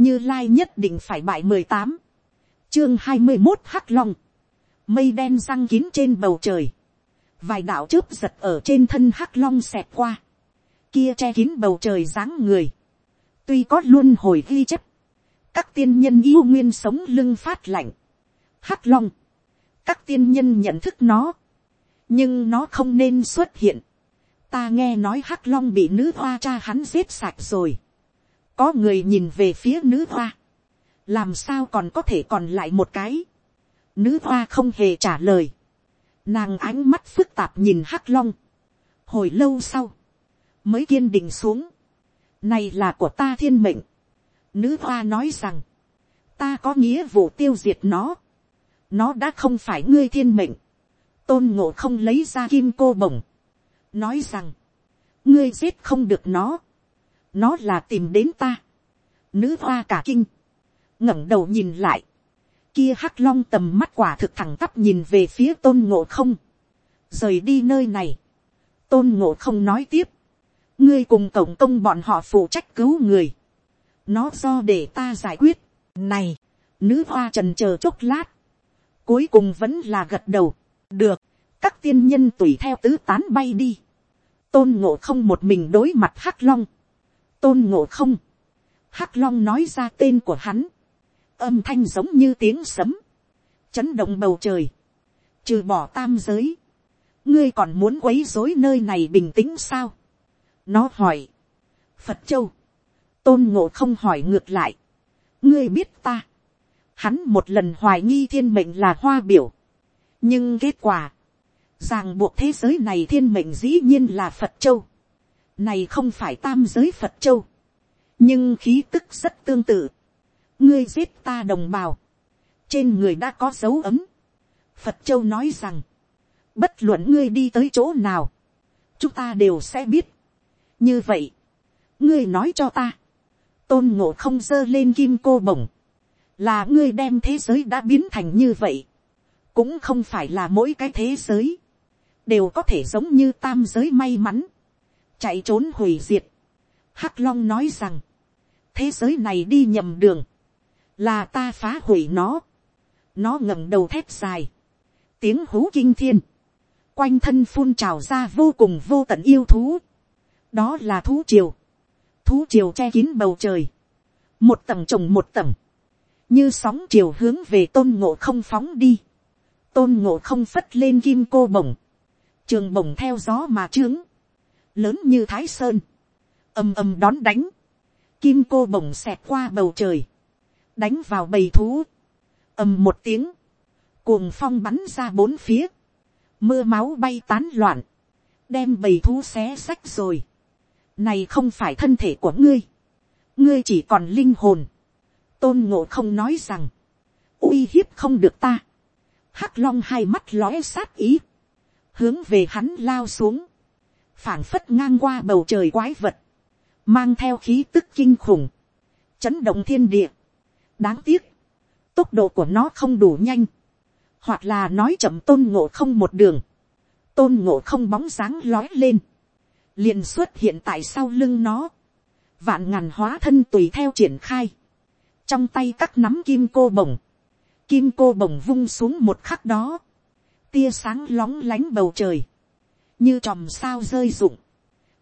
như lai nhất định phải bại mười tám, chương hai mươi một hắc long, mây đen răng kín trên bầu trời, vài đạo chớp giật ở trên thân hắc long xẹt qua, kia che kín bầu trời dáng người, tuy có luôn hồi ghi chép, các tiên nhân yêu nguyên sống lưng phát lạnh, hắc long, các tiên nhân nhận thức nó, nhưng nó không nên xuất hiện. ta nghe nói hắc long bị nữ hoa cha hắn giết sạch rồi có người nhìn về phía nữ hoa, làm sao còn có thể còn lại một cái. nữ hoa không hề trả lời. nàng ánh mắt phức tạp nhìn hắc long. hồi lâu sau, mới kiên định xuống. này là của ta thiên mệnh. nữ hoa nói rằng, ta có nghĩa vụ tiêu diệt nó. nó đã không phải ngươi thiên mệnh tôn ngộ không lấy ra kim cô bổng, nói rằng, ngươi giết không được nó, nó là tìm đến ta, nữ hoa cả kinh, ngẩng đầu nhìn lại, kia hắc long tầm mắt quả thực thẳng tắp nhìn về phía tôn ngộ không, rời đi nơi này, tôn ngộ không nói tiếp, ngươi cùng cổng công bọn họ phụ trách cứu người, nó do để ta giải quyết, này, nữ hoa trần c h ờ chốc lát, cuối cùng vẫn là gật đầu, được, các tiên nhân tùy theo tứ tán bay đi, tôn ngộ không một mình đối mặt hắc long, tôn ngộ không, hắc long nói ra tên của hắn, âm thanh giống như tiếng sấm, chấn động bầu trời, trừ bỏ tam giới, ngươi còn muốn quấy dối nơi này bình tĩnh sao, nó hỏi, phật châu, tôn ngộ không hỏi ngược lại, ngươi biết ta, hắn một lần hoài nghi thiên mệnh là hoa biểu, nhưng kết quả, ràng buộc thế giới này thiên mệnh dĩ nhiên là phật châu, này không phải tam giới phật châu, nhưng khí tức rất tương tự, ngươi giết ta đồng bào, trên người đã có dấu ấm, phật châu nói rằng, bất luận ngươi đi tới chỗ nào, chúng ta đều sẽ biết. như vậy, ngươi nói cho ta, tôn ngộ không dơ lên kim cô bổng, là ngươi đem thế giới đã biến thành như vậy, cũng không phải là mỗi cái thế giới, đều có thể giống như tam giới may mắn, chạy trốn hủy diệt. Hắc Long nói rằng, thế giới này đi nhầm đường, là ta phá hủy nó. Nó ngẩng đầu thép dài, tiếng hú kinh thiên, quanh thân phun trào ra vô cùng vô tận yêu thú. đó là thú triều, thú triều che kín bầu trời, một tầng trồng một tầng, như sóng triều hướng về tôn ngộ không phóng đi, tôn ngộ không phất lên kim cô bổng, trường bổng theo gió mà trướng, lớn như thái sơn, ầm ầm đón đánh, kim cô bổng xẹt qua bầu trời, đánh vào bầy thú, ầm một tiếng, cuồng phong bắn ra bốn phía, mưa máu bay tán loạn, đem bầy thú xé xách rồi. Này không phải thân thể của ngươi, ngươi chỉ còn linh hồn. Tôn ngộ không nói rằng, uy hiếp không được ta. Hắc long hai mắt lóe sát ý, hướng về hắn lao xuống, phảng phất ngang qua bầu trời quái vật, mang theo khí tức kinh khủng, chấn động thiên địa. đáng tiếc, tốc độ của nó không đủ nhanh, hoặc là nói chậm tôn ngộ không một đường, tôn ngộ không bóng dáng lói lên, liền xuất hiện tại sau lưng nó, vạn ngàn hóa thân tùy theo triển khai, trong tay các nắm kim cô bồng, kim cô bồng vung xuống một khắc đó, tia sáng lóng lánh bầu trời, như tròm sao rơi rụng,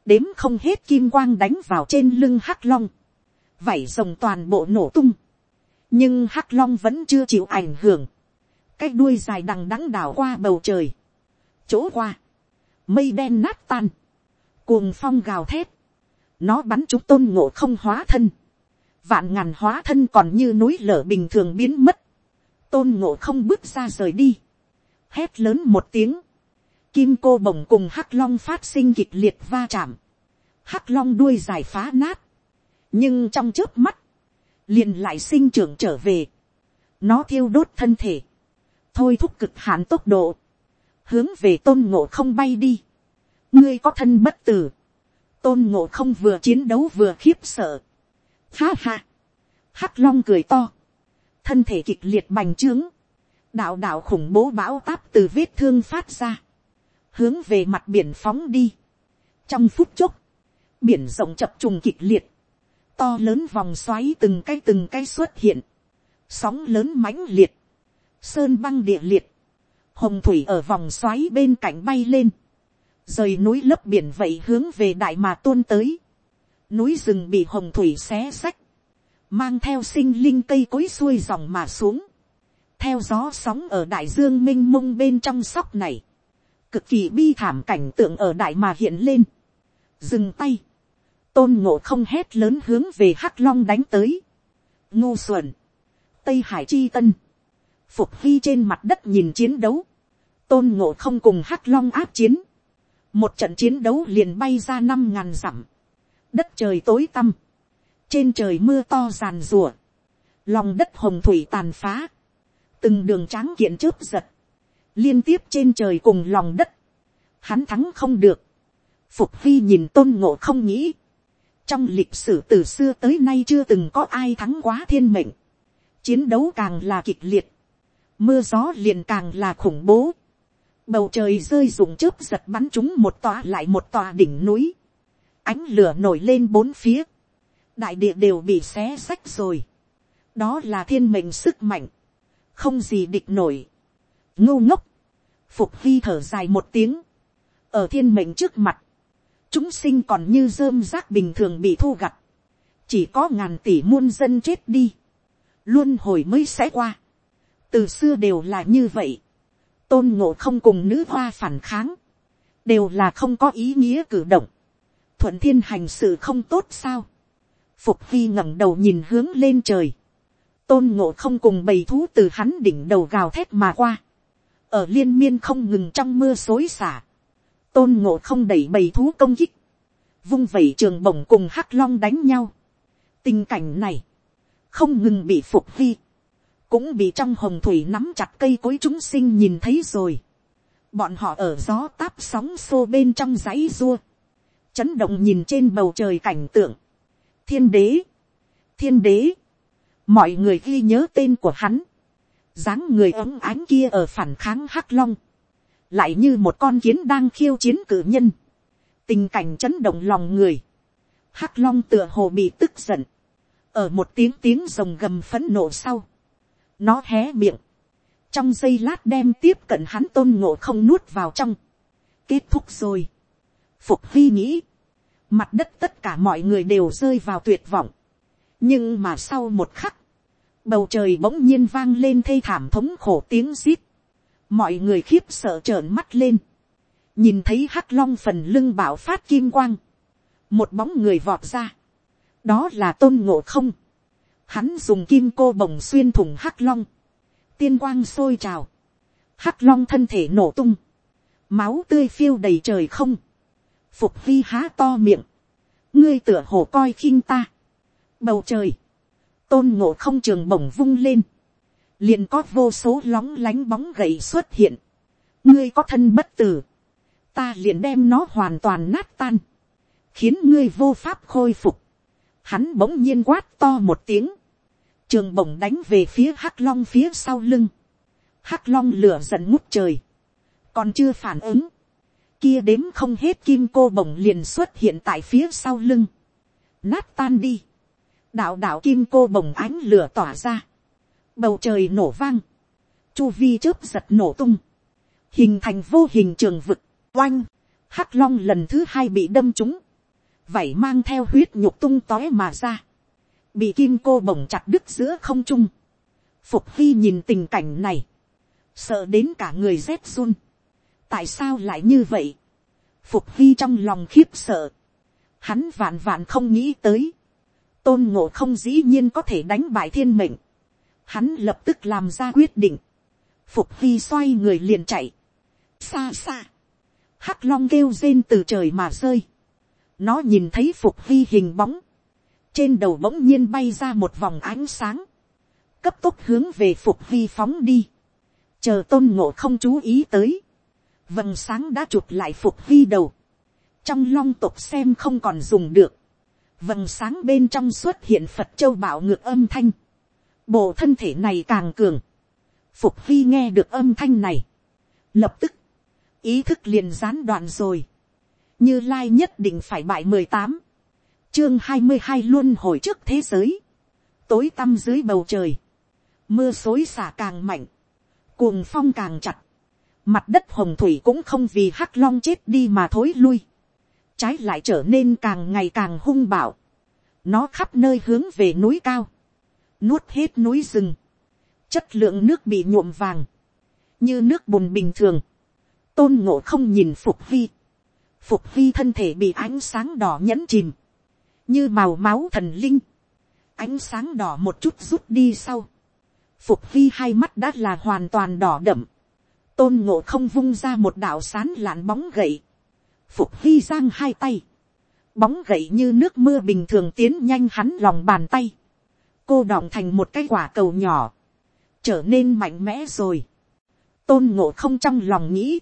đếm không hết kim quang đánh vào trên lưng hắc long, vảy rồng toàn bộ nổ tung, nhưng hắc long vẫn chưa chịu ảnh hưởng, cái đuôi dài đằng đắng đảo qua bầu trời, chỗ qua, mây đen nát tan, cuồng phong gào thét, nó bắn chúng tôn ngộ không hóa thân, vạn ngàn hóa thân còn như núi lở bình thường biến mất, tôn ngộ không bước ra rời đi, hét lớn một tiếng, kim cô bồng cùng hắc long phát sinh kịch liệt va chạm, hắc long đuôi dài phá nát, nhưng trong trước mắt, liền lại sinh trưởng trở về, nó thiêu đốt thân thể, thôi thúc cực hạn tốc độ, hướng về tôn ngộ không bay đi, ngươi có thân bất tử, tôn ngộ không vừa chiến đấu vừa khiếp sợ, ha ha, hắc long cười to, thân thể kịch liệt bành trướng, đạo đạo khủng bố bão táp từ vết thương phát ra, hướng về mặt biển phóng đi. trong phút chốc, biển rộng chập trùng kịch liệt, to lớn vòng xoáy từng cái từng cái xuất hiện, sóng lớn mãnh liệt, sơn băng địa liệt, hồng thủy ở vòng xoáy bên cạnh bay lên, rời núi lấp biển vậy hướng về đại mà tuôn tới, núi rừng bị hồng thủy xé sách, mang theo sinh linh cây cối xuôi dòng mà xuống, theo gió sóng ở đại dương m i n h mông bên trong sóc này, cực kỳ bi thảm cảnh tượng ở đại mà hiện lên, dừng tay, tôn ngộ không hét lớn hướng về hắc long đánh tới, ngô xuẩn, tây hải chi tân, phục hy trên mặt đất nhìn chiến đấu, tôn ngộ không cùng hắc long áp chiến, một trận chiến đấu liền bay ra năm ngàn dặm, đất trời tối tăm, trên trời mưa to ràn rùa, lòng đất hồng thủy tàn phá, từng đường tráng kiện chớp giật, liên tiếp trên trời cùng lòng đất, hắn thắng không được, phục hy nhìn tôn ngộ không nghĩ, trong lịch sử từ xưa tới nay chưa từng có ai thắng quá thiên mệnh, chiến đấu càng là kịch liệt, mưa gió liền càng là khủng bố, bầu trời rơi dùng chớp giật bắn chúng một tòa lại một tòa đỉnh núi, ánh lửa nổi lên bốn phía, đại địa đều bị xé xách rồi, đó là thiên mệnh sức mạnh, không gì địch nổi, ngu ngốc, phục hy thở dài một tiếng, ở thiên mệnh trước mặt, chúng sinh còn như rơm rác bình thường bị thu gặt, chỉ có ngàn tỷ muôn dân chết đi, luôn hồi mới sẽ qua, từ xưa đều là như vậy, tôn ngộ không cùng nữ hoa phản kháng, đều là không có ý nghĩa cử động, thuận thiên hành sự không tốt sao, phục hy ngẩng đầu nhìn hướng lên trời, tôn ngộ không cùng bầy thú từ hắn đỉnh đầu gào thét mà qua, ở liên miên không ngừng trong mưa xối xả, tôn ngộ không đẩy bầy thú công kích, vung vẩy trường bổng cùng hắc long đánh nhau. tình cảnh này, không ngừng bị phục vi, cũng bị trong hồng thủy nắm chặt cây cối chúng sinh nhìn thấy rồi. bọn họ ở gió táp sóng xô bên trong dãy dua, chấn động nhìn trên bầu trời cảnh tượng, thiên đế, thiên đế, mọi người ghi nhớ tên của hắn, dáng người ấm ánh kia ở phản kháng hắc long, lại như một con kiến đang khiêu chiến cử nhân, tình cảnh chấn động lòng người, hắc long tựa hồ bị tức giận, ở một tiếng tiếng rồng gầm phấn nộ sau, nó hé miệng, trong giây lát đem tiếp cận hắn tôn ngộ không nuốt vào trong, kết thúc rồi, phục hy nghĩ, mặt đất tất cả mọi người đều rơi vào tuyệt vọng, nhưng mà sau một khắc, bầu trời bỗng nhiên vang lên thê thảm thống khổ tiếng rít, mọi người khiếp sợ trợn mắt lên, nhìn thấy hắc long phần lưng bảo phát kim quang, một bóng người vọt ra, đó là tôn ngộ không, hắn dùng kim cô bồng xuyên thủng hắc long, tiên quang sôi trào, hắc long thân thể nổ tung, máu tươi phiêu đầy trời không, phục vi há to miệng, ngươi tựa hồ coi khinh ta, bầu trời, tôn ngộ không trường bổng vung lên, liền có vô số lóng lánh bóng gậy xuất hiện, ngươi có thân bất tử, ta liền đem nó hoàn toàn nát tan, khiến ngươi vô pháp khôi phục, hắn bỗng nhiên quát to một tiếng, trường bổng đánh về phía hắc long phía sau lưng, hắc long lửa giận ngút trời, còn chưa phản ứng, kia đếm không hết kim cô bổng liền xuất hiện tại phía sau lưng, nát tan đi, đạo đạo kim cô bồng ánh lửa tỏa ra, bầu trời nổ vang, chu vi chớp giật nổ tung, hình thành vô hình trường vực, oanh, hắc long lần thứ hai bị đâm trúng, vảy mang theo huyết nhục tung tói mà ra, bị kim cô bồng chặt đứt giữa không trung, phục hy nhìn tình cảnh này, sợ đến cả người rét run, tại sao lại như vậy, phục hy trong lòng khiếp sợ, hắn vạn vạn không nghĩ tới, tôn ngộ không dĩ nhiên có thể đánh bại thiên mệnh. Hắn lập tức làm ra quyết định. Phục hy xoay người liền chạy. Xa xa. Hắc long kêu rên từ trời mà rơi. Nó nhìn thấy phục hy hình bóng. Trên đầu bỗng nhiên bay ra một vòng ánh sáng. Cấp tốc hướng về phục hy phóng đi. Chờ tôn ngộ không chú ý tới. Vầng sáng đã chụp lại phục hy đầu. Trong long tục xem không còn dùng được vầng sáng bên trong xuất hiện phật châu bảo ngược âm thanh, bộ thân thể này càng cường, phục hy nghe được âm thanh này, lập tức, ý thức liền gián đoạn rồi, như lai nhất định phải bại mười tám, chương hai mươi hai luôn hồi trước thế giới, tối tăm dưới bầu trời, mưa xối xả càng mạnh, cuồng phong càng chặt, mặt đất hồng thủy cũng không vì hắc long chết đi mà thối lui, trái lại trở nên càng ngày càng hung bạo, nó khắp nơi hướng về núi cao, nuốt hết núi rừng, chất lượng nước bị nhuộm vàng, như nước bùn bình thường, tôn ngộ không nhìn phục vi, phục vi thân thể bị ánh sáng đỏ nhẫn chìm, như màu máu thần linh, ánh sáng đỏ một chút rút đi sau, phục vi hai mắt đã là hoàn toàn đỏ đậm, tôn ngộ không vung ra một đạo sán lạn bóng gậy, phục Hy giang hai tay, bóng gậy như nước mưa bình thường tiến nhanh hắn lòng bàn tay, cô đọng thành một cái quả cầu nhỏ, trở nên mạnh mẽ rồi, tôn ngộ không trong lòng nghĩ,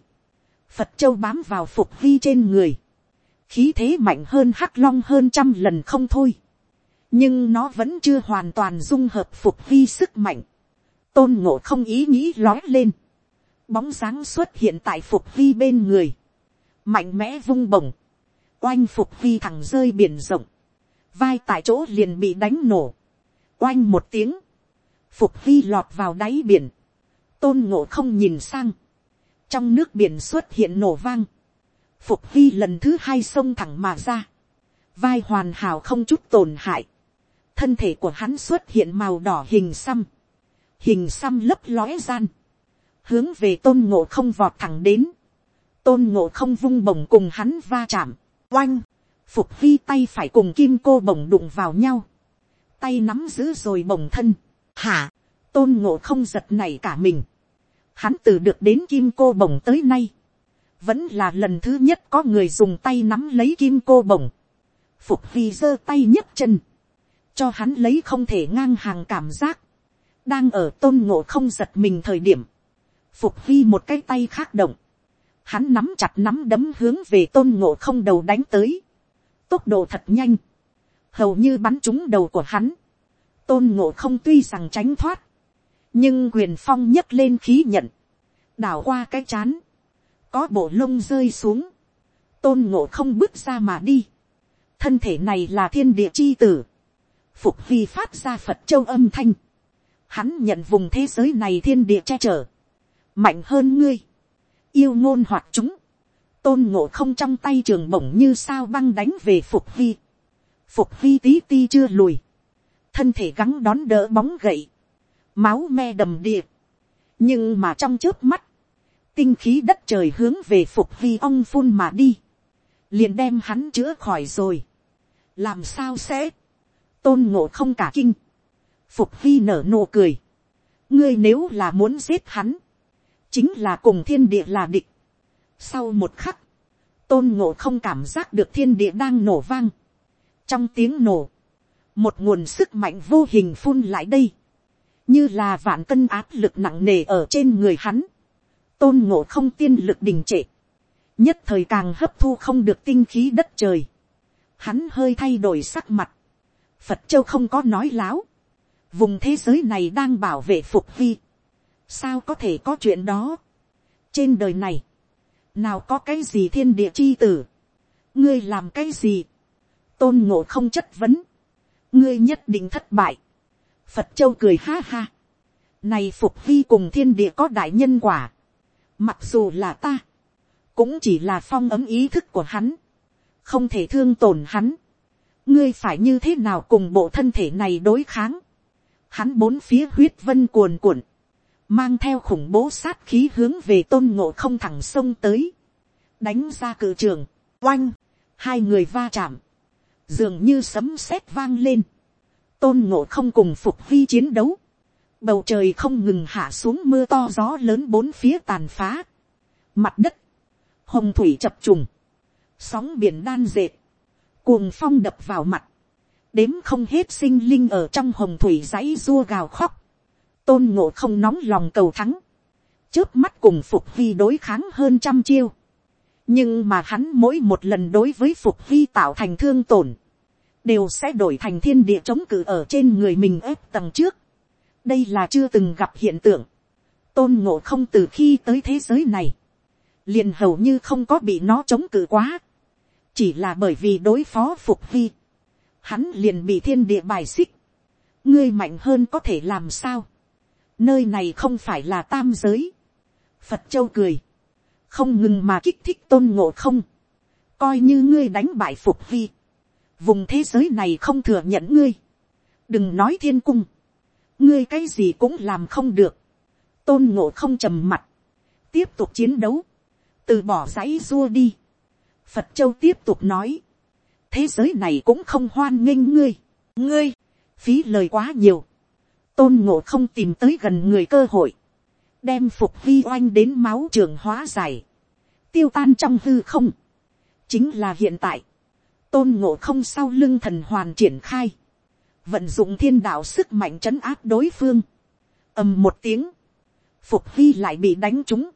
phật châu bám vào phục Hy trên người, khí thế mạnh hơn hắc long hơn trăm lần không thôi, nhưng nó vẫn chưa hoàn toàn dung hợp phục Hy sức mạnh, tôn ngộ không ý nghĩ lói lên, bóng dáng xuất hiện tại phục vi bên người, mạnh mẽ vung bổng, oanh phục phi thẳng rơi biển rộng, vai tại chỗ liền bị đánh nổ, oanh một tiếng, phục phi lọt vào đáy biển, tôn ngộ không nhìn sang, trong nước biển xuất hiện nổ vang, phục phi lần thứ hai xông thẳng mà ra, vai hoàn hảo không chút tổn hại, thân thể của hắn xuất hiện màu đỏ hình xăm, hình xăm lấp lóe gian, hướng về tôn ngộ không vọt thẳng đến, tôn ngộ không vung bổng cùng hắn va chạm, oanh, phục vi tay phải cùng kim cô bổng đụng vào nhau, tay nắm giữ rồi bổng thân, hả, tôn ngộ không giật này cả mình, hắn từ được đến kim cô bổng tới nay, vẫn là lần thứ nhất có người dùng tay nắm lấy kim cô bổng, phục vi giơ tay nhấc chân, cho hắn lấy không thể ngang hàng cảm giác, đang ở tôn ngộ không giật mình thời điểm, phục vi một cái tay khác động, hắn nắm chặt nắm đấm hướng về tôn ngộ không đầu đánh tới, tốc độ thật nhanh, hầu như bắn trúng đầu của hắn, tôn ngộ không tuy rằng tránh thoát, nhưng quyền phong nhấc lên khí nhận, đảo qua cái chán, có bộ lông rơi xuống, tôn ngộ không bước ra mà đi, thân thể này là thiên địa chi tử, phục vi phát ra phật châu âm thanh, hắn nhận vùng thế giới này thiên địa che chở, mạnh hơn ngươi, yêu ngôn hoạt chúng, tôn ngộ không trong tay trường bổng như sao băng đánh về phục vi, phục vi tí ti chưa lùi, thân thể gắng đón đỡ bóng gậy, máu me đầm địa. nhưng mà trong trước mắt, tinh khí đất trời hướng về phục vi ông phun mà đi, liền đem hắn chữa khỏi rồi, làm sao sẽ, tôn ngộ không cả kinh, phục vi nở nụ cười, ngươi nếu là muốn giết hắn, chính là cùng thiên địa là địch. Sau một khắc, tôn ngộ không cảm giác được thiên địa đang nổ vang. Trong tiếng nổ, một nguồn sức mạnh vô hình phun lại đây, như là vạn cân áp lực nặng nề ở trên người hắn. Tôn ngộ không tiên lực đình trệ, nhất thời càng hấp thu không được tinh khí đất trời. Hắn hơi thay đổi sắc mặt. Phật châu không có nói láo. Vùng thế giới này đang bảo vệ phục vi sao có thể có chuyện đó. trên đời này, nào có cái gì thiên địa chi tử, ngươi làm cái gì, tôn ngộ không chất vấn, ngươi nhất định thất bại, phật châu cười ha ha, này phục vi cùng thiên địa có đại nhân quả, mặc dù là ta, cũng chỉ là phong ấm ý thức của hắn, không thể thương tổn hắn, ngươi phải như thế nào cùng bộ thân thể này đối kháng, hắn bốn phía huyết vân cuồn cuộn, mang theo khủng bố sát khí hướng về tôn ngộ không thẳng sông tới, đánh ra cự trường, oanh, hai người va chạm, dường như sấm sét vang lên, tôn ngộ không cùng phục vi chiến đấu, bầu trời không ngừng hạ xuống mưa to gió lớn bốn phía tàn phá, mặt đất, hồng thủy chập trùng, sóng biển đan dệt, cuồng phong đập vào mặt, đếm không hết sinh linh ở trong hồng thủy dãy dua gào khóc, tôn ngộ không nóng lòng cầu thắng, trước mắt cùng phục vi đối kháng hơn trăm chiêu, nhưng mà hắn mỗi một lần đối với phục vi tạo thành thương tổn, đều sẽ đổi thành thiên địa chống cự ở trên người mình ép tầng trước. đây là chưa từng gặp hiện tượng. tôn ngộ không từ khi tới thế giới này, liền hầu như không có bị nó chống cự quá, chỉ là bởi vì đối phó phục vi, hắn liền bị thiên địa bài xích, ngươi mạnh hơn có thể làm sao, nơi này không phải là tam giới, phật châu cười, không ngừng mà kích thích tôn ngộ không, coi như ngươi đánh bại phục vi, vùng thế giới này không thừa nhận ngươi, đừng nói thiên cung, ngươi cái gì cũng làm không được, tôn ngộ không trầm mặt, tiếp tục chiến đấu, từ bỏ dãy dua đi, phật châu tiếp tục nói, thế giới này cũng không hoan nghênh ngươi, ngươi, phí lời quá nhiều, tôn ngộ không tìm tới gần người cơ hội, đem phục vi oanh đến máu trường hóa dài, tiêu tan trong hư không, chính là hiện tại, tôn ngộ không sau lưng thần hoàn triển khai, vận dụng thiên đạo sức mạnh trấn áp đối phương, ầm một tiếng, phục vi lại bị đánh trúng,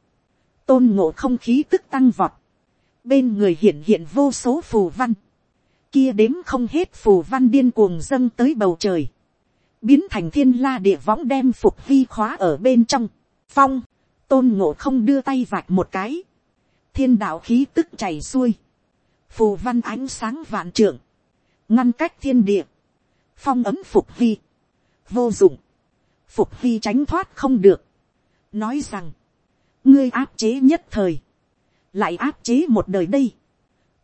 tôn ngộ không khí tức tăng vọt, bên người hiện hiện vô số phù văn, kia đếm không hết phù văn điên cuồng dâng tới bầu trời, biến thành thiên la địa võng đem phục vi khóa ở bên trong, phong, tôn ngộ không đưa tay vạch một cái, thiên đạo khí tức chảy xuôi, phù văn ánh sáng vạn trưởng, ngăn cách thiên địa, phong ấm phục vi, vô dụng, phục vi tránh thoát không được, nói rằng, ngươi áp chế nhất thời, lại áp chế một đời đây,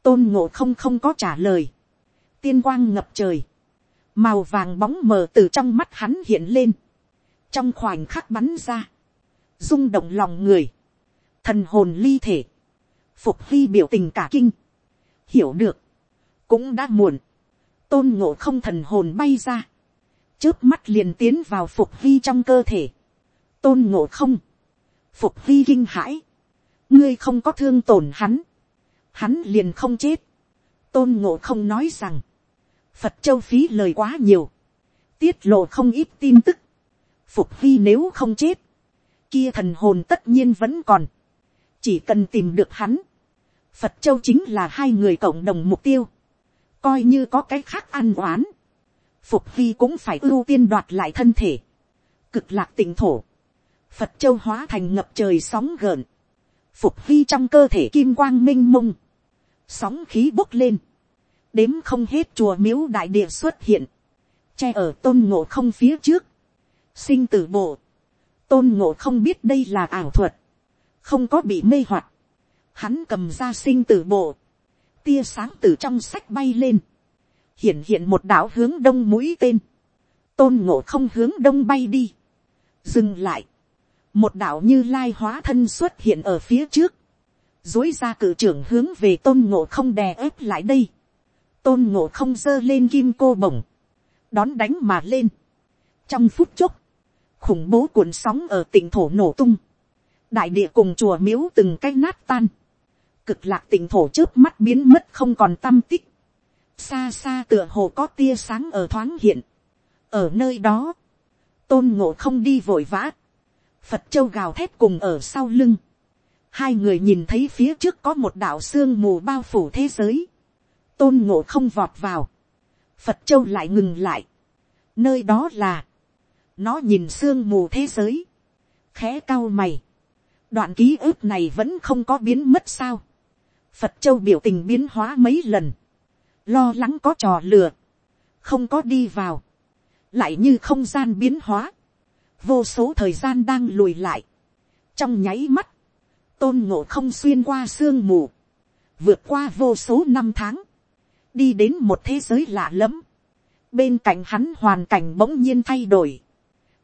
tôn ngộ không không có trả lời, tiên quang ngập trời, màu vàng bóng mờ từ trong mắt hắn hiện lên, trong khoảnh khắc bắn ra, rung động lòng người, thần hồn ly thể, phục vi biểu tình cả kinh, hiểu được, cũng đã muộn, tôn ngộ không thần hồn bay ra, trước mắt liền tiến vào phục vi trong cơ thể, tôn ngộ không, phục vi kinh hãi, ngươi không có thương tổn hắn, hắn liền không chết, tôn ngộ không nói rằng, phật châu phí lời quá nhiều, tiết lộ không ít tin tức, phục vi nếu không chết, kia thần hồn tất nhiên vẫn còn, chỉ cần tìm được hắn, phật châu chính là hai người cộng đồng mục tiêu, coi như có cái khác ăn oán, phục vi cũng phải ưu tiên đoạt lại thân thể, cực lạc tỉnh thổ, phật châu hóa thành ngập trời sóng gợn, phục vi trong cơ thể kim quang minh mông, sóng khí bốc lên, đếm không hết chùa miếu đại địa xuất hiện, che ở tôn ngộ không phía trước, sinh tử bộ, tôn ngộ không biết đây là ảo thuật, không có bị mê hoặc, hắn cầm ra sinh tử bộ, tia sáng từ trong sách bay lên, hiện hiện một đảo hướng đông mũi tên, tôn ngộ không hướng đông bay đi, dừng lại, một đạo như lai hóa thân xuất hiện ở phía trước, dối ra cử trưởng hướng về tôn ngộ không đè ép lại đây, tôn ngộ không giơ lên kim cô bổng, đón đánh mà lên. trong phút chốc, khủng bố cuộn sóng ở tỉnh thổ nổ tung, đại địa cùng chùa miếu từng cái nát tan, cực lạc tỉnh thổ trước mắt biến mất không còn tâm tích, xa xa tựa hồ có tia sáng ở thoáng hiện, ở nơi đó, tôn ngộ không đi vội vã, Phật châu gào thét cùng ở sau lưng. Hai người nhìn thấy phía trước có một đạo sương mù bao phủ thế giới. Tôn ngộ không vọt vào. Phật châu lại ngừng lại. Nơi đó là. Nó nhìn xương mù thế giới. Khẽ cao mày. Đoạn ký ức này vẫn không có biến mất sao. Phật châu biểu tình biến hóa mấy lần. Lo lắng có trò lừa. Không có đi vào. Lại như không gian biến hóa vô số thời gian đang lùi lại, trong nháy mắt, tôn ngộ không xuyên qua sương mù, vượt qua vô số năm tháng, đi đến một thế giới lạ lẫm, bên cạnh hắn hoàn cảnh bỗng nhiên thay đổi,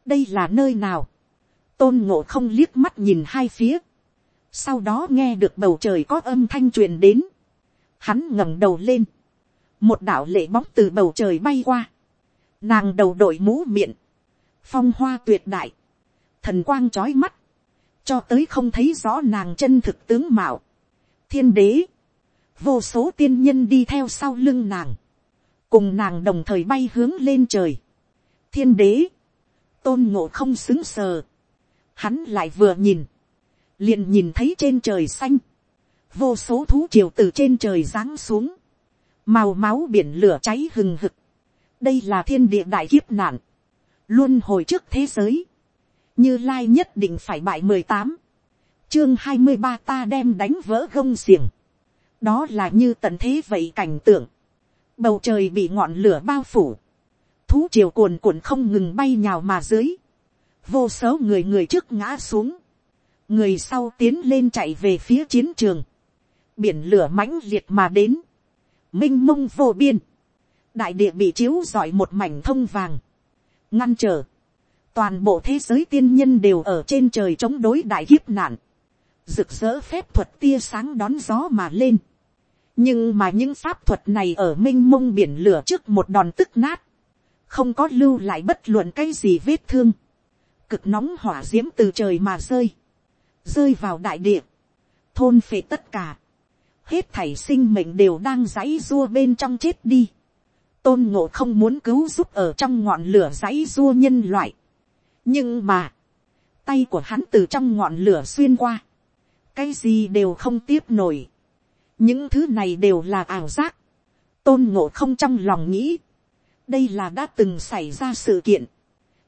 đây là nơi nào, tôn ngộ không liếc mắt nhìn hai phía, sau đó nghe được bầu trời có âm thanh truyền đến, hắn ngẩng đầu lên, một đạo lệ bóng từ bầu trời bay qua, nàng đầu đội mũ miệng, phong hoa tuyệt đại, thần quang trói mắt, cho tới không thấy rõ nàng chân thực tướng mạo. thiên đế, vô số tiên nhân đi theo sau lưng nàng, cùng nàng đồng thời bay hướng lên trời. thiên đế, tôn ngộ không xứng sờ, hắn lại vừa nhìn, liền nhìn thấy trên trời xanh, vô số thú triều từ trên trời giáng xuống, màu máu biển lửa cháy hừng hực, đây là thiên địa đại kiếp nạn, luôn hồi trước thế giới, như lai nhất định phải bại mười tám, chương hai mươi ba ta đem đánh vỡ gông xiềng, đó là như tận thế vậy cảnh tượng, bầu trời bị ngọn lửa bao phủ, thú triều cuồn cuộn không ngừng bay nhào mà dưới, vô số người người trước ngã xuống, người sau tiến lên chạy về phía chiến trường, biển lửa mãnh liệt mà đến, m i n h mông vô biên, đại địa bị chiếu rọi một mảnh thông vàng, ngăn trở, toàn bộ thế giới tiên nhân đều ở trên trời chống đối đại kiếp nạn, rực rỡ phép thuật tia sáng đón gió mà lên, nhưng mà những pháp thuật này ở m i n h mông biển lửa trước một đòn tức nát, không có lưu lại bất luận cái gì vết thương, cực nóng hỏa d i ễ m từ trời mà rơi, rơi vào đại địa, thôn phệ tất cả, hết thảy sinh mệnh đều đang dãy dua bên trong chết đi. tôn ngộ không muốn cứu giúp ở trong ngọn lửa dãy dua nhân loại. nhưng mà, tay của hắn từ trong ngọn lửa xuyên qua. cái gì đều không tiếp nổi những thứ này đều là ảo giác. tôn ngộ không trong lòng nghĩ. đây là đã từng xảy ra sự kiện.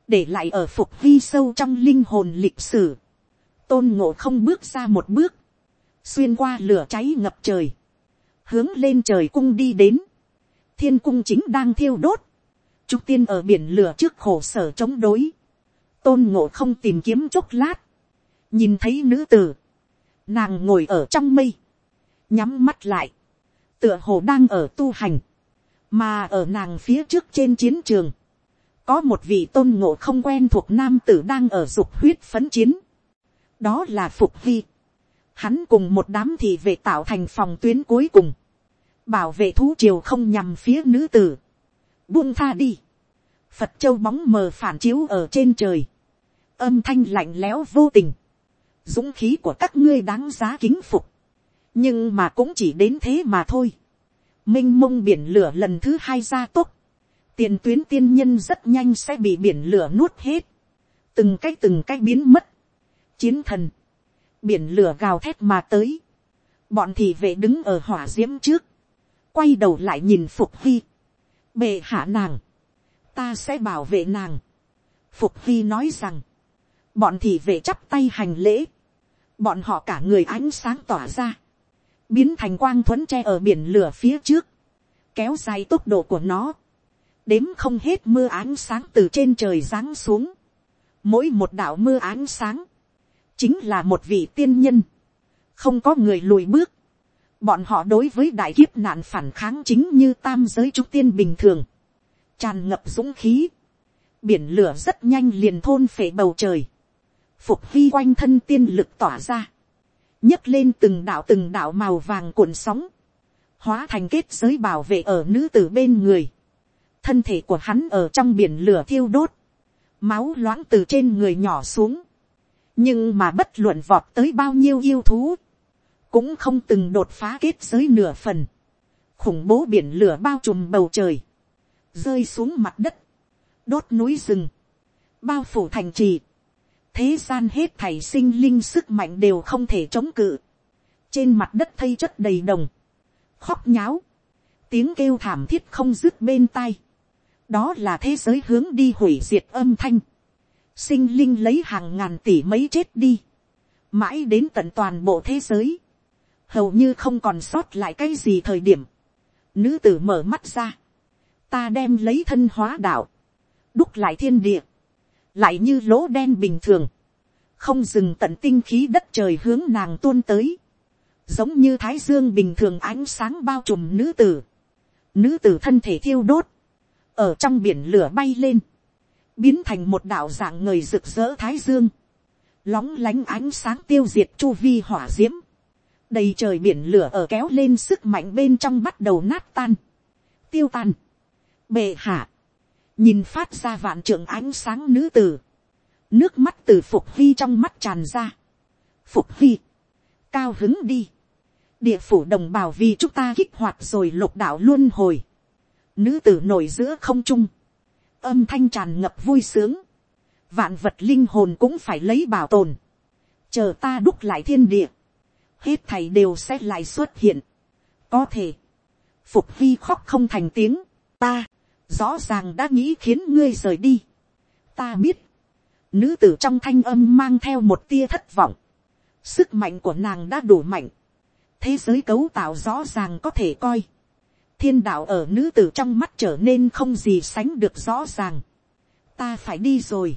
để lại ở phục vi sâu trong linh hồn lịch sử. tôn ngộ không bước ra một bước xuyên qua lửa cháy ngập trời, hướng lên trời cung đi đến, thiên cung chính đang thiêu đốt, trúc tiên ở biển lửa trước khổ sở chống đối, tôn ngộ không tìm kiếm chốc lát, nhìn thấy nữ tử, nàng ngồi ở trong mây, nhắm mắt lại, tựa hồ đang ở tu hành, mà ở nàng phía trước trên chiến trường, có một vị tôn ngộ không quen thuộc nam tử đang ở dục huyết phấn chiến, đó là phục vi, hắn cùng một đám thị vệ tạo thành phòng tuyến cuối cùng, bảo vệ thú triều không nhằm phía nữ tử, buông tha đi, phật châu bóng mờ phản chiếu ở trên trời, âm thanh lạnh lẽo vô tình, dũng khí của các ngươi đáng giá kính phục, nhưng mà cũng chỉ đến thế mà thôi, m i n h mông biển lửa lần thứ hai ra tốt, tiền tuyến tiên nhân rất nhanh sẽ bị biển lửa nuốt hết, từng cái từng cái biến mất, chiến thần, biển lửa gào thét mà tới, bọn thị vệ đứng ở hỏa d i ễ m trước, quay đầu lại nhìn phục vi, bệ hạ nàng, ta sẽ bảo vệ nàng. phục vi nói rằng, bọn thị vệ chắp tay hành lễ, bọn họ cả người ánh sáng tỏa ra, biến thành quang thuẫn tre ở biển lửa phía trước, kéo dài tốc độ của nó, đếm không hết mưa ánh sáng từ trên trời giáng xuống, mỗi một đạo mưa ánh sáng, chính là một vị tiên nhân, không có người lùi bước, bọn họ đối với đại kiếp nạn phản kháng chính như tam giới trung tiên bình thường, tràn ngập dũng khí, biển lửa rất nhanh liền thôn phệ bầu trời, phục vi quanh thân tiên lực tỏa ra, nhấc lên từng đạo từng đạo màu vàng cuộn sóng, hóa thành kết giới bảo vệ ở nữ tử bên người, thân thể của hắn ở trong biển lửa thiêu đốt, máu loãng từ trên người nhỏ xuống, nhưng mà bất luận vọt tới bao nhiêu yêu thú, cũng không từng đột phá kết giới nửa phần, khủng bố biển lửa bao trùm bầu trời, rơi xuống mặt đất, đốt núi rừng, bao phủ thành trì, thế gian hết thảy sinh linh sức mạnh đều không thể chống cự, trên mặt đất thây chất đầy đồng, khóc nháo, tiếng kêu thảm thiết không dứt bên tai, đó là thế giới hướng đi hủy diệt âm thanh, sinh linh lấy hàng ngàn tỷ mấy chết đi, mãi đến tận toàn bộ thế giới, hầu như không còn sót lại cái gì thời điểm, nữ tử mở mắt ra, ta đem lấy thân hóa đạo, đúc lại thiên địa, lại như lỗ đen bình thường, không dừng tận tinh khí đất trời hướng nàng tuôn tới, giống như thái dương bình thường ánh sáng bao trùm nữ tử, nữ tử thân thể thiêu đốt, ở trong biển lửa bay lên, biến thành một đạo dạng người rực rỡ thái dương, lóng lánh ánh sáng tiêu diệt chu vi hỏa d i ễ m đầy trời biển lửa ở kéo lên sức mạnh bên trong bắt đầu nát tan, tiêu tan, bệ hạ, nhìn phát ra vạn trưởng ánh sáng nữ tử, nước mắt từ phục vi trong mắt tràn ra, phục vi, cao hứng đi, địa phủ đồng bào vì chúng ta kích hoạt rồi lục đạo luôn hồi, nữ tử nổi giữa không trung, âm thanh tràn ngập vui sướng, vạn vật linh hồn cũng phải lấy bảo tồn, chờ ta đúc lại thiên địa, hết thầy đều sẽ lại xuất hiện, có thể, phục vi khóc không thành tiếng, ta, rõ ràng đã nghĩ khiến ngươi rời đi, ta biết, nữ tử trong thanh âm mang theo một tia thất vọng, sức mạnh của nàng đã đủ mạnh, thế giới cấu tạo rõ ràng có thể coi, thiên đạo ở nữ tử trong mắt trở nên không gì sánh được rõ ràng. ta phải đi rồi.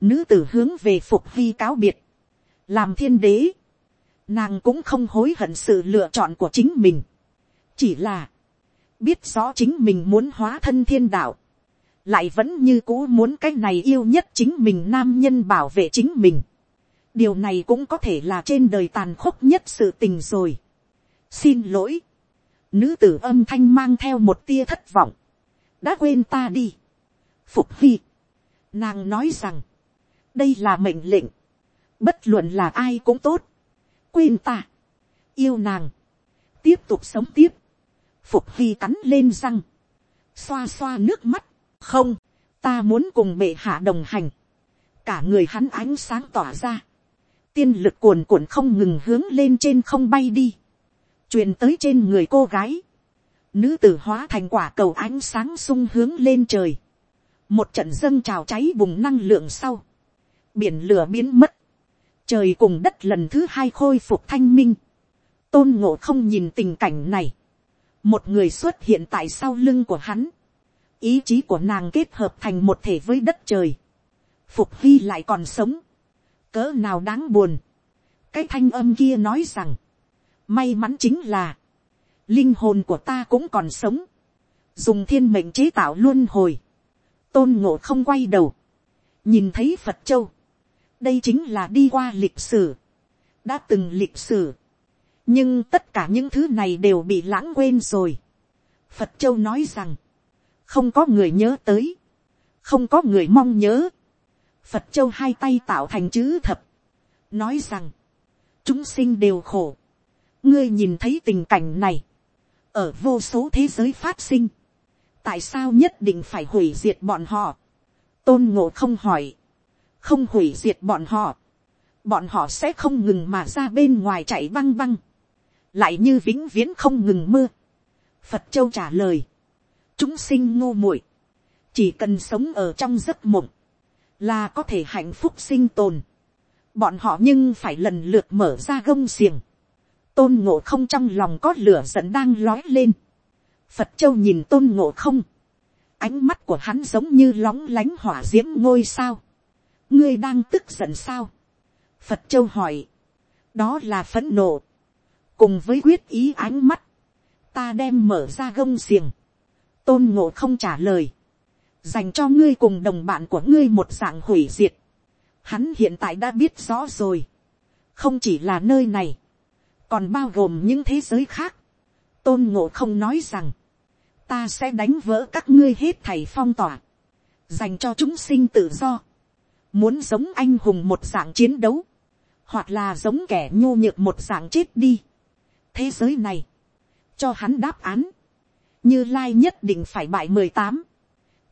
nữ tử hướng về phục vi cáo biệt. làm thiên đế. nàng cũng không hối hận sự lựa chọn của chính mình. chỉ là, biết rõ chính mình muốn hóa thân thiên đạo. lại vẫn như cũ muốn cái này yêu nhất chính mình nam nhân bảo vệ chính mình. điều này cũng có thể là trên đời tàn khốc nhất sự tình rồi. xin lỗi Nữ tử âm thanh mang theo một tia thất vọng. Đã quên ta đi. Phục Hy. Nàng nói rằng. Đây là mệnh lệnh. Bất luận là ai cũng tốt. Quên ta. Yêu nàng. Tiếp tục sống tiếp. Phục Hy cắn lên răng. Xoa xoa nước mắt. Không. Ta muốn cùng bệ hạ đồng hành. Cả người hắn ánh sáng tỏa ra. Tiên lực cuồn cuộn không ngừng hướng lên trên không bay đi truyền tới trên người cô gái, nữ tử hóa thành quả cầu ánh sáng sung hướng lên trời, một trận dâng trào cháy bùng năng lượng sau, biển lửa biến mất, trời cùng đất lần thứ hai khôi phục thanh minh, tôn ngộ không nhìn tình cảnh này, một người xuất hiện tại sau lưng của hắn, ý chí của nàng kết hợp thành một thể với đất trời, phục hy lại còn sống, cỡ nào đáng buồn, cái thanh âm kia nói rằng, May mắn chính là, linh hồn của ta cũng còn sống. Dùng thiên mệnh chế tạo luôn hồi. Tôn ngộ không quay đầu. Nhìn thấy Phật Châu. Đây chính là đi qua lịch sử. Đã từng lịch sử. Nhưng tất cả những thứ này đều bị lãng quên rồi. Phật Châu nói rằng. Không có người nhớ tới. Không có người mong nhớ. Phật Châu hai tay tạo thành chữ thập. Nói rằng. Chúng sinh đều khổ ngươi nhìn thấy tình cảnh này, ở vô số thế giới phát sinh, tại sao nhất định phải hủy diệt bọn họ, tôn ngộ không hỏi, không hủy diệt bọn họ, bọn họ sẽ không ngừng mà ra bên ngoài chạy băng băng, lại như vĩnh viễn không ngừng mưa. Phật châu trả lời, chúng sinh ngu muội, chỉ cần sống ở trong giấc mộng, là có thể hạnh phúc sinh tồn. Bọn họ nhưng phải lần lượt mở ra gông xiềng, tôn ngộ không trong lòng có lửa giận đang lói lên. phật châu nhìn tôn ngộ không. ánh mắt của hắn giống như lóng lánh hỏa diễm ngôi sao. ngươi đang tức giận sao. phật châu hỏi. đó là phẫn nộ cùng với quyết ý ánh mắt. ta đem mở ra gông xiềng. tôn ngộ không trả lời. dành cho ngươi cùng đồng bạn của ngươi một dạng hủy diệt. hắn hiện tại đã biết rõ rồi. không chỉ là nơi này còn bao gồm những thế giới khác. tôn ngộ không nói rằng, ta sẽ đánh vỡ các ngươi hết thầy phong tỏa, dành cho chúng sinh tự do, muốn giống anh hùng một dạng chiến đấu, hoặc là giống kẻ nhô nhược một dạng chết đi thế giới này, cho hắn đáp án, như lai nhất định phải bại mười tám,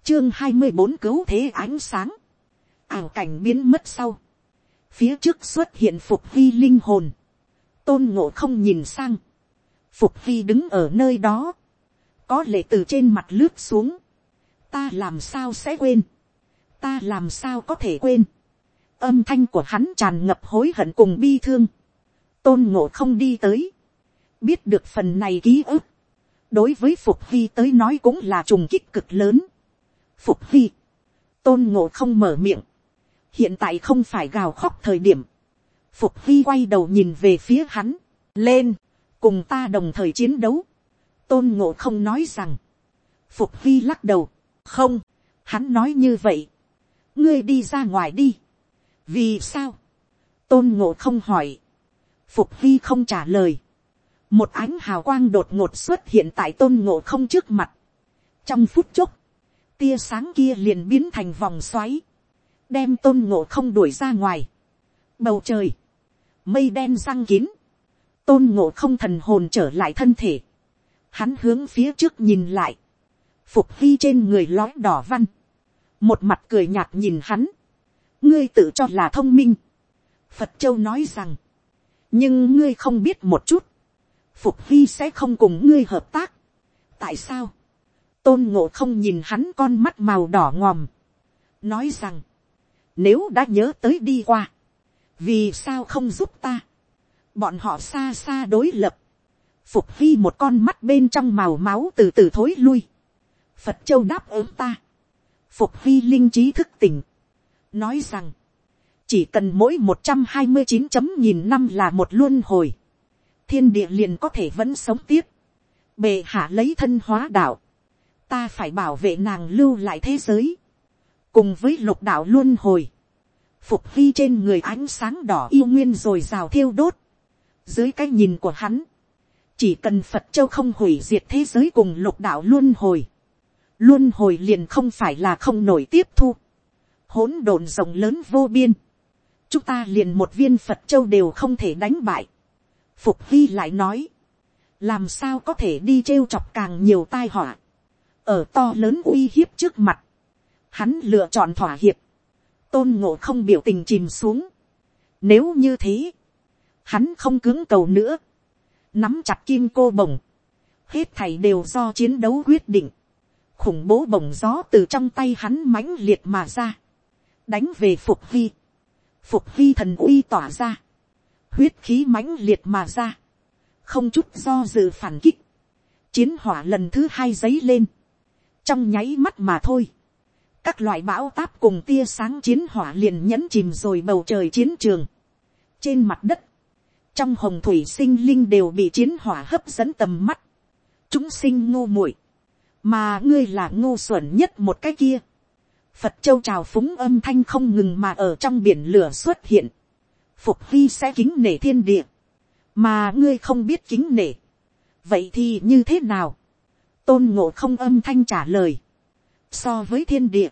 chương hai mươi bốn cứu thế ánh sáng, ảo cảnh biến mất sau, phía trước xuất hiện phục vi linh hồn, tôn ngộ không nhìn sang, phục hy đứng ở nơi đó, có lệ từ trên mặt lướt xuống, ta làm sao sẽ quên, ta làm sao có thể quên, âm thanh của hắn tràn ngập hối hận cùng bi thương, tôn ngộ không đi tới, biết được phần này ký ức, đối với phục hy tới nói cũng là trùng kích cực lớn. phục hy, tôn ngộ không mở miệng, hiện tại không phải gào khóc thời điểm, Phục Hy quay đầu nhìn về phía hắn. Lên. Cùng ta đồng thời chiến đấu. Tôn ngộ không nói rằng. Phục Hy lắc đầu. Không. Hắn nói như vậy. Ngươi đi ra ngoài đi. Vì sao? Tôn ngộ không hỏi. Phục Hy không trả lời. Một ánh hào quang đột ngột xuất hiện tại tôn ngộ không trước mặt. Trong phút chốc. Tia sáng kia liền biến thành vòng xoáy. Đem tôn ngộ không đuổi ra ngoài. Bầu trời mây đen răng kín, tôn ngộ không thần hồn trở lại thân thể, hắn hướng phía trước nhìn lại, phục hy trên người lói đỏ văn, một mặt cười nhạt nhìn hắn, ngươi tự cho là thông minh, phật châu nói rằng, nhưng ngươi không biết một chút, phục hy sẽ không cùng ngươi hợp tác, tại sao, tôn ngộ không nhìn hắn con mắt màu đỏ ngòm, nói rằng, nếu đã nhớ tới đi qua, vì sao không giúp ta, bọn họ xa xa đối lập, phục hy một con mắt bên trong màu máu từ từ thối lui, phật châu đáp ứng ta, phục hy linh trí thức tỉnh, nói rằng, chỉ cần mỗi một trăm hai mươi chín chấm nghìn năm là một luân hồi, thiên địa liền có thể vẫn sống tiếp, bề hạ lấy thân hóa đạo, ta phải bảo vệ nàng lưu lại thế giới, cùng với lục đạo luôn hồi, phục hy trên người ánh sáng đỏ yêu nguyên rồi rào thiêu đốt, dưới cái nhìn của hắn, chỉ cần phật châu không hủy diệt thế giới cùng lục đạo luôn hồi, luôn hồi liền không phải là không nổi tiếp thu, hỗn độn rộng lớn vô biên, chúng ta liền một viên phật châu đều không thể đánh bại phục hy lại nói, làm sao có thể đi trêu chọc càng nhiều tai họa, ở to lớn uy hiếp trước mặt, hắn lựa chọn thỏa hiệp, tôn ngộ không biểu tình chìm xuống. Nếu như thế, hắn không cứng cầu nữa, nắm chặt kim cô bồng, hết thảy đều do chiến đấu quyết định, khủng bố bồng gió từ trong tay hắn mãnh liệt mà ra, đánh về phục vi, phục vi thần uy tỏa ra, huyết khí mãnh liệt mà ra, không chút do dự phản kích, chiến hỏa lần thứ hai giấy lên, trong nháy mắt mà thôi, các loại bão táp cùng tia sáng chiến hỏa liền nhẫn chìm rồi bầu trời chiến trường. trên mặt đất, trong hồng thủy sinh linh đều bị chiến hỏa hấp dẫn tầm mắt. chúng sinh ngu muội, mà ngươi là ngu xuẩn nhất một cái kia. phật châu trào phúng âm thanh không ngừng mà ở trong biển lửa xuất hiện phục vi sẽ kính nể thiên địa, mà ngươi không biết kính nể. vậy thì như thế nào. tôn ngộ không âm thanh trả lời. So với thiên địa,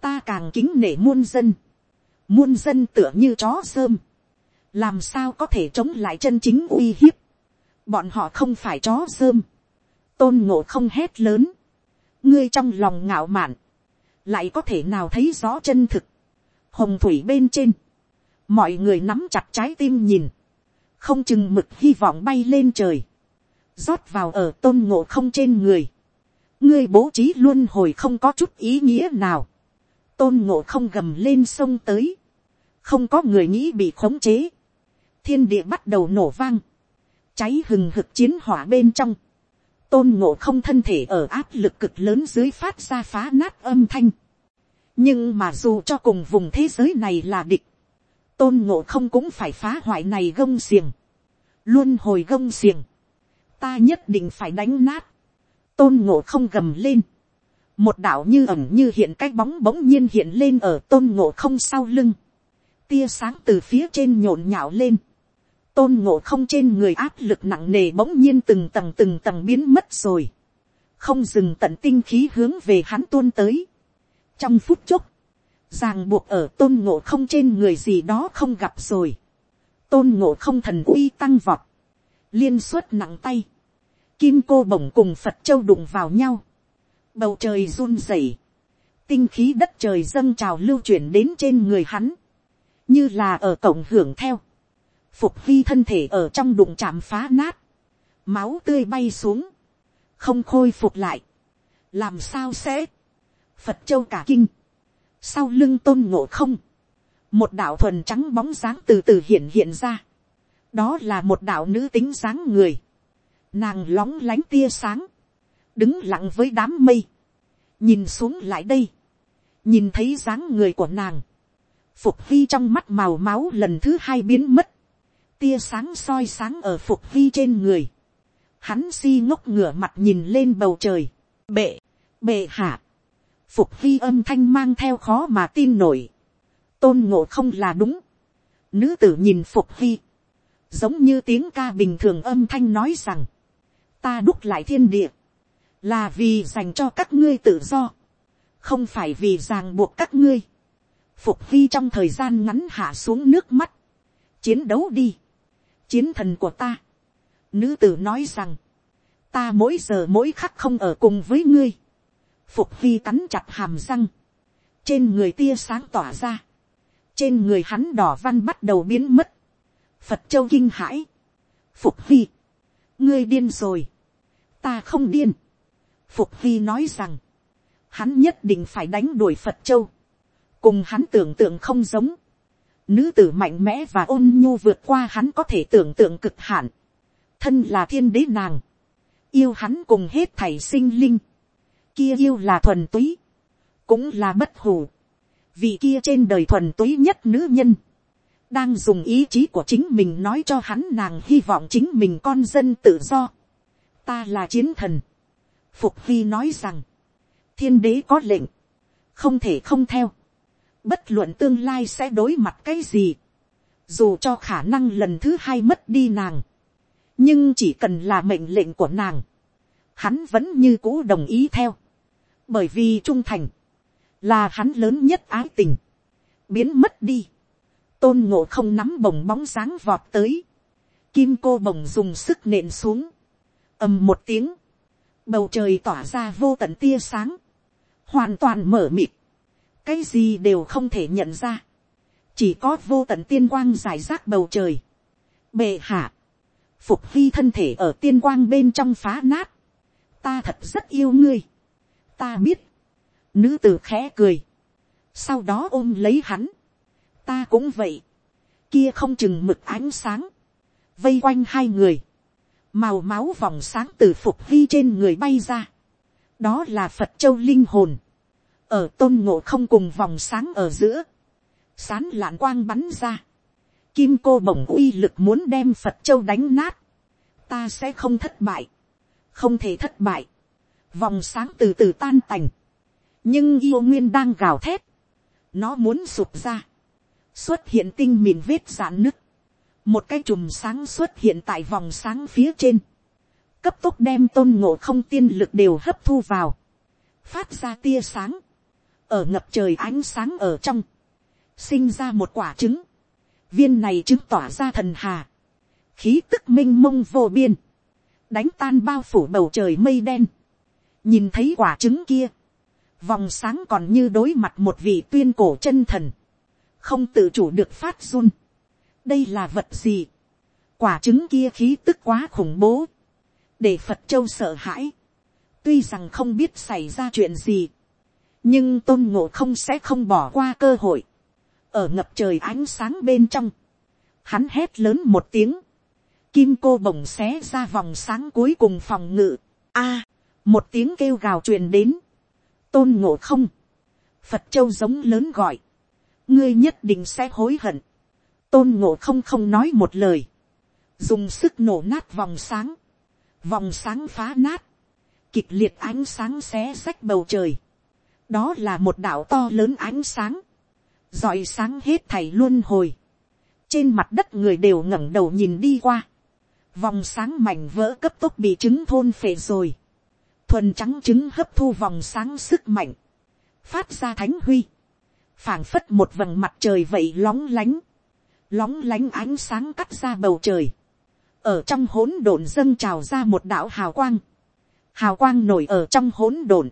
ta càng kính nể muôn dân, muôn dân tựa như chó sơm, làm sao có thể chống lại chân chính uy hiếp, bọn họ không phải chó sơm, tôn ngộ không hét lớn, ngươi trong lòng ngạo mạn, lại có thể nào thấy rõ chân thực, hồng thủy bên trên, mọi người nắm chặt trái tim nhìn, không chừng mực hy vọng bay lên trời, rót vào ở tôn ngộ không trên người, ngươi bố trí luôn hồi không có chút ý nghĩa nào, tôn ngộ không gầm lên sông tới, không có người nghĩ bị khống chế, thiên địa bắt đầu nổ vang, cháy hừng hực chiến hỏa bên trong, tôn ngộ không thân thể ở áp lực cực lớn dưới phát ra phá nát âm thanh, nhưng mà dù cho cùng vùng thế giới này là địch, tôn ngộ không cũng phải phá hoại này gông xiềng, luôn hồi gông xiềng, ta nhất định phải đánh nát, tôn ngộ không gầm lên, một đạo như ẩm như hiện cái bóng bỗng nhiên hiện lên ở tôn ngộ không sau lưng, tia sáng từ phía trên nhộn nhạo lên, tôn ngộ không trên người áp lực nặng nề bỗng nhiên từng tầng từng tầng biến mất rồi, không dừng tận tinh khí hướng về hắn tuôn tới. trong phút chốc, ràng buộc ở tôn ngộ không trên người gì đó không gặp rồi, tôn ngộ không thần uy tăng vọt, liên suất nặng tay, kim cô bổng cùng phật châu đụng vào nhau, bầu trời run rẩy, tinh khí đất trời dâng trào lưu chuyển đến trên người hắn, như là ở cổng hưởng theo, phục vi thân thể ở trong đụng chạm phá nát, máu tươi bay xuống, không khôi phục lại, làm sao sẽ, phật châu cả kinh, sau lưng tôn ngộ không, một đạo thuần trắng bóng dáng từ từ hiện hiện ra, đó là một đạo nữ tính dáng người, nàng lóng lánh tia sáng, đứng lặng với đám mây, nhìn xuống lại đây, nhìn thấy dáng người của nàng, phục vi trong mắt màu máu lần thứ hai biến mất, tia sáng soi sáng ở phục vi trên người, hắn si ngốc ngửa mặt nhìn lên bầu trời, bệ, bệ hạ, phục vi âm thanh mang theo khó mà tin nổi, tôn ngộ không là đúng, nữ tử nhìn phục vi, giống như tiếng ca bình thường âm thanh nói rằng, ta đúc lại thiên địa, là vì dành cho các ngươi tự do, không phải vì ràng buộc các ngươi. Phục vi trong thời gian ngắn hạ xuống nước mắt, chiến đấu đi, chiến thần của ta. Nữ tử nói rằng, ta mỗi giờ mỗi khắc không ở cùng với ngươi. Phục vi cắn chặt hàm răng, trên người tia sáng tỏa ra, trên người hắn đỏ văn bắt đầu biến mất. Phật châu kinh hãi, Phục vi, ngươi điên rồi, ta không điên. Phục Vi nói rằng, hắn nhất định phải đánh đuổi Phật Châu. Cùng hắn tưởng tượng không giống. Nữ tử mạnh mẽ và ôn nhu vượt qua hắn có thể tưởng tượng cực hạn. thân là thiên đế nàng, yêu hắn cùng hết thảy sinh linh, kia yêu là thuần túy, cũng là bất hủ, vị kia trên đời thuần túy nhất nữ nhân, đang dùng ý chí của chính mình nói cho hắn nàng hy vọng chính mình con dân tự do. ta là chiến thần. phục Vi nói rằng, thiên đế có lệnh, không thể không theo, bất luận tương lai sẽ đối mặt cái gì, dù cho khả năng lần thứ hai mất đi nàng, nhưng chỉ cần là mệnh lệnh của nàng, hắn vẫn như cũ đồng ý theo, bởi vì trung thành, là hắn lớn nhất ái tình, biến mất đi, tôn ngộ không nắm bồng bóng sáng vọt tới, kim cô bồng dùng sức nện xuống, ầm một tiếng, bầu trời tỏa ra vô tận tia sáng, hoàn toàn mở mịt, cái gì đều không thể nhận ra, chỉ có vô tận tiên quang giải rác bầu trời, bệ hạ, phục hy thân thể ở tiên quang bên trong phá nát, ta thật rất yêu ngươi, ta biết, nữ tử khẽ cười, sau đó ôm lấy hắn, ta cũng vậy, kia không chừng mực ánh sáng, vây quanh hai người, màu máu vòng sáng từ phục vi trên người bay ra, đó là phật châu linh hồn, ở tôn ngộ không cùng vòng sáng ở giữa, sán lạn quang bắn ra, kim cô bổng uy lực muốn đem phật châu đánh nát, ta sẽ không thất bại, không thể thất bại, vòng sáng từ từ tan tành, nhưng yêu nguyên đang gào thét, nó muốn sụp ra, xuất hiện tinh mịn vết giãn nứt, một cái chùm sáng xuất hiện tại vòng sáng phía trên, cấp tốc đem tôn ngộ không tiên lực đều hấp thu vào, phát ra tia sáng, ở ngập trời ánh sáng ở trong, sinh ra một quả trứng, viên này trứng tỏa ra thần hà, khí tức m i n h mông vô biên, đánh tan bao phủ bầu trời mây đen, nhìn thấy quả trứng kia, vòng sáng còn như đối mặt một vị tuyên cổ chân thần, không tự chủ được phát run. đây là vật gì, quả trứng kia khí tức quá khủng bố, để phật châu sợ hãi, tuy rằng không biết xảy ra chuyện gì, nhưng tôn ngộ không sẽ không bỏ qua cơ hội, ở ngập trời ánh sáng bên trong, hắn hét lớn một tiếng, kim cô bồng xé ra vòng sáng cuối cùng phòng ngự, a, một tiếng kêu gào truyền đến, tôn ngộ không, phật châu giống lớn gọi, ngươi nhất định sẽ hối hận, tôn ngộ không không nói một lời, dùng sức nổ nát vòng sáng, vòng sáng phá nát, kịch liệt ánh sáng xé xách bầu trời, đó là một đạo to lớn ánh sáng, dọi sáng hết thảy luôn hồi, trên mặt đất người đều ngẩng đầu nhìn đi qua, vòng sáng mảnh vỡ cấp tốc bị trứng thôn phệ rồi, thuần trắng trứng hấp thu vòng sáng sức mạnh, phát ra thánh huy, phảng phất một vầng mặt trời vậy lóng lánh, lóng lánh ánh sáng cắt ra bầu trời, ở trong hỗn độn dâng trào ra một đạo hào quang, hào quang nổi ở trong hỗn độn,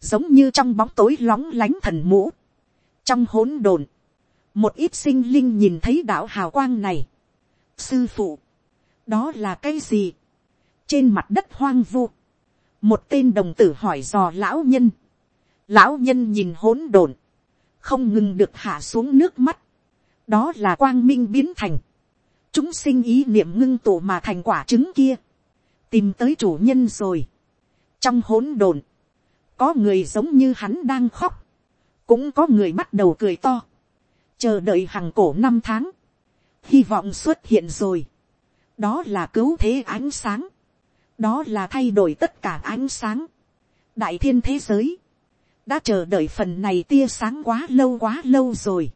giống như trong bóng tối lóng lánh thần mũ, trong hỗn độn, một ít sinh linh nhìn thấy đạo hào quang này. sư phụ, đó là cái gì, trên mặt đất hoang vu, một tên đồng tử hỏi dò lão nhân, lão nhân nhìn hỗn độn, không ngừng được hạ xuống nước mắt, đó là quang minh biến thành, chúng sinh ý niệm ngưng tụ mà thành quả trứng kia, tìm tới chủ nhân rồi, trong hỗn độn, có người giống như hắn đang khóc, cũng có người bắt đầu cười to, chờ đợi hàng cổ năm tháng, hy vọng xuất hiện rồi, đó là cứu thế ánh sáng, đó là thay đổi tất cả ánh sáng, đại thiên thế giới, đã chờ đợi phần này tia sáng quá lâu quá lâu rồi,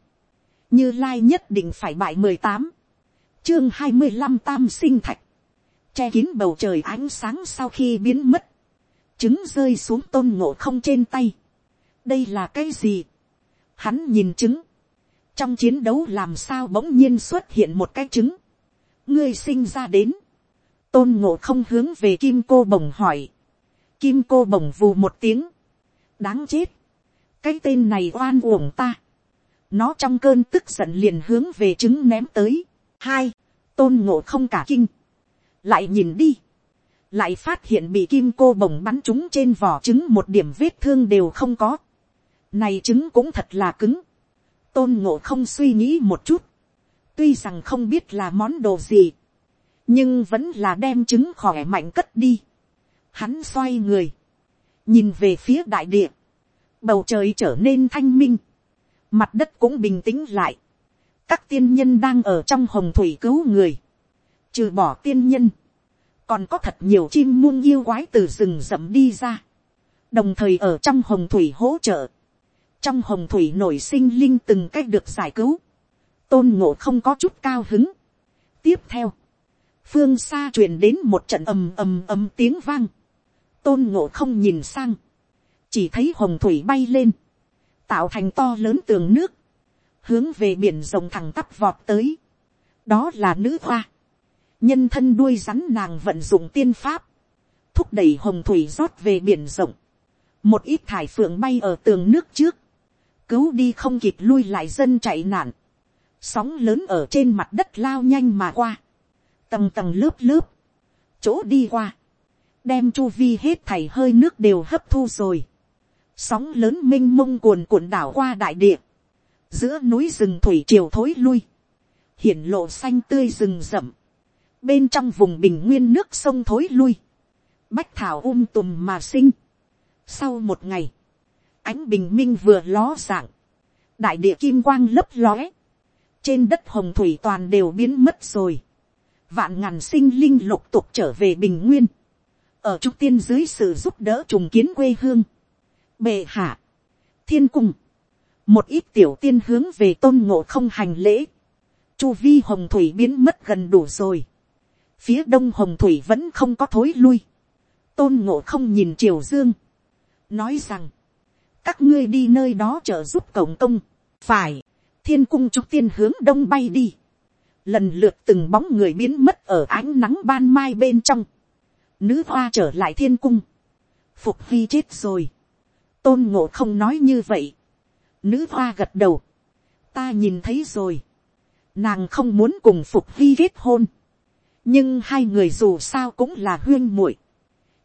như lai nhất định phải bại mười tám, chương hai mươi năm tam sinh thạch, che kín bầu trời ánh sáng sau khi biến mất, trứng rơi xuống tôn ngộ không trên tay. đây là cái gì. hắn nhìn trứng. trong chiến đấu làm sao bỗng nhiên xuất hiện một cái trứng. ngươi sinh ra đến tôn ngộ không hướng về kim cô bồng hỏi. kim cô bồng vù một tiếng. đáng chết. cái tên này oan uổng ta. nó trong cơn tức giận liền hướng về trứng ném tới. hai, tôn ngộ không cả kinh. lại nhìn đi lại phát hiện bị kim cô bồng bắn trúng trên vỏ trứng một điểm vết thương đều không có. Này trứng cũng thật là cứng. Tôn ngộ không suy nghĩ một chút. Tuy rằng không biết là món đồ gì nhưng vẫn là đem trứng khỏe mạnh cất đi. Hắn xoay người, nhìn về phía đại địa, bầu trời trở nên thanh minh, mặt đất cũng bình tĩnh lại, các tiên nhân đang ở trong hồng thủy cứu người, trừ bỏ tiên nhân, còn có thật nhiều chim muôn yêu quái từ rừng rậm đi ra, đồng thời ở trong hồng thủy hỗ trợ, trong hồng thủy nổi sinh linh từng cách được giải cứu, tôn ngộ không có chút cao hứng. tiếp theo, phương xa truyền đến một trận ầm ầm ầm tiếng vang, tôn ngộ không nhìn sang, chỉ thấy hồng thủy bay lên, tạo thành to lớn tường nước, hướng về biển rồng thẳng tắp vọt tới. đó là nữ hoa, nhân thân đuôi rắn nàng vận dụng tiên pháp, thúc đẩy hồng thủy rót về biển rộng, một ít thải phượng bay ở tường nước trước, cứu đi không kịp lui lại dân chạy nạn, sóng lớn ở trên mặt đất lao nhanh mà qua, tầng tầng lớp lớp, chỗ đi qua, đem chu vi hết thảy hơi nước đều hấp thu rồi, sóng lớn m i n h mông cuồn cuộn đảo qua đại địa, giữa núi rừng thủy triều thối lui, hiển lộ xanh tươi rừng rậm, bên trong vùng bình nguyên nước sông thối lui, bách thảo um tùm mà sinh. Sau một ngày, ánh bình minh vừa ló dạng, đại địa kim quang lấp lóe, trên đất hồng thủy toàn đều biến mất rồi, vạn ngàn sinh linh lục tục trở về bình nguyên, ở trung tiên dưới sự giúp đỡ trùng kiến quê hương, bệ hạ, thiên cung, một ít tiểu tiên hướng về tôn ngộ không hành lễ, chu vi hồng thủy biến mất gần đủ rồi, phía đông hồng thủy vẫn không có thối lui, tôn ngộ không nhìn triều dương, nói rằng, các ngươi đi nơi đó trợ giúp cổng công, phải, thiên cung trúc tiên hướng đông bay đi, lần lượt từng bóng người biến mất ở ánh nắng ban mai bên trong, nữ hoa trở lại thiên cung, phục hy chết rồi, tôn ngộ không nói như vậy. nữ hoa gật đầu. ta nhìn thấy rồi. nàng không muốn cùng phục hy kết hôn. nhưng hai người dù sao cũng là huyên muội.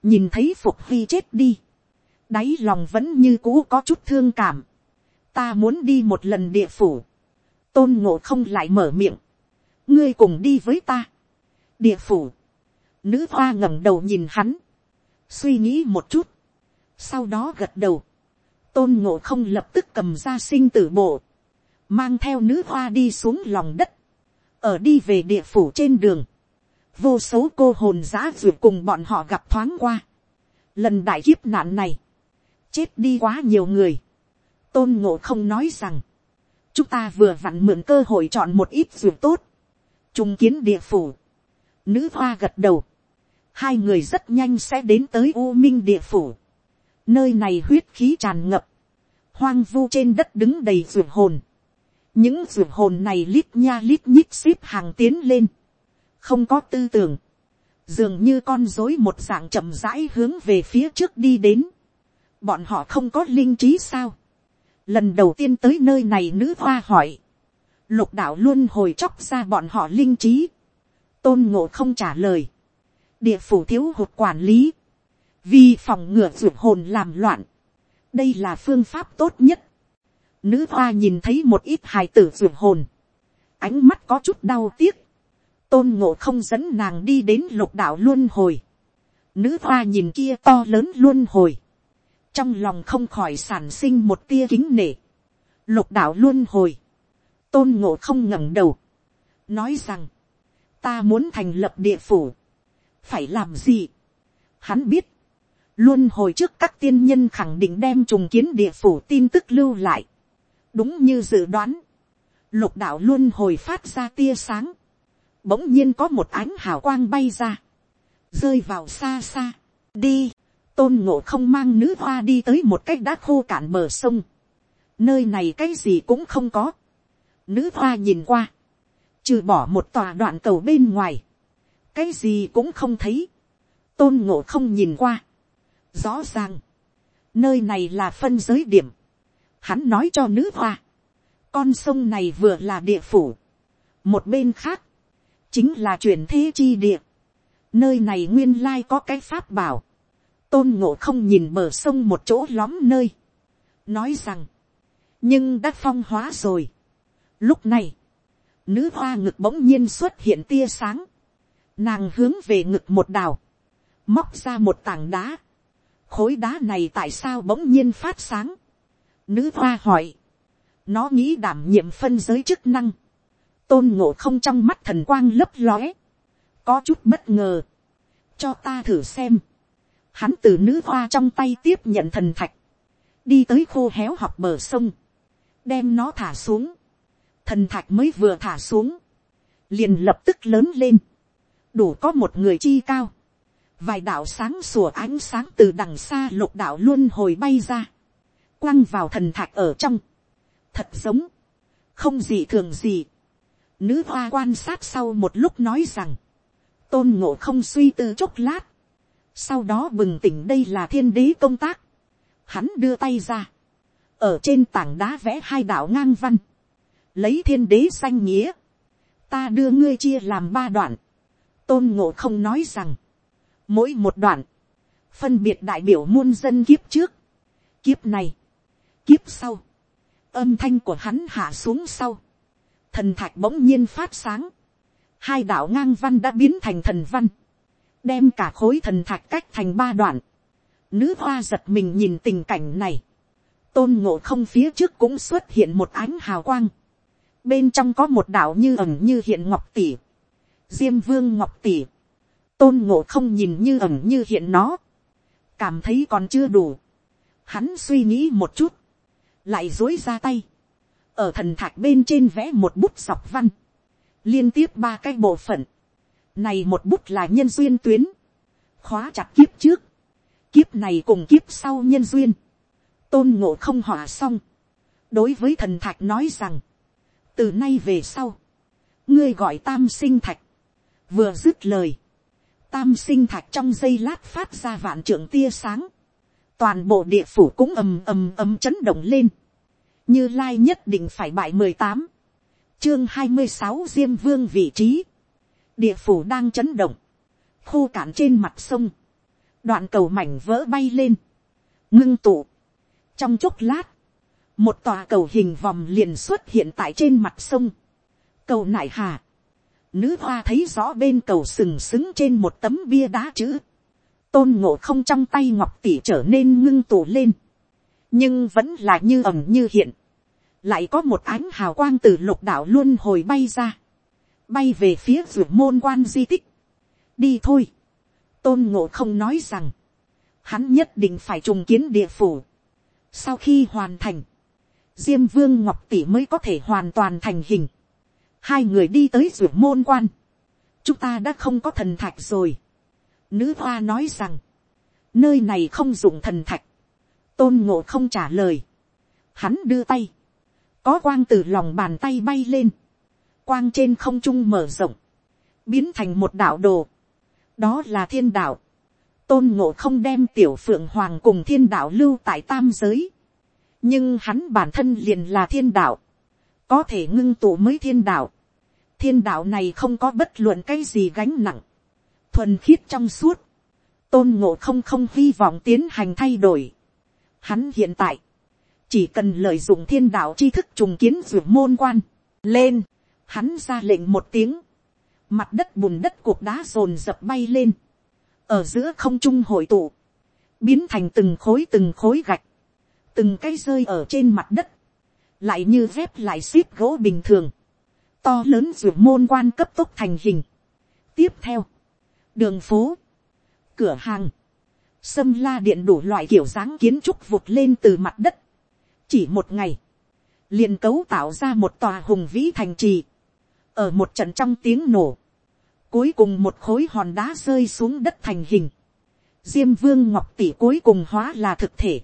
nhìn thấy phục hy chết đi. đáy lòng vẫn như cũ có chút thương cảm. ta muốn đi một lần địa phủ. tôn ngộ không lại mở miệng ngươi cùng đi với ta. địa phủ. nữ hoa ngẩng đầu nhìn hắn. suy nghĩ một chút sau đó gật đầu, tôn ngộ không lập tức cầm ra sinh tử bộ, mang theo nữ hoa đi xuống lòng đất, ở đi về địa phủ trên đường, vô số cô hồn giã ruột cùng bọn họ gặp thoáng qua. Lần đại kiếp nạn này, chết đi quá nhiều người. Tôn ngộ không nói rằng, chúng ta vừa vặn mượn cơ hội chọn một ít ruột tốt, trung kiến địa phủ. Nữ hoa gật đầu, hai người rất nhanh sẽ đến tới u minh địa phủ. Nơi này huyết khí tràn ngập. Hoang vu trên đất đứng đầy ruột hồn. Những ruột hồn này lít nha lít nhít xếp hàng tiến lên. Không có tư tưởng. Dường như con dối một dạng chậm rãi hướng về phía trước đi đến. Bọn họ không có linh trí sao. Lần đầu tiên tới nơi này nữ hoa hỏi. Lục đạo luôn hồi chóc ra bọn họ linh trí. Tôn ngộ không trả lời. Địa phủ thiếu hụt quản lý vì phòng ngừa ruột hồn làm loạn, đây là phương pháp tốt nhất. Nữ hoa nhìn thấy một ít hài tử ruột hồn, ánh mắt có chút đau tiếc, tôn ngộ không dẫn nàng đi đến lục đạo luôn hồi. Nữ hoa nhìn kia to lớn luôn hồi, trong lòng không khỏi sản sinh một tia kính nể. Lục đạo luôn hồi, tôn ngộ không ngẩng đầu, nói rằng, ta muốn thành lập địa phủ, phải làm gì. Hắn biết, luôn hồi trước các tiên nhân khẳng định đem trùng kiến địa phủ tin tức lưu lại. đúng như dự đoán, lục đạo luôn hồi phát ra tia sáng, bỗng nhiên có một ánh hào quang bay ra, rơi vào xa xa, đi, tôn ngộ không mang nữ hoa đi tới một cách đã khô cạn bờ sông, nơi này cái gì cũng không có, nữ hoa nhìn qua, trừ bỏ một tòa đoạn cầu bên ngoài, cái gì cũng không thấy, tôn ngộ không nhìn qua, Rõ ràng, nơi này là phân giới điểm. Hắn nói cho nữ hoa, con sông này vừa là địa phủ. Một bên khác, chính là chuyển thế chi địa. Nơi này nguyên lai có cái pháp bảo. Tôn ngộ không nhìn bờ sông một chỗ lóm nơi. Nói rằng, nhưng đã phong hóa rồi. Lúc này, nữ hoa ngực bỗng nhiên xuất hiện tia sáng. nàng hướng về ngực một đào, móc ra một tảng đá, khối đá này tại sao bỗng nhiên phát sáng, nữ hoa hỏi, nó nghĩ đảm nhiệm phân giới chức năng, tôn ngộ không trong mắt thần quang lấp lóe, có chút bất ngờ, cho ta thử xem, hắn từ nữ hoa trong tay tiếp nhận thần thạch, đi tới khô héo học bờ sông, đem nó thả xuống, thần thạch mới vừa thả xuống, liền lập tức lớn lên, đủ có một người chi cao, vài đạo sáng sủa ánh sáng từ đằng xa lục đạo luôn hồi bay ra, quăng vào thần thạch ở trong, thật giống, không gì thường gì. Nữ hoa quan sát sau một lúc nói rằng, tôn ngộ không suy tư chốc lát, sau đó bừng tỉnh đây là thiên đế công tác, hắn đưa tay ra, ở trên tảng đá vẽ hai đạo ngang văn, lấy thiên đế sanh nghĩa, ta đưa ngươi chia làm ba đoạn, tôn ngộ không nói rằng, mỗi một đoạn, phân biệt đại biểu muôn dân kiếp trước, kiếp này, kiếp sau, âm thanh của hắn hạ xuống sau, thần thạch bỗng nhiên phát sáng, hai đạo ngang văn đã biến thành thần văn, đem cả khối thần thạch cách thành ba đoạn, nữ hoa giật mình nhìn tình cảnh này, tôn ngộ không phía trước cũng xuất hiện một ánh hào quang, bên trong có một đạo như ẩm như hiện ngọc tỷ, diêm vương ngọc tỷ, tôn ngộ không nhìn như ẩm như hiện nó, cảm thấy còn chưa đủ, hắn suy nghĩ một chút, lại dối ra tay, ở thần thạch bên trên vẽ một bút sọc văn, liên tiếp ba cái bộ phận, này một bút là nhân duyên tuyến, khóa chặt kiếp trước, kiếp này cùng kiếp sau nhân duyên, tôn ngộ không hỏa xong, đối với thần thạch nói rằng, từ nay về sau, ngươi gọi tam sinh thạch, vừa dứt lời, tam sinh thạch trong giây lát phát ra vạn trưởng tia sáng, toàn bộ địa phủ cũng ầm ầm ầm chấn động lên, như lai nhất định phải bại mười tám, chương hai mươi sáu diêm vương vị trí, địa phủ đang chấn động, khô cạn trên mặt sông, đoạn cầu mảnh vỡ bay lên, ngưng tụ, trong chốc lát, một tòa cầu hình vòng liền xuất hiện tại trên mặt sông, cầu nại hà, nữ hoa thấy rõ bên cầu sừng sững trên một tấm bia đá chữ, tôn ngộ không trong tay ngọc tỷ trở nên ngưng tụ lên, nhưng vẫn là như ẩm như hiện, lại có một ánh hào quang từ lục đạo luôn hồi bay ra, bay về phía ruột môn quan di tích, đi thôi, tôn ngộ không nói rằng, hắn nhất định phải trùng kiến địa phủ, sau khi hoàn thành, diêm vương ngọc tỷ mới có thể hoàn toàn thành hình, hai người đi tới ruột môn quan, chúng ta đã không có thần thạch rồi, Nữ hoa nói rằng, nơi này không dùng thần thạch. Tôn ngộ không trả lời. Hắn đưa tay. Có quang từ lòng bàn tay bay lên. Quang trên không trung mở rộng. Biến thành một đạo đồ. Đó là thiên đạo. Tôn ngộ không đem tiểu phượng hoàng cùng thiên đạo lưu tại tam giới. Nhưng hắn bản thân liền là thiên đạo. Có thể ngưng tụ mới thiên đạo. Thiên đạo này không có bất luận cái gì gánh nặng thuần khiết trong suốt, tôn ngộ không không hy vọng tiến hành thay đổi. Hắn hiện tại, chỉ cần lợi dụng thiên đạo tri thức trùng kiến ruột môn quan, lên, hắn ra lệnh một tiếng, mặt đất bùn đất cuộc đá rồn dập bay lên, ở giữa không trung hội tụ, biến thành từng khối từng khối gạch, từng cây rơi ở trên mặt đất, lại như dép lại ship gỗ bình thường, to lớn ruột môn quan cấp tốc thành hình. tiếp theo, đường phố, cửa hàng, sâm la điện đủ loại kiểu dáng kiến trúc vụt lên từ mặt đất. chỉ một ngày, liền cấu tạo ra một tòa hùng vĩ thành trì, ở một trận trong tiếng nổ, cuối cùng một khối hòn đá rơi xuống đất thành hình, diêm vương ngọc tỷ cuối cùng hóa là thực thể,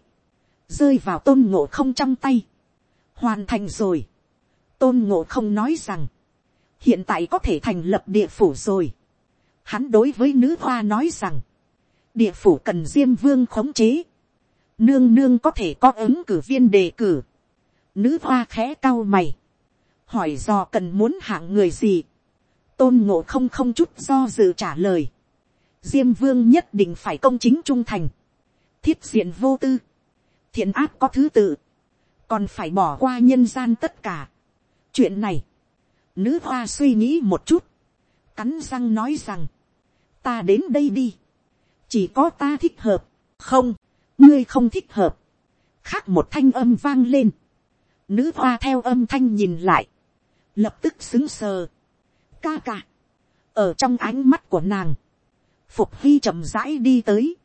rơi vào tôn ngộ không trong tay, hoàn thành rồi, tôn ngộ không nói rằng, hiện tại có thể thành lập địa phủ rồi, hắn đối với nữ hoa nói rằng, địa phủ cần diêm vương khống chế, nương nương có thể có ứng cử viên đề cử, nữ hoa khẽ cao mày, hỏi do cần muốn hạng người gì, tôn ngộ không không chút do dự trả lời, diêm vương nhất định phải công chính trung thành, thiết diện vô tư, thiện ác có thứ tự, còn phải bỏ qua nhân gian tất cả. chuyện này, nữ hoa suy nghĩ một chút, cắn răng nói rằng, ta đến đây đi, chỉ có ta thích hợp, không, ngươi không thích hợp, khác một thanh âm vang lên, nữ hoa theo âm thanh nhìn lại, lập tức xứng sờ, ca ca, ở trong ánh mắt của nàng, phục hy chậm rãi đi tới,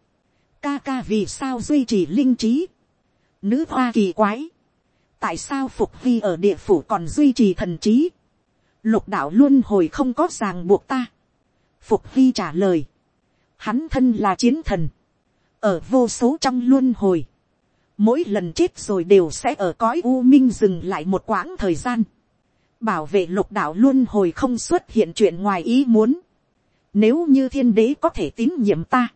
ca ca vì sao duy trì linh trí, nữ hoa kỳ quái, tại sao phục hy ở địa phủ còn duy trì thần trí, lục đạo luôn hồi không có ràng buộc ta, phục hy trả lời, hắn thân là chiến thần, ở vô số trong luôn hồi, mỗi lần chết rồi đều sẽ ở cõi u minh dừng lại một quãng thời gian, bảo vệ lục đạo luôn hồi không xuất hiện chuyện ngoài ý muốn, nếu như thiên đế có thể tín nhiệm ta,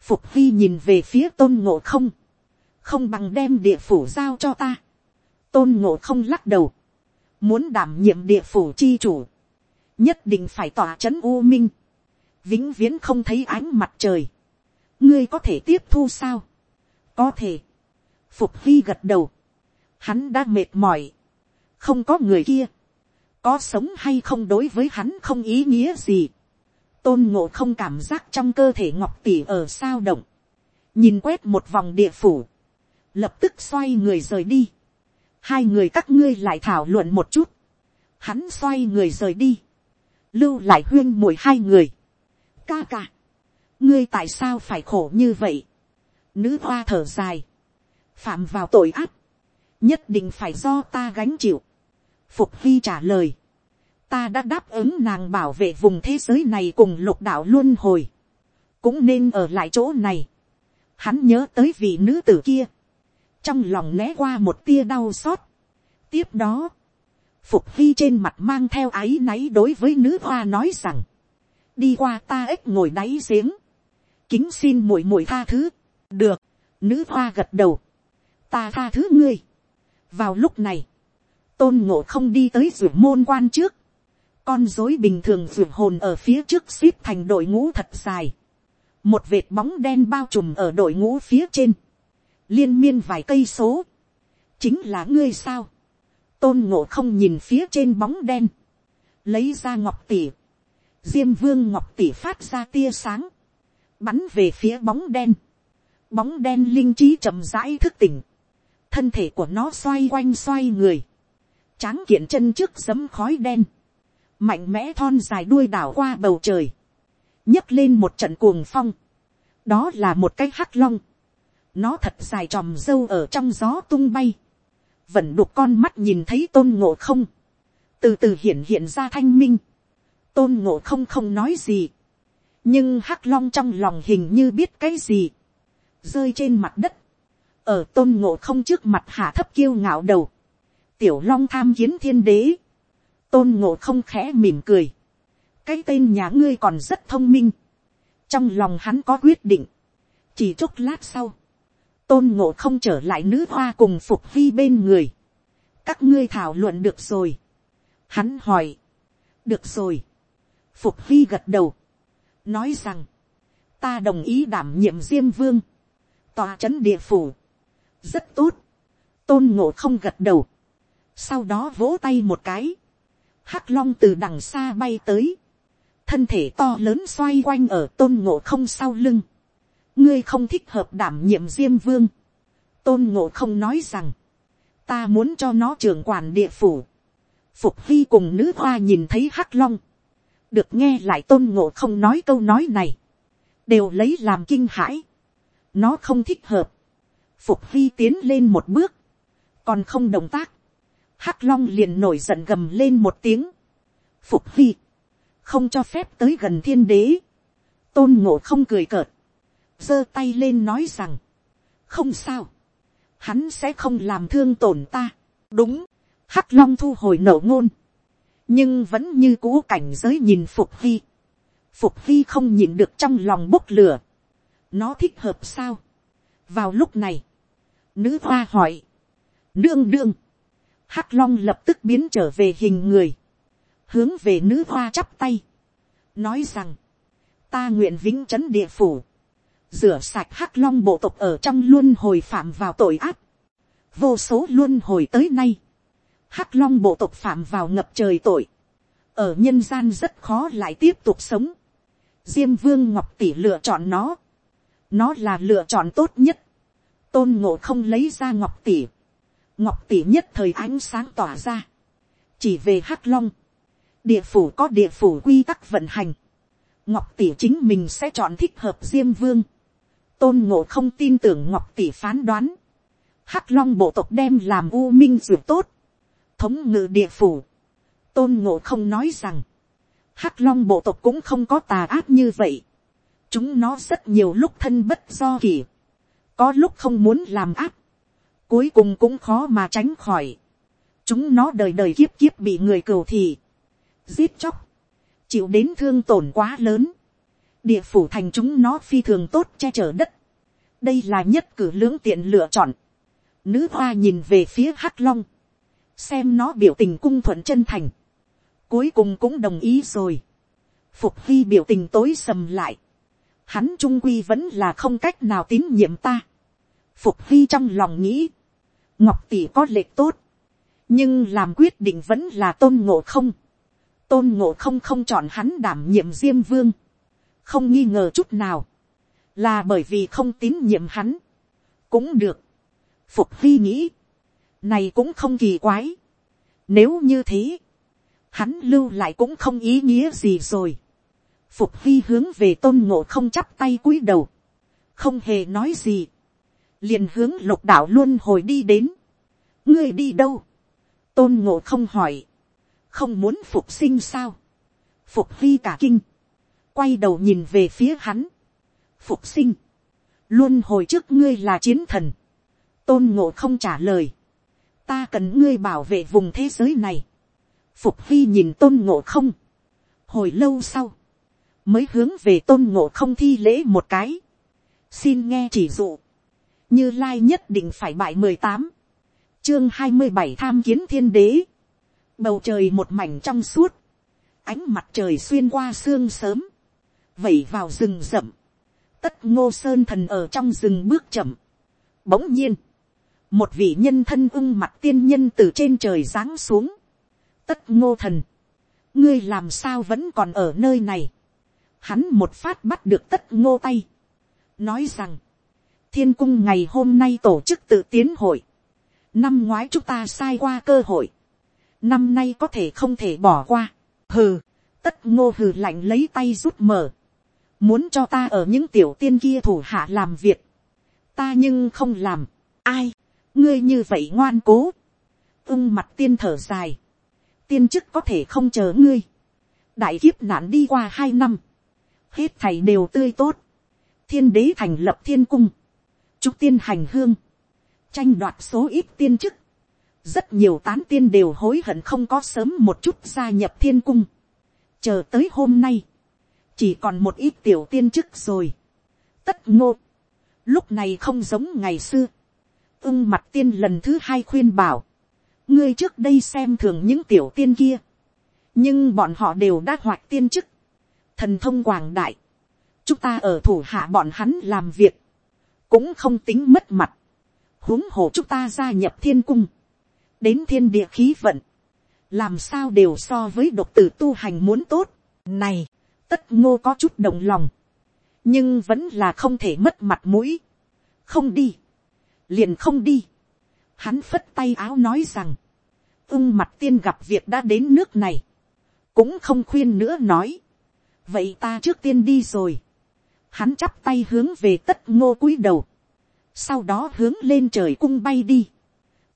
phục hy nhìn về phía tôn ngộ không, không bằng đem địa phủ giao cho ta, tôn ngộ không lắc đầu, muốn đảm nhiệm địa phủ chi chủ, nhất định phải tỏa c h ấ n u minh, vĩnh viễn không thấy ánh mặt trời, ngươi có thể tiếp thu sao, có thể, phục hy gật đầu, hắn đã mệt mỏi, không có người kia, có sống hay không đối với hắn không ý nghĩa gì, tôn ngộ không cảm giác trong cơ thể ngọc tỉ ở sao động, nhìn quét một vòng địa phủ, lập tức xoay người rời đi, hai người các ngươi lại thảo luận một chút, hắn xoay người rời đi, lưu lại huyên mùi hai người, ca ca, ngươi tại sao phải khổ như vậy, nữ hoa thở dài, phạm vào tội ác, nhất định phải do ta gánh chịu, phục hy trả lời, ta đã đáp ứng nàng bảo vệ vùng thế giới này cùng lục đạo luân hồi, cũng nên ở lại chỗ này, hắn nhớ tới vị nữ tử kia, trong lòng né qua một tia đau xót. tiếp đó, phục hy trên mặt mang theo áy náy đối với nữ hoa nói rằng, đi qua ta ếch ngồi đáy giếng, kính xin muội muội tha thứ, được, nữ hoa gật đầu, ta tha thứ ngươi. vào lúc này, tôn ngộ không đi tới ruột môn quan trước, con dối bình thường ruột hồn ở phía trước xếp thành đội ngũ thật dài, một vệt bóng đen bao trùm ở đội ngũ phía trên, liên miên vài cây số, chính là ngươi sao, tôn ngộ không nhìn phía trên bóng đen, lấy ra ngọc tỉ, diêm vương ngọc tỉ phát ra tia sáng, bắn về phía bóng đen, bóng đen linh trí chậm rãi thức tỉnh, thân thể của nó xoay quanh xoay người, tráng kiện chân trước giấm khói đen, mạnh mẽ thon dài đuôi đảo qua bầu trời, nhấc lên một trận cuồng phong, đó là một cái hắc long, nó thật dài tròm dâu ở trong gió tung bay, vẫn đục con mắt nhìn thấy tôn ngộ không, từ từ hiện hiện ra thanh minh, tôn ngộ không không nói gì, nhưng hắc long trong lòng hình như biết cái gì, rơi trên mặt đất, ở tôn ngộ không trước mặt hạ thấp kiêu ngạo đầu, tiểu long tham kiến thiên đế, tôn ngộ không khẽ mỉm cười, cái tên nhà ngươi còn rất thông minh, trong lòng hắn có quyết định, chỉ chốc lát sau, tôn ngộ không trở lại nữ hoa cùng phục vi bên người. các ngươi thảo luận được rồi. hắn hỏi. được rồi. phục vi gật đầu. nói rằng, ta đồng ý đảm nhiệm diêm vương. tòa c h ấ n địa phủ. rất tốt. tôn ngộ không gật đầu. sau đó vỗ tay một cái. hắc long từ đằng xa bay tới. thân thể to lớn xoay quanh ở tôn ngộ không sau lưng ngươi không thích hợp đảm nhiệm diêm vương. tôn ngộ không nói rằng, ta muốn cho nó trưởng quản địa phủ. phục hy cùng nữ hoa nhìn thấy hắc long. được nghe lại tôn ngộ không nói câu nói này. đều lấy làm kinh hãi. nó không thích hợp. phục hy tiến lên một bước. còn không động tác. hắc long liền nổi giận gầm lên một tiếng. phục hy. không cho phép tới gần thiên đế. tôn ngộ không cười cợt giơ tay lên nói rằng, không sao, hắn sẽ không làm thương tổn ta. đúng, hắc long thu hồi nổ ngôn, nhưng vẫn như cũ cảnh giới nhìn phục vi. phục vi không nhìn được trong lòng bốc lửa. nó thích hợp sao. vào lúc này, nữ hoa hỏi, đương đương, hắc long lập tức biến trở về hình người, hướng về nữ hoa chắp tay, nói rằng, ta nguyện vĩnh c h ấ n địa phủ, rửa sạch hắc long bộ tộc ở trong luôn hồi phạm vào tội ác. Vô số luôn hồi tới nay, hắc long bộ tộc phạm vào ngập trời tội. Ở nhân gian rất khó lại tiếp tục sống. diêm vương ngọc tỷ lựa chọn nó, nó là lựa chọn tốt nhất, tôn ngộ không lấy ra ngọc tỷ, ngọc tỷ nhất thời ánh sáng tỏa ra, chỉ về hắc long, địa phủ có địa phủ quy tắc vận hành, ngọc tỷ chính mình sẽ chọn thích hợp diêm vương, tôn ngộ không tin tưởng ngọc tỷ phán đoán, hắc long bộ tộc đem làm u minh dược tốt, thống ngự địa phủ, tôn ngộ không nói rằng, hắc long bộ tộc cũng không có tà ác như vậy, chúng nó rất nhiều lúc thân bất do kỳ, có lúc không muốn làm ác, cuối cùng cũng khó mà tránh khỏi, chúng nó đời đời kiếp kiếp bị người cừu thì, giết chóc, chịu đến thương tổn quá lớn, địa phủ thành chúng nó phi thường tốt che chở đất, đây là nhất cử lưỡng tiện lựa chọn, nữ hoa nhìn về phía hắc long, xem nó biểu tình cung thuận chân thành, cuối cùng cũng đồng ý rồi, phục hy biểu tình tối sầm lại, hắn trung quy vẫn là không cách nào tín nhiệm ta, phục hy trong lòng nghĩ, ngọc tỷ có lệ tốt, nhưng làm quyết định vẫn là tôn ngộ không, tôn ngộ không không chọn hắn đảm nhiệm diêm vương, không nghi ngờ chút nào, là bởi vì không tín nhiệm hắn, cũng được, phục hy nghĩ, này cũng không kỳ quái, nếu như thế, hắn lưu lại cũng không ý nghĩa gì rồi, phục hy hướng về tôn ngộ không chắp tay cúi đầu, không hề nói gì, liền hướng lục đạo luôn hồi đi đến, ngươi đi đâu, tôn ngộ không hỏi, không muốn phục sinh sao, phục hy cả kinh, quay đầu nhìn về phía hắn, phục sinh, luôn hồi trước ngươi là chiến thần, tôn ngộ không trả lời, ta cần ngươi bảo vệ vùng thế giới này, phục hy nhìn tôn ngộ không, hồi lâu sau, mới hướng về tôn ngộ không thi lễ một cái, xin nghe chỉ dụ, như lai nhất định phải bại mười tám, chương hai mươi bảy tham kiến thiên đế, bầu trời một mảnh trong suốt, ánh mặt trời xuyên qua sương sớm, vẩy vào rừng rậm, tất ngô sơn thần ở trong rừng bước chậm, bỗng nhiên, một vị nhân thân ưng mặt tiên nhân từ trên trời giáng xuống, tất ngô thần, ngươi làm sao vẫn còn ở nơi này, hắn một phát bắt được tất ngô tay, nói rằng, thiên cung ngày hôm nay tổ chức tự tiến hội, năm ngoái chúng ta sai qua cơ hội, năm nay có thể không thể bỏ qua, hừ, tất ngô hừ lạnh lấy tay rút mở, muốn cho ta ở những tiểu tiên kia thủ hạ làm việc, ta nhưng không làm, ai, ngươi như vậy ngoan cố, ưng mặt tiên thở dài, tiên chức có thể không chờ ngươi, đại kiếp nạn đi qua hai năm, hết thầy đều tươi tốt, thiên đế thành lập thiên cung, chúc tiên hành hương, tranh đoạt số ít tiên chức, rất nhiều tán tiên đều hối hận không có sớm một chút gia nhập thiên cung, chờ tới hôm nay, chỉ còn một ít tiểu tiên chức rồi, tất ngô, lúc này không giống ngày xưa, ưng mặt tiên lần thứ hai khuyên bảo, ngươi trước đây xem thường những tiểu tiên kia, nhưng bọn họ đều đã hoạt tiên chức, thần thông quảng đại, chúng ta ở thủ hạ bọn hắn làm việc, cũng không tính mất mặt, huống hồ chúng ta gia nhập thiên cung, đến thiên địa khí vận, làm sao đều so với độc tử tu hành muốn tốt, này, tất ngô có chút đồng lòng, nhưng vẫn là không thể mất mặt mũi, không đi, liền không đi, hắn phất tay áo nói rằng, ưng mặt tiên gặp việc đã đến nước này, cũng không khuyên nữa nói, vậy ta trước tiên đi rồi, hắn chắp tay hướng về tất ngô cúi đầu, sau đó hướng lên trời cung bay đi,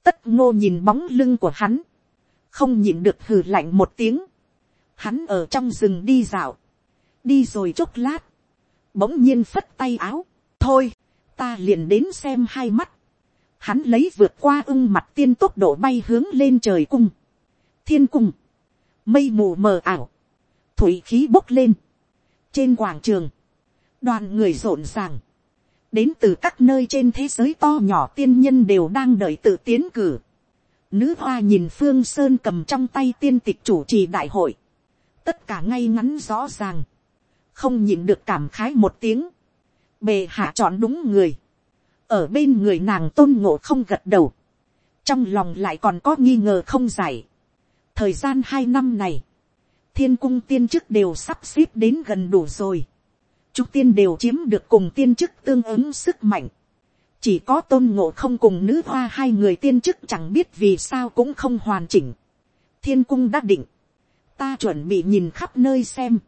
tất ngô nhìn bóng lưng của hắn, không nhìn được hừ lạnh một tiếng, hắn ở trong rừng đi dạo, đi rồi chốc lát, bỗng nhiên phất tay áo, thôi, ta liền đến xem hai mắt, hắn lấy vượt qua ưng mặt tiên tốc độ bay hướng lên trời cung, thiên cung, mây mù mờ ảo, thủy khí bốc lên, trên quảng trường, đoàn người rộn ràng, đến từ các nơi trên thế giới to nhỏ tiên nhân đều đang đợi tự tiến cử. Nữ hoa nhìn phương sơn cầm trong tay tiên tịch chủ trì đại hội, tất cả ngay ngắn rõ ràng, không nhìn được cảm khái một tiếng, bề hạ chọn đúng người, ở bên người nàng tôn ngộ không gật đầu, trong lòng lại còn có nghi ngờ không giải. thời gian hai năm này, thiên cung tiên chức đều sắp xếp đến gần đủ rồi, chúng tiên đều chiếm được cùng tiên chức tương ứng sức mạnh. chỉ có tôn ngộ không cùng nữ hoa hai người tiên chức chẳng biết vì sao cũng không hoàn chỉnh. thiên cung đã định. ta chuẩn bị nhìn khắp nơi xem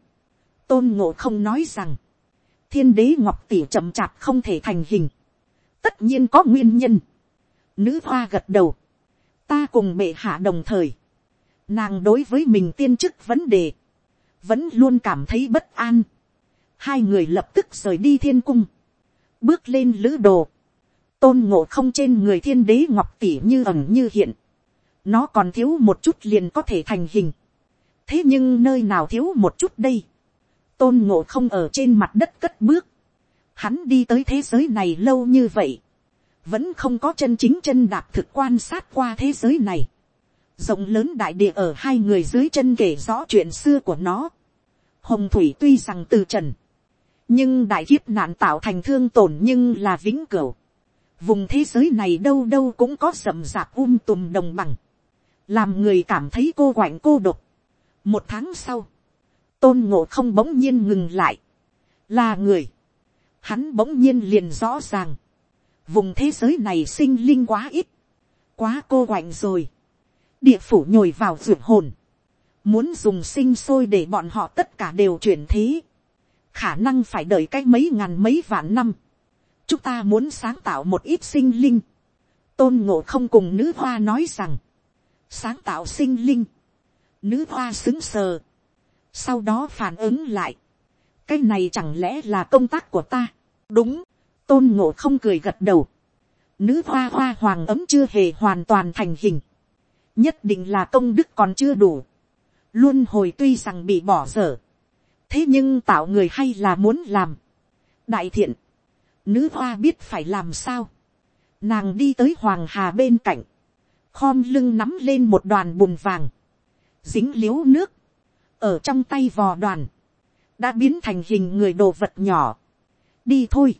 tôn ngộ không nói rằng, thiên đế ngọc tỷ chậm chạp không thể thành hình. tất nhiên có nguyên nhân. nữ hoa gật đầu. ta cùng bệ hạ đồng thời. nàng đối với mình tiên chức vấn đề. vẫn luôn cảm thấy bất an hai người lập tức rời đi thiên cung, bước lên lữ đồ, tôn ngộ không trên người thiên đế ngọc tỉ như ẩn như hiện, nó còn thiếu một chút liền có thể thành hình, thế nhưng nơi nào thiếu một chút đây, tôn ngộ không ở trên mặt đất cất bước, hắn đi tới thế giới này lâu như vậy, vẫn không có chân chính chân đạp thực quan sát qua thế giới này, rộng lớn đại địa ở hai người dưới chân kể rõ chuyện xưa của nó, hồng thủy tuy rằng từ trần, nhưng đại kiếp nạn tạo thành thương tổn nhưng là vĩnh cửu. vùng thế giới này đâu đâu cũng có rậm rạp um tùm đồng bằng, làm người cảm thấy cô quạnh cô độc. một tháng sau, tôn ngộ không bỗng nhiên ngừng lại, là người, hắn bỗng nhiên liền rõ ràng, vùng thế giới này sinh linh quá ít, quá cô quạnh rồi, địa phủ nhồi vào ruột hồn, muốn dùng sinh sôi để bọn họ tất cả đều chuyển thế, khả năng phải đợi cái mấy ngàn mấy vạn năm. chúng ta muốn sáng tạo một ít sinh linh. tôn ngộ không cùng nữ hoa nói rằng, sáng tạo sinh linh, nữ hoa xứng sờ, sau đó phản ứng lại, cái này chẳng lẽ là công tác của ta, đúng, tôn ngộ không cười gật đầu, nữ hoa hoa hoàng ấm chưa hề hoàn toàn thành hình, nhất định là công đức còn chưa đủ, luôn hồi tuy rằng bị bỏ dở, thế nhưng tạo người hay là muốn làm. đại thiện, nữ hoa biết phải làm sao. nàng đi tới hoàng hà bên cạnh, khom lưng nắm lên một đoàn bùn vàng, dính l i ế u nước, ở trong tay vò đoàn, đã biến thành hình người đồ vật nhỏ. đi thôi,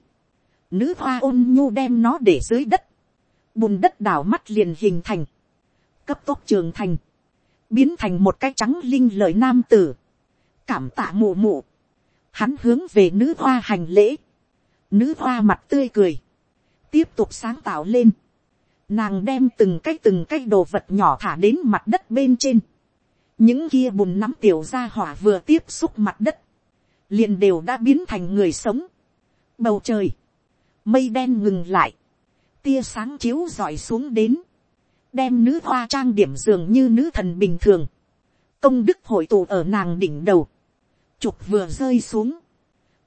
nữ hoa ôn nhu đem nó để dưới đất, bùn đất đảo mắt liền hình thành, cấp tốc trường thành, biến thành một cái trắng linh lợi nam tử, cảm tạ mụ mụ, hắn hướng về nữ hoa hành lễ, nữ hoa mặt tươi cười, tiếp tục sáng tạo lên, nàng đem từng cái từng cái đồ vật nhỏ thả đến mặt đất bên trên, những kia bùn nắm tiểu ra hỏa vừa tiếp xúc mặt đất, liền đều đã biến thành người sống. Bầu trời, mây đen ngừng lại, tia sáng chiếu rọi xuống đến, đem nữ hoa trang điểm dường như nữ thần bình thường, công đức hội tụ ở nàng đỉnh đầu, trục vừa rơi xuống.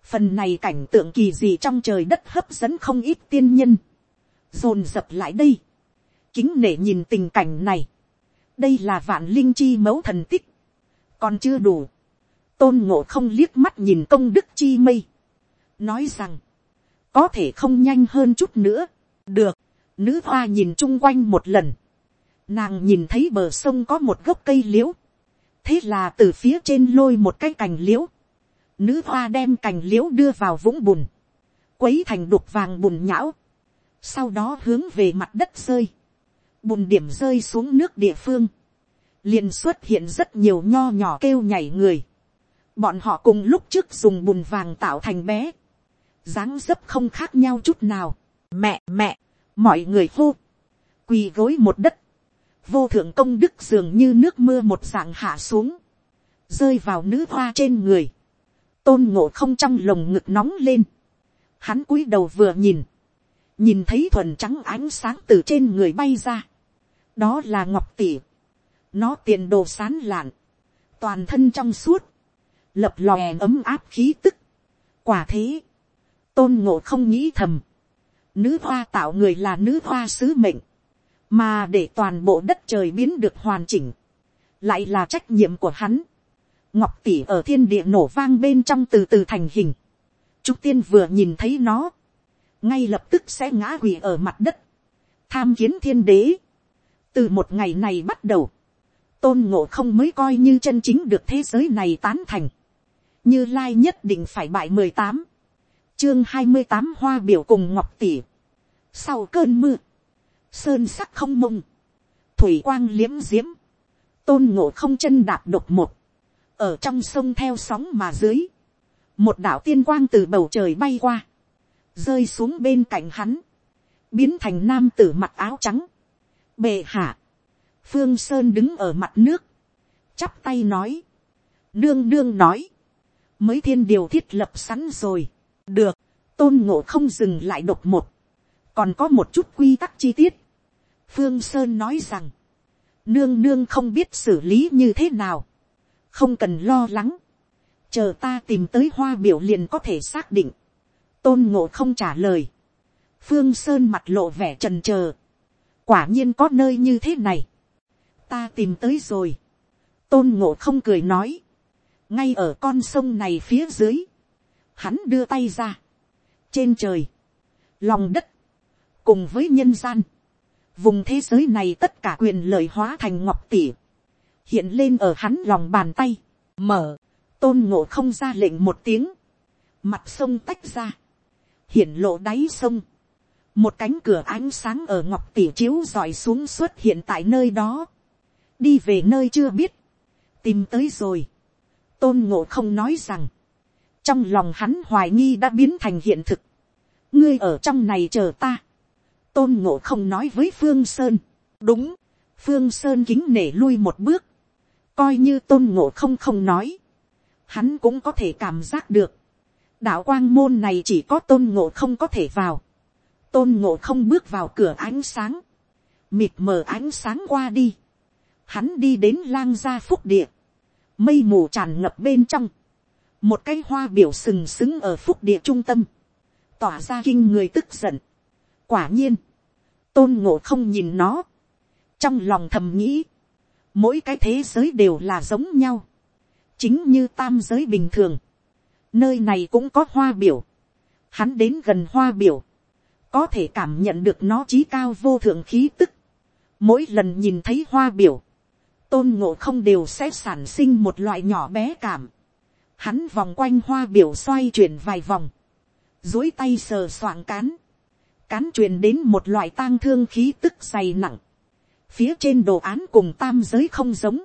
Phần này cảnh tượng kỳ dị trong trời đất hấp dẫn không ít tiên nhân. Dồn dập lại đây. Kính nể nhìn tình cảnh này. Đây là vạn linh chi mẫu thần tích. Còn chưa đủ. Tôn ngộ không liếc mắt nhìn công đức chi mây. Nói rằng. Có thể không nhanh hơn chút nữa. Được. Nữ hoa nhìn chung quanh một lần. Nàng nhìn thấy bờ sông có một gốc cây liễu thế là từ phía trên lôi một cái cành liễu, nữ hoa đem cành liễu đưa vào vũng bùn, quấy thành đục vàng bùn nhão, sau đó hướng về mặt đất rơi, bùn điểm rơi xuống nước địa phương, liền xuất hiện rất nhiều nho nhỏ kêu nhảy người, bọn họ cùng lúc trước dùng bùn vàng tạo thành bé, dáng dấp không khác nhau chút nào, mẹ mẹ, mọi người hô, quỳ gối một đất, vô thượng công đức dường như nước mưa một dạng hạ xuống, rơi vào nữ hoa trên người, tôn ngộ không trong lồng ngực nóng lên, hắn cúi đầu vừa nhìn, nhìn thấy thuần trắng ánh sáng từ trên người bay ra, đó là ngọc tỷ, nó tiền đồ sán lạn, toàn thân trong suốt, lập lòe ấm áp khí tức, quả thế, tôn ngộ không nghĩ thầm, nữ hoa tạo người là nữ hoa sứ mệnh, mà để toàn bộ đất trời biến được hoàn chỉnh, lại là trách nhiệm của hắn. ngọc tỷ ở thiên địa nổ vang bên trong từ từ thành hình. Trúc tiên vừa nhìn thấy nó, ngay lập tức sẽ ngã quỳ ở mặt đất, tham kiến thiên đế từ một ngày này bắt đầu, tôn ngộ không mới coi như chân chính được thế giới này tán thành. như lai nhất định phải bại mười tám, chương hai mươi tám hoa biểu cùng ngọc tỷ. sau cơn mưa, sơn sắc không mông, thủy quang liếm diếm, tôn ngộ không chân đạp độc một, ở trong sông theo sóng mà dưới, một đạo tiên quang từ bầu trời bay qua, rơi xuống bên cạnh hắn, biến thành nam tử mặc áo trắng, bệ hạ, phương sơn đứng ở mặt nước, chắp tay nói, đương đương nói, mới thiên điều thiết lập sẵn rồi, được, tôn ngộ không dừng lại độc một, còn có một chút quy tắc chi tiết, phương sơn nói rằng, nương nương không biết xử lý như thế nào, không cần lo lắng, chờ ta tìm tới hoa biểu liền có thể xác định, tôn ngộ không trả lời, phương sơn mặt lộ vẻ trần trờ, quả nhiên có nơi như thế này, ta tìm tới rồi, tôn ngộ không cười nói, ngay ở con sông này phía dưới, hắn đưa tay ra, trên trời, lòng đất, cùng với nhân gian, vùng thế giới này tất cả quyền lợi hóa thành ngọc tỉ, hiện lên ở hắn lòng bàn tay, mở, tôn ngộ không ra lệnh một tiếng, mặt sông tách ra, hiển lộ đáy sông, một cánh cửa ánh sáng ở ngọc tỉ chiếu dọi xuống xuất hiện tại nơi đó, đi về nơi chưa biết, tìm tới rồi, tôn ngộ không nói rằng, trong lòng hắn hoài nghi đã biến thành hiện thực, ngươi ở trong này chờ ta, tôn ngộ không nói với phương sơn, đúng, phương sơn kính nể lui một bước, coi như tôn ngộ không không nói, hắn cũng có thể cảm giác được, đạo quang môn này chỉ có tôn ngộ không có thể vào, tôn ngộ không bước vào cửa ánh sáng, mịt mờ ánh sáng qua đi, hắn đi đến lang gia phúc địa, mây mù tràn ngập bên trong, một cái hoa biểu sừng sững ở phúc địa trung tâm, tỏa ra kinh người tức giận. quả nhiên, tôn ngộ không nhìn nó, trong lòng thầm nghĩ, mỗi cái thế giới đều là giống nhau, chính như tam giới bình thường, nơi này cũng có hoa biểu, hắn đến gần hoa biểu, có thể cảm nhận được nó trí cao vô thượng khí tức, mỗi lần nhìn thấy hoa biểu, tôn ngộ không đều sẽ sản sinh một loại nhỏ bé cảm, hắn vòng quanh hoa biểu xoay chuyển vài vòng, dối tay sờ soạng cán, cán truyền đến một loại tang thương khí tức dày nặng, phía trên đồ án cùng tam giới không giống,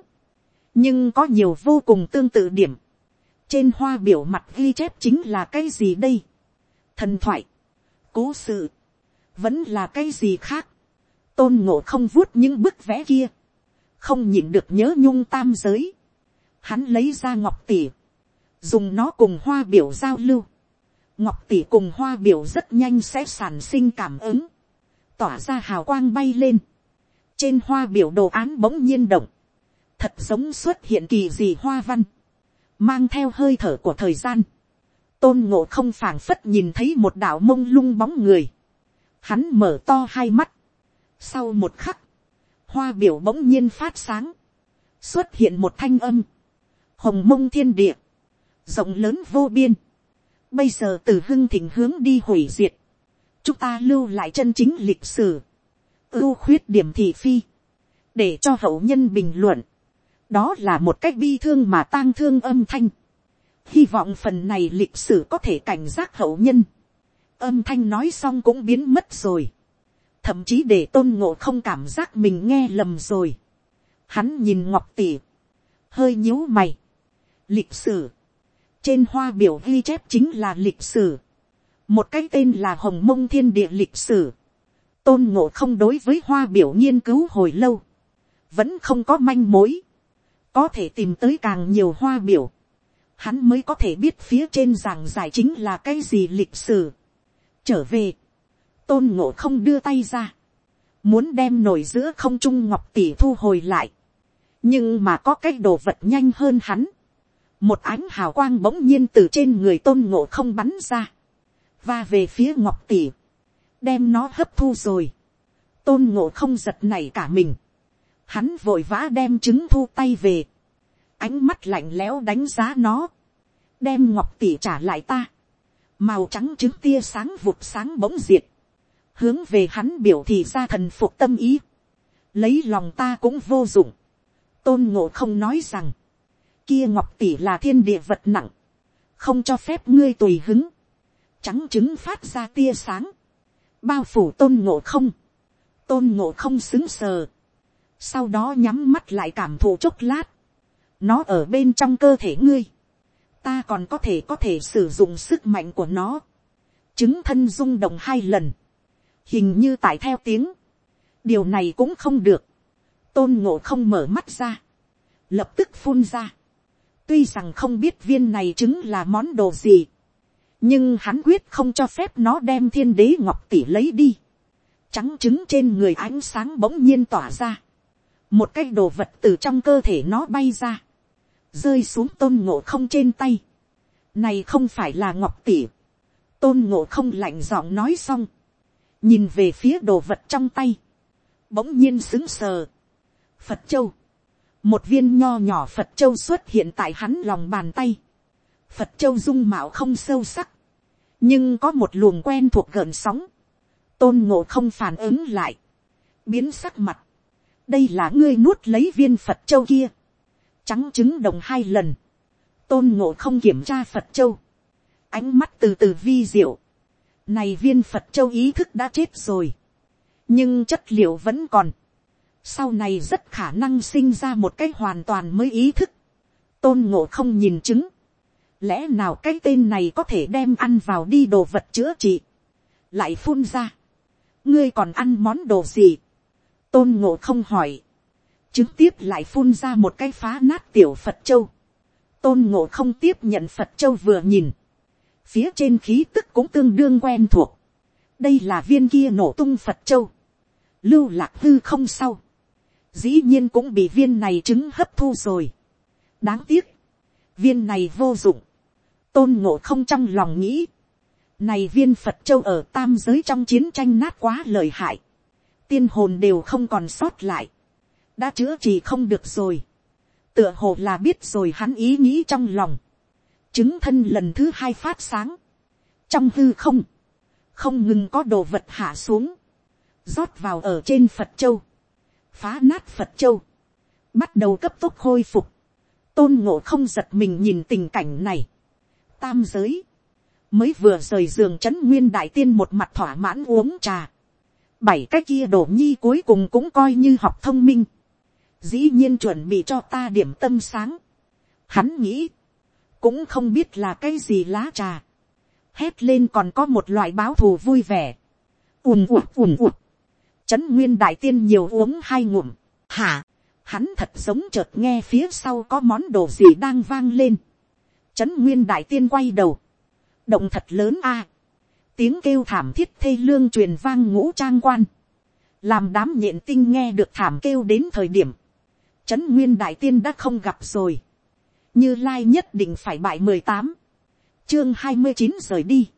nhưng có nhiều vô cùng tương tự điểm, trên hoa biểu mặt ghi chép chính là cái gì đây, thần thoại, cố sự, vẫn là cái gì khác, tôn ngộ không vuốt những bức vẽ kia, không nhịn được nhớ nhung tam giới, hắn lấy ra ngọc tỉ, dùng nó cùng hoa biểu giao lưu, ngọc tỷ cùng hoa biểu rất nhanh sẽ sản sinh cảm ứng, tỏa ra hào quang bay lên, trên hoa biểu đồ án bỗng nhiên động, thật giống xuất hiện kỳ gì hoa văn, mang theo hơi thở của thời gian, tôn ngộ không phảng phất nhìn thấy một đạo mông lung bóng người, hắn mở to hai mắt, sau một khắc, hoa biểu bỗng nhiên phát sáng, xuất hiện một thanh âm, hồng mông thiên địa, rộng lớn vô biên, bây giờ từ hưng thịnh hướng đi hủy diệt, chúng ta lưu lại chân chính lịch sử, ưu khuyết điểm thị phi, để cho hậu nhân bình luận, đó là một cách bi thương mà tang thương âm thanh, hy vọng phần này lịch sử có thể cảnh giác hậu nhân, âm thanh nói xong cũng biến mất rồi, thậm chí để tôn ngộ không cảm giác mình nghe lầm rồi, hắn nhìn ngọc tỷ hơi nhíu mày, lịch sử, trên hoa biểu ghi chép chính là lịch sử. Một cái tên là Hồng Mông Thiên Địa lịch sử. Tôn ngộ không đối với hoa biểu nghiên cứu hồi lâu. Vẫn không có manh mối. Có thể tìm tới càng nhiều hoa biểu. Hắn mới có thể biết phía trên giảng giải chính là cái gì lịch sử. Trở về. Tôn ngộ không đưa tay ra. Muốn đem nổi giữa không trung ngọc tỷ thu hồi lại. Nhưng mà có cái đồ vật nhanh hơn hắn. Một ánh hào quang bỗng nhiên từ trên người tôn ngộ không bắn ra, và về phía ngọc tỷ, đem nó hấp thu rồi, tôn ngộ không giật này cả mình, hắn vội vã đem trứng thu tay về, ánh mắt lạnh lẽo đánh giá nó, đem ngọc tỷ trả lại ta, màu trắng trứng tia sáng vụt sáng bỗng diệt, hướng về hắn biểu thị ra thần phục tâm ý, lấy lòng ta cũng vô dụng, tôn ngộ không nói rằng, kia ngọc tỷ là thiên địa vật nặng, không cho phép ngươi tùy hứng, trắng trứng phát ra tia sáng, bao phủ tôn ngộ không, tôn ngộ không xứng sờ, sau đó nhắm mắt lại cảm thụ chốc lát, nó ở bên trong cơ thể ngươi, ta còn có thể có thể sử dụng sức mạnh của nó, chứng thân rung động hai lần, hình như tại theo tiếng, điều này cũng không được, tôn ngộ không mở mắt ra, lập tức phun ra, tuy rằng không biết viên này chứng là món đồ gì, nhưng hắn quyết không cho phép nó đem thiên đế ngọc tỷ lấy đi, trắng trứng trên người ánh sáng bỗng nhiên tỏa ra, một cái đồ vật từ trong cơ thể nó bay ra, rơi xuống tôn ngộ không trên tay, này không phải là ngọc tỷ, tôn ngộ không lạnh giọng nói xong, nhìn về phía đồ vật trong tay, bỗng nhiên xứng sờ, phật châu, một viên nho nhỏ phật châu xuất hiện tại hắn lòng bàn tay, phật châu dung mạo không sâu sắc, nhưng có một luồng quen thuộc gợn sóng, tôn ngộ không phản ứng lại, biến sắc mặt, đây là ngươi nuốt lấy viên phật châu kia, trắng trứng đồng hai lần, tôn ngộ không kiểm tra phật châu, ánh mắt từ từ vi diệu, này viên phật châu ý thức đã chết rồi, nhưng chất liệu vẫn còn, sau này rất khả năng sinh ra một cái hoàn toàn mới ý thức, tôn ngộ không nhìn chứng, lẽ nào cái tên này có thể đem ăn vào đi đồ vật chữa trị, lại phun ra, ngươi còn ăn món đồ gì, tôn ngộ không hỏi, chứng tiếp lại phun ra một cái phá nát tiểu phật châu, tôn ngộ không tiếp nhận phật châu vừa nhìn, phía trên khí tức cũng tương đương quen thuộc, đây là viên kia nổ tung phật châu, lưu lạc hư không sau, dĩ nhiên cũng bị viên này trứng hấp thu rồi. đáng tiếc, viên này vô dụng, tôn ngộ không trong lòng nghĩ, này viên phật châu ở tam giới trong chiến tranh nát quá lợi hại, tiên hồn đều không còn sót lại, đã chữa trị không được rồi, tựa hồ là biết rồi hắn ý nghĩ trong lòng, chứng thân lần thứ hai phát sáng, trong hư không, không ngừng có đồ vật hạ xuống, rót vào ở trên phật châu, phá nát phật châu, bắt đầu cấp tốc khôi phục, tôn ngộ không giật mình nhìn tình cảnh này, tam giới, mới vừa rời giường c h ấ n nguyên đại tiên một mặt thỏa mãn uống trà, bảy cái kia đổ nhi cuối cùng cũng coi như học thông minh, dĩ nhiên chuẩn bị cho ta điểm tâm sáng, hắn nghĩ, cũng không biết là cái gì lá trà, hét lên còn có một loại báo thù vui vẻ, ùm ụt ùm ụt, Trấn Nguyên Đại Tiên nhiều uống hai ngụm. Hả? Hắn thật giống chợt nghe phía sau có món đồ gì đang vang lên. Trấn Nguyên Đại Tiên quay đầu. Động thật lớn a. Tiếng kêu thảm thiết thê lương truyền vang ngũ trang quan. Làm đám nhện tinh nghe được thảm kêu đến thời điểm. Trấn Nguyên Đại Tiên đã không gặp rồi. Như Lai nhất định phải bại mười tám Chương hai mươi chín rời đi.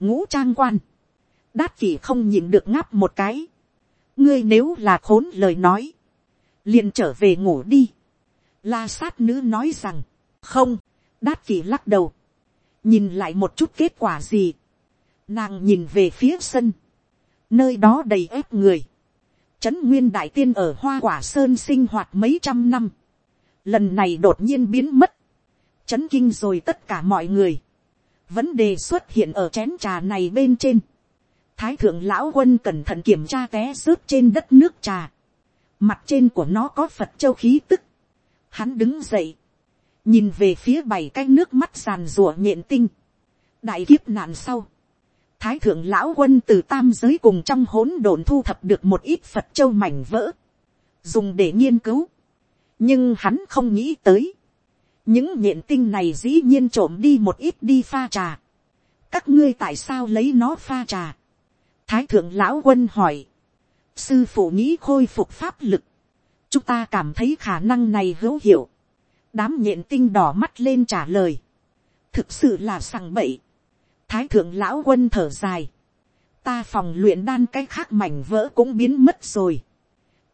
Ngũ trang quan. Đát kỷ không nhìn được ngáp một cái ngươi nếu là khốn lời nói, liền trở về ngủ đi. La sát nữ nói rằng, không, đát kỷ lắc đầu, nhìn lại một chút kết quả gì. Nàng nhìn về phía sân, nơi đó đầy ép người. Trấn nguyên đại tiên ở hoa quả sơn sinh hoạt mấy trăm năm, lần này đột nhiên biến mất, chấn kinh rồi tất cả mọi người. vấn đề xuất hiện ở chén trà này bên trên thái thượng lão quân cẩn thận kiểm tra té rớt trên đất nước trà. Mặt trên của nó có Phật châu khí tức. Hắn đứng dậy. Nhìn về phía bảy cái nước mắt sàn rùa nhện tinh. Đại kiếp nạn sau. Thái thượng lão quân từ tam giới cùng trong hỗn độn thu thập được một ít Phật châu mảnh vỡ. Dùng để nghiên cứu. Nhưng hắn không nghĩ tới. Những nhện tinh này dĩ nhiên trộm đi một ít đi pha trà. Các ngươi tại sao lấy nó pha trà? thái thượng lão quân hỏi, sư phụ nghĩ khôi phục pháp lực, chúng ta cảm thấy khả năng này hữu hiệu, đám nhện tinh đỏ mắt lên trả lời, thực sự là sằng bậy, thái thượng lão quân thở dài, ta phòng luyện đan cái khác mảnh vỡ cũng biến mất rồi,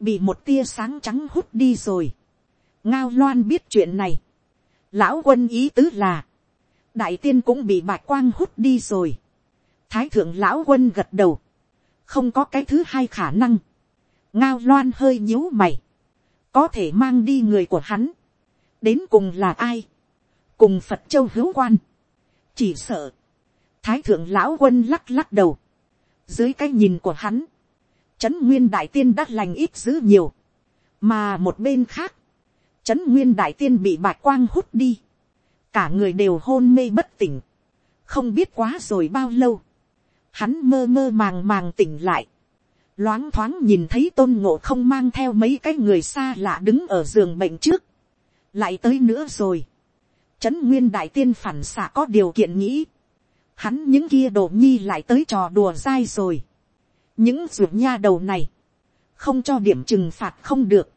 bị một tia sáng trắng hút đi rồi, ngao loan biết chuyện này, lão quân ý tứ là, đại tiên cũng bị bạch quang hút đi rồi, thái thượng lão quân gật đầu, không có cái thứ hai khả năng. ngao loan hơi nhíu mày, có thể mang đi người của hắn, đến cùng là ai, cùng phật châu hữu quan, chỉ sợ, thái thượng lão quân lắc lắc đầu, dưới cái nhìn của hắn, trấn nguyên đại tiên đã lành ít dữ nhiều, mà một bên khác, trấn nguyên đại tiên bị bạch quang hút đi, cả người đều hôn mê bất tỉnh, không biết quá rồi bao lâu, hắn mơ mơ màng màng tỉnh lại, loáng thoáng nhìn thấy tôn ngộ không mang theo mấy cái người xa lạ đứng ở giường bệnh trước, lại tới nữa rồi, trấn nguyên đại tiên phản xạ có điều kiện nghĩ, hắn những kia đồ nhi lại tới trò đùa dai rồi, những ruột nha đầu này, không cho điểm trừng phạt không được,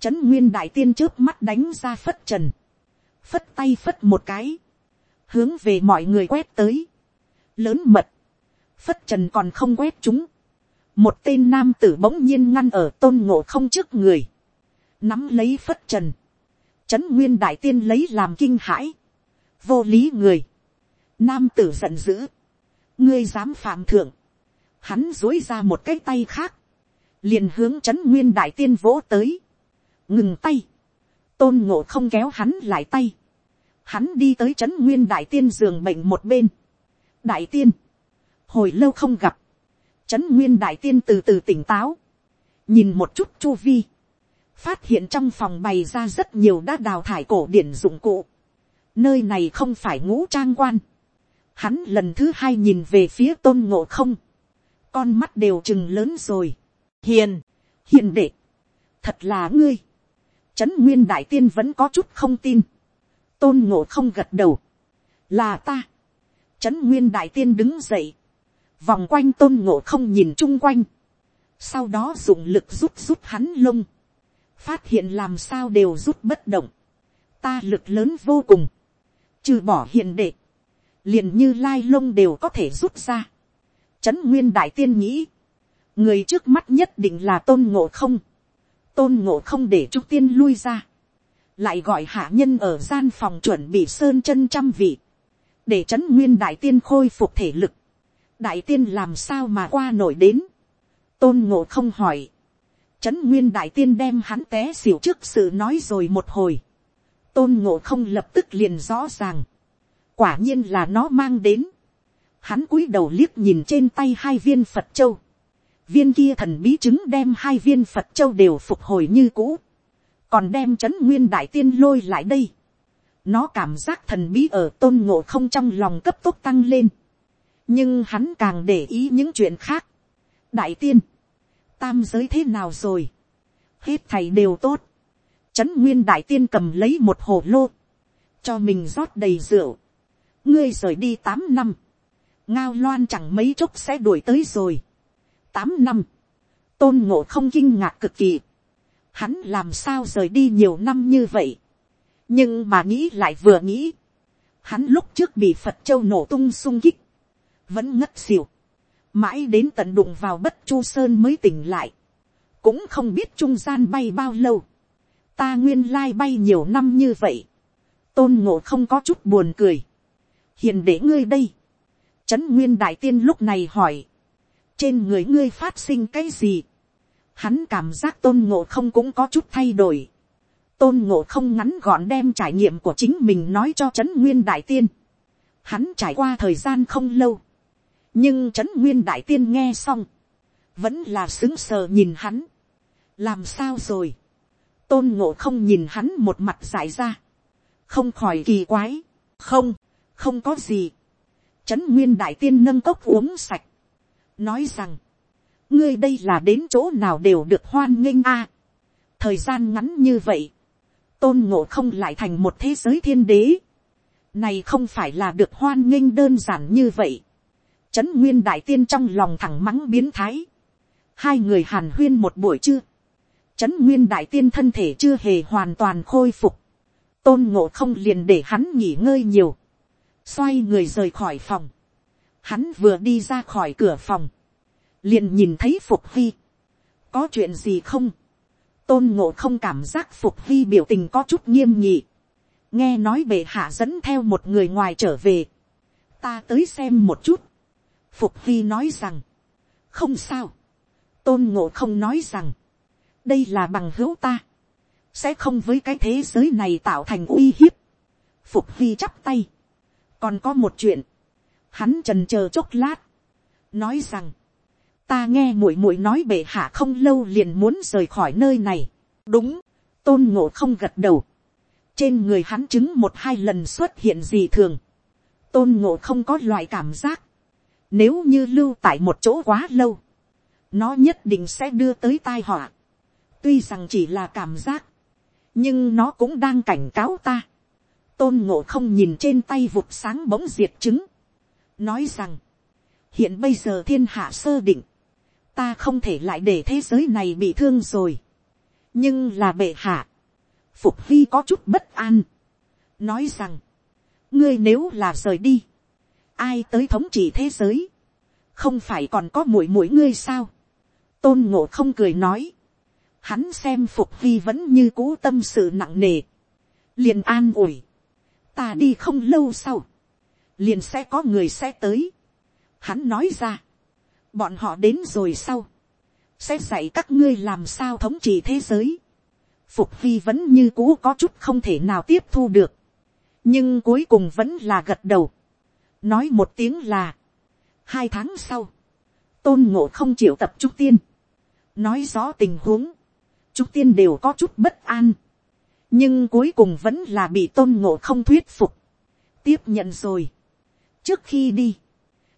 trấn nguyên đại tiên trước mắt đánh ra phất trần, phất tay phất một cái, hướng về mọi người quét tới, lớn mật, phất trần còn không quét chúng, một tên nam tử bỗng nhiên ngăn ở tôn ngộ không trước người, nắm lấy phất trần, trấn nguyên đại tiên lấy làm kinh hãi, vô lý người, nam tử giận dữ, ngươi dám phạm thượng, hắn dối ra một cái tay khác, liền hướng chấn nguyên đại tiên vỗ tới, ngừng tay, tôn ngộ không kéo hắn lại tay, hắn đi tới chấn nguyên đại tiên giường bệnh một bên, đại tiên, hồi lâu không gặp, chấn nguyên đại tiên từ từ tỉnh táo, nhìn một chút chu vi, phát hiện trong phòng bày ra rất nhiều đã đào thải cổ điển dụng cụ, nơi này không phải ngũ trang quan, hắn lần thứ hai nhìn về phía tôn ngộ không, con mắt đều chừng lớn rồi, hiền, hiền đệ, thật là ngươi, trấn nguyên đại tiên vẫn có chút không tin, tôn ngộ không gật đầu, là ta, trấn nguyên đại tiên đứng dậy, vòng quanh tôn ngộ không nhìn chung quanh, sau đó dùng lực rút rút hắn lông, phát hiện làm sao đều rút bất động, ta lực lớn vô cùng, trừ bỏ hiện đệ, liền như lai lông đều có thể rút ra. Trấn nguyên đại tiên nghĩ, người trước mắt nhất định là tôn ngộ không, tôn ngộ không để trúc tiên lui ra, lại gọi hạ nhân ở gian phòng chuẩn bị sơn chân trăm vị, để trấn nguyên đại tiên khôi phục thể lực, đại tiên làm sao mà qua nổi đến, tôn ngộ không hỏi, trấn nguyên đại tiên đem hắn té xỉu trước sự nói rồi một hồi, tôn ngộ không lập tức liền rõ ràng, quả nhiên là nó mang đến, hắn cúi đầu liếc nhìn trên tay hai viên phật châu, viên kia thần bí chứng đem hai viên phật châu đều phục hồi như cũ, còn đem trấn nguyên đại tiên lôi lại đây, nó cảm giác thần bí ở tôn ngộ không trong lòng cấp tốc tăng lên, nhưng hắn càng để ý những chuyện khác. đại tiên, tam giới thế nào rồi, hết thầy đều tốt, trấn nguyên đại tiên cầm lấy một hồ lô, cho mình rót đầy rượu, ngươi rời đi tám năm, ngao loan chẳng mấy chốc sẽ đuổi tới rồi. tám năm, tôn ngộ không kinh ngạc cực kỳ, hắn làm sao rời đi nhiều năm như vậy, nhưng mà nghĩ lại vừa nghĩ, hắn lúc trước bị phật châu nổ tung sung kích, vẫn ngất xỉu, mãi đến tận đụng vào bất chu sơn mới tỉnh lại, cũng không biết trung gian bay bao lâu, ta nguyên lai bay nhiều năm như vậy, tôn ngộ không có chút buồn cười, hiền để ngươi đây, trấn nguyên đại tiên lúc này hỏi, trên người ngươi phát sinh cái gì, hắn cảm giác tôn ngộ không cũng có chút thay đổi, tôn ngộ không ngắn gọn đem trải nghiệm của chính mình nói cho trấn nguyên đại tiên, hắn trải qua thời gian không lâu, nhưng trấn nguyên đại tiên nghe xong, vẫn là xứng sờ nhìn hắn, làm sao rồi, tôn ngộ không nhìn hắn một mặt giải ra, không khỏi kỳ quái, không, không có gì, trấn nguyên đại tiên nâng cốc uống sạch, nói rằng, ngươi đây là đến chỗ nào đều được hoan nghênh a, thời gian ngắn như vậy, tôn ngộ không lại thành một thế giới thiên đế, này không phải là được hoan nghênh đơn giản như vậy, Trấn Nguyên Đại Tiên trong lòng thẳng mắng biến thái. Hai người hàn huyên một buổi trưa. Trấn Nguyên Đại Tiên thân thể chưa hề hoàn toàn khôi phục. Tôn ngộ không liền để hắn nghỉ ngơi nhiều. Xoay người rời khỏi phòng. Hắn vừa đi ra khỏi cửa phòng. Liền nhìn thấy Phục Hy. Có chuyện gì không? Tôn ngộ không cảm giác Phục Hy biểu tình có chút nghiêm nhị. Nghe nói bệ hạ dẫn theo một người ngoài trở về. Ta tới xem một chút Phục Hy nói rằng, không sao. Tôn ngộ không nói rằng, đây là bằng hữu ta. Sẽ không với cái thế giới này tạo thành uy hiếp. Phục Hy chắp tay. Còn có một chuyện. Hắn trần chờ chốc lát. Nói rằng, ta nghe muội muội nói bệ hạ không lâu liền muốn rời khỏi nơi này. Đúng, tôn ngộ không gật đầu. trên người hắn chứng một hai lần xuất hiện gì thường, tôn ngộ không có loại cảm giác, nếu như lưu tại một chỗ quá lâu, nó nhất định sẽ đưa tới tai họa, tuy rằng chỉ là cảm giác, nhưng nó cũng đang cảnh cáo ta, tôn ngộ không nhìn trên tay vụt sáng bỗng diệt chứng, nói rằng, hiện bây giờ thiên hạ sơ định, ta không thể lại để thế giới này bị thương rồi, nhưng là bệ hạ, phục vi có chút bất an, nói rằng, ngươi nếu là rời đi, ai tới thống trị thế giới, không phải còn có mũi mũi ngươi sao, tôn ngộ không cười nói, hắn xem phục vi vẫn như cũ tâm sự nặng nề, liền an ủi, ta đi không lâu sau, liền sẽ có người sẽ tới, hắn nói ra, bọn họ đến rồi sau, sẽ dạy các ngươi làm sao thống trị thế giới, phục vi vẫn như cũ có chút không thể nào tiếp thu được, nhưng cuối cùng vẫn là gật đầu, nói một tiếng là, hai tháng sau, tôn ngộ không chịu tập trúc tiên, nói rõ tình huống, trúc tiên đều có chút bất an, nhưng cuối cùng vẫn là bị tôn ngộ không thuyết phục, tiếp nhận rồi. trước khi đi,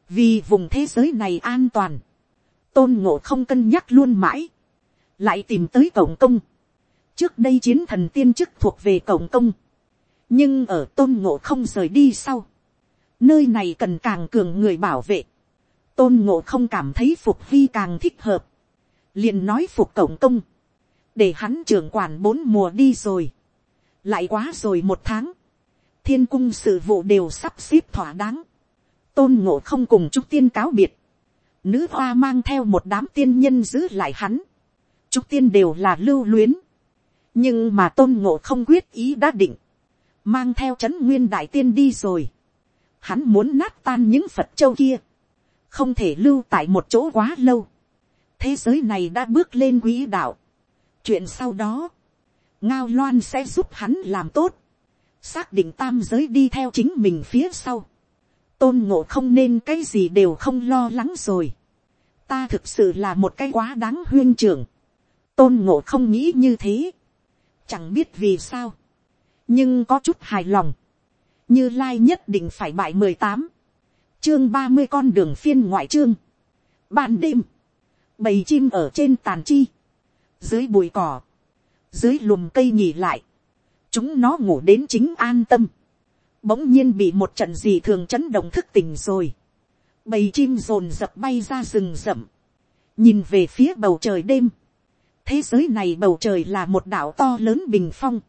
vì vùng thế giới này an toàn, tôn ngộ không cân nhắc luôn mãi, lại tìm tới cổng công, trước đây chiến thần tiên chức thuộc về cổng công, nhưng ở tôn ngộ không rời đi sau, nơi này cần càng cường người bảo vệ, tôn ngộ không cảm thấy phục vi càng thích hợp, liền nói phục cổng công, để hắn trưởng quản bốn mùa đi rồi, lại quá rồi một tháng, thiên cung sự vụ đều sắp xếp thỏa đáng, tôn ngộ không cùng chúc tiên cáo biệt, nữ hoa mang theo một đám tiên nhân giữ lại hắn, chúc tiên đều là lưu luyến, nhưng mà tôn ngộ không quyết ý đã định, mang theo c h ấ n nguyên đại tiên đi rồi, hắn muốn nát tan những phật châu kia, không thể lưu tại một chỗ quá lâu, thế giới này đã bước lên quỹ đạo, chuyện sau đó, ngao loan sẽ giúp hắn làm tốt, xác định tam giới đi theo chính mình phía sau, tôn ngộ không nên cái gì đều không lo lắng rồi, ta thực sự là một cái quá đáng huyên trưởng, tôn ngộ không nghĩ như thế, chẳng biết vì sao, nhưng có chút hài lòng, như lai nhất định phải bại mười tám, chương ba mươi con đường phiên ngoại trương, ban đêm, bầy chim ở trên tàn chi, dưới bụi cỏ, dưới lùm cây nhỉ lại, chúng nó ngủ đến chính an tâm, bỗng nhiên bị một trận gì thường chấn động thức tỉnh rồi, bầy chim rồn rập bay ra rừng rậm, nhìn về phía bầu trời đêm, thế giới này bầu trời là một đảo to lớn bình phong,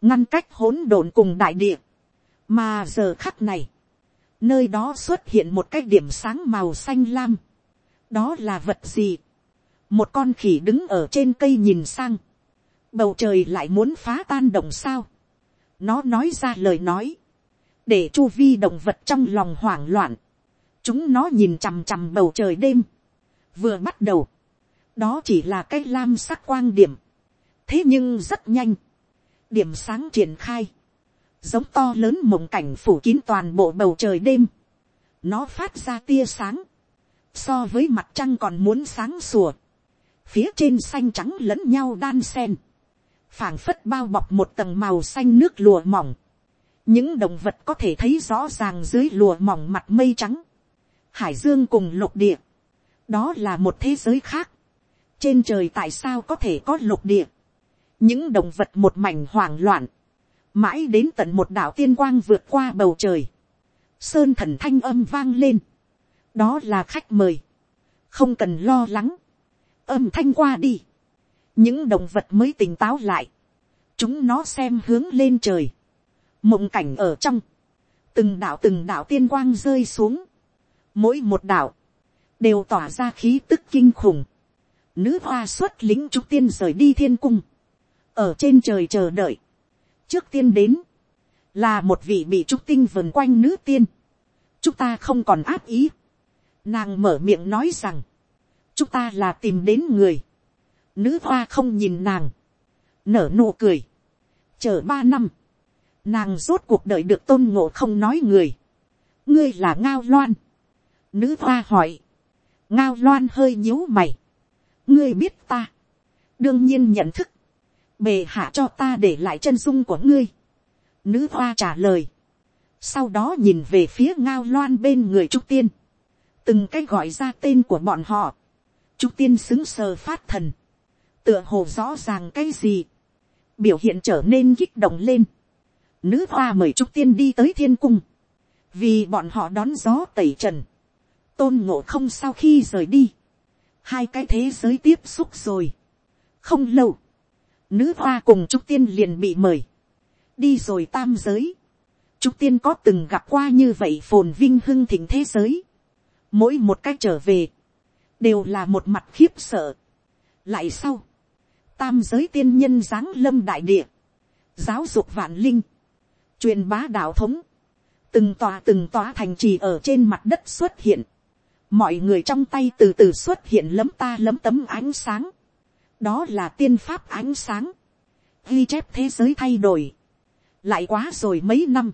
ngăn cách hỗn độn cùng đại địa, mà giờ khắc này, nơi đó xuất hiện một cái điểm sáng màu xanh lam, đó là vật gì, một con khỉ đứng ở trên cây nhìn sang, bầu trời lại muốn phá tan động sao, nó nói ra lời nói, để chu vi động vật trong lòng hoảng loạn, chúng nó nhìn chằm chằm bầu trời đêm, vừa bắt đầu, đó chỉ là cái lam sắc quang điểm. thế nhưng rất nhanh, điểm sáng triển khai, giống to lớn mộng cảnh phủ kín toàn bộ bầu trời đêm, nó phát ra tia sáng, so với mặt trăng còn muốn sáng sủa, phía trên xanh trắng lẫn nhau đan sen, phảng phất bao bọc một tầng màu xanh nước lùa mỏng, những động vật có thể thấy rõ ràng dưới lùa mỏng mặt mây trắng, hải dương cùng lục địa, đó là một thế giới khác, trên trời tại sao có thể có lục địa, những động vật một mảnh hoảng loạn, mãi đến tận một đảo tiên quang vượt qua bầu trời, sơn thần thanh âm vang lên, đó là khách mời, không cần lo lắng, âm thanh qua đi, những động vật mới tỉnh táo lại, chúng nó xem hướng lên trời, mộng cảnh ở trong, từng đảo từng đảo tiên quang rơi xuống, mỗi một đảo, đều tỏa ra khí tức kinh khủng, nữ hoa xuất lính trúc tiên rời đi thiên cung, ở trên trời chờ đợi. trước tiên đến, là một vị bị trúc tinh vần quanh nữ tiên, chúng ta không còn áp ý. nàng mở miệng nói rằng, chúng ta là tìm đến người, nữ hoa không nhìn nàng, nở nụ cười, chờ ba năm, nàng rốt cuộc đợi được tôn ngộ không nói người, ngươi là ngao loan, nữ hoa hỏi, ngao loan hơi nhíu mày, ngươi biết ta, đương nhiên nhận thức, bề hạ cho ta để lại chân dung của ngươi, Nữ hoa trả lời. Sau đó nhìn về phía ngao loan bên người Trúc Tiên. Từng cái gọi ra tên của bọn họ. Trúc Tiên xứng sờ phát thần. Tựa hồ rõ ràng cái gì. Biểu hiện trở nên kích động lên. Nữ hoa mời Trúc Tiên đi tới thiên cung. Vì bọn họ đón gió tẩy trần. Tôn ngộ không sau khi rời đi. Hai cái thế giới tiếp xúc rồi. Không lâu. Nữ hoa cùng Trúc Tiên liền bị mời. Đi rồi tam giới. Trúc Tiên có từng gặp qua như vậy phồn vinh hưng thịnh thế giới. Mỗi một cách trở về. Đều là một mặt khiếp sợ. Lại sau. Tam giới tiên nhân giáng lâm đại địa. Giáo dục vạn linh. truyền bá đạo thống. Từng tòa từng tòa thành trì ở trên mặt đất xuất hiện. Mọi người trong tay từ từ xuất hiện lấm ta lấm tấm ánh sáng. Đó là tiên pháp ánh sáng. Ghi chép thế giới thay đổi. Lại quá rồi mấy năm.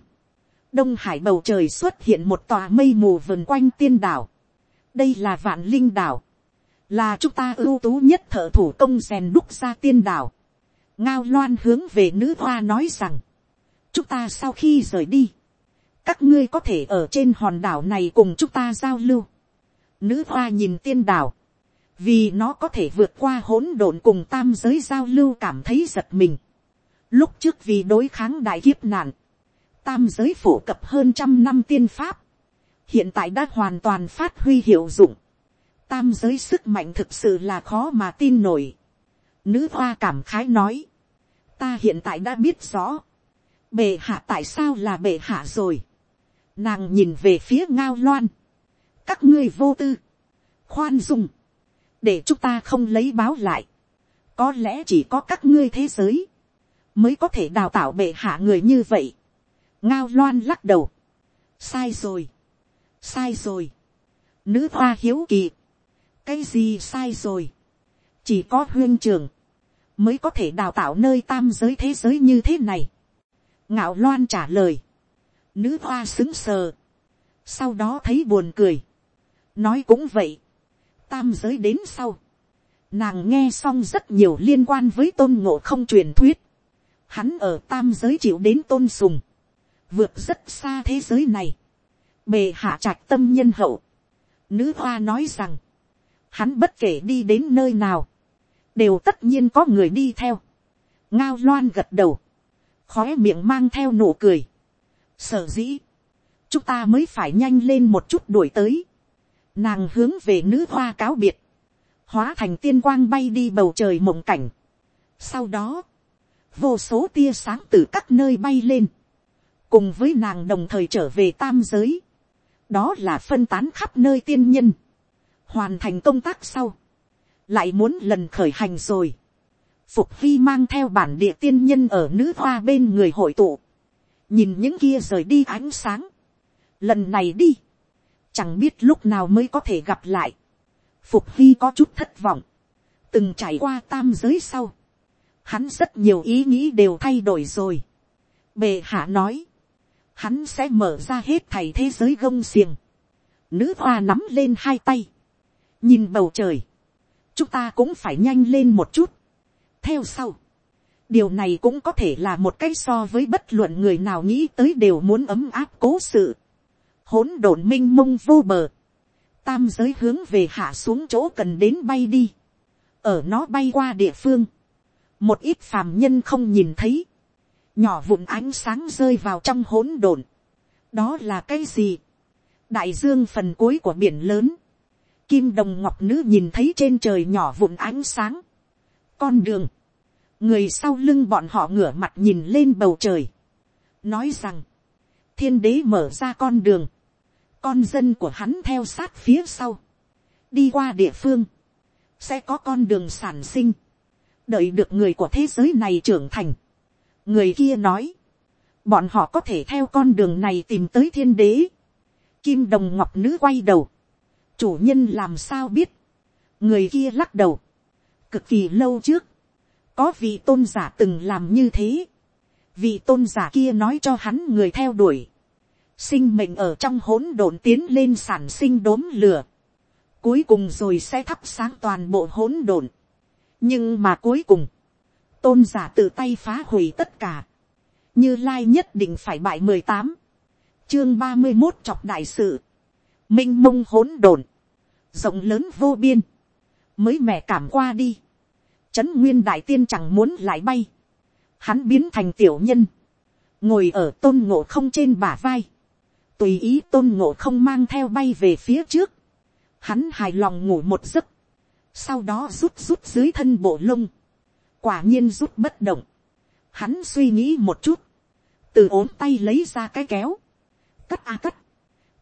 Đông hải bầu trời xuất hiện một tòa mây mù vườn quanh tiên đảo. Đây là vạn linh đảo. Là chúng ta ưu tú nhất thợ thủ công rèn đúc ra tiên đảo. Ngao loan hướng về nữ hoa nói rằng. Chúng ta sau khi rời đi. Các ngươi có thể ở trên hòn đảo này cùng chúng ta giao lưu. Nữ hoa nhìn tiên đảo. Vì nó có thể vượt qua hỗn độn cùng tam giới giao lưu cảm thấy giật mình. Lúc trước vì đối kháng đại kiếp nạn. Tam giới phổ cập hơn trăm năm tiên pháp. Hiện tại đã hoàn toàn phát huy hiệu dụng. Tam giới sức mạnh thực sự là khó mà tin nổi. Nữ hoa cảm khái nói. Ta hiện tại đã biết rõ. Bệ hạ tại sao là bệ hạ rồi. Nàng nhìn về phía ngao loan. Các ngươi vô tư. Khoan dung. Để chúng ta không lấy báo lại. Có lẽ chỉ có các ngươi thế giới. Mới có thể đào tạo bệ hạ người như vậy. Ngao loan lắc đầu. Sai rồi. Sai rồi. Nữ hoa hiếu kỳ. Cái gì sai rồi. Chỉ có huyên trường. Mới có thể đào tạo nơi tam giới thế giới như thế này. Ngạo loan trả lời. Nữ hoa xứng sờ. Sau đó thấy buồn cười. Nói cũng vậy. Tam giới đến sau. Nàng nghe xong rất nhiều liên quan với tôn ngộ không truyền thuyết. Hắn ở tam giới chịu đến tôn sùng. Vượt rất xa thế giới này. Bề hạ trạch tâm nhân hậu. Nữ hoa nói rằng. Hắn bất kể đi đến nơi nào. Đều tất nhiên có người đi theo. Ngao loan gật đầu. Khóe miệng mang theo nụ cười Sở dĩ, chúng ta mới phải nhanh lên một chút đuổi tới. Nàng hướng về nữ hoa cáo biệt. Hóa thành tiên quang bay đi bầu trời mộng cảnh. Sau đó, vô số tia sáng từ các nơi bay lên. Cùng với nàng đồng thời trở về tam giới. Đó là phân tán khắp nơi tiên nhân. Hoàn thành công tác sau. Lại muốn lần khởi hành rồi. Phục vi mang theo bản địa tiên nhân ở nữ hoa bên người hội tụ. Nhìn những kia rời đi ánh sáng, lần này đi, chẳng biết lúc nào mới có thể gặp lại, phục hy có chút thất vọng, từng trải qua tam giới sau, hắn rất nhiều ý nghĩ đều thay đổi rồi, bề hạ nói, hắn sẽ mở ra hết thầy thế giới gông xiềng, nữ hoa nắm lên hai tay, nhìn bầu trời, chúng ta cũng phải nhanh lên một chút, theo sau, điều này cũng có thể là một cái so với bất luận người nào nghĩ tới đều muốn ấm áp cố sự. hỗn độn m i n h mông vô bờ. tam giới hướng về hạ xuống chỗ cần đến bay đi. ở nó bay qua địa phương. một ít phàm nhân không nhìn thấy. nhỏ vụn ánh sáng rơi vào trong hỗn độn. đó là cái gì. đại dương phần cuối của biển lớn kim đồng ngọc nữ nhìn thấy trên trời nhỏ vụn ánh sáng. con đường. Người sau lưng bọn họ ngửa mặt nhìn lên bầu trời, nói rằng, thiên đế mở ra con đường, con dân của hắn theo sát phía sau, đi qua địa phương, sẽ có con đường sản sinh, đợi được người của thế giới này trưởng thành. người kia nói, bọn họ có thể theo con đường này tìm tới thiên đế. kim đồng ngọc nữ quay đầu, chủ nhân làm sao biết, người kia lắc đầu, cực kỳ lâu trước, có vị tôn giả từng làm như thế. vị tôn giả kia nói cho hắn người theo đuổi. sinh mệnh ở trong hỗn độn tiến lên sản sinh đốm lửa. cuối cùng rồi sẽ thắp sáng toàn bộ hỗn độn. nhưng mà cuối cùng, tôn giả tự tay phá hủy tất cả. như lai nhất định phải bại mười tám, chương ba mươi một chọc đại sự, m i n h mông hỗn độn, rộng lớn vô biên, mới mẻ cảm qua đi, trấn nguyên đại tiên chẳng muốn lại bay, hắn biến thành tiểu nhân, ngồi ở tôn ngộ không trên bả vai, tùy ý tôn ngộ không mang theo bay về phía trước, hắn hài lòng ngủ một giấc, sau đó rút rút dưới thân bộ lông, quả nhiên rút bất động, hắn suy nghĩ một chút, từ ốm tay lấy ra cái kéo, cắt a cắt,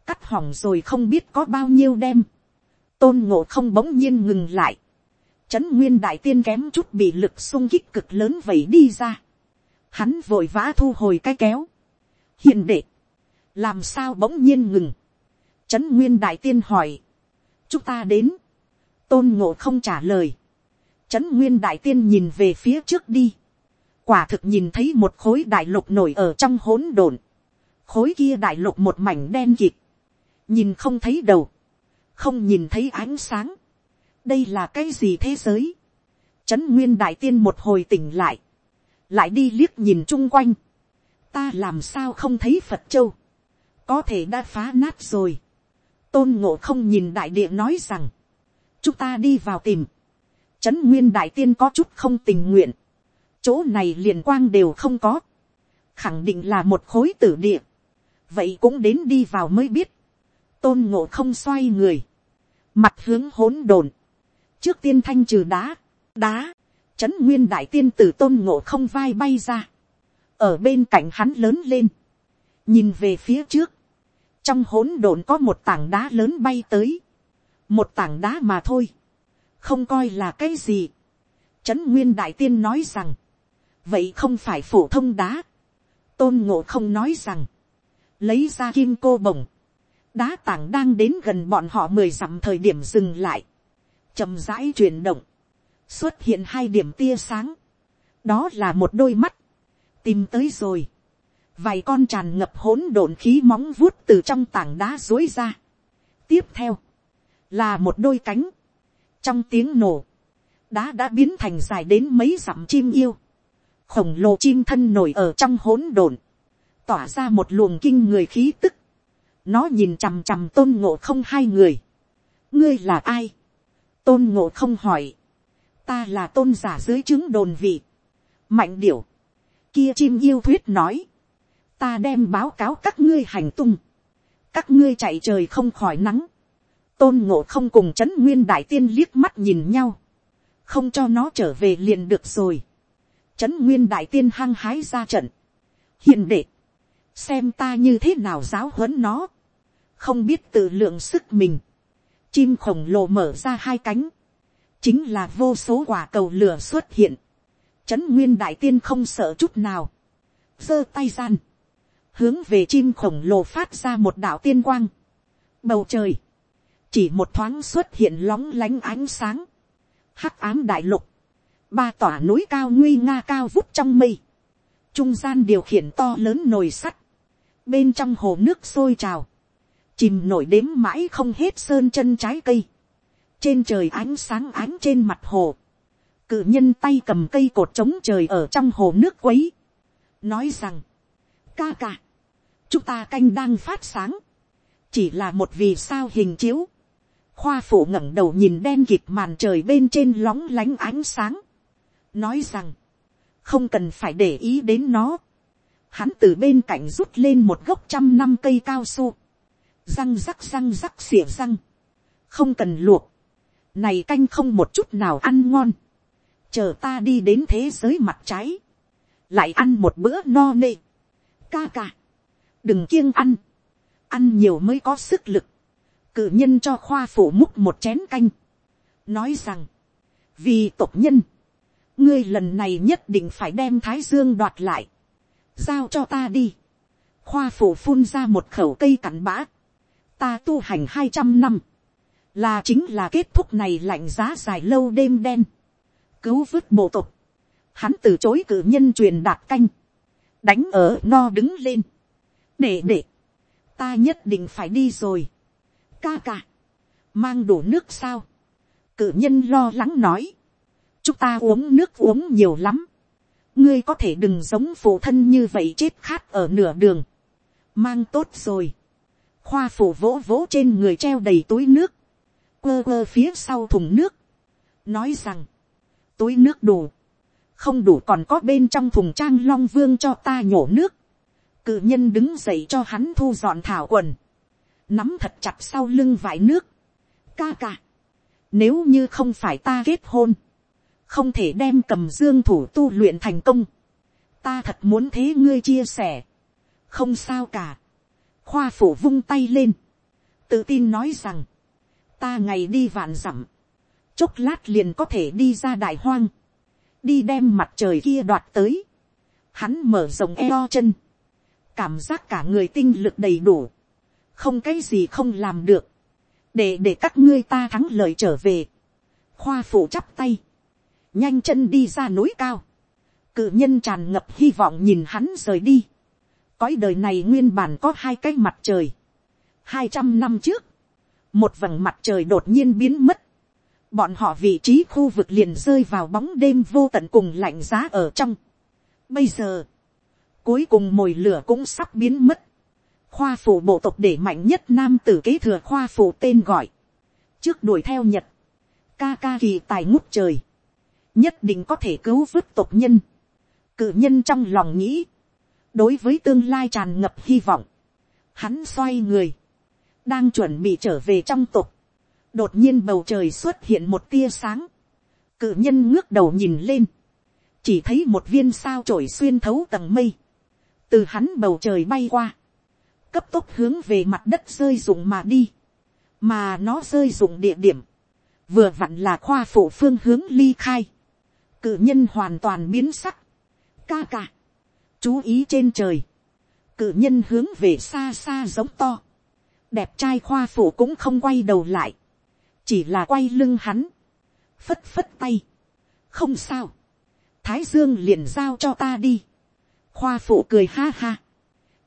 cắt hỏng rồi không biết có bao nhiêu đem, tôn ngộ không bỗng nhiên ngừng lại, trấn nguyên đại tiên kém chút bị lực sung kích cực lớn vẩy đi ra, hắn vội vã thu hồi cái kéo, hiện đệ, làm sao bỗng nhiên ngừng, trấn nguyên đại tiên hỏi, chúng ta đến, tôn ngộ không trả lời, trấn nguyên đại tiên nhìn về phía trước đi, quả thực nhìn thấy một khối đại lục nổi ở trong hỗn độn, khối kia đại lục một mảnh đen kịt, nhìn không thấy đầu, không nhìn thấy ánh sáng, đây là cái gì thế giới, trấn nguyên đại tiên một hồi tỉnh lại, lại đi liếc nhìn chung quanh, ta làm sao không thấy phật châu, có thể đã phá nát rồi, tôn ngộ không nhìn đại địa nói rằng, chúng ta đi vào tìm, trấn nguyên đại tiên có chút không tình nguyện, chỗ này liền quang đều không có, khẳng định là một khối tử địa, vậy cũng đến đi vào mới biết, tôn ngộ không xoay người, mặt hướng hỗn độn, trước tiên thanh trừ đá, đá, trấn nguyên đại tiên từ tôn ngộ không vai bay ra, ở bên cạnh hắn lớn lên, nhìn về phía trước, trong hỗn độn có một tảng đá lớn bay tới, một tảng đá mà thôi, không coi là cái gì. Trấn nguyên đại tiên nói rằng, vậy không phải phổ thông đá, tôn ngộ không nói rằng, lấy ra kim cô bồng, đá tảng đang đến gần bọn họ mười dặm thời điểm dừng lại, chậm rãi chuyển động, xuất hiện hai điểm tia sáng, đó là một đôi mắt, tìm tới rồi, vài con tràn ngập hỗn độn khí móng vuốt từ trong tảng đá dối ra. tiếp theo, là một đôi cánh, trong tiếng nổ, đá đã biến thành dài đến mấy dặm chim yêu, khổng lồ chim thân nổi ở trong hỗn độn, tỏa ra một luồng kinh người khí tức, nó nhìn chằm chằm tôn ngộ không hai người, ngươi là ai, tôn ngộ không hỏi, ta là tôn giả dưới trướng đồn vị, mạnh điểu, kia chim yêu thuyết nói, ta đem báo cáo các ngươi hành tung, các ngươi chạy trời không khỏi nắng, tôn ngộ không cùng c h ấ n nguyên đại tiên liếc mắt nhìn nhau, không cho nó trở về liền được rồi, c h ấ n nguyên đại tiên hăng hái ra trận, hiện đệ, xem ta như thế nào giáo huấn nó, không biết tự lượng sức mình, chim khổng lồ mở ra hai cánh, chính là vô số quả cầu lửa xuất hiện, trấn nguyên đại tiên không sợ chút nào, giơ tay gian, hướng về chim khổng lồ phát ra một đạo tiên quang, bầu trời, chỉ một thoáng xuất hiện lóng lánh ánh sáng, hắc ám đại lục, ba tòa núi cao nguy nga cao vút trong mây, trung gian điều khiển to lớn nồi sắt, bên trong hồ nước sôi trào, chìm nổi đếm mãi không hết sơn chân trái cây, trên trời ánh sáng ánh trên mặt hồ, cự nhân tay cầm cây cột trống trời ở trong hồ nước quấy, nói rằng, ca ca, chúng ta canh đang phát sáng, chỉ là một vì sao hình chiếu, khoa phủ ngẩng đầu nhìn đen kịp màn trời bên trên lóng lánh ánh sáng, nói rằng, không cần phải để ý đến nó. Hắn từ bên cạnh rút lên một gốc trăm năm cây cao su, răng rắc răng rắc xỉa răng, không cần luộc, này canh không một chút nào ăn ngon, chờ ta đi đến thế giới mặt trái, lại ăn một bữa no nê, ca ca, đừng kiêng ăn, ăn nhiều mới có sức lực, cử nhân cho khoa phủ múc một chén canh, nói rằng, vì tộc nhân, ngươi lần này nhất định phải đem thái dương đoạt lại, giao cho ta đi, khoa phủ phun ra một khẩu cây cặn bã, ta tu hành hai trăm năm, là chính là kết thúc này lạnh giá dài lâu đêm đen, cứu vớt bộ tộc, hắn từ chối cử nhân truyền đạt canh, đánh ở no đứng lên, để để, ta nhất định phải đi rồi, ca ca, mang đủ nước sao, cử nhân lo lắng nói, chúng ta uống nước uống nhiều lắm, ngươi có thể đừng giống phụ thân như vậy chết khát ở nửa đường, mang tốt rồi, khoa phủ vỗ vỗ trên người treo đầy túi nước, quơ quơ phía sau thùng nước, nói rằng, túi nước đủ, không đủ còn có bên trong thùng trang long vương cho ta nhổ nước, cự nhân đứng dậy cho hắn thu dọn thảo quần, nắm thật chặt sau lưng vải nước, ca ca, nếu như không phải ta kết hôn, không thể đem cầm dương thủ tu luyện thành công, ta thật muốn thế ngươi chia sẻ, không sao cả, khoa phủ vung tay lên, tự tin nói rằng, ta ngày đi vạn dặm, chốc lát liền có thể đi ra đại hoang, đi đem mặt trời kia đoạt tới, hắn mở rộng eo chân, cảm giác cả người tinh lực đầy đủ, không cái gì không làm được, để để các ngươi ta thắng lợi trở về, khoa phủ chắp tay, nhanh chân đi ra núi cao, cự nhân tràn ngập hy vọng nhìn hắn rời đi, cõi đời này nguyên bản có hai cái mặt trời, hai trăm năm trước, một vầng mặt trời đột nhiên biến mất, bọn họ vị trí khu vực liền rơi vào bóng đêm vô tận cùng lạnh giá ở trong. Bây giờ, cuối cùng mồi lửa cũng sắp biến mất. Khoa phủ bộ tộc để mạnh nhất nam tử kế thừa khoa phủ tên gọi. Trước đuổi theo Nhật, ca ca kỳ tài ngút trời. Nhất định có thể cứu vớt tộc nhân. Cự nhân trong lòng nghĩ. Đối với tương lai tràn ngập hy vọng. Hắn xoay người. Đang chuẩn bị trở về trong tộc đột nhiên bầu trời xuất hiện một tia sáng, cự nhân ngước đầu nhìn lên, chỉ thấy một viên sao trổi xuyên thấu tầng mây, từ hắn bầu trời bay qua, cấp tốc hướng về mặt đất rơi rụng mà đi, mà nó rơi rụng địa điểm, vừa vặn là khoa phụ phương hướng ly khai, cự nhân hoàn toàn biến sắc, ca ca, chú ý trên trời, cự nhân hướng về xa xa giống to, đẹp trai khoa phủ cũng không quay đầu lại, chỉ là quay lưng hắn, phất phất tay, không sao, thái dương liền giao cho ta đi, khoa phụ cười ha ha,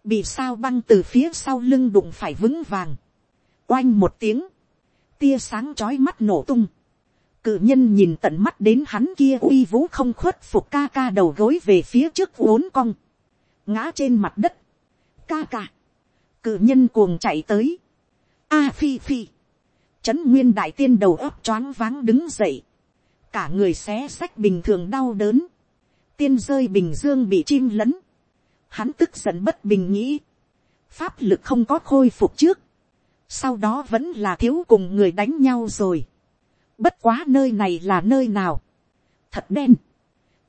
bị sao băng từ phía sau lưng đụng phải vững vàng, oanh một tiếng, tia sáng trói mắt nổ tung, cự nhân nhìn tận mắt đến hắn kia uy vũ không khuất phục ca ca đầu gối về phía trước uốn cong, ngã trên mặt đất, ca ca, cự nhân cuồng chạy tới, a phi phi, Trấn nguyên đại tiên đầu óc choáng váng đứng dậy. Cả người xé sách bình thường đau đớn. Tiên rơi bình dương bị chim lấn. Hắn tức giận bất bình nghĩ. Pháp lực không có khôi phục trước. Sau đó vẫn là thiếu cùng người đánh nhau rồi. Bất quá nơi này là nơi nào. Thật đen.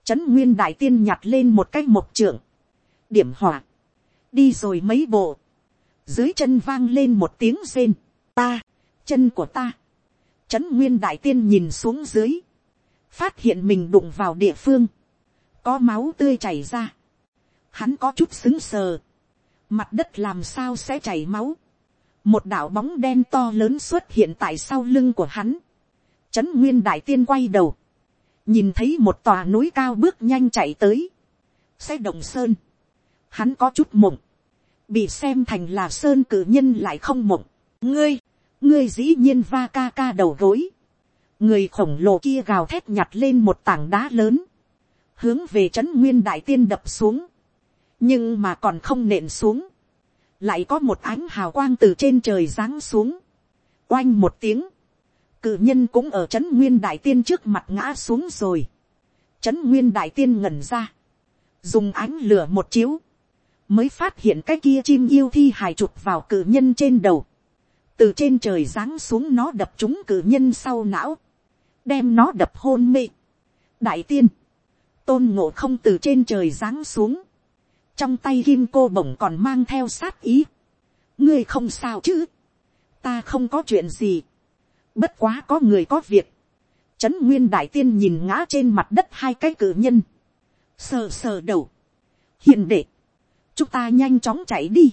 Trấn nguyên đại tiên nhặt lên một cái mộc trưởng. Điểm hỏa. Đi rồi mấy bộ. Dưới chân vang lên một tiếng rên. Ta, chân của ta. Trấn nguyên đại tiên nhìn xuống dưới. Phát hiện mình đụng vào địa phương. Có máu tươi chảy ra. Hắn có chút xứng sờ. Mặt đất làm sao sẽ chảy máu. Một đạo bóng đen to lớn xuất hiện tại sau lưng của hắn. Trấn nguyên đại tiên quay đầu. Nhìn thấy một tòa núi cao bước nhanh chạy tới. Sẽ động sơn. Hắn có chút mộng. Bị xem thành là sơn cử nhân lại không mộng. Ngươi ngươi dĩ nhiên va ca ca đầu gối, người khổng lồ kia gào thét nhặt lên một tảng đá lớn, hướng về trấn nguyên đại tiên đập xuống, nhưng mà còn không nện xuống, lại có một ánh hào quang từ trên trời giáng xuống, oanh một tiếng, cự nhân cũng ở trấn nguyên đại tiên trước mặt ngã xuống rồi, trấn nguyên đại tiên ngẩn ra, dùng ánh lửa một chiếu, mới phát hiện cái kia chim yêu thi hài chụp vào cự nhân trên đầu, từ trên trời giáng xuống nó đập chúng cử nhân sau não, đem nó đập hôn mê. đại tiên, tôn ngộ không từ trên trời giáng xuống, trong tay kim cô bổng còn mang theo sát ý. ngươi không sao chứ, ta không có chuyện gì, bất quá có người có việc, trấn nguyên đại tiên nhìn ngã trên mặt đất hai cái cử nhân, sờ sờ đầu, hiền đệ, chúng ta nhanh chóng chạy đi,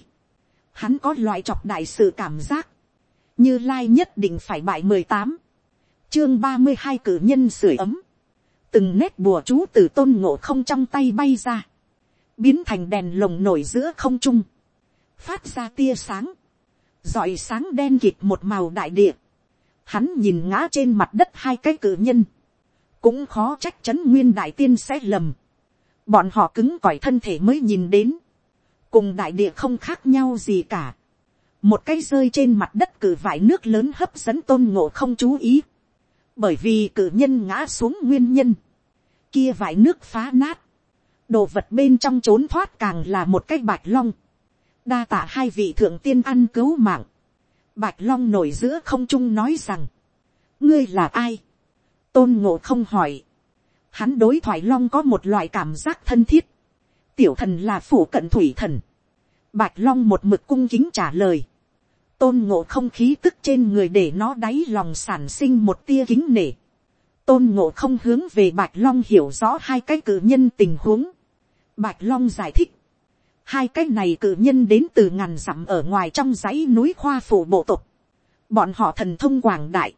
hắn có loại chọc đại sự cảm giác, như lai nhất định phải bại mười tám, chương ba mươi hai cử nhân sưởi ấm, từng nét bùa chú từ tôn ngộ không trong tay bay ra, biến thành đèn lồng nổi giữa không trung, phát ra tia sáng, dọi sáng đen kịt một màu đại địa, hắn nhìn ngã trên mặt đất hai cái cử nhân, cũng khó trách c h ấ n nguyên đại tiên sẽ lầm, bọn họ cứng cỏi thân thể mới nhìn đến, cùng đại địa không khác nhau gì cả. một cái rơi trên mặt đất cử vải nước lớn hấp dẫn tôn ngộ không chú ý, bởi vì cử nhân ngã xuống nguyên nhân, kia vải nước phá nát, đồ vật bên trong trốn thoát càng là một cái bạch long, đa tạ hai vị thượng tiên ăn cứu mạng, bạch long nổi giữa không trung nói rằng, ngươi là ai, tôn ngộ không hỏi, hắn đối thoại long có một loại cảm giác thân thiết, tiểu thần là phủ cận thủy thần, bạch long một mực cung kính trả lời, tôn ngộ không khí tức trên người để nó đáy lòng sản sinh một tia kính nể, tôn ngộ không hướng về bạch long hiểu rõ hai cái cử nhân tình huống, bạch long giải thích, hai cái này cử nhân đến từ ngàn dặm ở ngoài trong dãy núi khoa phủ bộ tộc, bọn họ thần thông quảng đại,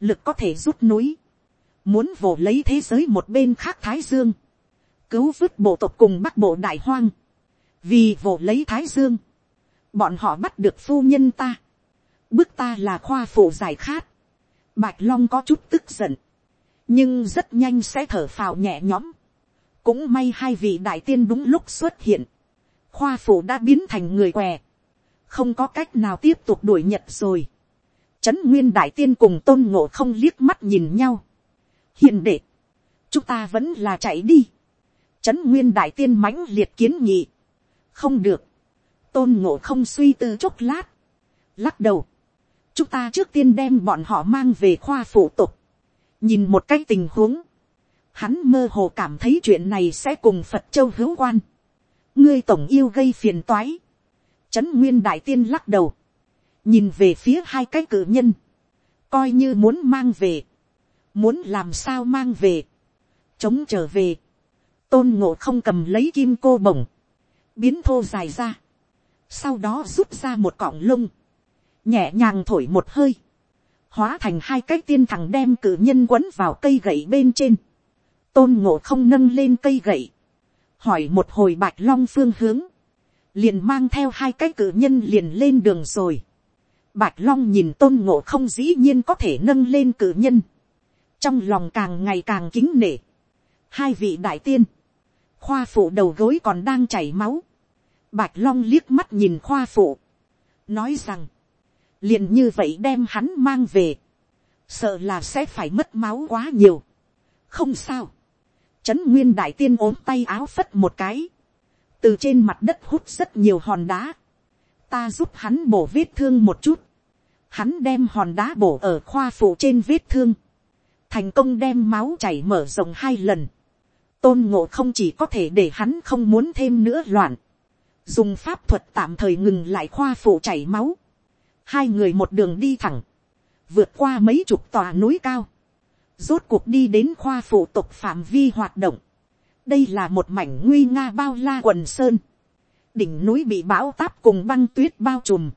lực có thể rút núi, muốn vồ lấy thế giới một bên khác thái dương, cứu vứt bộ tộc cùng bắc bộ đại hoang, vì vồ lấy thái dương, bọn họ bắt được phu nhân ta, bước ta là khoa phụ giải khát, bạch long có chút tức giận, nhưng rất nhanh sẽ thở phào nhẹ nhõm, cũng may hai vị đại tiên đúng lúc xuất hiện, khoa phụ đã biến thành người què, không có cách nào tiếp tục đuổi nhật rồi, trấn nguyên đại tiên cùng tôn ngộ không liếc mắt nhìn nhau, hiền đệ, chúng ta vẫn là chạy đi. Trấn nguyên đại tiên mãnh liệt kiến nghị. không được, tôn ngộ không suy tư chốc lát, lắc đầu. chúng ta trước tiên đem bọn họ mang về khoa phụ tục, nhìn một cái tình huống, hắn mơ hồ cảm thấy chuyện này sẽ cùng phật châu hữu quan. ngươi tổng yêu gây phiền toái. trấn nguyên đại tiên lắc đầu, nhìn về phía hai cái cử nhân, coi như muốn mang về, muốn làm sao mang về, chống trở về, tôn ngộ không cầm lấy kim cô bổng, biến thô dài ra, sau đó rút ra một cọng lông, nhẹ nhàng thổi một hơi, hóa thành hai cái tiên thằng đem cử nhân quấn vào cây gậy bên trên, tôn ngộ không nâng lên cây gậy, hỏi một hồi bạch long phương hướng, liền mang theo hai cái cử nhân liền lên đường rồi. Bạch long nhìn tôn ngộ không dĩ nhiên có thể nâng lên cử nhân, trong lòng càng ngày càng kính nể. hai vị đại tiên, khoa phụ đầu gối còn đang chảy máu, bạch long liếc mắt nhìn khoa phụ, nói rằng, liền như vậy đem hắn mang về, sợ là sẽ phải mất máu quá nhiều. không sao, trấn nguyên đại tiên ốm tay áo phất một cái, từ trên mặt đất hút rất nhiều hòn đá, ta giúp hắn bổ vết thương một chút, hắn đem hòn đá bổ ở khoa phụ trên vết thương, thành công đem máu chảy mở rộng hai lần, tôn ngộ không chỉ có thể để hắn không muốn thêm nữa loạn, dùng pháp thuật tạm thời ngừng lại khoa phụ chảy máu, hai người một đường đi thẳng, vượt qua mấy chục tòa núi cao, rốt cuộc đi đến khoa phụ tục phạm vi hoạt động, đây là một mảnh nguy nga bao la quần sơn, đỉnh núi bị bão táp cùng băng tuyết bao trùm,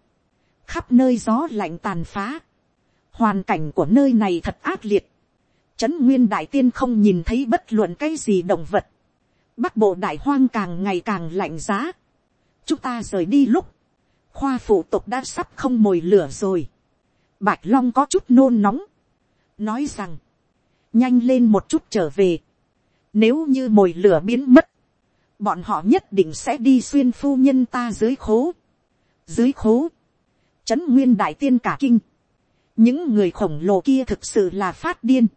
khắp nơi gió lạnh tàn phá, hoàn cảnh của nơi này thật ác liệt, Trấn Nguyên Đại Tiên không nhìn thấy bất luận cái gì động vật. Bắc bộ đại hoang càng ngày càng lạnh giá. Chúng ta rời đi lúc. Khoa phụ tục đã sắp không mồi lửa rồi. Bạch Long có chút nôn nóng. Nói rằng. Nhanh lên một chút trở về. Nếu như mồi lửa biến mất. Bọn họ nhất định sẽ đi xuyên phu nhân ta dưới khố. Dưới khố. Trấn Nguyên Đại Tiên cả kinh. Những người khổng lồ kia thực sự là phát điên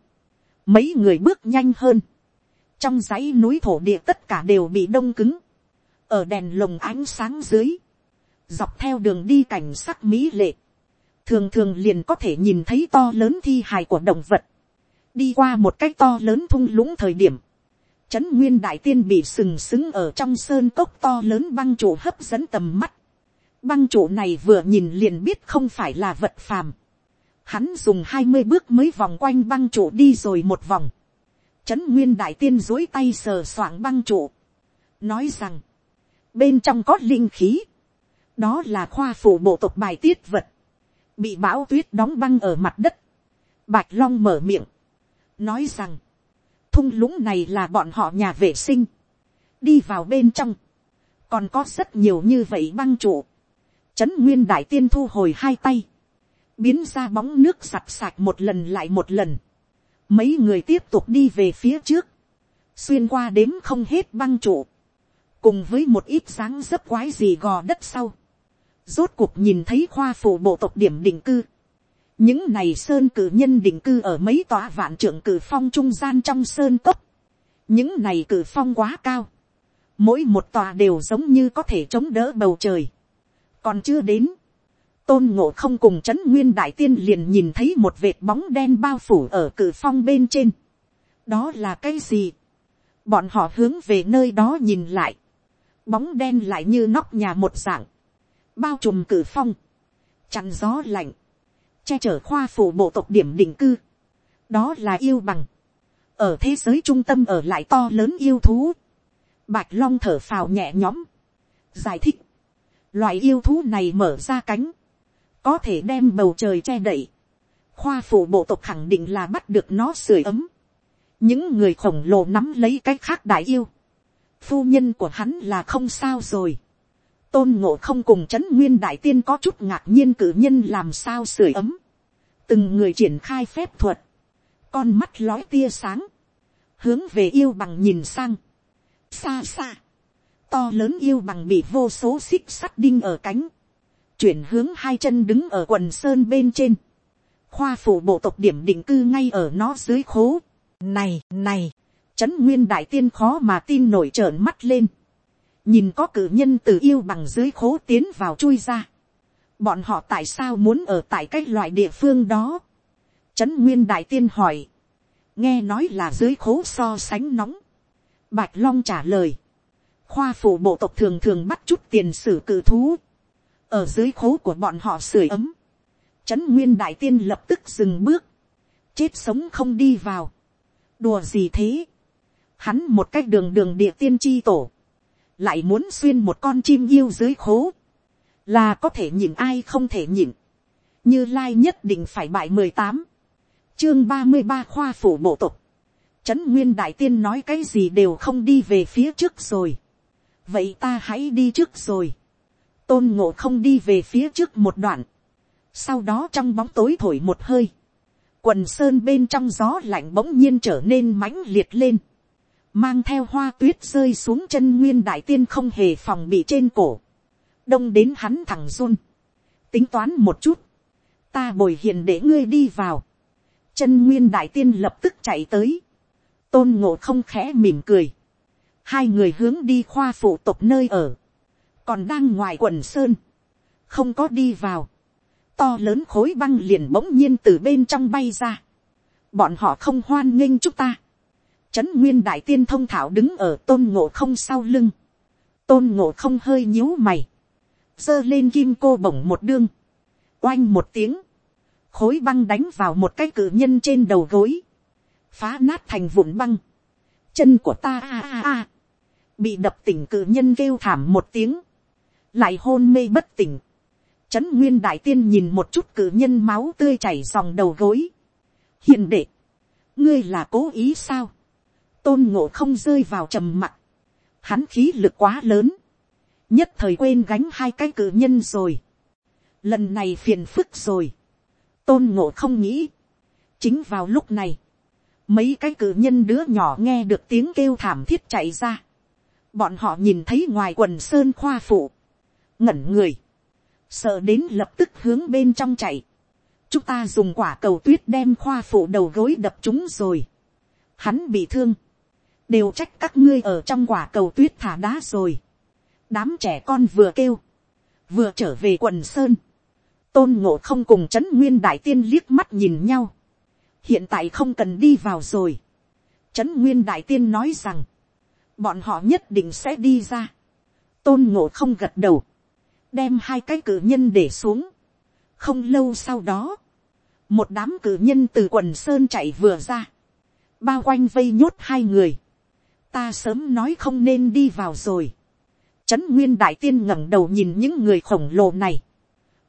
mấy người bước nhanh hơn, trong dãy núi thổ địa tất cả đều bị đông cứng, ở đèn lồng ánh sáng dưới, dọc theo đường đi cảnh sắc mỹ lệ, thường thường liền có thể nhìn thấy to lớn thi hài của động vật, đi qua một cái to lớn thung lũng thời điểm, trấn nguyên đại tiên bị sừng sững ở trong sơn cốc to lớn băng trụ hấp dẫn tầm mắt, băng trụ này vừa nhìn liền biết không phải là vật phàm, Hắn dùng hai mươi bước mới vòng quanh băng trụ đi rồi một vòng. Trấn Nguyên Đại Tiên dối tay sờ soạng băng trụ. Nói rằng. Bên trong có linh khí. Đó là khoa phủ bộ tộc bài tiết vật. Bị bão tuyết đóng băng ở mặt đất. Bạch Long mở miệng. Nói rằng. Thung lũng này là bọn họ nhà vệ sinh. Đi vào bên trong. Còn có rất nhiều như vậy băng trụ. Trấn Nguyên Đại Tiên thu hồi hai tay biến ra bóng nước sạch sạch một lần lại một lần. Mấy người tiếp tục đi về phía trước. xuyên qua đếm không hết băng trụ, cùng với một ít dáng dấp quái gì gò đất sau, rốt cuộc nhìn thấy khoa phủ bộ tộc điểm định cư, những này sơn cử nhân định cư ở mấy tòa vạn trưởng cử phong trung gian trong sơn cốc, những này cử phong quá cao, mỗi một tòa đều giống như có thể chống đỡ bầu trời, còn chưa đến, tôn ngộ không cùng c h ấ n nguyên đại tiên liền nhìn thấy một vệt bóng đen bao phủ ở cử phong bên trên. đó là cái gì. bọn họ hướng về nơi đó nhìn lại. bóng đen lại như nóc nhà một dạng. bao trùm cử phong. chặn gió lạnh. che chở khoa phủ bộ tộc điểm định cư. đó là yêu bằng. ở thế giới trung tâm ở lại to lớn yêu thú. bạch long thở phào nhẹ nhõm. giải thích. loại yêu thú này mở ra cánh có thể đem bầu trời che đậy, khoa phủ bộ tộc khẳng định là bắt được nó sưởi ấm, những người khổng lồ nắm lấy cái khác đại yêu, phu nhân của hắn là không sao rồi, tôn ngộ không cùng c h ấ n nguyên đại tiên có chút ngạc nhiên cử nhân làm sao sưởi ấm, từng người triển khai phép thuật, con mắt lói tia sáng, hướng về yêu bằng nhìn sang, xa xa, to lớn yêu bằng bị vô số xích sắt đinh ở cánh, chuyển hướng hai chân đứng ở quần sơn bên trên, khoa phủ bộ tộc điểm định cư ngay ở nó dưới khố. Này, này, trấn nguyên đại tiên khó mà tin nổi trợn mắt lên. nhìn có cử nhân từ yêu bằng dưới khố tiến vào chui ra. bọn họ tại sao muốn ở tại cái loại địa phương đó. trấn nguyên đại tiên hỏi. nghe nói là dưới khố so sánh nóng. bạch long trả lời. khoa phủ bộ tộc thường thường bắt chút tiền sử cử thú ở dưới khố của bọn họ sưởi ấm, trấn nguyên đại tiên lập tức dừng bước, chết sống không đi vào, đùa gì thế, hắn một cách đường đường địa tiên tri tổ, lại muốn xuyên một con chim yêu dưới khố, là có thể nhịn ai không thể nhịn, như lai nhất định phải bại mười tám, chương ba mươi ba khoa phủ bộ tục, trấn nguyên đại tiên nói cái gì đều không đi về phía trước rồi, vậy ta hãy đi trước rồi, tôn ngộ không đi về phía trước một đoạn, sau đó trong bóng tối thổi một hơi, quần sơn bên trong gió lạnh bỗng nhiên trở nên mãnh liệt lên, mang theo hoa tuyết rơi xuống chân nguyên đại tiên không hề phòng bị trên cổ, đông đến hắn thẳng run, tính toán một chút, ta bồi hiền để ngươi đi vào, chân nguyên đại tiên lập tức chạy tới, tôn ngộ không khẽ mỉm cười, hai người hướng đi khoa phụ tộc nơi ở, còn đang ngoài quần sơn, không có đi vào, to lớn khối băng liền bỗng nhiên từ bên trong bay ra, bọn họ không hoan nghênh chúng ta, trấn nguyên đại tiên thông thảo đứng ở tôn ngộ không sau lưng, tôn ngộ không hơi nhíu mày, giơ lên kim cô bổng một đương, oanh một tiếng, khối băng đánh vào một cái cự nhân trên đầu gối, phá nát thành vụn băng, chân của ta a a a, bị đập tỉnh cự nhân kêu thảm một tiếng, lại hôn mê bất tỉnh. Trấn nguyên đại tiên nhìn một chút cử nhân máu tươi chảy dòng đầu gối. Hiền đệ, ngươi là cố ý sao? Tôn ngộ không rơi vào trầm mặt. Hắn khí lực quá lớn. Nhất thời quên gánh hai cái cử nhân rồi. Lần này phiền phức rồi. Tôn ngộ không nghĩ. Chính vào lúc này. Mấy cái cử nhân đứa nhỏ nghe được tiếng kêu thảm thiết chạy ra. Bọn họ nhìn thấy ngoài quần sơn khoa phụ ngẩn người, sợ đến lập tức hướng bên trong chạy. chúng ta dùng quả cầu tuyết đem khoa phụ đầu gối đập chúng rồi. hắn bị thương, đều trách các ngươi ở trong quả cầu tuyết thả đá rồi. đám trẻ con vừa kêu, vừa trở về quần sơn, tôn ngộ không cùng c h ấ n nguyên đại tiên liếc mắt nhìn nhau. hiện tại không cần đi vào rồi. c h ấ n nguyên đại tiên nói rằng, bọn họ nhất định sẽ đi ra. tôn ngộ không gật đầu đem hai cái cử nhân để xuống. không lâu sau đó, một đám cử nhân từ quần sơn chạy vừa ra, bao quanh vây nhốt hai người. ta sớm nói không nên đi vào rồi. trấn nguyên đại tiên ngẩng đầu nhìn những người khổng lồ này.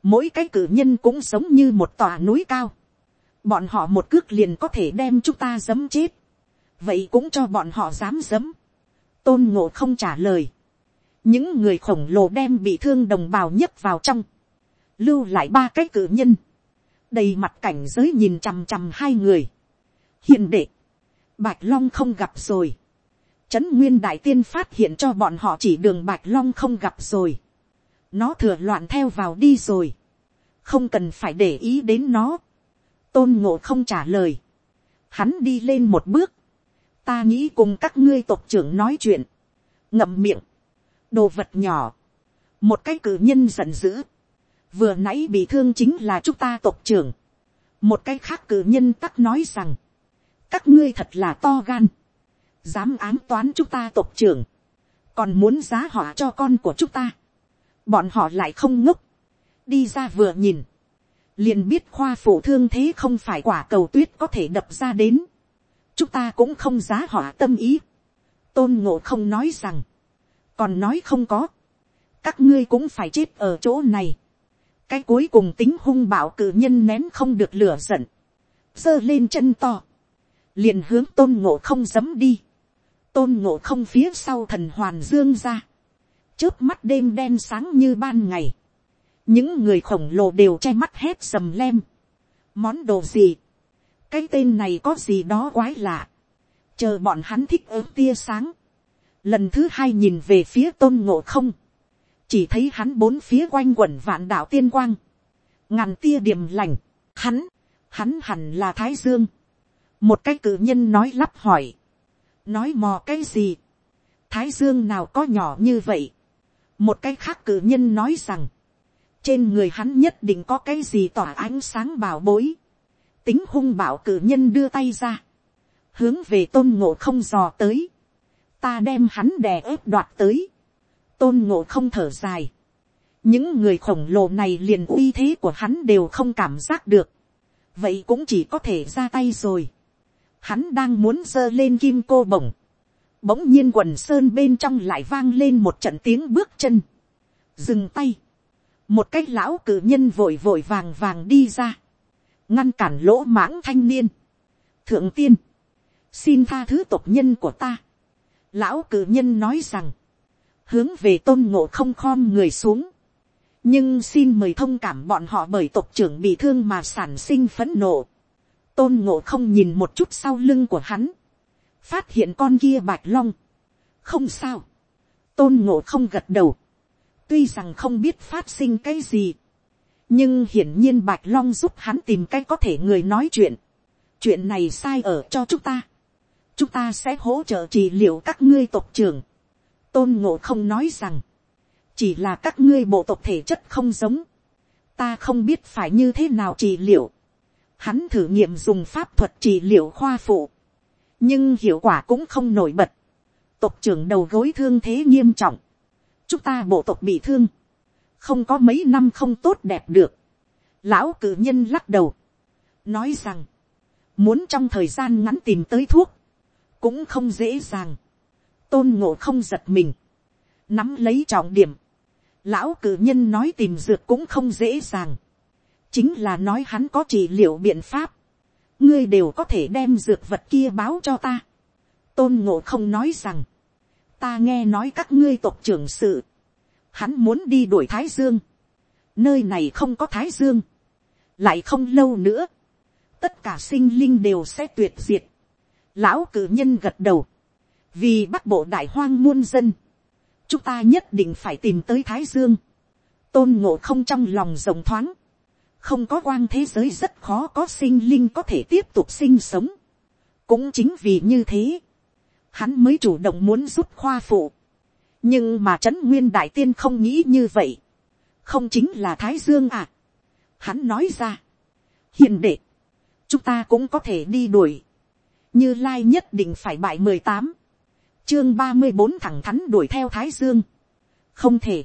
mỗi cái cử nhân cũng giống như một tòa núi cao. bọn họ một cước liền có thể đem chúng ta dấm chết. vậy cũng cho bọn họ dám dấm. tôn ngộ không trả lời những người khổng lồ đem bị thương đồng bào nhấc vào trong, lưu lại ba cái cử nhân, đầy mặt cảnh giới nhìn chằm chằm hai người. hiện đệ, bạch long không gặp rồi, Trấn Nguyên Đại Tiên phát hiện cho bọn họ chỉ đường Bạch Long không gặp rồi. Nó thừa loạn theo vào đi rồi. Không cần phải để ý đến nó. Tôn ngộ không trả lời. Hắn đi lên một bước. Ta nghĩ cùng các ngươi tộc trưởng nói chuyện. Ngậm miệng. Đồ vật nhỏ. Một cái cử nhân giận dữ. Vừa nãy bị thương chính là chúng ta tộc trưởng. Một cái khác cử nhân tắc nói rằng. Các ngươi thật là to gan dám ám toán chúng ta tộc trưởng, còn muốn giá họ cho con của chúng ta. bọn họ lại không ngốc, đi ra vừa nhìn, liền biết khoa phổ thương thế không phải quả cầu tuyết có thể đập ra đến, chúng ta cũng không giá họa tâm ý. tôn ngộ không nói rằng, còn nói không có, các ngươi cũng phải chết ở chỗ này. cái cuối cùng tính hung bạo cử nhân nén không được lửa giận, giơ lên chân to, liền hướng tôn ngộ không dấm đi. Tôn ngộ không phía sau thần hoàn dương ra, trước mắt đêm đen sáng như ban ngày, những người khổng lồ đều che mắt hét sầm lem, món đồ gì, cái tên này có gì đó quái lạ, chờ bọn hắn thích ứng tia sáng, lần thứ hai nhìn về phía tôn ngộ không, chỉ thấy hắn bốn phía quanh quẩn vạn đạo tiên quang, ngàn tia điểm lành, hắn, hắn hẳn là thái dương, một cái cử nhân nói lắp hỏi, nói mò cái gì, thái dương nào có nhỏ như vậy, một cái khác cử nhân nói rằng, trên người hắn nhất định có cái gì tỏa ánh sáng bảo bối, tính hung bảo cử nhân đưa tay ra, hướng về tôn ngộ không dò tới, ta đem hắn đè ép đoạt tới, tôn ngộ không thở dài, những người khổng lồ này liền uy thế của hắn đều không cảm giác được, vậy cũng chỉ có thể ra tay rồi. Hắn đang muốn giơ lên kim cô bổng, bỗng nhiên quần sơn bên trong lại vang lên một trận tiếng bước chân, dừng tay, một cái lão cử nhân vội vội vàng vàng đi ra, ngăn cản lỗ mãng thanh niên, thượng tiên, xin tha thứ tộc nhân của ta, lão cử nhân nói rằng, hướng về tôn ngộ không khom người xuống, nhưng xin mời thông cảm bọn họ bởi tộc trưởng bị thương mà sản sinh phẫn nộ, tôn ngộ không nhìn một chút sau lưng của hắn, phát hiện con kia bạch long, không sao, tôn ngộ không gật đầu, tuy rằng không biết phát sinh cái gì, nhưng hiển nhiên bạch long giúp hắn tìm cách có thể người nói chuyện, chuyện này sai ở cho chúng ta, chúng ta sẽ hỗ trợ trị liệu các ngươi tộc trưởng, tôn ngộ không nói rằng, chỉ là các ngươi bộ tộc thể chất không giống, ta không biết phải như thế nào trị liệu, hắn thử nghiệm dùng pháp thuật trị liệu khoa phụ, nhưng hiệu quả cũng không nổi bật. tộc trưởng đầu gối thương thế nghiêm trọng, chúng ta bộ tộc bị thương, không có mấy năm không tốt đẹp được. lão cử nhân lắc đầu, nói rằng, muốn trong thời gian ngắn tìm tới thuốc, cũng không dễ dàng. tôn ngộ không giật mình, nắm lấy trọng điểm, lão cử nhân nói tìm dược cũng không dễ dàng. Chính là nói hắn có trị liệu biện pháp, ngươi đều có thể đem dược vật kia báo cho ta. tôn ngộ không nói rằng, ta nghe nói các ngươi tộc trưởng sự, hắn muốn đi đuổi thái dương, nơi này không có thái dương, lại không lâu nữa, tất cả sinh linh đều sẽ tuyệt diệt lão cử nhân gật đầu, vì bắc bộ đại hoang muôn dân, chúng ta nhất định phải tìm tới thái dương, tôn ngộ không trong lòng rồng thoáng, không có quang thế giới rất khó có sinh linh có thể tiếp tục sinh sống. cũng chính vì như thế, hắn mới chủ động muốn giúp khoa phụ. nhưng mà trấn nguyên đại tiên không nghĩ như vậy. không chính là thái dương à. hắn nói ra, hiện đệ, chúng ta cũng có thể đi đuổi như lai nhất định phải bại mười tám, chương ba mươi bốn thẳng thắn đuổi theo thái dương. không thể.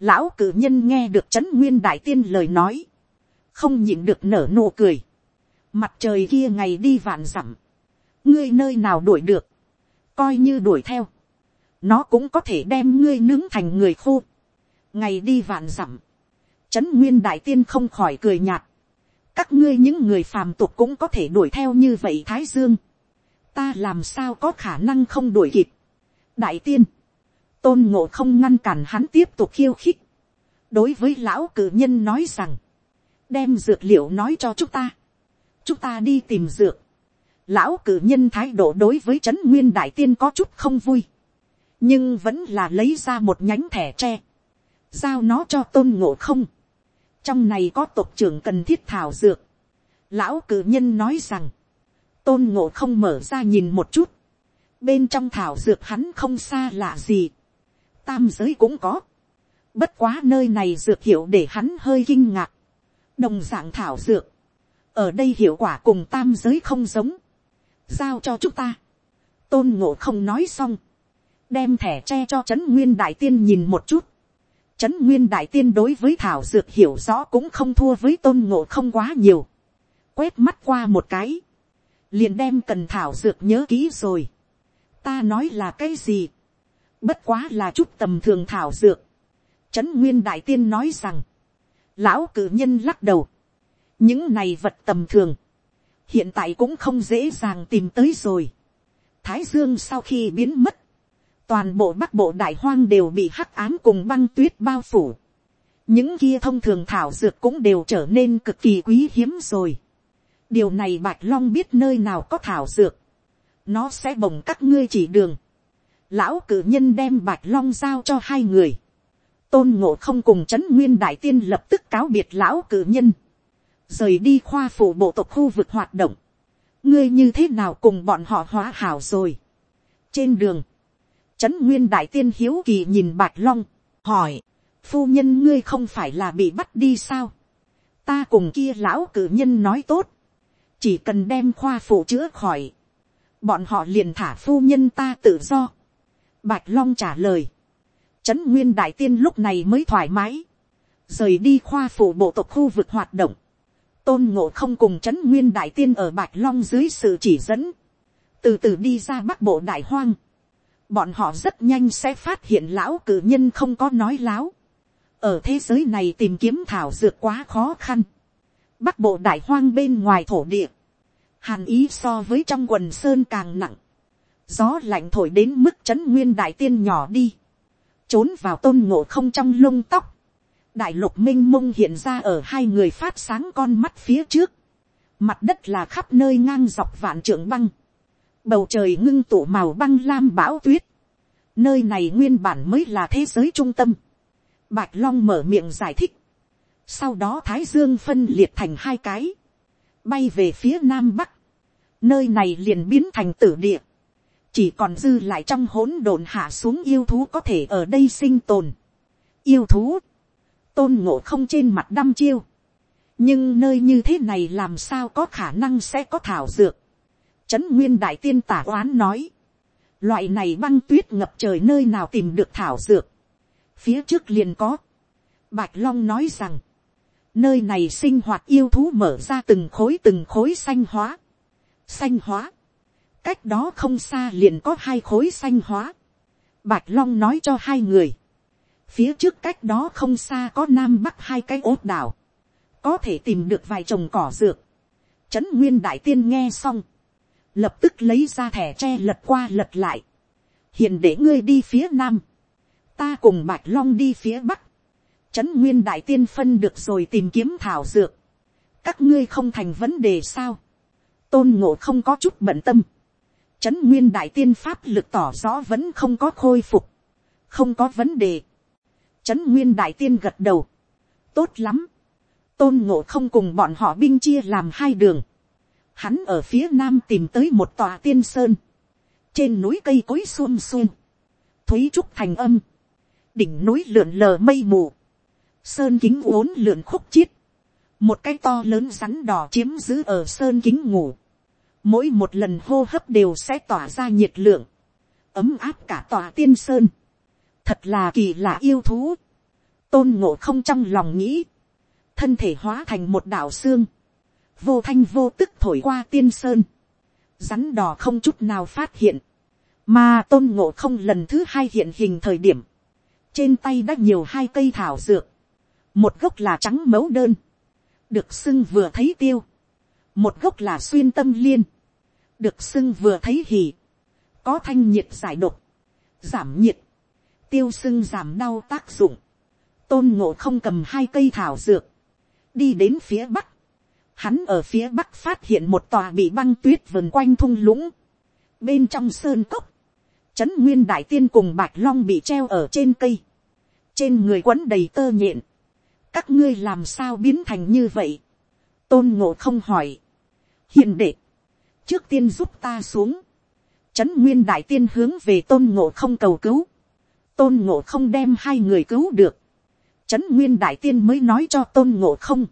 lão cử nhân nghe được trấn nguyên đại tiên lời nói. Không nhịn được nở nụ cười, mặt trời kia ngày đi vạn dặm, ngươi nơi nào đuổi được, coi như đuổi theo, nó cũng có thể đem ngươi nướng thành người khô, ngày đi vạn dặm, trấn nguyên đại tiên không khỏi cười nhạt, các ngươi những người phàm tục cũng có thể đuổi theo như vậy thái dương, ta làm sao có khả năng không đuổi kịp, đại tiên, tôn ngộ không ngăn cản hắn tiếp tục khiêu khích, đối với lão cử nhân nói rằng, đem dược liệu nói cho chúng ta. chúng ta đi tìm dược. lão cử nhân thái độ đối với trấn nguyên đại tiên có chút không vui, nhưng vẫn là lấy ra một nhánh thẻ tre, giao nó cho tôn ngộ không trong này có tộc trưởng cần thiết thảo dược. lão cử nhân nói rằng, tôn ngộ không mở ra nhìn một chút, bên trong thảo dược hắn không xa lạ gì, tam giới cũng có, bất quá nơi này dược hiệu để hắn hơi kinh ngạc, đồng dạng thảo dược, ở đây hiệu quả cùng tam giới không giống, giao cho chúng ta, tôn ngộ không nói xong, đem thẻ tre cho trấn nguyên đại tiên nhìn một chút, trấn nguyên đại tiên đối với thảo dược hiểu rõ cũng không thua với tôn ngộ không quá nhiều, quét mắt qua một cái, liền đem cần thảo dược nhớ kỹ rồi, ta nói là cái gì, bất quá là chút tầm thường thảo dược, trấn nguyên đại tiên nói rằng, lão cử nhân lắc đầu, những này vật tầm thường, hiện tại cũng không dễ dàng tìm tới rồi. thái dương sau khi biến mất, toàn bộ bắc bộ đại hoang đều bị hắc ám cùng băng tuyết bao phủ. những kia thông thường thảo dược cũng đều trở nên cực kỳ quý hiếm rồi. điều này bạch long biết nơi nào có thảo dược, nó sẽ bồng các ngươi chỉ đường. lão cử nhân đem bạch long giao cho hai người tôn ngộ không cùng c h ấ n nguyên đại tiên lập tức cáo biệt lão cử nhân, rời đi khoa phủ bộ tộc khu vực hoạt động, ngươi như thế nào cùng bọn họ hóa hảo rồi. trên đường, Trấn nguyên đại tiên hiếu kỳ nhìn bạch long, hỏi, phu nhân ngươi không phải là bị bắt đi sao, ta cùng kia lão cử nhân nói tốt, chỉ cần đem khoa phụ chữa khỏi, bọn họ liền thả phu nhân ta tự do. Bạch long trả lời, Trấn Nguyên Đại Tiên lúc này mới thoải mái. Rời đi khoa phụ bộ tộc khu vực hoạt động. Tôn Ngộ không cùng Trấn Nguyên Đại Tiên ở Bạch Long dưới sự chỉ dẫn. Từ từ đi ra bắc bộ đại hoang. Bọn họ rất nhanh sẽ phát hiện lão cử nhân không có nói láo. Ở thế giới này tìm kiếm thảo dược quá khó khăn. Bắc bộ đại hoang bên ngoài thổ địa. Hàn ý so với trong quần sơn càng nặng. Gió lạnh thổi đến mức trấn nguyên đại tiên nhỏ đi trốn vào tôn ngộ không trong lông tóc. đại lục m i n h mông hiện ra ở hai người phát sáng con mắt phía trước. mặt đất là khắp nơi ngang dọc vạn trưởng băng bầu trời ngưng tụ màu băng lam bão tuyết. nơi này nguyên bản mới là thế giới trung tâm. bạch long mở miệng giải thích. sau đó thái dương phân liệt thành hai cái. bay về phía nam bắc. nơi này liền biến thành tử địa chỉ còn dư lại trong hỗn độn hạ xuống yêu thú có thể ở đây sinh tồn. yêu thú, tôn ngộ không trên mặt đăm chiêu. nhưng nơi như thế này làm sao có khả năng sẽ có thảo dược trấn nguyên đại tiên tả oán nói, loại này băng tuyết ngập trời nơi nào tìm được thảo dược. phía trước liền có. bạch long nói rằng, nơi này sinh hoạt yêu thú mở ra từng khối từng khối xanh hóa. xanh hóa cách đó không xa liền có hai khối xanh hóa. Bạch Long nói cho hai người. Phía trước cách đó không xa có nam bắc hai cái ốt đảo. Có thể tìm được vài trồng cỏ dược. Trấn Nguyên Đại Tiên nghe xong. Lập tức lấy ra thẻ tre lật qua lật lại. hiền để ngươi đi phía nam. Ta cùng Bạch Long đi phía bắc. Trấn Nguyên Đại Tiên phân được rồi tìm kiếm thảo dược. Các ngươi không thành vấn đề sao. Tôn ngộ không có chút bận tâm Trấn nguyên đại tiên pháp lực tỏ rõ vẫn không có khôi phục. Không có vấn đề. Trấn nguyên đại tiên gật đầu. Tốt lắm. Tôn ngộ không cùng bọn họ binh chia làm hai đường. Hắn ở phía nam tìm tới một tòa tiên sơn. Trên núi cây cối xuông xuông. Thúy trúc thành âm. Đỉnh núi lượn lờ mây mù. Sơn kính uốn lượn khúc chiết. Một cái to lớn rắn đỏ chiếm giữ ở sơn kính ngủ mỗi một lần hô hấp đều sẽ tỏa ra nhiệt lượng, ấm áp cả tòa tiên sơn, thật là kỳ lạ yêu thú, tôn ngộ không trong lòng nghĩ, thân thể hóa thành một đảo xương, vô thanh vô tức thổi qua tiên sơn, rắn đỏ không chút nào phát hiện, mà tôn ngộ không lần thứ hai hiện hình thời điểm, trên tay đã nhiều hai cây thảo dược, một gốc là trắng mấu đơn, được xưng vừa thấy tiêu, một gốc là xuyên tâm liên, được xưng vừa thấy hì, có thanh nhiệt giải độc, giảm nhiệt, tiêu xưng giảm đau tác dụng, tôn ngộ không cầm hai cây thảo dược, đi đến phía bắc, hắn ở phía bắc phát hiện một tòa bị băng tuyết vườn quanh thung lũng, bên trong sơn cốc, trấn nguyên đại tiên cùng bạch long bị treo ở trên cây, trên người quấn đầy tơ nhện, các ngươi làm sao biến thành như vậy, tôn ngộ không hỏi, hiền đệ, trước tiên giúp ta xuống, trấn nguyên đại tiên hướng về tôn ngộ không cầu cứu, tôn ngộ không đem hai người cứu được, trấn nguyên đại tiên mới nói cho tôn ngộ không,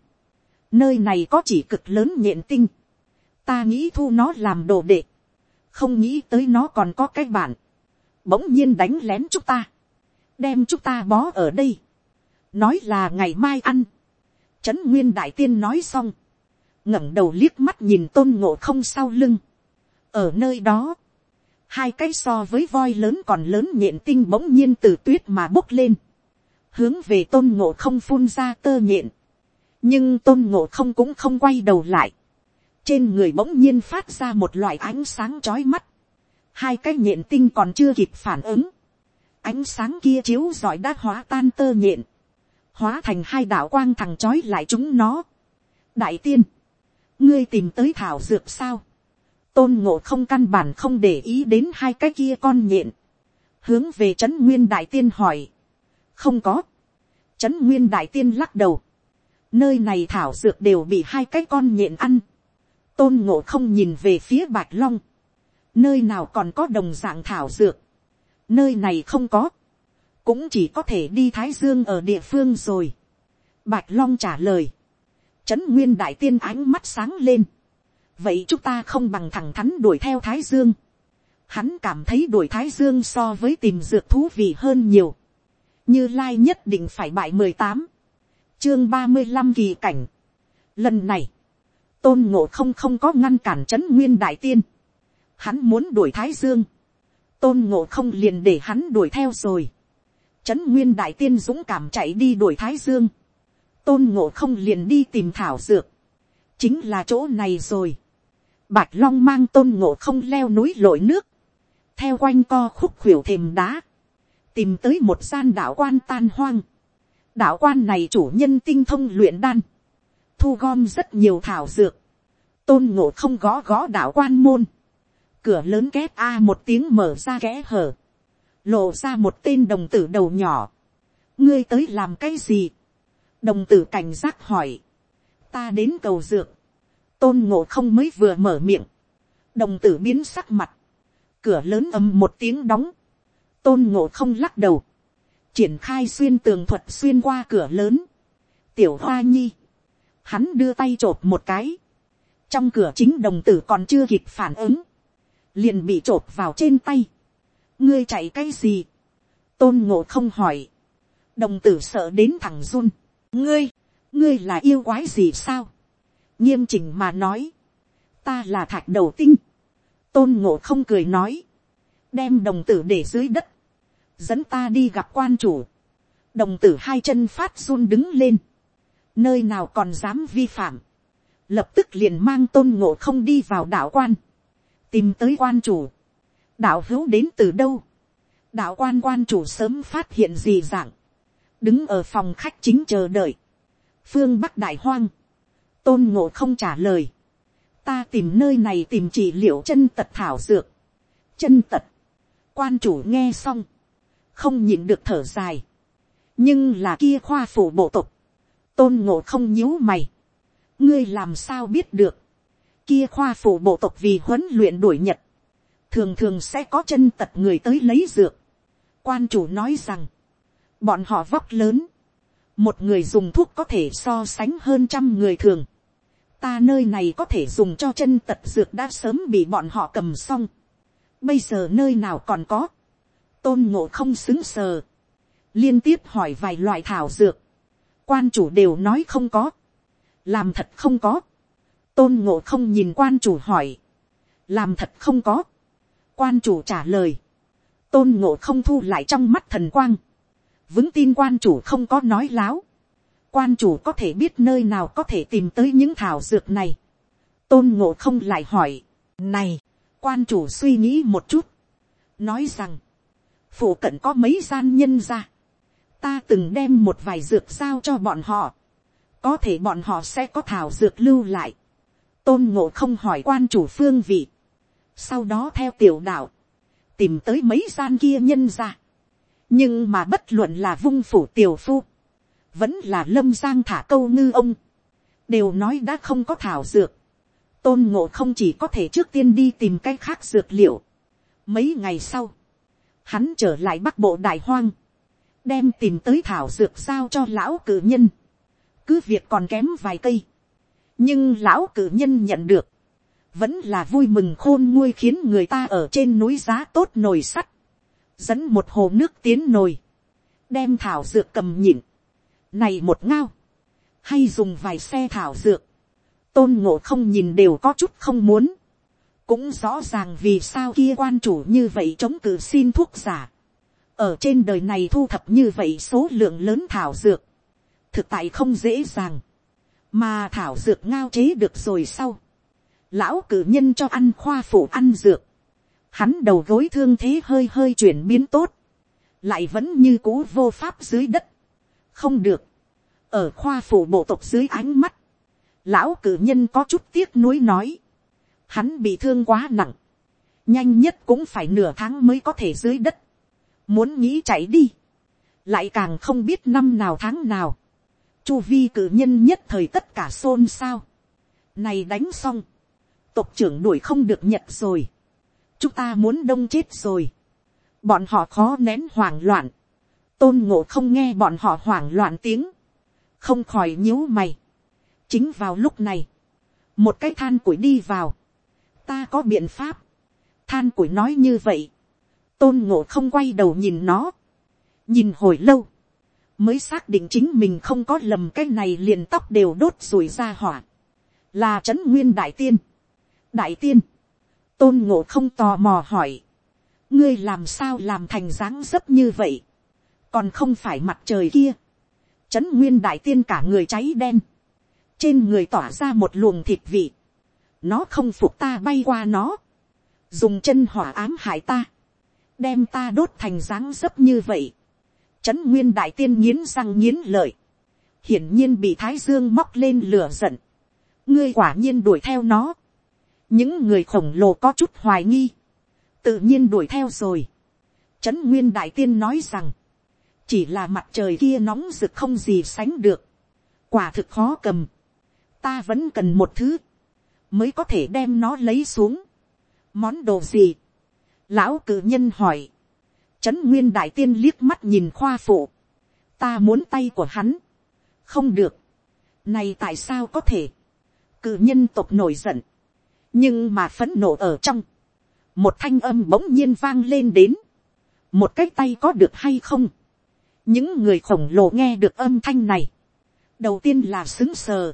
nơi này có chỉ cực lớn nhện tinh, ta nghĩ thu nó làm đồ đệ, không nghĩ tới nó còn có cái bản, bỗng nhiên đánh lén chúng ta, đem chúng ta bó ở đây, nói là ngày mai ăn, trấn nguyên đại tiên nói xong, ngẩng đầu liếc mắt nhìn tôn ngộ không sau lưng, ở nơi đó, hai cái so với voi lớn còn lớn nhện tinh bỗng nhiên từ tuyết mà bốc lên, hướng về tôn ngộ không phun ra tơ nhện, nhưng tôn ngộ không cũng không quay đầu lại, trên người bỗng nhiên phát ra một loại ánh sáng chói mắt, hai cái nhện tinh còn chưa kịp phản ứng, ánh sáng kia chiếu giỏi đã hóa tan tơ nhện, hóa thành hai đạo quang thằng chói lại chúng nó. đại tiên, ngươi tìm tới thảo dược sao, tôn ngộ không căn bản không để ý đến hai cái kia con nhện, hướng về trấn nguyên đại tiên hỏi, không có, trấn nguyên đại tiên lắc đầu, nơi này thảo dược đều bị hai cái con nhện ăn, tôn ngộ không nhìn về phía bạch long, nơi nào còn có đồng dạng thảo dược, nơi này không có, cũng chỉ có thể đi thái dương ở địa phương rồi. Bạch long trả lời, trấn nguyên đại tiên ánh mắt sáng lên, vậy chúng ta không bằng thẳng thắn đuổi theo thái dương. Hắn cảm thấy đuổi thái dương so với tìm dược thú vị hơn nhiều. như lai nhất định phải bại mười tám, chương ba mươi năm kỳ cảnh. lần này, tôn ngộ không không có ngăn cản trấn nguyên đại tiên. hắn muốn đuổi thái dương. tôn ngộ không liền để hắn đuổi theo rồi. trấn nguyên đại tiên dũng cảm chạy đi đuổi thái dương. tôn ngộ không liền đi tìm thảo dược. chính là chỗ này rồi. bạch long mang tôn ngộ không leo núi lội nước. theo quanh co khúc khuỷu thềm đá. tìm tới một gian đảo quan tan hoang đạo quan này chủ nhân tinh thông luyện đan. Thu gom rất nhiều thảo dược, tôn ngộ không gõ gõ đạo quan môn, cửa lớn két a một tiếng mở ra kẽ hở, lộ ra một tên đồng tử đầu nhỏ, ngươi tới làm cái gì, đồng tử cảnh giác hỏi, ta đến cầu dược, tôn ngộ không mới vừa mở miệng, đồng tử biến sắc mặt, cửa lớn ầm một tiếng đóng, tôn ngộ không lắc đầu, triển khai xuyên tường thuật xuyên qua cửa lớn, tiểu hoa nhi, hắn đưa tay t r ộ p một cái, trong cửa chính đồng tử còn chưa kịp phản ứng, liền bị t r ộ p vào trên tay, ngươi chạy cái gì, tôn ngộ không hỏi, đồng tử sợ đến thằng run, ngươi, ngươi là yêu quái gì sao, nghiêm chỉnh mà nói, ta là thạch đầu tinh, tôn ngộ không cười nói, đem đồng tử để dưới đất, dẫn ta đi gặp quan chủ, đồng tử hai chân phát run đứng lên, nơi nào còn dám vi phạm, lập tức liền mang tôn ngộ không đi vào đạo quan, tìm tới quan chủ, đạo hữu đến từ đâu, đạo quan quan chủ sớm phát hiện gì dạng, đứng ở phòng khách chính chờ đợi, phương bắc đại hoang, tôn ngộ không trả lời, ta tìm nơi này tìm chỉ liệu chân tật thảo dược, chân tật, quan chủ nghe xong, không nhịn được thở dài, nhưng là kia khoa phủ bộ tộc tôn ngộ không nhíu mày. ngươi làm sao biết được. kia khoa phủ bộ tộc vì huấn luyện đuổi nhật. thường thường sẽ có chân tật người tới lấy dược. quan chủ nói rằng, bọn họ vóc lớn. một người dùng thuốc có thể so sánh hơn trăm người thường. ta nơi này có thể dùng cho chân tật dược đã sớm bị bọn họ cầm xong. bây giờ nơi nào còn có tôn ngộ không xứng sờ. liên tiếp hỏi vài loại thảo dược. Quan chủ đều nói không có, làm thật không có, tôn ngộ không nhìn quan chủ hỏi, làm thật không có, quan chủ trả lời, tôn ngộ không thu lại trong mắt thần quang, vững tin quan chủ không có nói láo, quan chủ có thể biết nơi nào có thể tìm tới những thảo dược này, tôn ngộ không lại hỏi, này, quan chủ suy nghĩ một chút, nói rằng, phủ cận có mấy gian nhân ra, ta từng đem một vài dược giao cho bọn họ, có thể bọn họ sẽ có thảo dược lưu lại, tôn ngộ không hỏi quan chủ phương vị, sau đó theo tiểu đạo, tìm tới mấy gian kia nhân ra, nhưng mà bất luận là vung phủ tiểu phu, vẫn là lâm giang thả câu ngư ông, đều nói đã không có thảo dược, tôn ngộ không chỉ có thể trước tiên đi tìm cái khác dược liệu. mấy ngày sau, hắn trở lại bắc bộ đại hoang, đem tìm tới thảo dược sao cho lão cử nhân, cứ việc còn kém vài cây, nhưng lão cử nhân nhận được, vẫn là vui mừng khôn nguôi khiến người ta ở trên núi giá tốt nồi sắt, dẫn một hồ nước tiến nồi, đem thảo dược cầm nhịn, này một ngao, hay dùng vài xe thảo dược, tôn ngộ không nhìn đều có chút không muốn, cũng rõ ràng vì sao kia quan chủ như vậy chống cự xin thuốc giả, ở trên đời này thu thập như vậy số lượng lớn thảo dược, thực tại không dễ dàng, mà thảo dược ngao chế được rồi sau, lão cử nhân cho ăn khoa phủ ăn dược, hắn đầu gối thương thế hơi hơi chuyển biến tốt, lại vẫn như cũ vô pháp dưới đất, không được, ở khoa phủ bộ tộc dưới ánh mắt, lão cử nhân có chút tiếc nuối nói, hắn bị thương quá nặng, nhanh nhất cũng phải nửa tháng mới có thể dưới đất, muốn nghĩ chạy đi, lại càng không biết năm nào tháng nào, chu vi cử nhân nhất thời tất cả xôn xao, này đánh xong, tộc trưởng đuổi không được nhật rồi, chúng ta muốn đông chết rồi, bọn họ khó nén hoảng loạn, tôn ngộ không nghe bọn họ hoảng loạn tiếng, không khỏi nhíu mày, chính vào lúc này, một cái than củi đi vào, ta có biện pháp, than củi nói như vậy, tôn ngộ không quay đầu nhìn nó, nhìn hồi lâu, mới xác định chính mình không có lầm cái này liền tóc đều đốt rồi ra hỏa, là trấn nguyên đại tiên, đại tiên, tôn ngộ không tò mò hỏi, ngươi làm sao làm thành dáng dấp như vậy, còn không phải mặt trời kia, trấn nguyên đại tiên cả người cháy đen, trên người tỏa ra một luồng thịt vị, nó không phục ta bay qua nó, dùng chân hỏa ám hại ta, đem ta đốt thành dáng dấp như vậy, trấn nguyên đại tiên nghiến răng nghiến lợi, hiển nhiên bị thái dương móc lên lửa giận, ngươi quả nhiên đuổi theo nó, những người khổng lồ có chút hoài nghi, tự nhiên đuổi theo rồi. Trấn nguyên đại tiên nói rằng, chỉ là mặt trời kia nóng rực không gì sánh được, quả thực khó cầm, ta vẫn cần một thứ, mới có thể đem nó lấy xuống. món đồ gì, lão cử nhân hỏi, trấn nguyên đại tiên liếc mắt nhìn khoa phụ, ta muốn tay của hắn, không được, này tại sao có thể, cử nhân tộc nổi giận, nhưng mà phấn nộ ở trong, một thanh âm bỗng nhiên vang lên đến, một cái tay có được hay không, những người khổng lồ nghe được âm thanh này, đầu tiên là xứng sờ,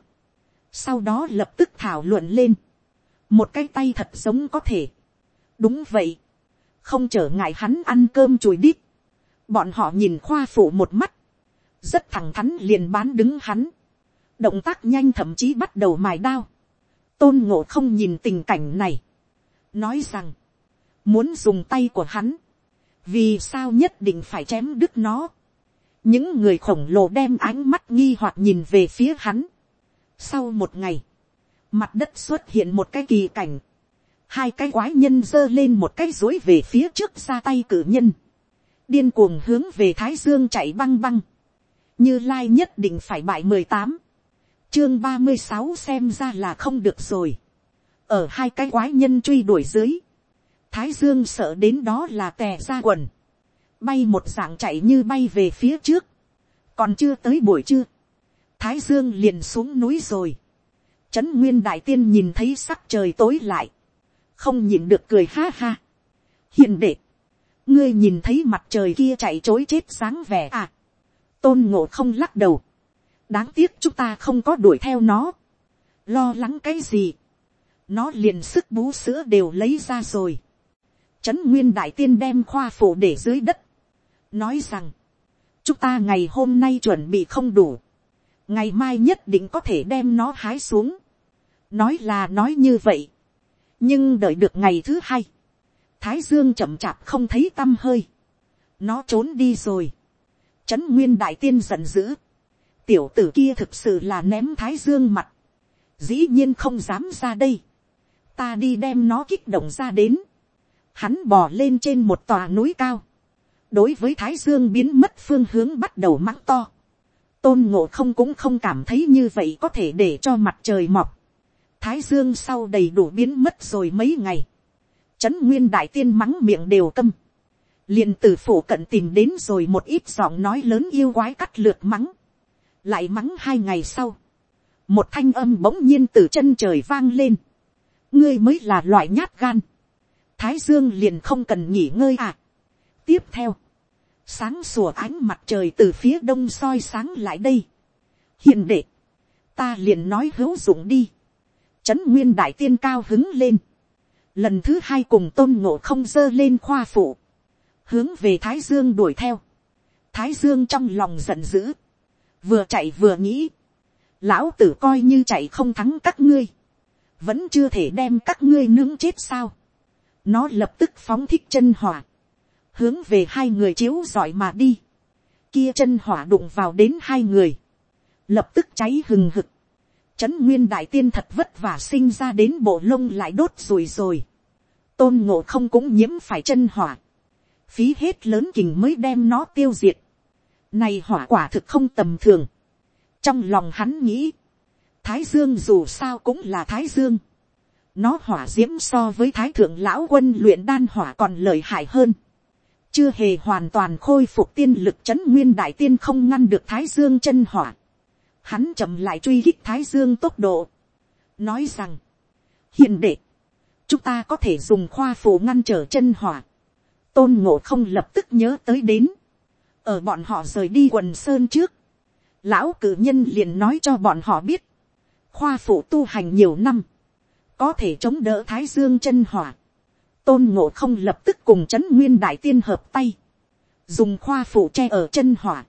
sau đó lập tức thảo luận lên, một cái tay thật giống có thể, đúng vậy, không trở ngại hắn ăn cơm chùi đít, bọn họ nhìn khoa phụ một mắt, rất thẳng thắn liền bán đứng hắn, động tác nhanh thậm chí bắt đầu mài đao, tôn ngộ không nhìn tình cảnh này, nói rằng, muốn dùng tay của hắn, vì sao nhất định phải chém đứt nó. những người khổng lồ đem ánh mắt nghi hoặc nhìn về phía hắn sau một ngày, mặt đất xuất hiện một cái kỳ cảnh, hai cái quái nhân giơ lên một cái dối về phía trước ra tay cử nhân, điên cuồng hướng về thái dương chạy băng băng, như lai nhất định phải bại mười tám, chương ba mươi sáu xem ra là không được rồi. ở hai cái quái nhân truy đuổi dưới, thái dương sợ đến đó là tè ra quần, bay một dạng chạy như bay về phía trước, còn chưa tới buổi trưa, thái dương liền xuống núi rồi. trấn nguyên đại tiên nhìn thấy sắc trời tối lại, không nhìn được cười ha ha. hiền đệ, ngươi nhìn thấy mặt trời kia chạy chối chết sáng vẻ à. tôn ngộ không lắc đầu, đáng tiếc chúng ta không có đuổi theo nó, lo lắng cái gì, nó liền sức bú sữa đều lấy ra rồi, trấn nguyên đại tiên đem khoa phủ để dưới đất, nói rằng, chúng ta ngày hôm nay chuẩn bị không đủ, ngày mai nhất định có thể đem nó hái xuống, nói là nói như vậy, nhưng đợi được ngày thứ hai, thái dương chậm chạp không thấy t hơi, nó trốn đi rồi, trấn nguyên đại tiên giận dữ, tiểu tử kia thực sự là ném thái dương mặt, dĩ nhiên không dám ra đây, ta đi đem nó kích động ra đến, hắn bò lên trên một tòa núi cao, đối với thái dương biến mất phương hướng bắt đầu mắng to, tôn ngộ không cũng không cảm thấy như vậy có thể để cho mặt trời mọc, thái dương sau đầy đủ biến mất rồi mấy ngày, trấn nguyên đại tiên mắng miệng đều câm, liền từ phủ cận tìm đến rồi một ít giọng nói lớn yêu quái cắt lượt mắng, lại mắng hai ngày sau, một thanh âm bỗng nhiên từ chân trời vang lên, ngươi mới là loại nhát gan, thái dương liền không cần nghỉ ngơi à. tiếp theo, sáng sủa ánh mặt trời từ phía đông soi sáng lại đây. hiền đệ, ta liền nói hữu dụng đi. trấn nguyên đại tiên cao hứng lên. lần thứ hai cùng tôn ngộ không dơ lên khoa phụ. hướng về thái dương đuổi theo. thái dương trong lòng giận dữ. vừa chạy vừa nghĩ. lão tử coi như chạy không thắng các ngươi. vẫn chưa thể đem các ngươi nướng chết sao. nó lập tức phóng thích chân hỏa hướng về hai người chiếu giỏi mà đi, kia chân hỏa đụng vào đến hai người, lập tức cháy hừng hực, trấn nguyên đại tiên thật vất vả sinh ra đến bộ lông lại đốt rồi rồi, tôn ngộ không cũng nhiễm phải chân hỏa, phí hết lớn kình mới đem nó tiêu diệt, này hỏa quả thực không tầm thường, trong lòng hắn nghĩ, thái dương dù sao cũng là thái dương, nó hỏa d i ễ m so với thái thượng lão quân luyện đan hỏa còn lợi hại hơn, chưa hề hoàn toàn khôi phục tiên lực c h ấ n nguyên đại tiên không ngăn được thái dương chân hỏa. Hắn chậm lại truy hích thái dương tốc độ. nói rằng, hiện đệ, chúng ta có thể dùng khoa phù ngăn trở chân hỏa. tôn ngộ không lập tức nhớ tới đến. ở bọn họ rời đi quần sơn trước. lão cử nhân liền nói cho bọn họ biết. khoa phụ tu hành nhiều năm. có thể chống đỡ thái dương chân hỏa tôn ngộ không lập tức cùng c nguyên đại tiên hợp tay, dùng khoa phủ tre ở chân hỏa,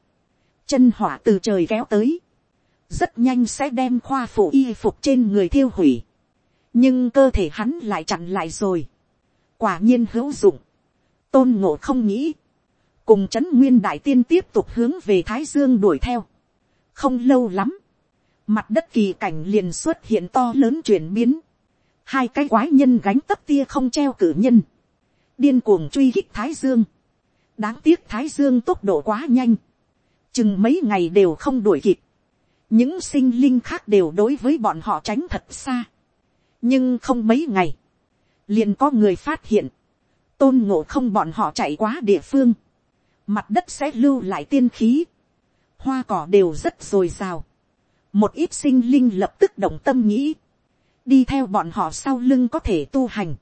chân hỏa từ trời kéo tới, rất nhanh sẽ đem khoa phủ y phục trên người thiêu hủy, nhưng cơ thể hắn lại chặn lại rồi, quả nhiên hữu dụng, tôn ngộ không nghĩ, cùng c nguyên đại tiên tiếp tục hướng về thái dương đuổi theo, không lâu lắm, mặt đất kỳ cảnh liền xuất hiện to lớn chuyển biến, hai cái quái nhân gánh tấp tia không treo cử nhân, điên cuồng truy hích thái dương, đáng tiếc thái dương tốc độ quá nhanh, chừng mấy ngày đều không đuổi kịp, những sinh linh khác đều đối với bọn họ tránh thật xa, nhưng không mấy ngày, liền có người phát hiện, tôn ngộ không bọn họ chạy quá địa phương, mặt đất sẽ lưu lại tiên khí, hoa cỏ đều rất dồi dào, một ít sinh linh lập tức động tâm nghĩ, đi theo bọn họ sau lưng có thể tu hành.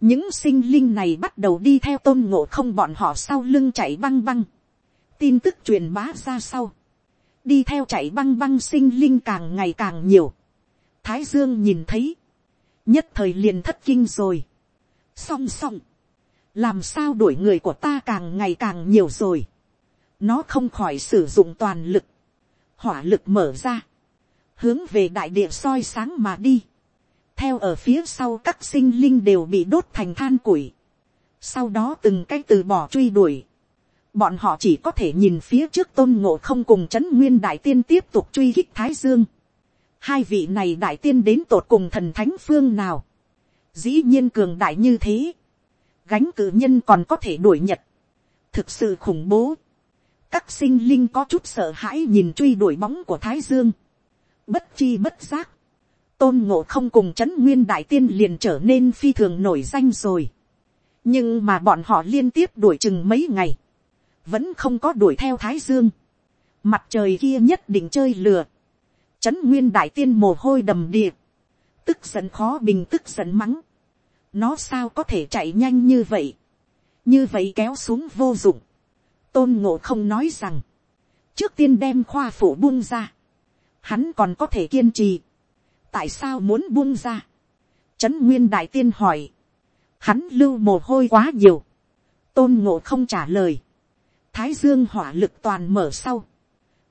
những sinh linh này bắt đầu đi theo tôn ngộ không bọn họ sau lưng chạy băng băng. tin tức truyền bá ra sau. đi theo chạy băng băng sinh linh càng ngày càng nhiều. thái dương nhìn thấy. nhất thời liền thất kinh rồi. song song. làm sao đuổi người của ta càng ngày càng nhiều rồi. nó không khỏi sử dụng toàn lực. hỏa lực mở ra hướng về đại địa soi sáng mà đi theo ở phía sau các sinh linh đều bị đốt thành than củi, sau đó từng cái từ bỏ truy đuổi, bọn họ chỉ có thể nhìn phía trước tôn ngộ không cùng c h ấ n nguyên đại tiên tiếp tục truy hích thái dương, hai vị này đại tiên đến tột cùng thần thánh phương nào, dĩ nhiên cường đại như thế, gánh cử nhân còn có thể đuổi nhật, thực sự khủng bố, các sinh linh có chút sợ hãi nhìn truy đuổi bóng của thái dương, bất chi bất giác, tôn ngộ không cùng c h ấ n nguyên đại tiên liền trở nên phi thường nổi danh rồi. nhưng mà bọn họ liên tiếp đuổi chừng mấy ngày, vẫn không có đuổi theo thái dương. mặt trời kia nhất định chơi lừa. c h ấ n nguyên đại tiên mồ hôi đầm đìa, tức giận khó bình tức giận mắng. nó sao có thể chạy nhanh như vậy, như vậy kéo xuống vô dụng. tôn ngộ không nói rằng, trước tiên đem khoa phủ buông ra, hắn còn có thể kiên trì tại sao muốn buông ra. trấn nguyên đại tiên hỏi, hắn lưu mồ hôi quá nhiều, tôn ngộ không trả lời, thái dương hỏa lực toàn mở sau,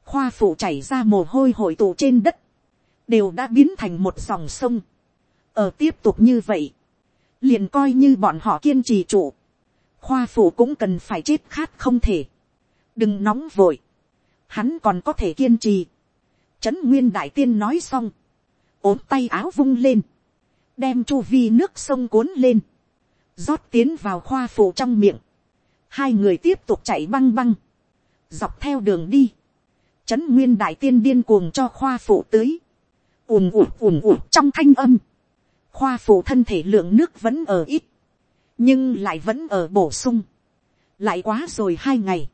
khoa phủ chảy ra mồ hôi hội tụ trên đất, đều đã biến thành một dòng sông. ở tiếp tục như vậy, liền coi như bọn họ kiên trì trụ, khoa phủ cũng cần phải chết khát không thể, đừng nóng vội, hắn còn có thể kiên trì, trấn nguyên đại tiên nói xong, ốm tay áo vung lên, đem chu vi nước sông cuốn lên, rót tiến vào khoa phụ trong miệng, hai người tiếp tục chạy băng băng, dọc theo đường đi, trấn nguyên đại tiên điên cuồng cho khoa phụ tưới, ùm ùm ùm ùm trong thanh âm, khoa phụ thân thể lượng nước vẫn ở ít, nhưng lại vẫn ở bổ sung, lại quá rồi hai ngày,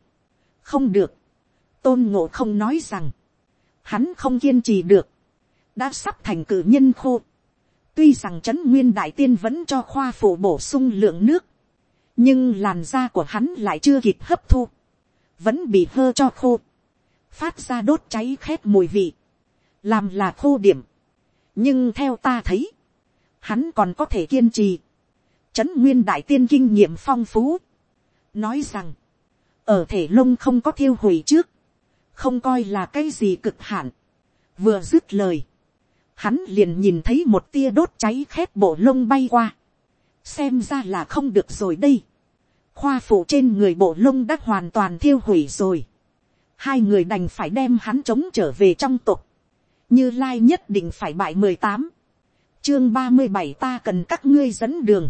không được, tôn ngộ không nói rằng, hắn không kiên trì được, đã sắp thành cử nhân khô, tuy rằng trấn nguyên đại tiên vẫn cho khoa phủ bổ sung lượng nước, nhưng làn da của hắn lại chưa kịp hấp thu, vẫn bị hơ cho khô, phát ra đốt cháy khét mùi vị, làm là khô điểm. nhưng theo ta thấy, hắn còn có thể kiên trì, trấn nguyên đại tiên kinh nghiệm phong phú, nói rằng, ở thể lông không có thiêu hủy trước, không coi là cái gì cực hạn, vừa dứt lời, hắn liền nhìn thấy một tia đốt cháy khét bộ lông bay qua, xem ra là không được rồi đây, khoa phụ trên người bộ lông đã hoàn toàn thiêu hủy rồi, hai người đành phải đem hắn chống trở về trong tục, như lai nhất định phải bại mười tám, chương ba mươi bảy ta cần các ngươi dẫn đường,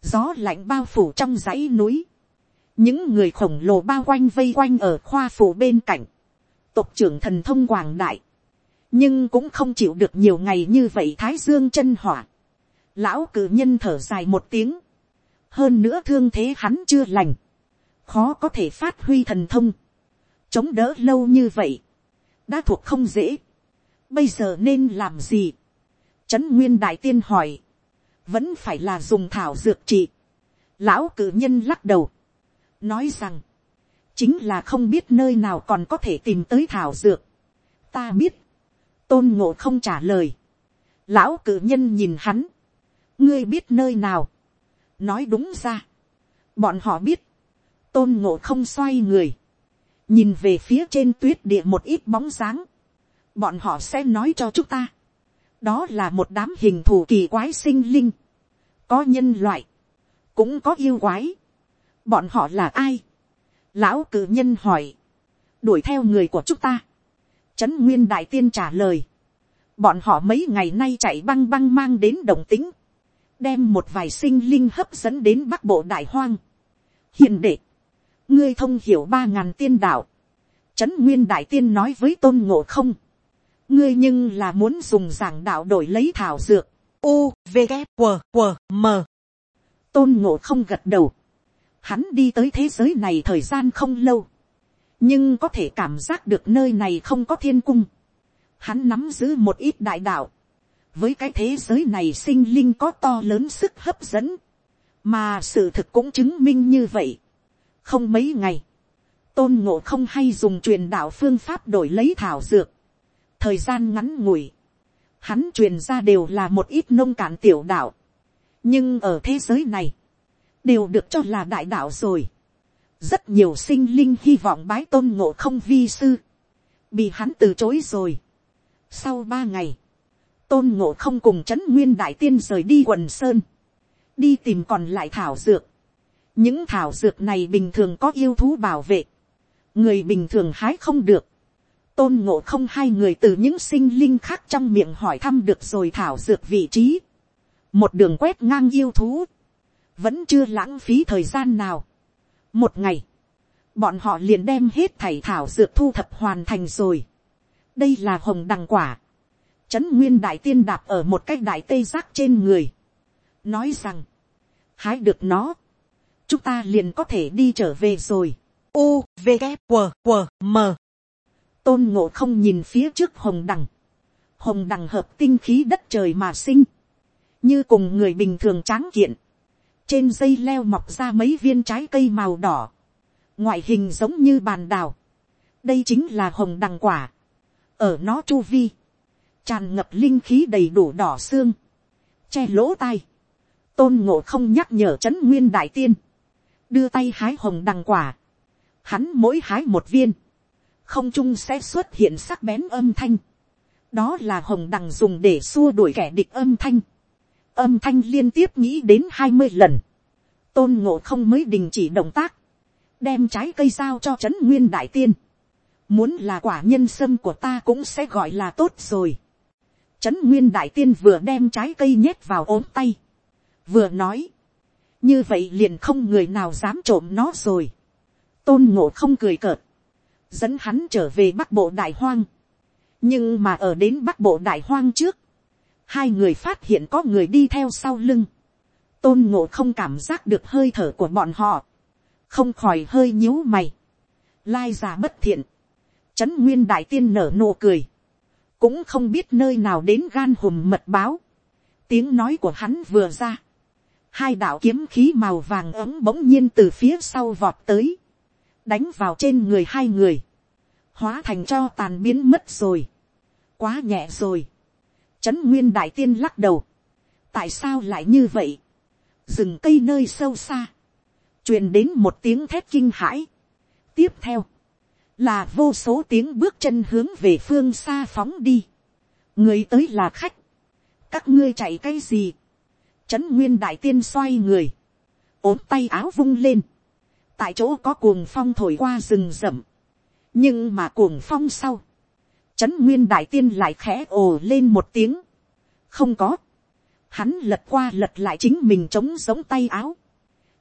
gió lạnh bao phủ trong dãy núi, những người khổng lồ bao quanh vây quanh ở khoa phủ bên cạnh, tộc trưởng thần thông quảng đại, nhưng cũng không chịu được nhiều ngày như vậy thái dương chân hỏa. Lão cử nhân thở dài một tiếng, hơn nữa thương thế hắn chưa lành, khó có thể phát huy thần thông, chống đỡ lâu như vậy, đã thuộc không dễ, bây giờ nên làm gì, trấn nguyên đại tiên hỏi, vẫn phải là dùng thảo dược trị, lão cử nhân lắc đầu, nói rằng, chính là không biết nơi nào còn có thể tìm tới thảo dược. ta biết, tôn ngộ không trả lời. lão cử nhân nhìn hắn, ngươi biết nơi nào, nói đúng ra, bọn họ biết, tôn ngộ không xoay người, nhìn về phía trên tuyết địa một ít bóng dáng, bọn họ sẽ nói cho chúng ta, đó là một đám hình thù kỳ quái sinh linh, có nhân loại, cũng có yêu quái, bọn họ là ai, lão cử nhân hỏi, đuổi theo người của chúng ta, trấn nguyên đại tiên trả lời, bọn họ mấy ngày nay chạy băng băng mang đến đồng tính, đem một vài sinh linh hấp dẫn đến bắc bộ đại hoang. hiền đệ, ngươi thông hiểu ba ngàn tiên đạo, trấn nguyên đại tiên nói với tôn ngộ không, ngươi nhưng là muốn dùng giảng đạo đổi lấy thảo dược, u v K, W, q m. Tôn ngộ không gật đầu, hắn đi tới thế giới này thời gian không lâu, nhưng có thể cảm giác được nơi này không có thiên cung. Hắn nắm giữ một ít đại đạo, với cái thế giới này sinh linh có to lớn sức hấp dẫn, mà sự thực cũng chứng minh như vậy. không mấy ngày, tôn ngộ không hay dùng truyền đạo phương pháp đổi lấy thảo dược. thời gian ngắn ngủi, hắn truyền ra đều là một ít nông cạn tiểu đạo. nhưng ở thế giới này, đều được cho là đại đạo rồi rất nhiều sinh linh hy vọng bái tôn ngộ không vi sư, bị hắn từ chối rồi. sau ba ngày, tôn ngộ không cùng c nguyên đại tiên rời đi quần sơn, đi tìm còn lại thảo dược. những thảo dược này bình thường có yêu thú bảo vệ, người bình thường hái không được. tôn ngộ không hai người từ những sinh linh khác trong miệng hỏi thăm được rồi thảo dược vị trí. một đường quét ngang yêu thú, vẫn chưa lãng phí thời gian nào một ngày, bọn họ liền đem hết thảy thảo dược thu thập hoàn thành rồi. đây là hồng đằng quả. trấn nguyên đại tiên đạp ở một cái đại tây giác trên người. nói rằng, hái được nó, chúng ta liền có thể đi trở về rồi. u v K, q q m tôn ngộ không nhìn phía trước hồng đằng. hồng đằng hợp tinh khí đất trời mà sinh. như cùng người bình thường tráng kiện trên dây leo mọc ra mấy viên trái cây màu đỏ, ngoại hình giống như bàn đào, đây chính là hồng đằng quả, ở nó chu vi, tràn ngập linh khí đầy đủ đỏ xương, che lỗ tai, tôn ngộ không nhắc nhở c h ấ n nguyên đại tiên, đưa tay hái hồng đằng quả, hắn mỗi hái một viên, không trung sẽ xuất hiện sắc bén âm thanh, đó là hồng đằng dùng để xua đuổi kẻ địch âm thanh, âm thanh liên tiếp nghĩ đến hai mươi lần, tôn ngộ không mới đình chỉ động tác, đem trái cây sao cho trấn nguyên đại tiên. muốn là quả nhân sâm của ta cũng sẽ gọi là tốt rồi. Trấn nguyên đại tiên vừa đem trái cây nhét vào ốm tay, vừa nói, như vậy liền không người nào dám trộm nó rồi. tôn ngộ không cười cợt, dẫn hắn trở về bắc bộ đại hoang. nhưng mà ở đến bắc bộ đại hoang trước, hai người phát hiện có người đi theo sau lưng. tôn ngộ không cảm giác được hơi thở của bọn họ, không khỏi hơi nhíu mày. lai già bất thiện, trấn nguyên đại tiên nở nụ cười, cũng không biết nơi nào đến gan hùm mật báo. tiếng nói của hắn vừa ra, hai đạo kiếm khí màu vàng ấm bỗng nhiên từ phía sau vọt tới, đánh vào trên người hai người, hóa thành cho tàn biến mất rồi, quá nhẹ rồi, trấn nguyên đại tiên lắc đầu, tại sao lại như vậy, rừng cây nơi sâu xa, truyền đến một tiếng thét kinh hãi, tiếp theo, là vô số tiếng bước chân hướng về phương xa phóng đi, người tới là khách, các ngươi chạy cái gì, trấn nguyên đại tiên xoay người, ốm tay áo vung lên, tại chỗ có cuồng phong thổi qua rừng rậm, nhưng mà cuồng phong sau, trấn nguyên đại tiên lại khẽ ồ lên một tiếng, không có, hắn lật qua lật lại chính mình trống giống tay áo,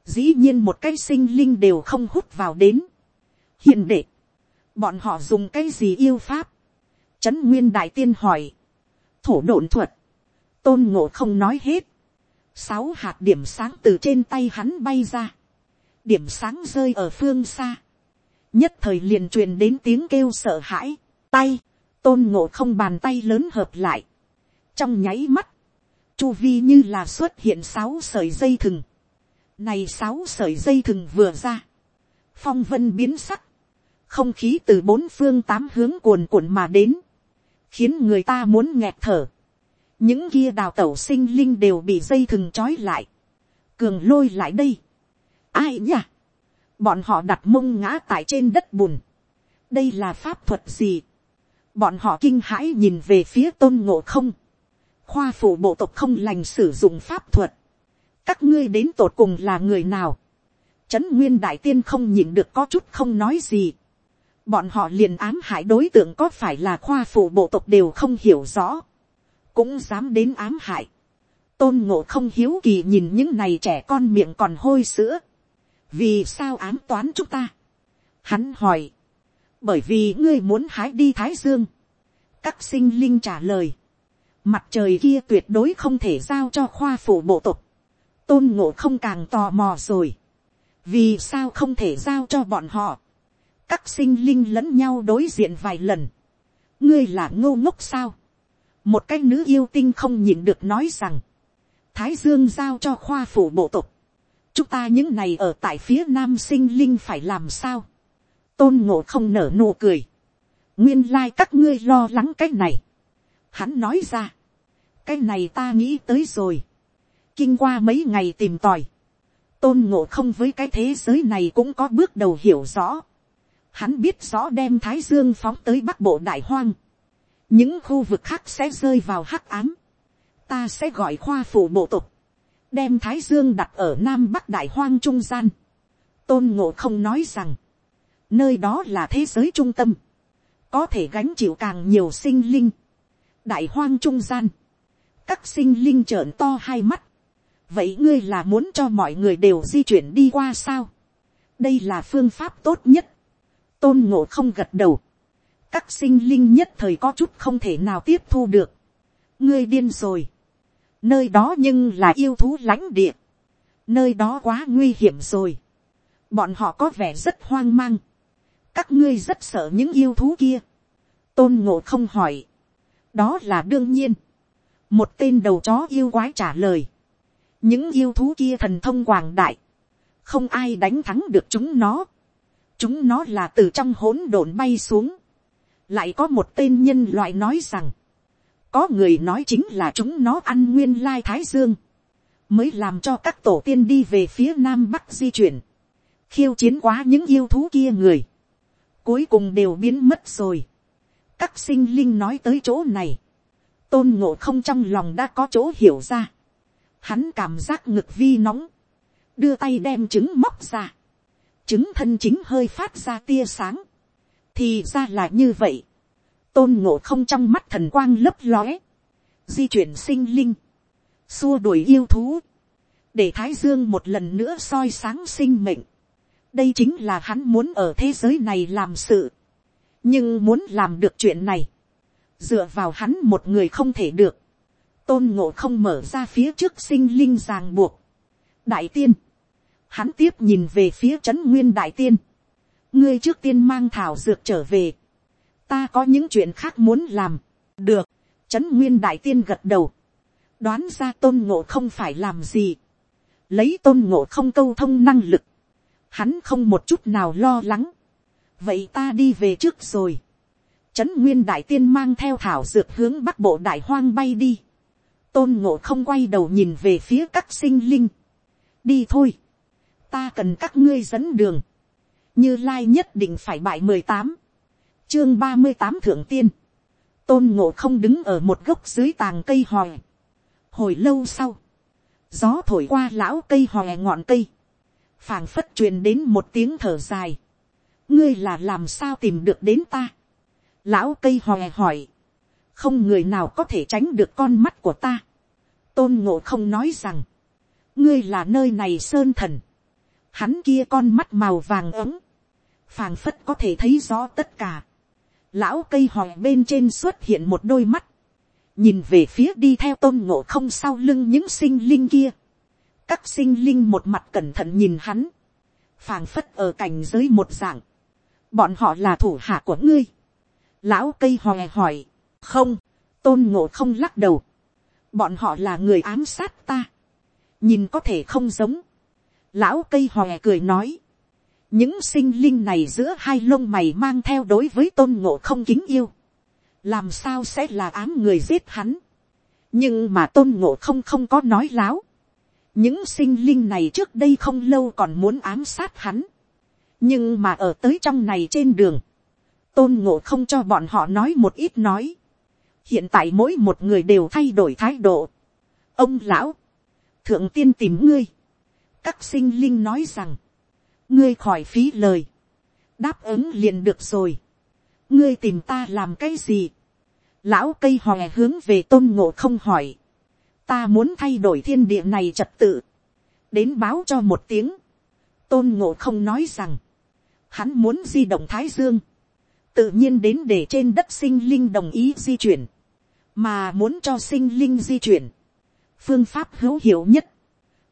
dĩ nhiên một cái sinh linh đều không hút vào đến, hiền đệ, bọn họ dùng cái gì yêu pháp, trấn nguyên đại tiên hỏi, thổ độn thuật, tôn ngộ không nói hết, sáu hạt điểm sáng từ trên tay hắn bay ra, điểm sáng rơi ở phương xa, nhất thời liền truyền đến tiếng kêu sợ hãi, tay, tôn ngộ không bàn tay lớn hợp lại, trong nháy mắt, chu vi như là xuất hiện sáu sợi dây thừng, này sáu sợi dây thừng vừa ra, phong vân biến sắc, không khí từ bốn phương tám hướng cuồn cuộn mà đến, khiến người ta muốn nghẹt thở, những kia đào tẩu sinh linh đều bị dây thừng trói lại, cường lôi lại đây. ai nhỉ? bọn họ đặt mông ngã tại trên đất bùn. đây là pháp thuật gì bọn họ kinh hãi nhìn về phía tôn ngộ không. khoa phủ bộ tộc không lành sử dụng pháp thuật. các ngươi đến tột cùng là người nào. trấn nguyên đại tiên không nhìn được có chút không nói gì. bọn họ liền ám hại đối tượng có phải là khoa phủ bộ tộc đều không hiểu rõ cũng dám đến ám hại. tôn ngộ không hiếu kỳ nhìn những này trẻ con miệng còn hôi sữa. vì sao ám toán chúng ta. hắn hỏi bởi vì ngươi muốn hái đi thái dương. các sinh linh trả lời. mặt trời kia tuyệt đối không thể giao cho khoa phủ bộ tộc. tôn ngộ không càng tò mò rồi. vì sao không thể giao cho bọn họ. các sinh linh lẫn nhau đối diện vài lần. ngươi là ngô ngốc sao một cái nữ yêu tinh không nhịn được nói rằng, thái dương giao cho khoa phủ bộ tộc. chúng ta những này ở tại phía nam sinh linh phải làm sao, tôn ngộ không nở nụ cười, nguyên lai、like、các ngươi lo lắng cái này, hắn nói ra, cái này ta nghĩ tới rồi, kinh qua mấy ngày tìm tòi, tôn ngộ không với cái thế giới này cũng có bước đầu hiểu rõ, hắn biết rõ đem thái dương phóng tới bắc bộ đại hoang, những khu vực khác sẽ rơi vào hắc ám, ta sẽ gọi khoa phủ bộ tục, đem thái dương đặt ở nam bắc đại hoang trung gian. tôn ngộ không nói rằng, nơi đó là thế giới trung tâm, có thể gánh chịu càng nhiều sinh linh, đại hoang trung gian, các sinh linh trợn to hai mắt, vậy ngươi là muốn cho mọi người đều di chuyển đi qua sao, đây là phương pháp tốt nhất, tôn ngộ không gật đầu, các sinh linh nhất thời có chút không thể nào tiếp thu được. ngươi điên rồi. nơi đó nhưng là yêu thú lãnh địa. nơi đó quá nguy hiểm rồi. bọn họ có vẻ rất hoang mang các ngươi rất sợ những yêu thú kia. tôn ngộ không hỏi. đó là đương nhiên. một tên đầu chó yêu quái trả lời. những yêu thú kia thần thông quảng đại. không ai đánh thắng được chúng nó. chúng nó là từ trong hỗn độn bay xuống lại có một tên nhân loại nói rằng, có người nói chính là chúng nó ăn nguyên lai thái dương, mới làm cho các tổ tiên đi về phía nam bắc di chuyển, khiêu chiến quá những yêu thú kia người, cuối cùng đều biến mất rồi. các sinh linh nói tới chỗ này, tôn ngộ không trong lòng đã có chỗ hiểu ra, hắn cảm giác ngực vi nóng, đưa tay đem trứng móc ra, trứng thân chính hơi phát ra tia sáng, thì ra là như vậy, tôn ngộ không trong mắt thần quang lấp lóe, di chuyển sinh linh, xua đuổi yêu thú, để thái dương một lần nữa soi sáng sinh mệnh đây chính là hắn muốn ở thế giới này làm sự, nhưng muốn làm được chuyện này, dựa vào hắn một người không thể được, tôn ngộ không mở ra phía trước sinh linh ràng buộc. đại tiên, hắn tiếp nhìn về phía trấn nguyên đại tiên, ngươi trước tiên mang thảo dược trở về, ta có những chuyện khác muốn làm, được, trấn nguyên đại tiên gật đầu, đoán ra tôn ngộ không phải làm gì, lấy tôn ngộ không câu thông năng lực, hắn không một chút nào lo lắng, vậy ta đi về trước rồi, trấn nguyên đại tiên mang theo thảo dược hướng bắc bộ đại hoang bay đi, tôn ngộ không quay đầu nhìn về phía các sinh linh, đi thôi, ta cần các ngươi dẫn đường, như lai nhất định phải bại mười tám, chương ba mươi tám thượng tiên, tôn ngộ không đứng ở một gốc dưới tàng cây hòe. hồi lâu sau, gió thổi qua lão cây hòe ngọn cây, phảng phất truyền đến một tiếng thở dài, ngươi là làm sao tìm được đến ta, lão cây hòe hỏi, không người nào có thể tránh được con mắt của ta, tôn ngộ không nói rằng, ngươi là nơi này sơn thần, hắn kia con mắt màu vàng ấm, phảng phất có thể thấy rõ tất cả, lão cây hòe bên trên xuất hiện một đôi mắt, nhìn về phía đi theo tôn ngộ không sau lưng những sinh linh kia, các sinh linh một mặt cẩn thận nhìn hắn, phảng phất ở cảnh giới một dạng, bọn họ là thủ hạ của ngươi, lão cây hòe hỏi, không, tôn ngộ không lắc đầu, bọn họ là người ám sát ta, nhìn có thể không giống, lão cây hòe cười nói, những sinh linh này giữa hai lông mày mang theo đối với tôn ngộ không kính yêu, làm sao sẽ là ám người giết hắn, nhưng mà tôn ngộ không không có nói láo, những sinh linh này trước đây không lâu còn muốn ám sát hắn, nhưng mà ở tới trong này trên đường, tôn ngộ không cho bọn họ nói một ít nói, hiện tại mỗi một người đều thay đổi thái độ, ông lão, thượng tiên tìm ngươi, các sinh linh nói rằng, ngươi khỏi phí lời, đáp ứng liền được rồi, ngươi tìm ta làm cái gì, lão cây hòe hướng về tôn ngộ không hỏi, ta muốn thay đổi thiên địa này trật tự, đến báo cho một tiếng, tôn ngộ không nói rằng, hắn muốn di động thái dương, tự nhiên đến để trên đất sinh linh đồng ý di chuyển, mà muốn cho sinh linh di chuyển, phương pháp hữu hiệu nhất,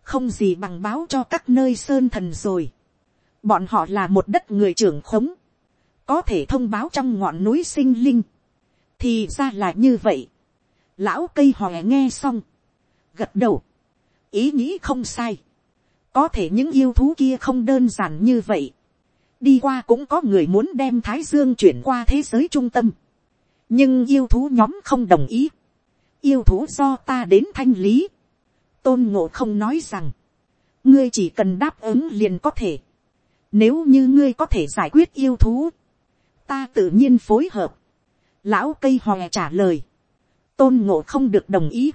không gì bằng báo cho các nơi sơn thần rồi. Bọn họ là một đất người trưởng khống, có thể thông báo trong ngọn núi sinh linh. thì ra là như vậy. lão cây hòe nghe xong, gật đầu, ý nghĩ không sai. có thể những yêu thú kia không đơn giản như vậy. đi qua cũng có người muốn đem thái dương chuyển qua thế giới trung tâm. nhưng yêu thú nhóm không đồng ý. yêu thú do ta đến thanh lý tôn ngộ không nói rằng, ngươi chỉ cần đáp ứng liền có thể. Nếu như ngươi có thể giải quyết yêu thú, ta tự nhiên phối hợp. Lão cây hòe trả lời, tôn ngộ không được đồng ý.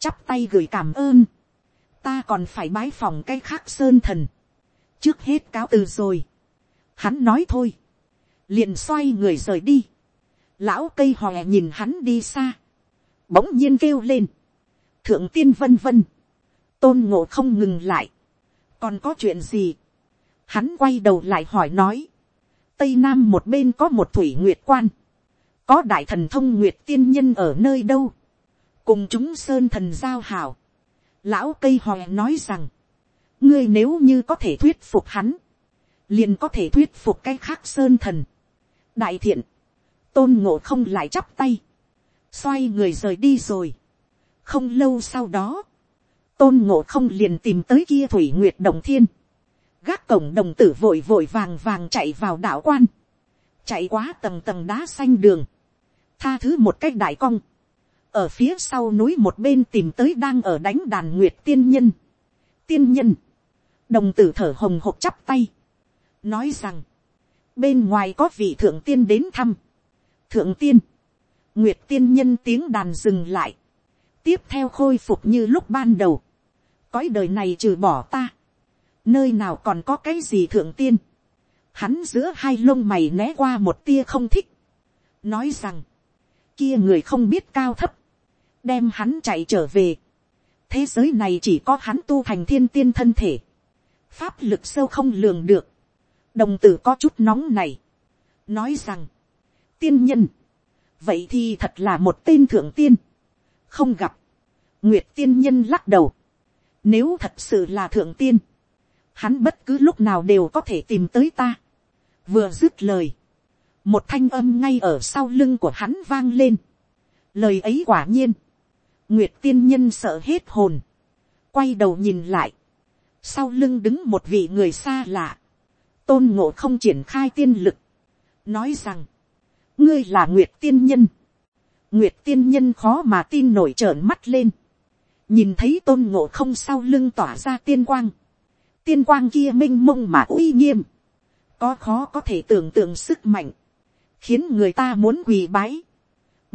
Chắp tay gửi cảm ơn. Ta còn phải bái phòng cái khác sơn thần. Trước hết cáo từ rồi. Hắn nói thôi. Liền xoay người rời đi. Lão cây hòe nhìn hắn đi xa. Bỗng nhiên kêu lên thượng tiên vân vân, tôn ngộ không ngừng lại, còn có chuyện gì, hắn quay đầu lại hỏi nói, tây nam một bên có một thủy nguyệt quan, có đại thần thông nguyệt tiên nhân ở nơi đâu, cùng chúng sơn thần giao hảo, lão cây hòe nói rằng, ngươi nếu như có thể thuyết phục hắn, liền có thể thuyết phục cái khác sơn thần. đại thiện, tôn ngộ không lại chắp tay, xoay người rời đi rồi. Không lâu sau đó, tôn ngộ không liền tìm tới kia thủy nguyệt đồng thiên, gác cổng đồng tử vội vội vàng vàng chạy vào đảo quan, chạy quá tầng tầng đá xanh đường, tha thứ một cách đại cong, ở phía sau núi một bên tìm tới đang ở đánh đàn nguyệt tiên nhân, tiên nhân, đồng tử thở hồng hộc chắp tay, nói rằng, bên ngoài có vị thượng tiên đến thăm, thượng tiên, nguyệt tiên nhân tiếng đàn dừng lại, tiếp theo khôi phục như lúc ban đầu, cõi đời này trừ bỏ ta, nơi nào còn có cái gì thượng tiên, hắn giữa hai lông mày né qua một tia không thích, nói rằng, kia người không biết cao thấp, đem hắn chạy trở về, thế giới này chỉ có hắn tu thành thiên tiên thân thể, pháp lực sâu không lường được, đồng tử có chút nóng này, nói rằng, tiên nhân, vậy thì thật là một tên thượng tiên, không gặp, nguyệt tiên nhân lắc đầu, nếu thật sự là thượng tiên, hắn bất cứ lúc nào đều có thể tìm tới ta, vừa dứt lời, một thanh âm ngay ở sau lưng của hắn vang lên, lời ấy quả nhiên, nguyệt tiên nhân sợ hết hồn, quay đầu nhìn lại, sau lưng đứng một vị người xa lạ, tôn ngộ không triển khai tiên lực, nói rằng, ngươi là nguyệt tiên nhân, nguyệt tiên nhân khó mà tin nổi trợn mắt lên, nhìn thấy tôn ngộ không sau lưng tỏa ra tiên quang, tiên quang kia m i n h mông mà uy nghiêm, có khó có thể tưởng tượng sức mạnh, khiến người ta muốn quỳ bái.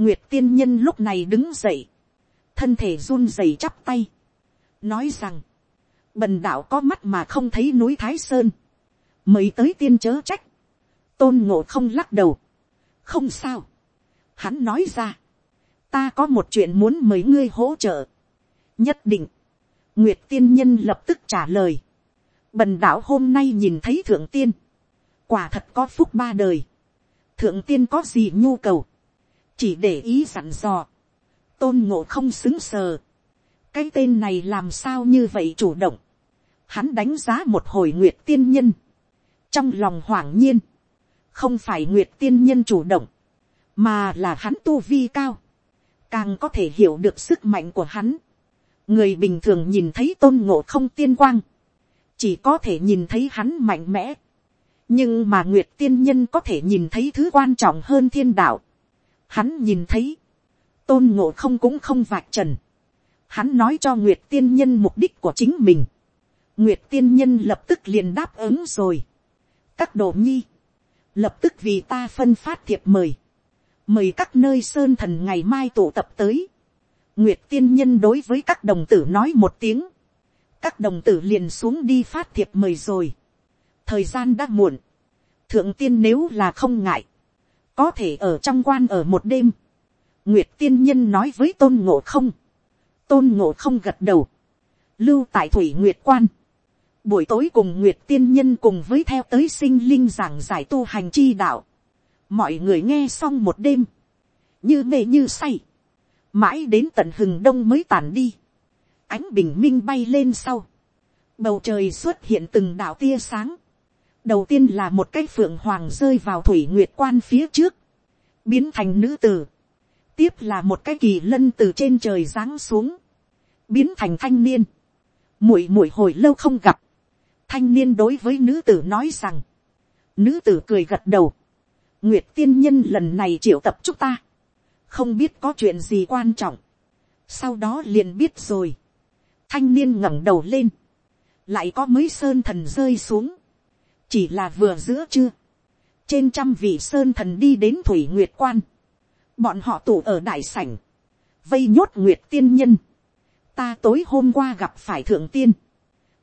Nguyệt tiên nhân lúc này đứng dậy, thân thể run rẩy chắp tay, nói rằng, bần đạo có mắt mà không thấy núi thái sơn, mới tới tiên chớ trách, tôn ngộ không lắc đầu, không sao, hắn nói ra, ta có một chuyện muốn mấy ngươi hỗ trợ, nhất định, nguyệt tiên nhân lập tức trả lời, bần đạo hôm nay nhìn thấy thượng tiên, quả thật có phúc ba đời, thượng tiên có gì nhu cầu, chỉ để ý sẵn dò, tôn ngộ không xứng sờ, cái tên này làm sao như vậy chủ động, hắn đánh giá một hồi nguyệt tiên nhân, trong lòng hoảng nhiên, không phải nguyệt tiên nhân chủ động, mà là hắn tu vi cao, càng có thể hiểu được sức mạnh của hắn, người bình thường nhìn thấy tôn ngộ không tiên quang, chỉ có thể nhìn thấy hắn mạnh mẽ, nhưng mà nguyệt tiên nhân có thể nhìn thấy thứ quan trọng hơn thiên đạo. Hắn nhìn thấy, tôn ngộ không cũng không vạch trần. Hắn nói cho nguyệt tiên nhân mục đích của chính mình. nguyệt tiên nhân lập tức liền đáp ứng rồi. các đồ nhi, lập tức vì ta phân phát thiệp mời. mời các nơi sơn thần ngày mai tụ tập tới. Nguyệt tiên nhân đối với các đồng tử nói một tiếng. Các đồng tử liền xuống đi phát thiệp mời rồi. Thời gian đã muộn. Thượng tiên nếu là không ngại. Có thể ở trong quan ở một đêm. Nguyệt tiên nhân nói với tôn ngộ không. Tôn ngộ không gật đầu. Lưu tại thủy nguyệt quan. Buổi tối cùng Nguyệt tiên nhân cùng với theo tới sinh linh giảng giải tu hành chi đạo. Mọi người nghe xong một đêm. Như mê như say mãi đến tận hừng đông mới tàn đi, ánh bình minh bay lên sau, bầu trời xuất hiện từng đạo tia sáng, đầu tiên là một cái phượng hoàng rơi vào thủy nguyệt quan phía trước, biến thành nữ tử, tiếp là một cái kỳ lân từ trên trời giáng xuống, biến thành thanh niên, muội muội hồi lâu không gặp, thanh niên đối với nữ tử nói rằng, nữ tử cười gật đầu, nguyệt tiên nhân lần này triệu tập chúng ta, không biết có chuyện gì quan trọng, sau đó liền biết rồi, thanh niên ngẩng đầu lên, lại có mấy sơn thần rơi xuống, chỉ là vừa giữa chưa. Trên trăm vị sơn thần đi đến thủy nguyệt quan, bọn họ tụ ở đại sảnh, vây nhốt nguyệt tiên nhân, ta tối hôm qua gặp phải thượng tiên,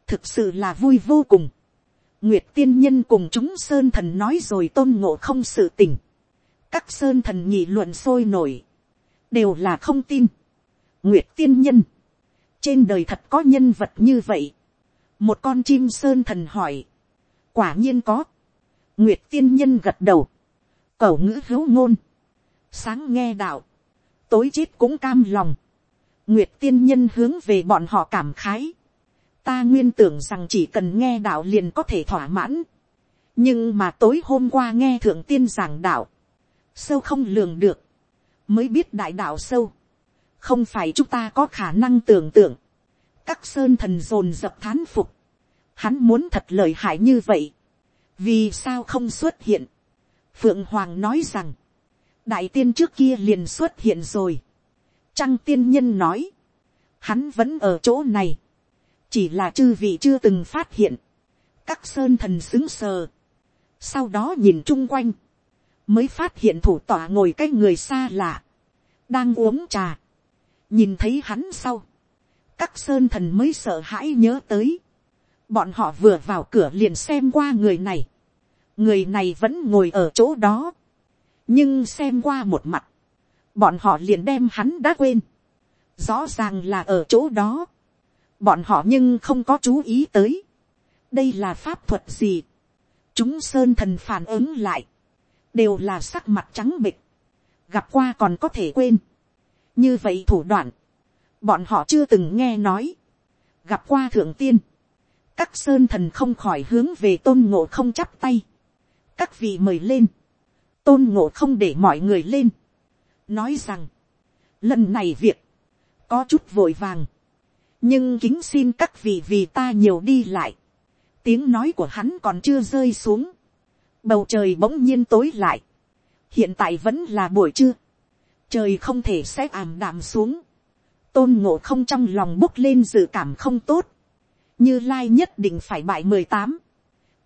thực sự là vui vô cùng, nguyệt tiên nhân cùng chúng sơn thần nói rồi tôn ngộ không sự tình, các sơn thần nhị luận sôi nổi, đều là không tin. Nguyệt tiên nhân, trên đời thật có nhân vật như vậy. một con chim sơn thần hỏi, quả nhiên có. Nguyệt tiên nhân gật đầu, cẩu ngữ hữu ngôn, sáng nghe đạo, tối chết cũng cam lòng. Nguyệt tiên nhân hướng về bọn họ cảm khái. Ta nguyên tưởng rằng chỉ cần nghe đạo liền có thể thỏa mãn. Nhưng mà tối hôm qua nghe thượng tiên giảng đạo. Sâu không lường được, mới biết đại đạo sâu, không phải chúng ta có khả năng tưởng tượng, các sơn thần dồn dập thán phục, hắn muốn thật lời hại như vậy, vì sao không xuất hiện, phượng hoàng nói rằng, đại tiên trước kia liền xuất hiện rồi, trăng tiên nhân nói, hắn vẫn ở chỗ này, chỉ là chư vị chưa từng phát hiện, các sơn thần xứng sờ, sau đó nhìn chung quanh, mới phát hiện thủ tọa ngồi cái người xa lạ, đang uống trà, nhìn thấy hắn sau, các sơn thần mới sợ hãi nhớ tới, bọn họ vừa vào cửa liền xem qua người này, người này vẫn ngồi ở chỗ đó, nhưng xem qua một mặt, bọn họ liền đem hắn đã quên, rõ ràng là ở chỗ đó, bọn họ nhưng không có chú ý tới, đây là pháp thuật gì, chúng sơn thần phản ứng lại, đều là sắc mặt trắng bịch, gặp qua còn có thể quên, như vậy thủ đoạn, bọn họ chưa từng nghe nói, gặp qua thượng tiên, các sơn thần không khỏi hướng về tôn ngộ không chắp tay, các vị mời lên, tôn ngộ không để mọi người lên, nói rằng, lần này việc, có chút vội vàng, nhưng kính xin các vị vì ta nhiều đi lại, tiếng nói của hắn còn chưa rơi xuống, bầu trời bỗng nhiên tối lại, hiện tại vẫn là buổi trưa, trời không thể sẽ ảm đạm xuống, tôn ngộ không trong lòng bốc lên dự cảm không tốt, như lai nhất định phải bại mười tám,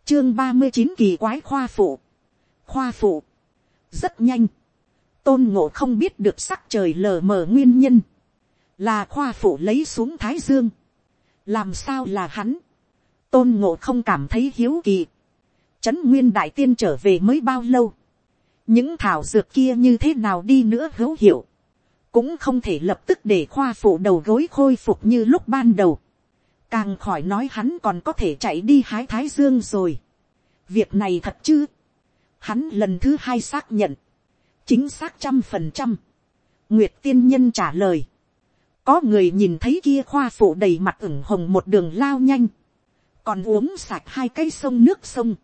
chương ba mươi chín kỳ quái khoa phụ, khoa phụ, rất nhanh, tôn ngộ không biết được sắc trời lờ mờ nguyên nhân, là khoa phụ lấy xuống thái dương, làm sao là hắn, tôn ngộ không cảm thấy hiếu kỳ, trấn nguyên đại tiên trở về mới bao lâu, những thảo dược kia như thế nào đi nữa hữu hiệu, cũng không thể lập tức để khoa phụ đầu gối khôi phục như lúc ban đầu, càng khỏi nói hắn còn có thể chạy đi hái thái dương rồi. việc này thật chứ, hắn lần thứ hai xác nhận, chính xác trăm phần trăm, nguyệt tiên nhân trả lời, có người nhìn thấy kia khoa phụ đầy mặt ửng hồng một đường lao nhanh, còn uống sạch hai cây sông nước sông,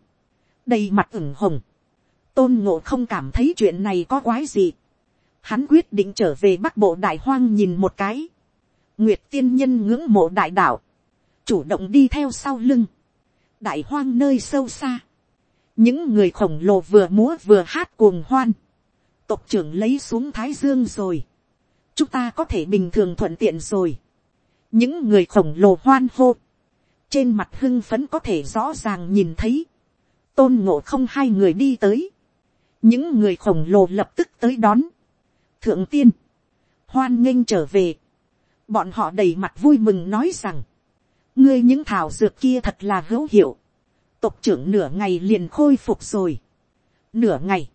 đầy mặt ửng hồng, tôn ngộ không cảm thấy chuyện này có quái gì, hắn quyết định trở về bắc bộ đại hoang nhìn một cái, nguyệt tiên nhân ngưỡng mộ đại đạo, chủ động đi theo sau lưng, đại hoang nơi sâu xa, những người khổng lồ vừa múa vừa hát cuồng hoan, tộc trưởng lấy xuống thái dương rồi, chúng ta có thể bình thường thuận tiện rồi, những người khổng lồ hoan hô, trên mặt hưng phấn có thể rõ ràng nhìn thấy, tôn ngộ không hai người đi tới, những người khổng lồ lập tức tới đón, thượng tiên, hoan nghênh trở về, bọn họ đầy mặt vui mừng nói rằng, ngươi những thảo dược kia thật là hữu hiệu, tộc trưởng nửa ngày liền khôi phục rồi, nửa ngày,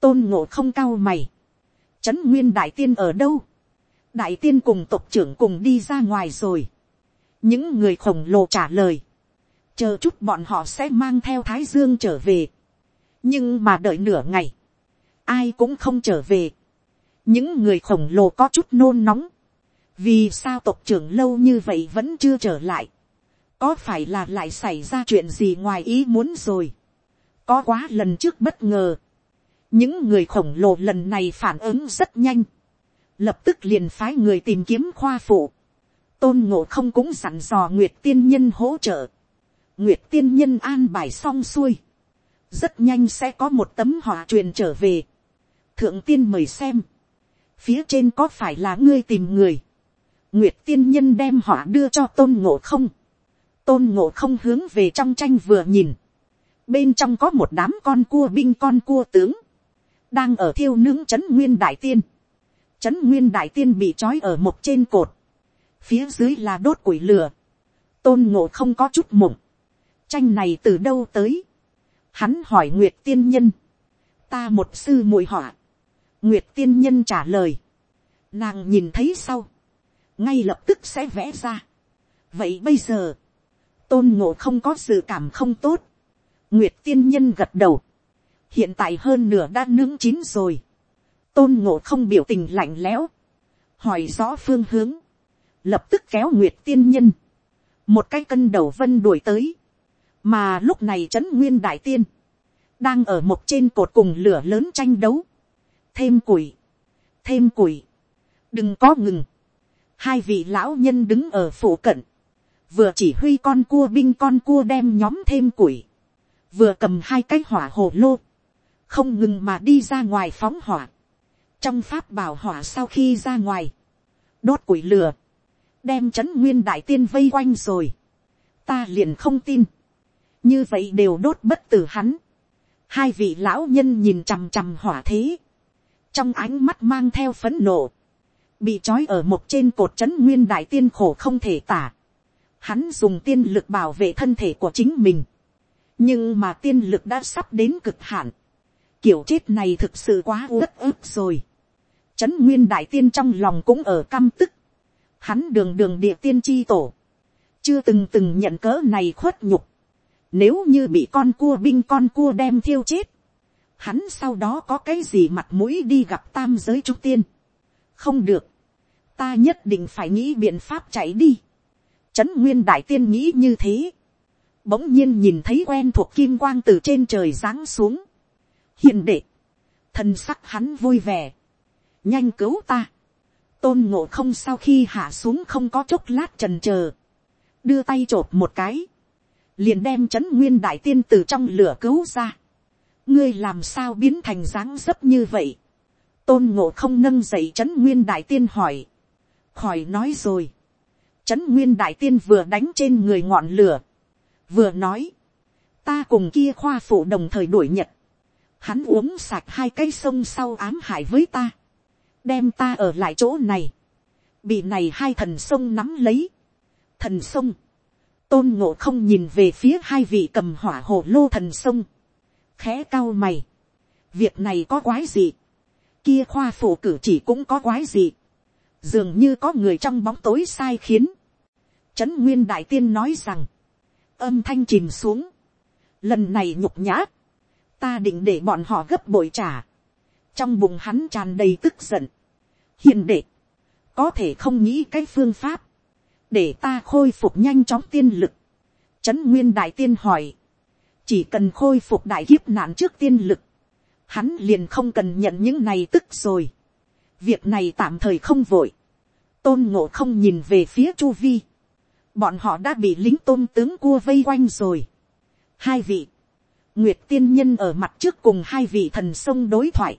tôn ngộ không cao mày, trấn nguyên đại tiên ở đâu, đại tiên cùng tộc trưởng cùng đi ra ngoài rồi, những người khổng lồ trả lời, chờ chút bọn họ sẽ mang theo thái dương trở về, nhưng mà đợi nửa ngày, ai cũng không trở về, những người khổng lồ có chút nôn nóng, vì sao tộc trưởng lâu như vậy vẫn chưa trở lại, có phải là lại xảy ra chuyện gì ngoài ý muốn rồi, có quá lần trước bất ngờ, những người khổng lồ lần này phản ứng rất nhanh, lập tức liền phái người tìm kiếm khoa phụ, tôn ngộ không cũng sẵn dò nguyệt tiên nhân hỗ trợ, nguyệt tiên nhân an bài xong xuôi, rất nhanh sẽ có một tấm họa truyền trở về, thượng tiên mời xem, phía trên có phải là ngươi tìm người, nguyệt tiên nhân đem họ đưa cho tôn ngộ không, tôn ngộ không hướng về trong tranh vừa nhìn, bên trong có một đám con cua binh con cua tướng, đang ở thiêu nướng trấn nguyên đại tiên, trấn nguyên đại tiên bị trói ở một trên cột, phía dưới là đốt củi lửa, tôn ngộ không có chút mộng, tranh này từ đâu tới, hắn hỏi nguyệt tiên nhân, ta một sư muội họa, nguyệt tiên nhân trả lời, nàng nhìn thấy sau, ngay lập tức sẽ vẽ ra. vậy bây giờ, tôn ngộ không có sự cảm không tốt, nguyệt tiên nhân gật đầu, hiện tại hơn nửa đã nướng chín rồi, tôn ngộ không biểu tình lạnh lẽo, hỏi rõ phương hướng, lập tức kéo nguyệt tiên nhân, một cái cân đầu vân đuổi tới, mà lúc này trấn nguyên đại tiên, đang ở một trên cột cùng lửa lớn tranh đấu, thêm củi, thêm củi, đừng có ngừng, hai vị lão nhân đứng ở phủ cận, vừa chỉ huy con cua binh con cua đem nhóm thêm củi, vừa cầm hai cái hỏa hồ lô, không ngừng mà đi ra ngoài phóng hỏa, trong pháp bảo hỏa sau khi ra ngoài, đốt củi lửa, đem c h ấ n nguyên đại tiên vây quanh rồi, ta liền không tin, như vậy đều đốt bất tử hắn, hai vị lão nhân nhìn chằm chằm hỏa thế, trong ánh mắt mang theo phấn nộ, bị trói ở một trên cột c h ấ n nguyên đại tiên khổ không thể tả, hắn dùng tiên lực bảo vệ thân thể của chính mình, nhưng mà tiên lực đã sắp đến cực hạn, kiểu chết này thực sự quá uất ức rồi, trấn nguyên đại tiên trong lòng cũng ở căm tức, hắn đường đường địa tiên chi tổ, chưa từng từng nhận cỡ này khuất nhục, nếu như bị con cua binh con cua đem thiêu chết, hắn sau đó có cái gì mặt mũi đi gặp tam giới trung tiên, không được, ta nhất định phải nghĩ biện pháp chạy đi, trấn nguyên đại tiên nghĩ như thế, bỗng nhiên nhìn thấy quen thuộc kim quang từ trên trời giáng xuống, hiện đệ, thần sắc hắn vui vẻ, nhanh cứu ta, tôn ngộ không sau khi hạ xuống không có chốc lát trần chờ, đưa tay t một cái, liền đem Trấn nguyên đại tiên từ trong lửa cứu ra, ngươi làm sao biến thành dáng dấp như vậy, tôn ngộ không nâng dậy Trấn nguyên đại tiên hỏi, khỏi nói rồi, Trấn nguyên đại tiên vừa đánh trên người ngọn lửa, vừa nói, ta cùng kia khoa phụ đồng thời đuổi nhật, hắn uống sạch hai cái sông sau ám hại với ta, đem ta ở lại chỗ này, bị này hai thần sông nắm lấy, thần sông, tôn ngộ không nhìn về phía hai vị cầm hỏa hồ lô thần sông, khẽ cao mày, việc này có quái gì, kia khoa phụ cử chỉ cũng có quái gì, dường như có người trong bóng tối sai khiến, trấn nguyên đại tiên nói rằng, âm thanh chìm xuống, lần này nhục nhã, ta định để bọn họ gấp bội trả, trong bụng hắn tràn đầy tức giận. hiền đệ, có thể không nghĩ cái phương pháp, để ta khôi phục nhanh chóng tiên lực. trấn nguyên đại tiên hỏi, chỉ cần khôi phục đại kiếp nạn trước tiên lực, hắn liền không cần nhận những này tức rồi việc này tạm thời không vội, tôn ngộ không nhìn về phía chu vi, bọn họ đã bị lính tôn tướng cua vây quanh rồi. hai vị, nguyệt tiên nhân ở mặt trước cùng hai vị thần sông đối thoại,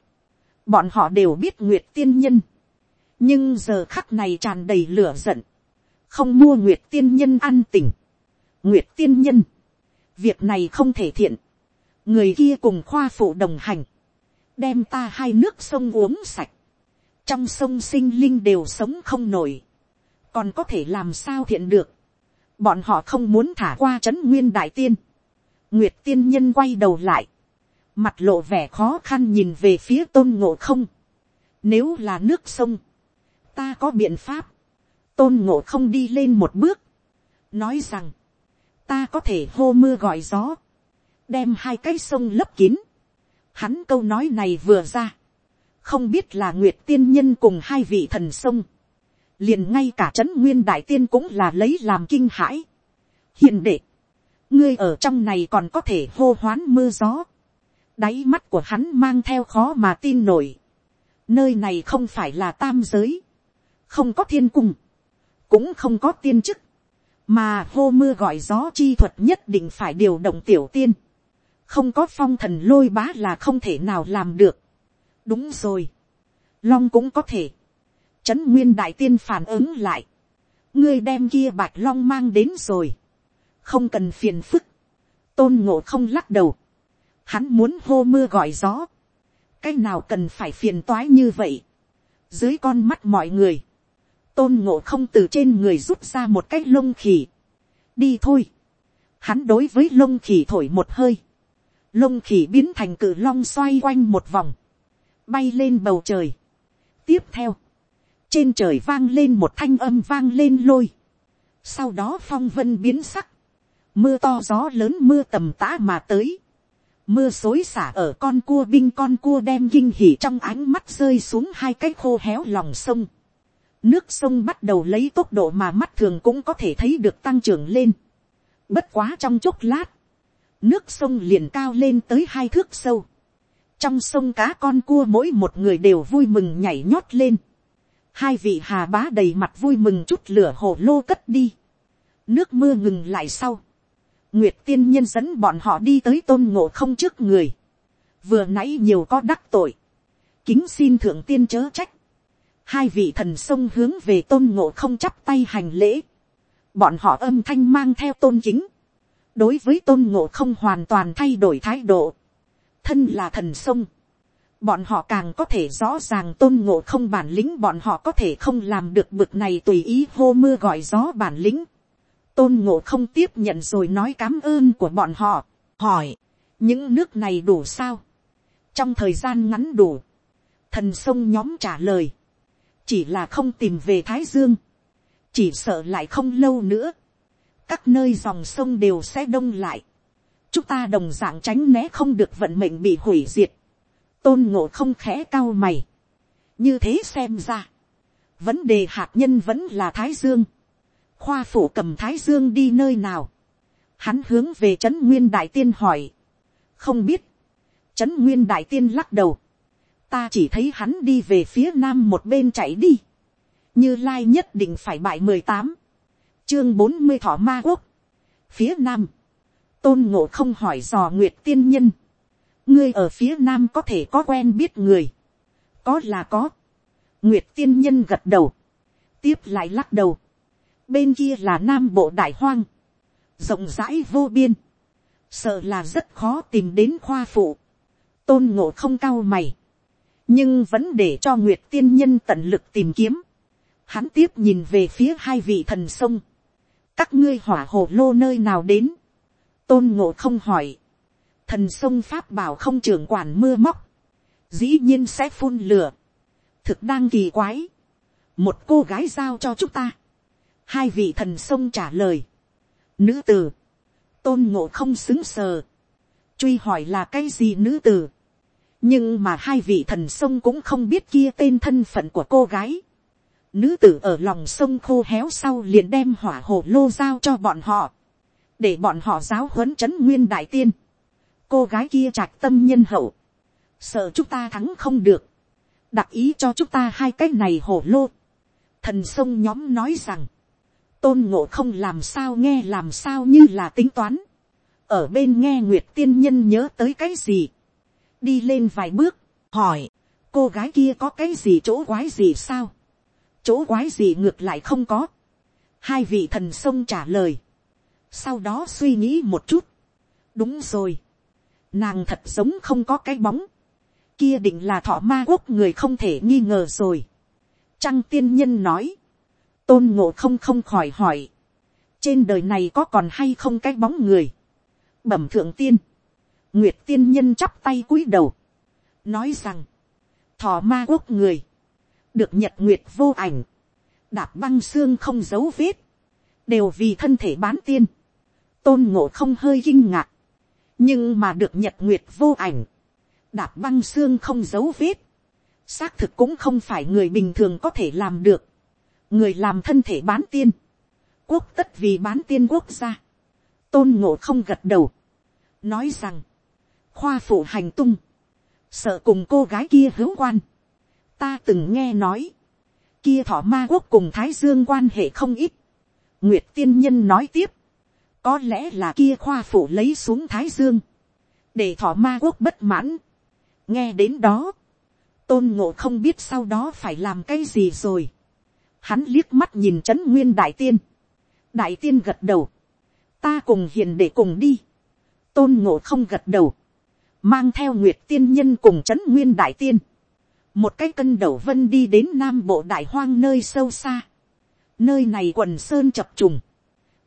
Bọn họ đều biết Nguyệt tiên nhân. Nhưng giờ khắc này tràn đầy lửa giận. Không mua Nguyệt tiên nhân ăn tỉnh. Nguyệt tiên nhân. Việc này không thể thiện. Người kia cùng khoa phụ đồng hành. Đem ta hai nước sông uống sạch. Trong sông sinh linh đều sống không nổi. Còn có thể làm sao thiện được. Bọn họ không muốn thả qua trấn nguyên đại tiên. Nguyệt tiên nhân quay đầu lại mặt lộ vẻ khó khăn nhìn về phía tôn ngộ không. Nếu là nước sông, ta có biện pháp. Tôn ngộ không đi lên một bước, nói rằng, ta có thể hô mưa gọi gió, đem hai cái sông lấp kín. Hắn câu nói này vừa ra, không biết là nguyệt tiên nhân cùng hai vị thần sông, liền ngay cả trấn nguyên đại tiên cũng là lấy làm kinh hãi. hiền đệ, ngươi ở trong này còn có thể hô hoán mưa gió, Đáy mắt của hắn mang theo khó mà tin nổi. Nơi này không phải là tam giới. Không có thiên cung. Cũng không có tiên chức. Mà hô mưa gọi gió chi thuật nhất định phải điều động tiểu tiên. Không có phong thần lôi bá là không thể nào làm được. Đúng rồi. Long cũng có thể. Trấn nguyên đại tiên phản ứng lại. Ngươi đem kia bạch long mang đến rồi. Không cần phiền phức. Tôn ngộ không lắc đầu Hắn muốn hô mưa gọi gió. Cái nào cần phải phiền toái như vậy. Dưới con mắt mọi người. Tôn ngộ không từ trên người rút ra một cái lông khỉ. Đi thôi. Hắn đối với lông khỉ thổi một hơi. Lông khỉ biến thành cự long xoay quanh một vòng. Bay lên bầu trời. Tiếp theo. Trên trời vang lên một thanh âm vang lên lôi. Sau đó phong vân biến sắc. Mưa to gió lớn mưa tầm tã mà tới mưa xối xả ở con cua binh con cua đem kinh hỉ trong ánh mắt rơi xuống hai cái khô héo lòng sông. Nước sông bắt đầu lấy tốc độ mà mắt thường cũng có thể thấy được tăng trưởng lên. Bất quá trong chốc lát, nước sông liền cao lên tới hai thước sâu. Trong sông cá con cua mỗi một người đều vui mừng nhảy nhót lên. Hai vị hà bá đầy mặt vui mừng chút lửa hồ lô cất đi. Nước mưa ngừng lại sau Nguyệt tiên nhân dẫn bọn họ đi tới tôn ngộ không trước người. Vừa nãy nhiều có đắc tội. Kính xin thượng tiên chớ trách. Hai vị thần sông hướng về tôn ngộ không chắp tay hành lễ. Bọn họ âm thanh mang theo tôn kính. Đối với tôn ngộ không hoàn toàn thay đổi thái độ. Thân là thần sông. Bọn họ càng có thể rõ ràng tôn ngộ không bản lĩnh bọn họ có thể không làm được bực này tùy ý hô mưa gọi gió bản lĩnh tôn ngộ không tiếp nhận rồi nói cám ơn của bọn họ. hỏi, những nước này đủ sao, trong thời gian ngắn đủ, thần sông nhóm trả lời, chỉ là không tìm về thái dương, chỉ sợ lại không lâu nữa, các nơi dòng sông đều sẽ đông lại, chúng ta đồng d ạ n g tránh né không được vận mệnh bị hủy diệt, tôn ngộ không khẽ cao mày, như thế xem ra, vấn đề hạt nhân vẫn là thái dương, khoa phủ cầm thái dương đi nơi nào, hắn hướng về trấn nguyên đại tiên hỏi, không biết, trấn nguyên đại tiên lắc đầu, ta chỉ thấy hắn đi về phía nam một bên chạy đi, như lai nhất định phải bại mười tám, chương bốn mươi thọ ma quốc, phía nam, tôn ngộ không hỏi dò nguyệt tiên nhân, ngươi ở phía nam có thể có quen biết người, có là có, nguyệt tiên nhân gật đầu, tiếp lại lắc đầu, bên kia là nam bộ đại hoang, rộng rãi vô biên, sợ là rất khó tìm đến khoa phụ, tôn ngộ không cao mày, nhưng vẫn để cho nguyệt tiên nhân tận lực tìm kiếm, hắn tiếp nhìn về phía hai vị thần sông, các ngươi hỏa hồ lô nơi nào đến, tôn ngộ không hỏi, thần sông pháp bảo không trưởng quản mưa móc, dĩ nhiên sẽ phun lửa, thực đang kỳ quái, một cô gái giao cho chúng ta, hai vị thần sông trả lời, nữ t ử tôn ngộ không xứng sờ, truy hỏi là cái gì nữ t ử nhưng mà hai vị thần sông cũng không biết kia tên thân phận của cô gái, nữ tử ở lòng sông khô héo sau liền đem hỏa hồ lô giao cho bọn họ để bọn họ giáo huấn c nguyên đại tiên. cô gái kia trạch tâm nhân hậu, sợ chúng ta thắng không được, đặc ý cho chúng ta hai cái này hổ lô. thần sông nhóm nói rằng, tôn ngộ không làm sao nghe làm sao như là tính toán, ở bên nghe nguyệt tiên nhân nhớ tới cái gì, đi lên vài bước, hỏi, cô gái kia có cái gì chỗ quái gì sao, chỗ quái gì ngược lại không có, hai vị thần sông trả lời, sau đó suy nghĩ một chút, đúng rồi, nàng thật giống không có cái bóng, kia định là thọ ma quốc người không thể nghi ngờ rồi. Trăng tiên nhân nói, tôn ngộ không không khỏi hỏi, trên đời này có còn hay không cái bóng người, bẩm thượng tiên, nguyệt tiên nhân chắp tay cúi đầu, nói rằng, thọ ma quốc người, được nhật nguyệt vô ảnh, đạp băng xương không dấu vết, đều vì thân thể bán tiên, tôn ngộ không hơi kinh ngạc, nhưng mà được nhật nguyệt vô ảnh, đạp băng xương không giấu vết, xác thực cũng không phải người bình thường có thể làm được, người làm thân thể bán tiên, quốc tất vì bán tiên quốc gia, tôn ngộ không gật đầu, nói rằng, khoa phụ hành tung, sợ cùng cô gái kia hữu quan, ta từng nghe nói, kia thọ ma quốc cùng thái dương quan hệ không ít, nguyệt tiên nhân nói tiếp, có lẽ là kia khoa phủ lấy xuống thái dương, để thọ ma quốc bất mãn. nghe đến đó, tôn ngộ không biết sau đó phải làm cái gì rồi. hắn liếc mắt nhìn trấn nguyên đại tiên. đại tiên gật đầu. ta cùng hiền để cùng đi. tôn ngộ không gật đầu. mang theo nguyệt tiên nhân cùng trấn nguyên đại tiên. một cái cân đầu vân đi đến nam bộ đại hoang nơi sâu xa. nơi này quần sơn chập trùng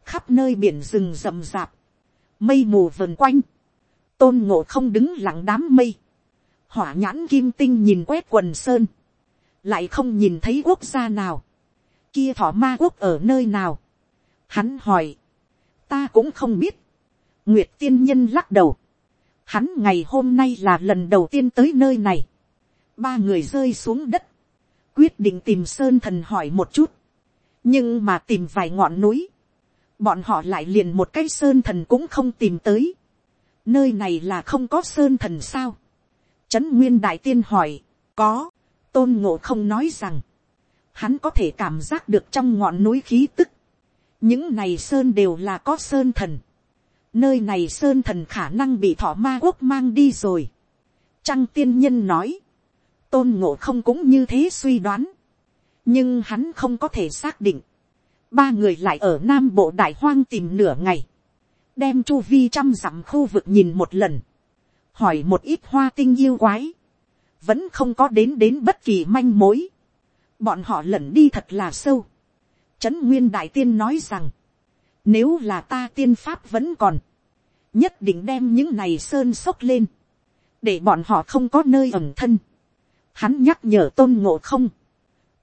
khắp nơi biển rừng rậm rạp, mây mù vần quanh, tôn ngộ không đứng lặng đám mây, hỏa nhãn kim tinh nhìn quét quần sơn, lại không nhìn thấy quốc gia nào, kia thỏ ma quốc ở nơi nào, hắn hỏi, ta cũng không biết, nguyệt tiên nhân lắc đầu, hắn ngày hôm nay là lần đầu tiên tới nơi này, ba người rơi xuống đất, quyết định tìm sơn thần hỏi một chút, nhưng mà tìm vài ngọn núi, bọn họ lại liền một cái sơn thần cũng không tìm tới. nơi này là không có sơn thần sao. trấn nguyên đại tiên hỏi, có, tôn ngộ không nói rằng, hắn có thể cảm giác được trong ngọn núi khí tức. những này sơn đều là có sơn thần. nơi này sơn thần khả năng bị thọ ma quốc mang đi rồi. trăng tiên nhân nói, tôn ngộ không cũng như thế suy đoán. nhưng hắn không có thể xác định ba người lại ở nam bộ đại hoang tìm nửa ngày, đem chu vi trăm dặm khu vực nhìn một lần, hỏi một ít hoa tinh yêu quái, vẫn không có đến đến bất kỳ manh mối, bọn họ lẩn đi thật là sâu. Trấn nguyên đại tiên nói rằng, nếu là ta tiên pháp vẫn còn, nhất định đem những này sơn sốc lên, để bọn họ không có nơi ẩm thân. Hắn nhắc nhở tôn ngộ không,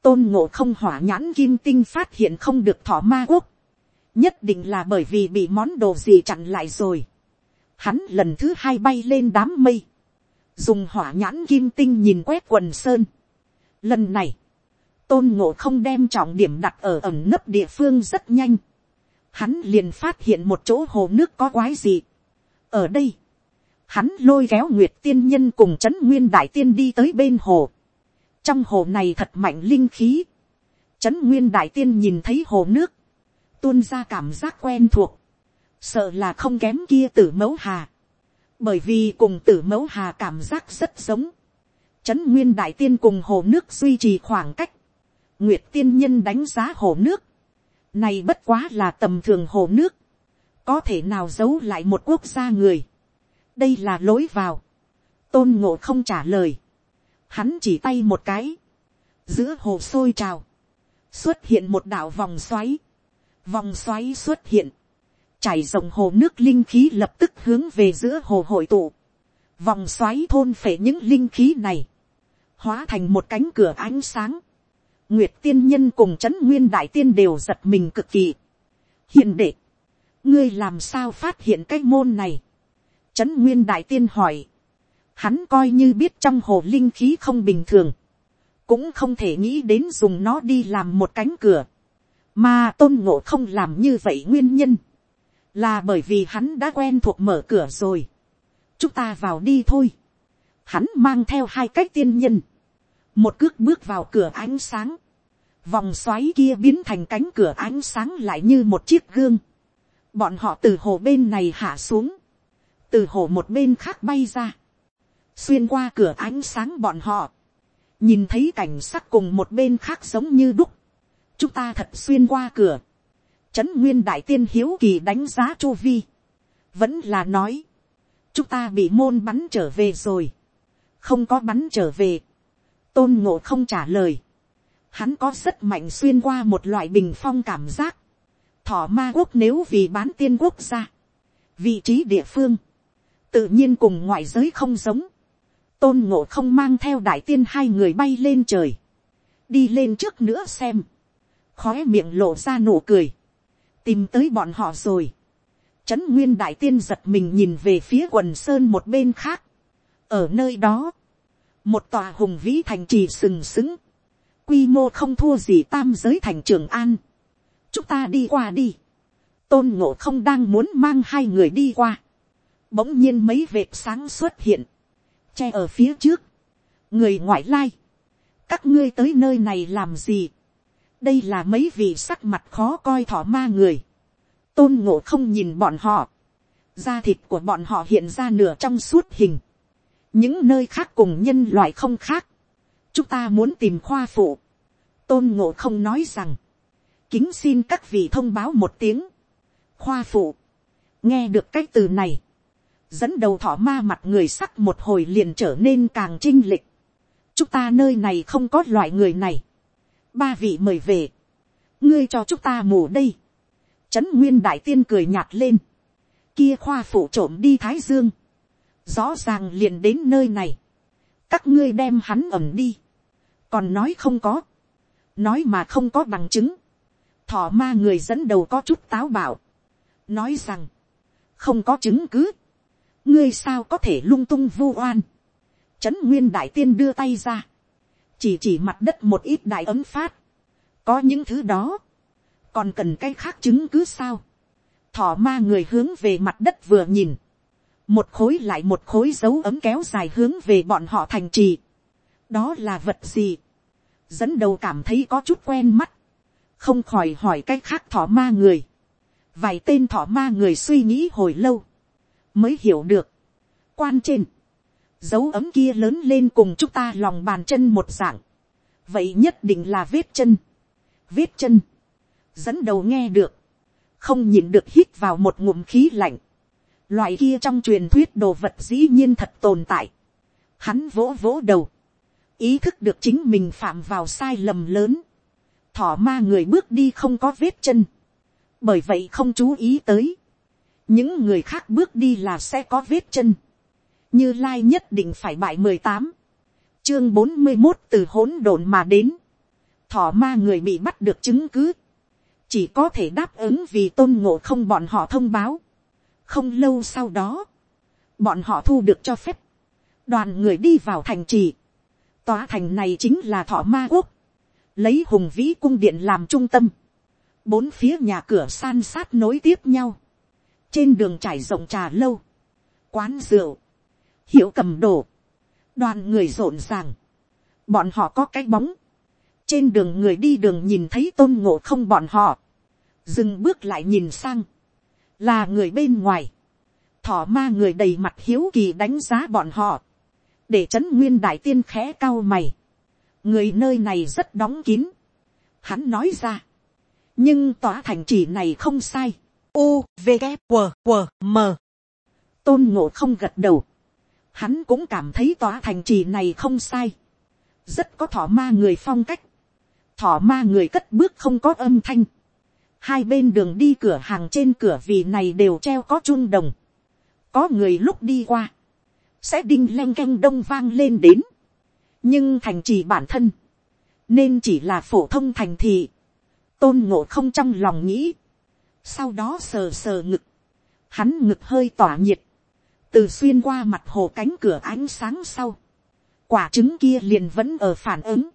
tôn ngộ không hỏa nhãn kim tinh phát hiện không được thỏ ma quốc, nhất định là bởi vì bị món đồ gì chặn lại rồi. Hắn lần thứ hai bay lên đám mây, dùng hỏa nhãn kim tinh nhìn quét quần sơn. Lần này, tôn ngộ không đem trọng điểm đặt ở ẩm nấp địa phương rất nhanh. Hắn liền phát hiện một chỗ hồ nước có quái gì. ở đây, hắn lôi kéo nguyệt tiên nhân cùng c h ấ n nguyên đại tiên đi tới bên hồ trong hồ này thật mạnh linh khí. chấn nguyên đại tiên nhìn thấy hồ nước, tuôn ra cảm giác quen thuộc, sợ là không kém kia tử mẫu hà, bởi vì cùng tử mẫu hà cảm giác rất giống. chấn nguyên đại tiên cùng hồ nước duy trì khoảng cách, nguyệt tiên nhân đánh giá hồ nước, này bất quá là tầm thường hồ nước, có thể nào giấu lại một quốc gia người, đây là lối vào, tôn ngộ không trả lời, hắn chỉ tay một cái, giữa hồ sôi trào, xuất hiện một đảo vòng xoáy, vòng xoáy xuất hiện, chảy rộng hồ nước linh khí lập tức hướng về giữa hồ hội tụ, vòng xoáy thôn phể những linh khí này, hóa thành một cánh cửa ánh sáng, nguyệt tiên nhân cùng c h ấ n nguyên đại tiên đều giật mình cực kỳ. hiện đệ, ngươi làm sao phát hiện cái môn này, Trấn Nguyên Đại Tiên hỏi. Hắn coi như biết trong hồ linh khí không bình thường. Cũng không thể nghĩ đến dùng nó đi làm một cánh cửa. Mà tôn ngộ không làm như vậy nguyên nhân. Là bởi vì hắn đã quen thuộc mở cửa rồi. Chúng ta vào đi thôi. Hắn mang theo hai cách tiên nhân. Một cước bước vào cửa ánh sáng. Vòng xoáy kia biến thành cánh cửa ánh sáng lại như một chiếc gương. Bọn họ từ hồ bên này hạ xuống từ hồ một bên khác bay ra, xuyên qua cửa ánh sáng bọn họ, nhìn thấy cảnh sắc cùng một bên khác giống như đúc, chúng ta thật xuyên qua cửa, trấn nguyên đại tiên hiếu kỳ đánh giá chu vi, vẫn là nói, chúng ta bị môn bắn trở về rồi, không có bắn trở về, tôn ngộ không trả lời, hắn có rất mạnh xuyên qua một loại bình phong cảm giác, thỏ ma quốc nếu vì bán tiên quốc gia, vị trí địa phương, tự nhiên cùng ngoại giới không giống, tôn ngộ không mang theo đại tiên hai người bay lên trời, đi lên trước nữa xem, khói miệng lộ ra nụ cười, tìm tới bọn họ rồi, trấn nguyên đại tiên giật mình nhìn về phía quần sơn một bên khác, ở nơi đó, một tòa hùng vĩ thành trì sừng sững, quy mô không thua gì tam giới thành trường an, chúng ta đi qua đi, tôn ngộ không đang muốn mang hai người đi qua, bỗng nhiên mấy vệt sáng xuất hiện, che ở phía trước, người ngoại lai, các ngươi tới nơi này làm gì, đây là mấy vị sắc mặt khó coi thỏ ma người, tôn ngộ không nhìn bọn họ, da thịt của bọn họ hiện ra nửa trong suốt hình, những nơi khác cùng nhân loại không khác, chúng ta muốn tìm khoa phụ, tôn ngộ không nói rằng, kính xin các vị thông báo một tiếng, khoa phụ, nghe được cái từ này, dẫn đầu thỏ ma mặt người sắc một hồi liền trở nên càng trinh lịch. chúng ta nơi này không có loại người này. ba vị mời về. ngươi cho chúng ta mù đây. trấn nguyên đại tiên cười nhạt lên. kia khoa phụ trộm đi thái dương. rõ ràng liền đến nơi này. các ngươi đem hắn ẩm đi. còn nói không có. nói mà không có bằng chứng. thỏ ma người dẫn đầu có chút táo bảo. nói rằng, không có chứng cứ ngươi sao có thể lung tung vu oan. trấn nguyên đại tiên đưa tay ra, chỉ chỉ mặt đất một ít đại ấm phát, có những thứ đó, còn cần cái khác chứng cứ sao. thỏ ma người hướng về mặt đất vừa nhìn, một khối lại một khối dấu ấm kéo dài hướng về bọn họ thành trì. đó là vật gì. dẫn đầu cảm thấy có chút quen mắt, không khỏi hỏi cái khác thỏ ma người. vài tên thỏ ma người suy nghĩ hồi lâu, mới hiểu được. quan trên, dấu ấm kia lớn lên cùng chúng ta lòng bàn chân một dạng, vậy nhất định là vết chân, vết chân, dẫn đầu nghe được, không nhìn được hít vào một ngụm khí lạnh, loại kia trong truyền thuyết đồ vật dĩ nhiên thật tồn tại, hắn vỗ vỗ đầu, ý thức được chính mình phạm vào sai lầm lớn, thỏ ma người bước đi không có vết chân, bởi vậy không chú ý tới, những người khác bước đi là sẽ có vết chân, như lai nhất định phải bại mười tám, chương bốn mươi một từ hỗn độn mà đến, thỏ ma người bị bắt được chứng cứ, chỉ có thể đáp ứng vì tôn ngộ không bọn họ thông báo. không lâu sau đó, bọn họ thu được cho phép, đoàn người đi vào thành trì, tòa thành này chính là thọ ma quốc, lấy hùng vĩ cung điện làm trung tâm, bốn phía nhà cửa san sát nối tiếp nhau, trên đường trải rộng trà lâu, quán rượu, hiệu cầm đồ, đoàn người rộn ràng, bọn họ có cái bóng, trên đường người đi đường nhìn thấy tôn ngộ không bọn họ, dừng bước lại nhìn sang, là người bên ngoài, thỏ ma người đầy mặt hiếu kỳ đánh giá bọn họ, để trấn nguyên đại tiên khẽ cao mày, người nơi này rất đóng kín, hắn nói ra, nhưng tòa thành trì này không sai, u v g q q m. Tôn ngộ không gật đầu, hắn cũng cảm thấy tòa thành trì này không sai, rất có thỏ ma người phong cách, thỏ ma người cất bước không có âm thanh, hai bên đường đi cửa hàng trên cửa vì này đều treo có chung đồng, có người lúc đi qua, sẽ đinh leng canh đông vang lên đến, nhưng thành trì bản thân, nên chỉ là phổ thông thành thị, tôn ngộ không trong lòng nghĩ, sau đó sờ sờ ngực, hắn ngực hơi tỏa nhiệt, từ xuyên qua mặt hồ cánh cửa ánh sáng sau, quả trứng kia liền vẫn ở phản ứng,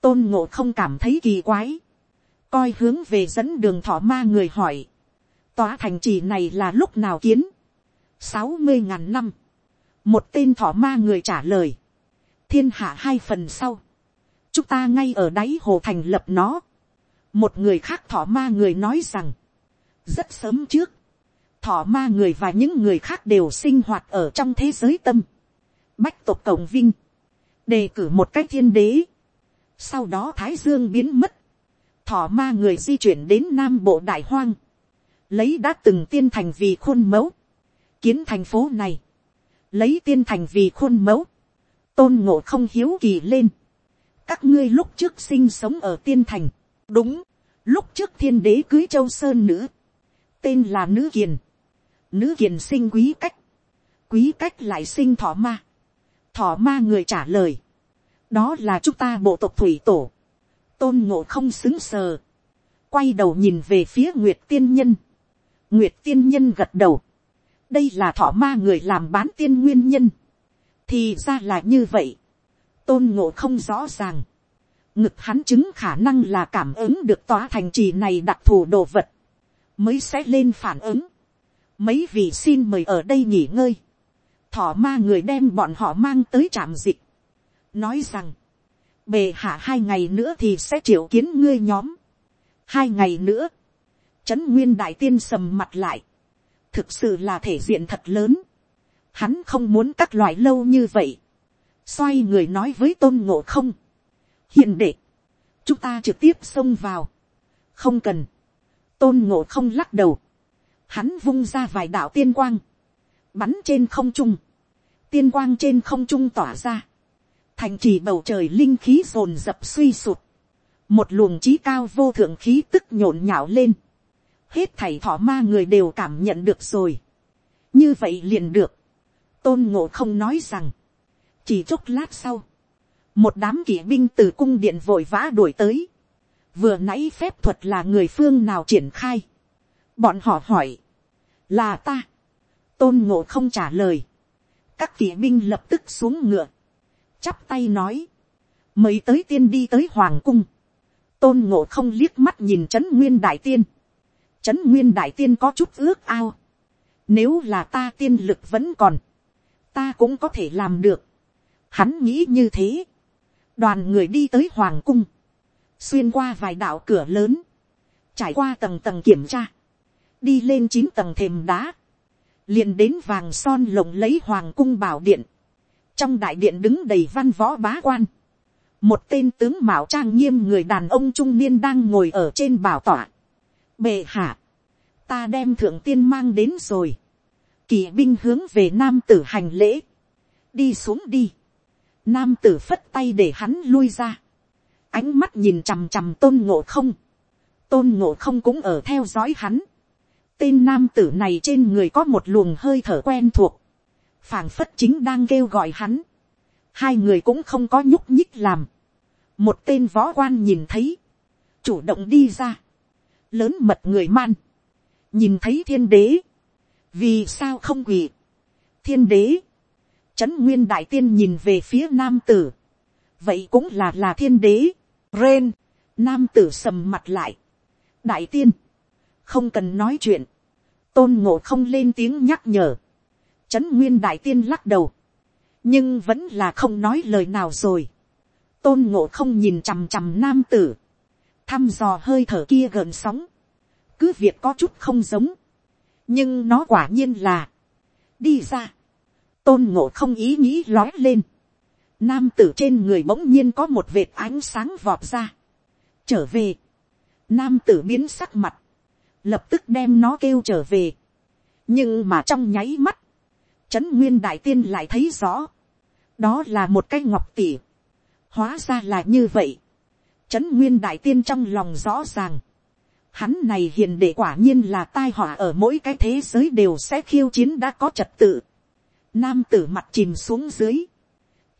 tôn ngộ không cảm thấy kỳ quái, coi hướng về dẫn đường thọ ma người hỏi, tòa thành trì này là lúc nào kiến, sáu mươi ngàn năm, một tên thọ ma người trả lời, thiên hạ hai phần sau, chúng ta ngay ở đáy hồ thành lập nó, một người khác thọ ma người nói rằng, rất sớm trước, thọ ma người và những người khác đều sinh hoạt ở trong thế giới tâm, bách tộc cổng vinh, đề cử một cách thiên đế, sau đó thái dương biến mất, thọ ma người di chuyển đến nam bộ đại hoang, lấy đã từng tiên thành vì khuôn mẫu, kiến thành phố này, lấy tiên thành vì khuôn mẫu, tôn ngộ không hiếu kỳ lên, các ngươi lúc trước sinh sống ở tiên thành, đúng, lúc trước thiên đế cưới châu sơn nữ, tên là nữ kiền, nữ kiền sinh quý cách, quý cách lại sinh thọ ma, thọ ma người trả lời, đó là chúng ta bộ tộc thủy tổ, tôn ngộ không xứng sờ, quay đầu nhìn về phía nguyệt tiên nhân, nguyệt tiên nhân gật đầu, đây là thọ ma người làm bán tiên nguyên nhân, thì ra là như vậy, tôn ngộ không rõ ràng, ngực hắn chứng khả năng là cảm ứng được tòa thành trì này đặc thù đồ vật, mới sẽ lên phản ứng, mấy vị xin mời ở đây nghỉ ngơi, Thỏ ma người đem bọn họ mang tới trạm dịch, nói rằng, bề hạ hai ngày nữa thì sẽ triệu kiến ngươi nhóm. hai ngày nữa, trấn nguyên đại tiên sầm mặt lại, thực sự là thể diện thật lớn. hắn không muốn các loại lâu như vậy. xoay người nói với tôn ngộ không. hiền đệ, chúng ta trực tiếp xông vào. không cần tôn ngộ không lắc đầu. hắn vung ra vài đạo tiên quang, bắn trên không trung. tiên quang trên không trung tỏa ra. Thành trì bầu trời linh khí rồn rập suy sụt, một luồng trí cao vô thượng khí tức nhộn nhạo lên, hết thảy thỏ ma người đều cảm nhận được rồi, như vậy liền được, tôn ngộ không nói rằng, chỉ chốc lát sau, một đám kỵ binh từ cung điện vội vã đuổi tới, vừa nãy phép thuật là người phương nào triển khai, bọn họ hỏi, là ta, tôn ngộ không trả lời, các kỵ binh lập tức xuống ngựa, chắp tay nói, mới tới tiên đi tới hoàng cung, tôn ngộ không liếc mắt nhìn trấn nguyên đại tiên, trấn nguyên đại tiên có chút ước ao, nếu là ta tiên lực vẫn còn, ta cũng có thể làm được, hắn nghĩ như thế, đoàn người đi tới hoàng cung, xuyên qua vài đạo cửa lớn, trải qua tầng tầng kiểm tra, đi lên chín tầng thềm đá, liền đến vàng son lộng lấy hoàng cung bảo điện, trong đại điện đứng đầy văn võ bá quan, một tên tướng mạo trang nghiêm người đàn ông trung niên đang ngồi ở trên bảo tọa. bệ hạ, ta đem thượng tiên mang đến rồi, kỳ binh hướng về nam tử hành lễ, đi xuống đi, nam tử phất tay để hắn lui ra, ánh mắt nhìn chằm chằm tôn ngộ không, tôn ngộ không cũng ở theo dõi hắn, tên nam tử này trên người có một luồng hơi thở quen thuộc, phảng phất chính đang kêu gọi hắn, hai người cũng không có nhúc nhích làm, một tên võ quan nhìn thấy, chủ động đi ra, lớn mật người man, nhìn thấy thiên đế, vì sao không quỳ, thiên đế, trấn nguyên đại tiên nhìn về phía nam tử, vậy cũng là là thiên đế, ren, nam tử sầm mặt lại, đại tiên, không cần nói chuyện, tôn ngộ không lên tiếng nhắc nhở, trấn nguyên đại tiên lắc đầu, nhưng vẫn là không nói lời nào rồi, tôn ngộ không nhìn chằm chằm nam tử, thăm dò hơi thở kia gợn sóng, cứ việc có chút không giống, nhưng nó quả nhiên là, đi ra, tôn ngộ không ý nghĩ lói lên, nam tử trên người bỗng nhiên có một vệt ánh sáng vọt ra, trở về, nam tử biến sắc mặt, lập tức đem nó kêu trở về, nhưng mà trong nháy mắt, trấn nguyên đại tiên lại thấy rõ, đó là một cái ngọc tỉ, hóa ra là như vậy, trấn nguyên đại tiên trong lòng rõ ràng, hắn này hiền đệ quả nhiên là tai họa ở mỗi cái thế giới đều sẽ khiêu chiến đã có trật tự. Nam tử mặt chìm xuống dưới.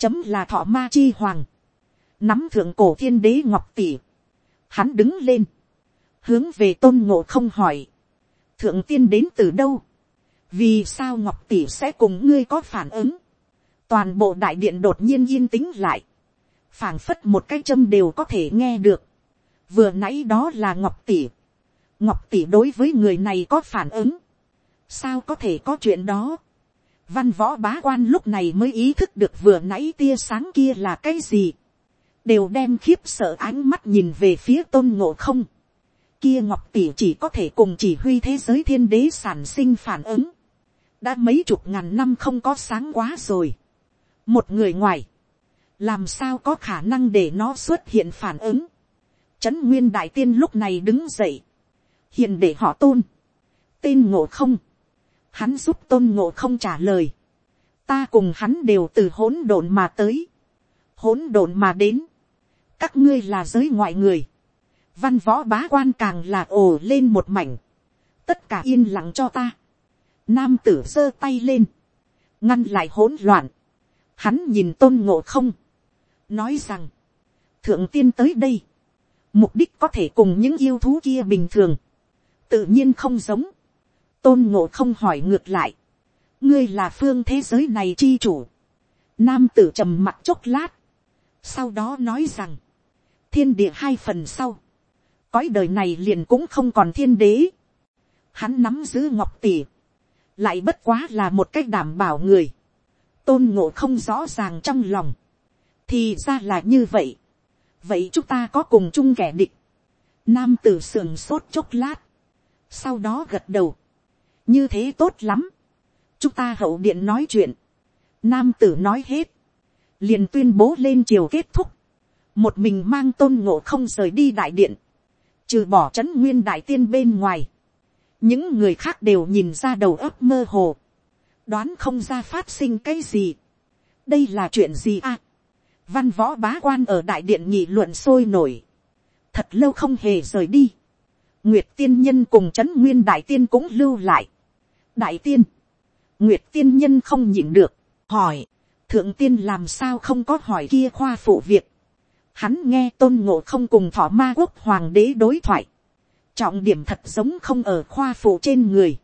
Chấm là thọ ma chi hoàng. Nắm thượng cổ thiên đế ngọc tỷ. Hắn đứng lên. Hướng về tôn ngộ không hỏi. Thượng tiên đến từ đâu? Vì sao ngọc tỷ sẽ cùng ngươi có phản ứng? Toàn bộ đại điện đột nhiên yên tĩnh lại. phảng phất một cái châm đều có thể nghe được. Vừa nãy đó là ngọc tỷ ngọc tỷ đối với người này có phản ứng, sao có thể có chuyện đó văn võ bá quan lúc này mới ý thức được vừa nãy tia sáng kia là cái gì, đều đem khiếp sợ ánh mắt nhìn về phía tôn ngộ không. kia ngọc tỷ chỉ có thể cùng chỉ huy thế giới thiên đế sản sinh phản ứng, đã mấy chục ngàn năm không có sáng quá rồi. một người ngoài, làm sao có khả năng để nó xuất hiện phản ứng. Trấn nguyên đại tiên lúc này đứng dậy, hiền để họ tôn, tên ngộ không, hắn giúp tôn ngộ không trả lời, ta cùng hắn đều từ hỗn độn mà tới, hỗn độn mà đến, các ngươi là giới ngoại người, văn võ bá quan càng là ồ lên một mảnh, tất cả yên lặng cho ta, nam tử giơ tay lên, ngăn lại hỗn loạn, hắn nhìn tôn ngộ không, nói rằng, thượng tiên tới đây, mục đích có thể cùng những yêu thú kia bình thường, tự nhiên không giống tôn ngộ không hỏi ngược lại. ngươi là phương thế giới này chi chủ. nam tử trầm mặt chốc lát. sau đó nói rằng, thiên địa hai phần sau. cõi đời này liền cũng không còn thiên đế. hắn nắm giữ ngọc tỷ. lại bất quá là một cách đảm bảo người. tôn ngộ không rõ ràng trong lòng. thì ra là như vậy. vậy chúng ta có cùng chung kẻ địch. Nam tử sườn sốt chốc lát sau đó gật đầu, như thế tốt lắm, chúng ta hậu điện nói chuyện, nam tử nói hết, liền tuyên bố lên chiều kết thúc, một mình mang tôn ngộ không rời đi đại điện, trừ bỏ c h ấ n nguyên đại tiên bên ngoài, những người khác đều nhìn ra đầu ấp mơ hồ, đoán không ra phát sinh cái gì, đây là chuyện gì à, văn võ bá quan ở đại điện nhị luận sôi nổi, thật lâu không hề rời đi, Nguyệt tiên nhân cùng chấn nguyên đại tiên cũng lưu lại. Đại tiên. Nguyệt tiên nhân không nhịn được. Hỏi. Thượng tiên làm sao không có hỏi kia khoa phụ việc. Hắn nghe tôn ngộ không cùng thọ ma quốc hoàng đế đối thoại. Trọng điểm thật giống không ở khoa phụ trên người.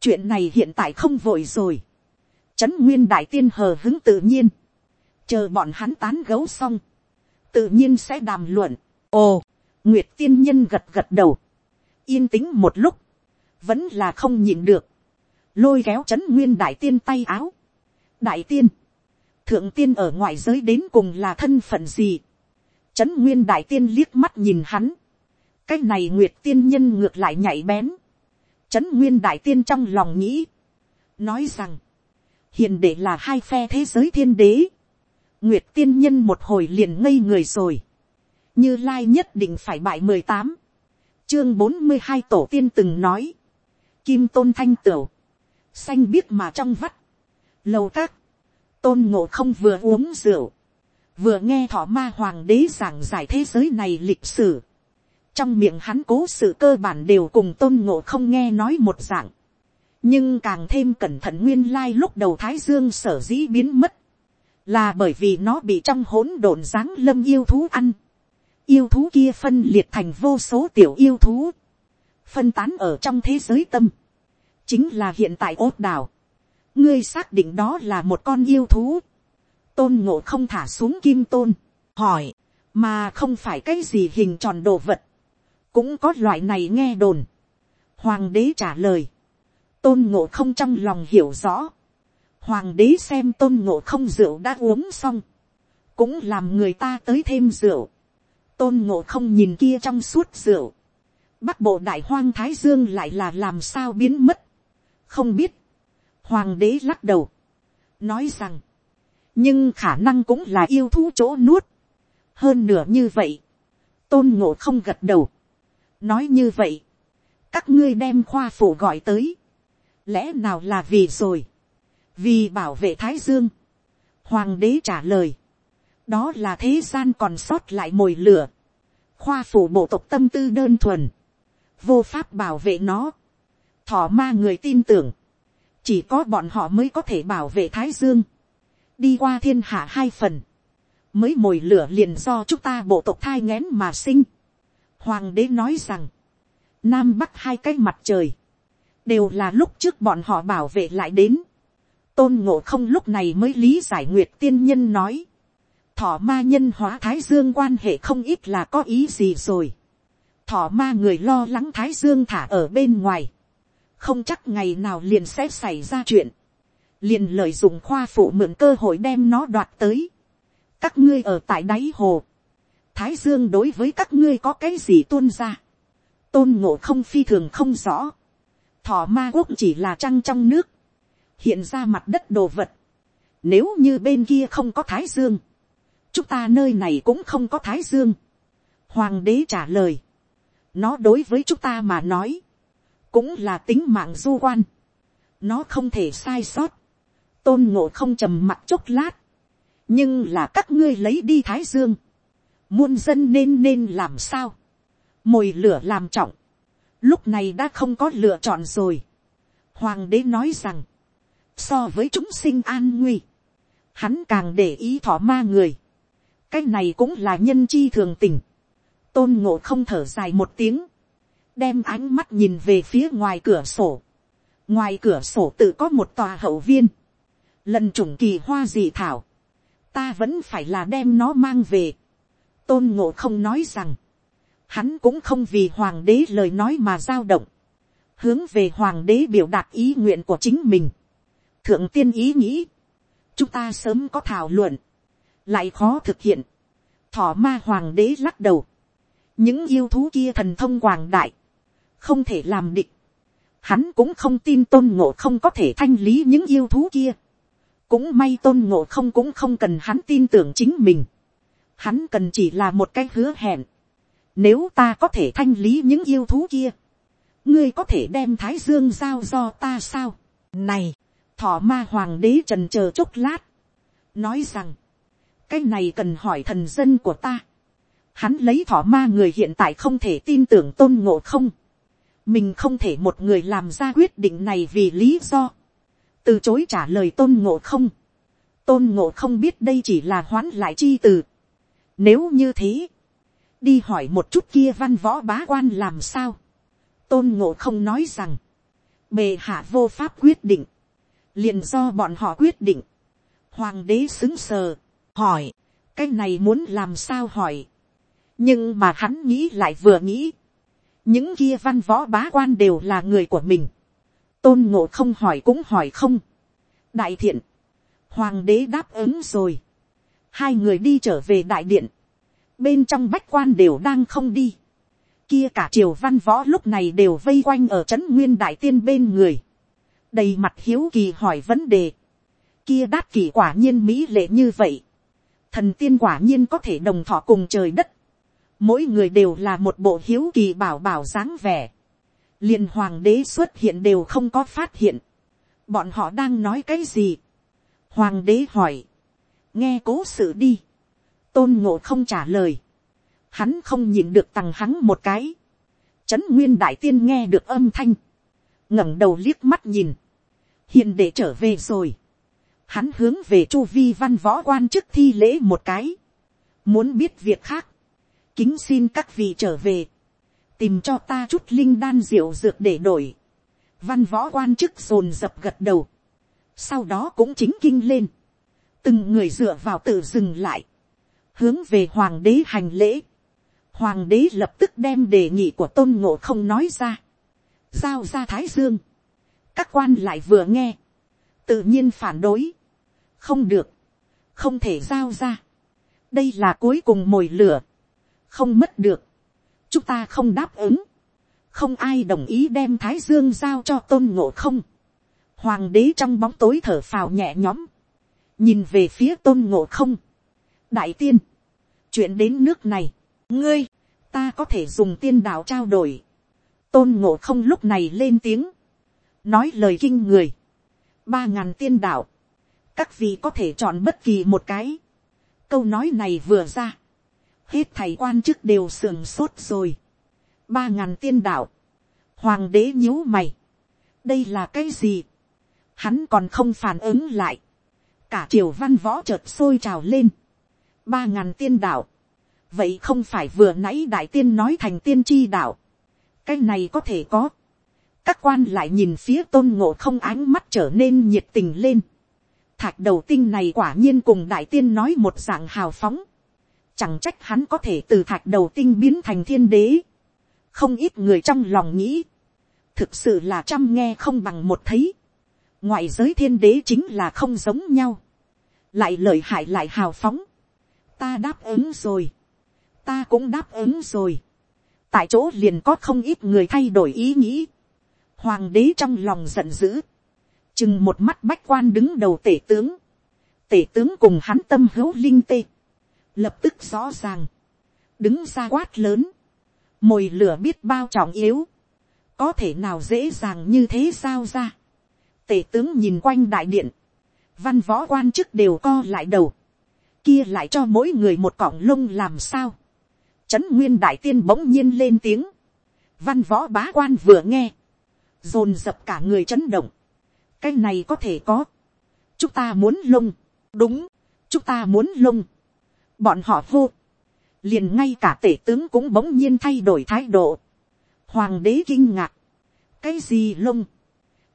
Chuyện này hiện tại không vội rồi. Trấn nguyên đại tiên hờ hứng tự nhiên. Chờ bọn hắn tán gấu xong. Tự nhiên sẽ đàm luận. Ồ. Nguyệt tiên nhân gật gật đầu yên tĩnh một lúc, vẫn là không nhịn được, lôi kéo c h ấ n nguyên đại tiên tay áo. đại tiên, thượng tiên ở ngoài giới đến cùng là thân phận gì. c h ấ n nguyên đại tiên liếc mắt nhìn hắn, cái này nguyệt tiên nhân ngược lại nhảy bén. c h ấ n nguyên đại tiên trong lòng nghĩ, nói rằng, hiện ệ là hai phe thế giới thiên đế. nguyệt tiên nhân một hồi liền ngây người rồi, như lai nhất định phải bại mười tám, chương bốn mươi hai tổ tiên từng nói, kim tôn thanh tửu, xanh biếc mà trong vắt, lầu các, tôn ngộ không vừa uống rượu, vừa nghe thọ ma hoàng đế giảng giải thế giới này lịch sử, trong miệng hắn cố sự cơ bản đều cùng tôn ngộ không nghe nói một dạng, nhưng càng thêm cẩn thận nguyên lai lúc đầu thái dương sở dĩ biến mất, là bởi vì nó bị trong hỗn độn dáng lâm yêu thú ăn, yêu thú kia phân liệt thành vô số tiểu yêu thú, phân tán ở trong thế giới tâm, chính là hiện tại ốt đảo, ngươi xác định đó là một con yêu thú, tôn ngộ không thả xuống kim tôn, hỏi, mà không phải cái gì hình tròn đồ vật, cũng có loại này nghe đồn. Hoàng đế trả lời, tôn ngộ không trong lòng hiểu rõ, hoàng đế xem tôn ngộ không rượu đã uống xong, cũng làm người ta tới thêm rượu, tôn ngộ không nhìn kia trong suốt rượu, bắc bộ đại hoang thái dương lại là làm sao biến mất, không biết, hoàng đế lắc đầu, nói rằng, nhưng khả năng cũng là yêu thú chỗ nuốt, hơn nửa như vậy, tôn ngộ không gật đầu, nói như vậy, các ngươi đem khoa phủ gọi tới, lẽ nào là vì rồi, vì bảo vệ thái dương, hoàng đế trả lời, đó là thế gian còn sót lại mồi lửa, khoa phủ bộ tộc tâm tư đơn thuần, vô pháp bảo vệ nó, thỏ ma người tin tưởng, chỉ có bọn họ mới có thể bảo vệ thái dương, đi qua thiên hạ hai phần, mới mồi lửa liền do chúng ta bộ tộc thai nghén mà sinh. Hoàng đế nói rằng, nam bắc hai cái mặt trời, đều là lúc trước bọn họ bảo vệ lại đến. tôn ngộ không lúc này mới lý giải nguyệt tiên nhân nói, thọ ma nhân hóa thái dương quan hệ không ít là có ý gì rồi. thọ ma người lo lắng thái dương thả ở bên ngoài, không chắc ngày nào liền sẽ xảy ra chuyện, liền lợi dụng khoa phụ mượn cơ hội đem nó đoạt tới. Các ngươi ở tại đáy hồ, thái dương đối với các ngươi có cái gì tuôn ra, tôn ngộ không phi thường không rõ, thọ ma quốc chỉ là trăng trong nước, hiện ra mặt đất đồ vật, nếu như bên kia không có thái dương, chúng ta nơi này cũng không có thái dương. Hoàng đế trả lời, nó đối với chúng ta mà nói, cũng là tính mạng du quan, nó không thể sai sót, tôn ngộ không trầm mặt chốc lát, nhưng là các ngươi lấy đi thái dương, muôn dân nên nên làm sao, mồi lửa làm trọng, lúc này đã không có lựa chọn rồi. Hoàng đế nói rằng, so với chúng sinh an nguy, hắn càng để ý thỏ ma người, cái này cũng là nhân chi thường tình, tôn ngộ không thở dài một tiếng, đem ánh mắt nhìn về phía ngoài cửa sổ, ngoài cửa sổ tự có một tòa hậu viên, lần trùng kỳ hoa dị thảo, ta vẫn phải là đem nó mang về. tôn ngộ không nói rằng, hắn cũng không vì hoàng đế lời nói mà giao động, hướng về hoàng đế biểu đạt ý nguyện của chính mình. thượng tiên ý nghĩ, chúng ta sớm có thảo luận, lại khó thực hiện. thọ ma hoàng đế lắc đầu, những yêu thú kia thần thông quảng đại, không thể làm địch. Hắn cũng không tin tôn ngộ không có thể thanh lý những yêu thú kia cũng may tôn ngộ không cũng không cần hắn tin tưởng chính mình. Hắn cần chỉ là một cái hứa hẹn. Nếu ta có thể thanh lý những yêu thú kia. Ngươi có thể đem thái dương giao do ta sao? Này, thọ ma hoàng đế trần chờ chốc lát. Nói rằng, cái này cần hỏi thần dân của ta. Hắn lấy thọ ma người hiện tại không thể tin tưởng tôn ngộ không. Mình không thể một người làm ra quyết định này vì lý do từ chối trả lời tôn ngộ không, tôn ngộ không biết đây chỉ là hoán lại chi từ. Nếu như thế, đi hỏi một chút kia văn võ bá quan làm sao. tôn ngộ không nói rằng, bề hạ vô pháp quyết định, liền do bọn họ quyết định. hoàng đế xứng sờ, hỏi, cái này muốn làm sao hỏi. nhưng mà hắn nghĩ lại vừa nghĩ, những kia văn võ bá quan đều là người của mình tôn ngộ không hỏi cũng hỏi không. đại thiện, hoàng đế đáp ứng rồi. hai người đi trở về đại điện. bên trong bách quan đều đang không đi. kia cả triều văn võ lúc này đều vây quanh ở trấn nguyên đại tiên bên người. đầy mặt hiếu kỳ hỏi vấn đề. kia đát kỳ quả nhiên mỹ lệ như vậy. thần tiên quả nhiên có thể đồng thọ cùng trời đất mỗi người đều là một bộ hiếu kỳ bảo bảo dáng vẻ. Liền hoàng đế xuất hiện đều không có phát hiện, bọn họ đang nói cái gì. hoàng đế hỏi, nghe cố sự đi, tôn ngộ không trả lời, hắn không nhìn được tằng hắn một cái, trấn nguyên đại tiên nghe được âm thanh, ngẩng đầu liếc mắt nhìn, hiền để trở về rồi, hắn hướng về chu vi văn võ quan chức thi lễ một cái, muốn biết việc khác, kính xin các vị trở về, tìm cho ta chút linh đan diệu dược để đổi, văn võ quan chức dồn dập gật đầu, sau đó cũng chính kinh lên, từng người dựa vào tự dừng lại, hướng về hoàng đế hành lễ, hoàng đế lập tức đem đề nghị của tôn ngộ không nói ra, giao ra thái dương, các quan lại vừa nghe, tự nhiên phản đối, không được, không thể giao ra, đây là cuối cùng mồi lửa, không mất được, chúng ta không đáp ứng, không ai đồng ý đem thái dương giao cho tôn ngộ không, hoàng đế trong bóng tối thở phào nhẹ nhõm, nhìn về phía tôn ngộ không, đại tiên, chuyện đến nước này, ngươi, ta có thể dùng tiên đạo trao đổi, tôn ngộ không lúc này lên tiếng, nói lời kinh người, ba ngàn tiên đạo, các vị có thể chọn bất kỳ một cái, câu nói này vừa ra, hết thầy quan chức đều sườn sốt rồi, ba ngàn tiên đạo, hoàng đế nhíu mày, đây là cái gì, hắn còn không phản ứng lại, cả triều văn võ chợt sôi trào lên, ba ngàn tiên đạo, vậy không phải vừa nãy đại tiên nói thành tiên tri đạo, cái này có thể có, các quan lại nhìn phía tôn ngộ không ánh mắt trở nên nhiệt tình lên, thạch đầu tinh này quả nhiên cùng đại tiên nói một dạng hào phóng, chẳng trách hắn có thể từ thạch đầu tinh biến thành thiên đế, không ít người trong lòng nghĩ, thực sự là trăm nghe không bằng một thấy, ngoại giới thiên đế chính là không giống nhau, lại lợi hại lại hào phóng, ta đáp ứng rồi, ta cũng đáp ứng rồi, tại chỗ liền có không ít người thay đổi ý nghĩ, hoàng đế trong lòng giận dữ, chừng một mắt bách quan đứng đầu tể tướng, tể tướng cùng hắn tâm hữu linh tê, lập tức rõ ràng, đứng ra quát lớn, mồi lửa biết bao trọng yếu, có thể nào dễ dàng như thế sao ra, tể tướng nhìn quanh đại điện, văn võ quan chức đều co lại đầu, kia lại cho mỗi người một cọng lông làm sao, trấn nguyên đại tiên bỗng nhiên lên tiếng, văn võ bá quan vừa nghe, dồn dập cả người chấn động, cái này có thể có, chúng ta muốn lông, đúng, chúng ta muốn lông, bọn họ hô, liền ngay cả tể tướng cũng bỗng nhiên thay đổi thái độ, hoàng đế kinh ngạc, cái gì lông,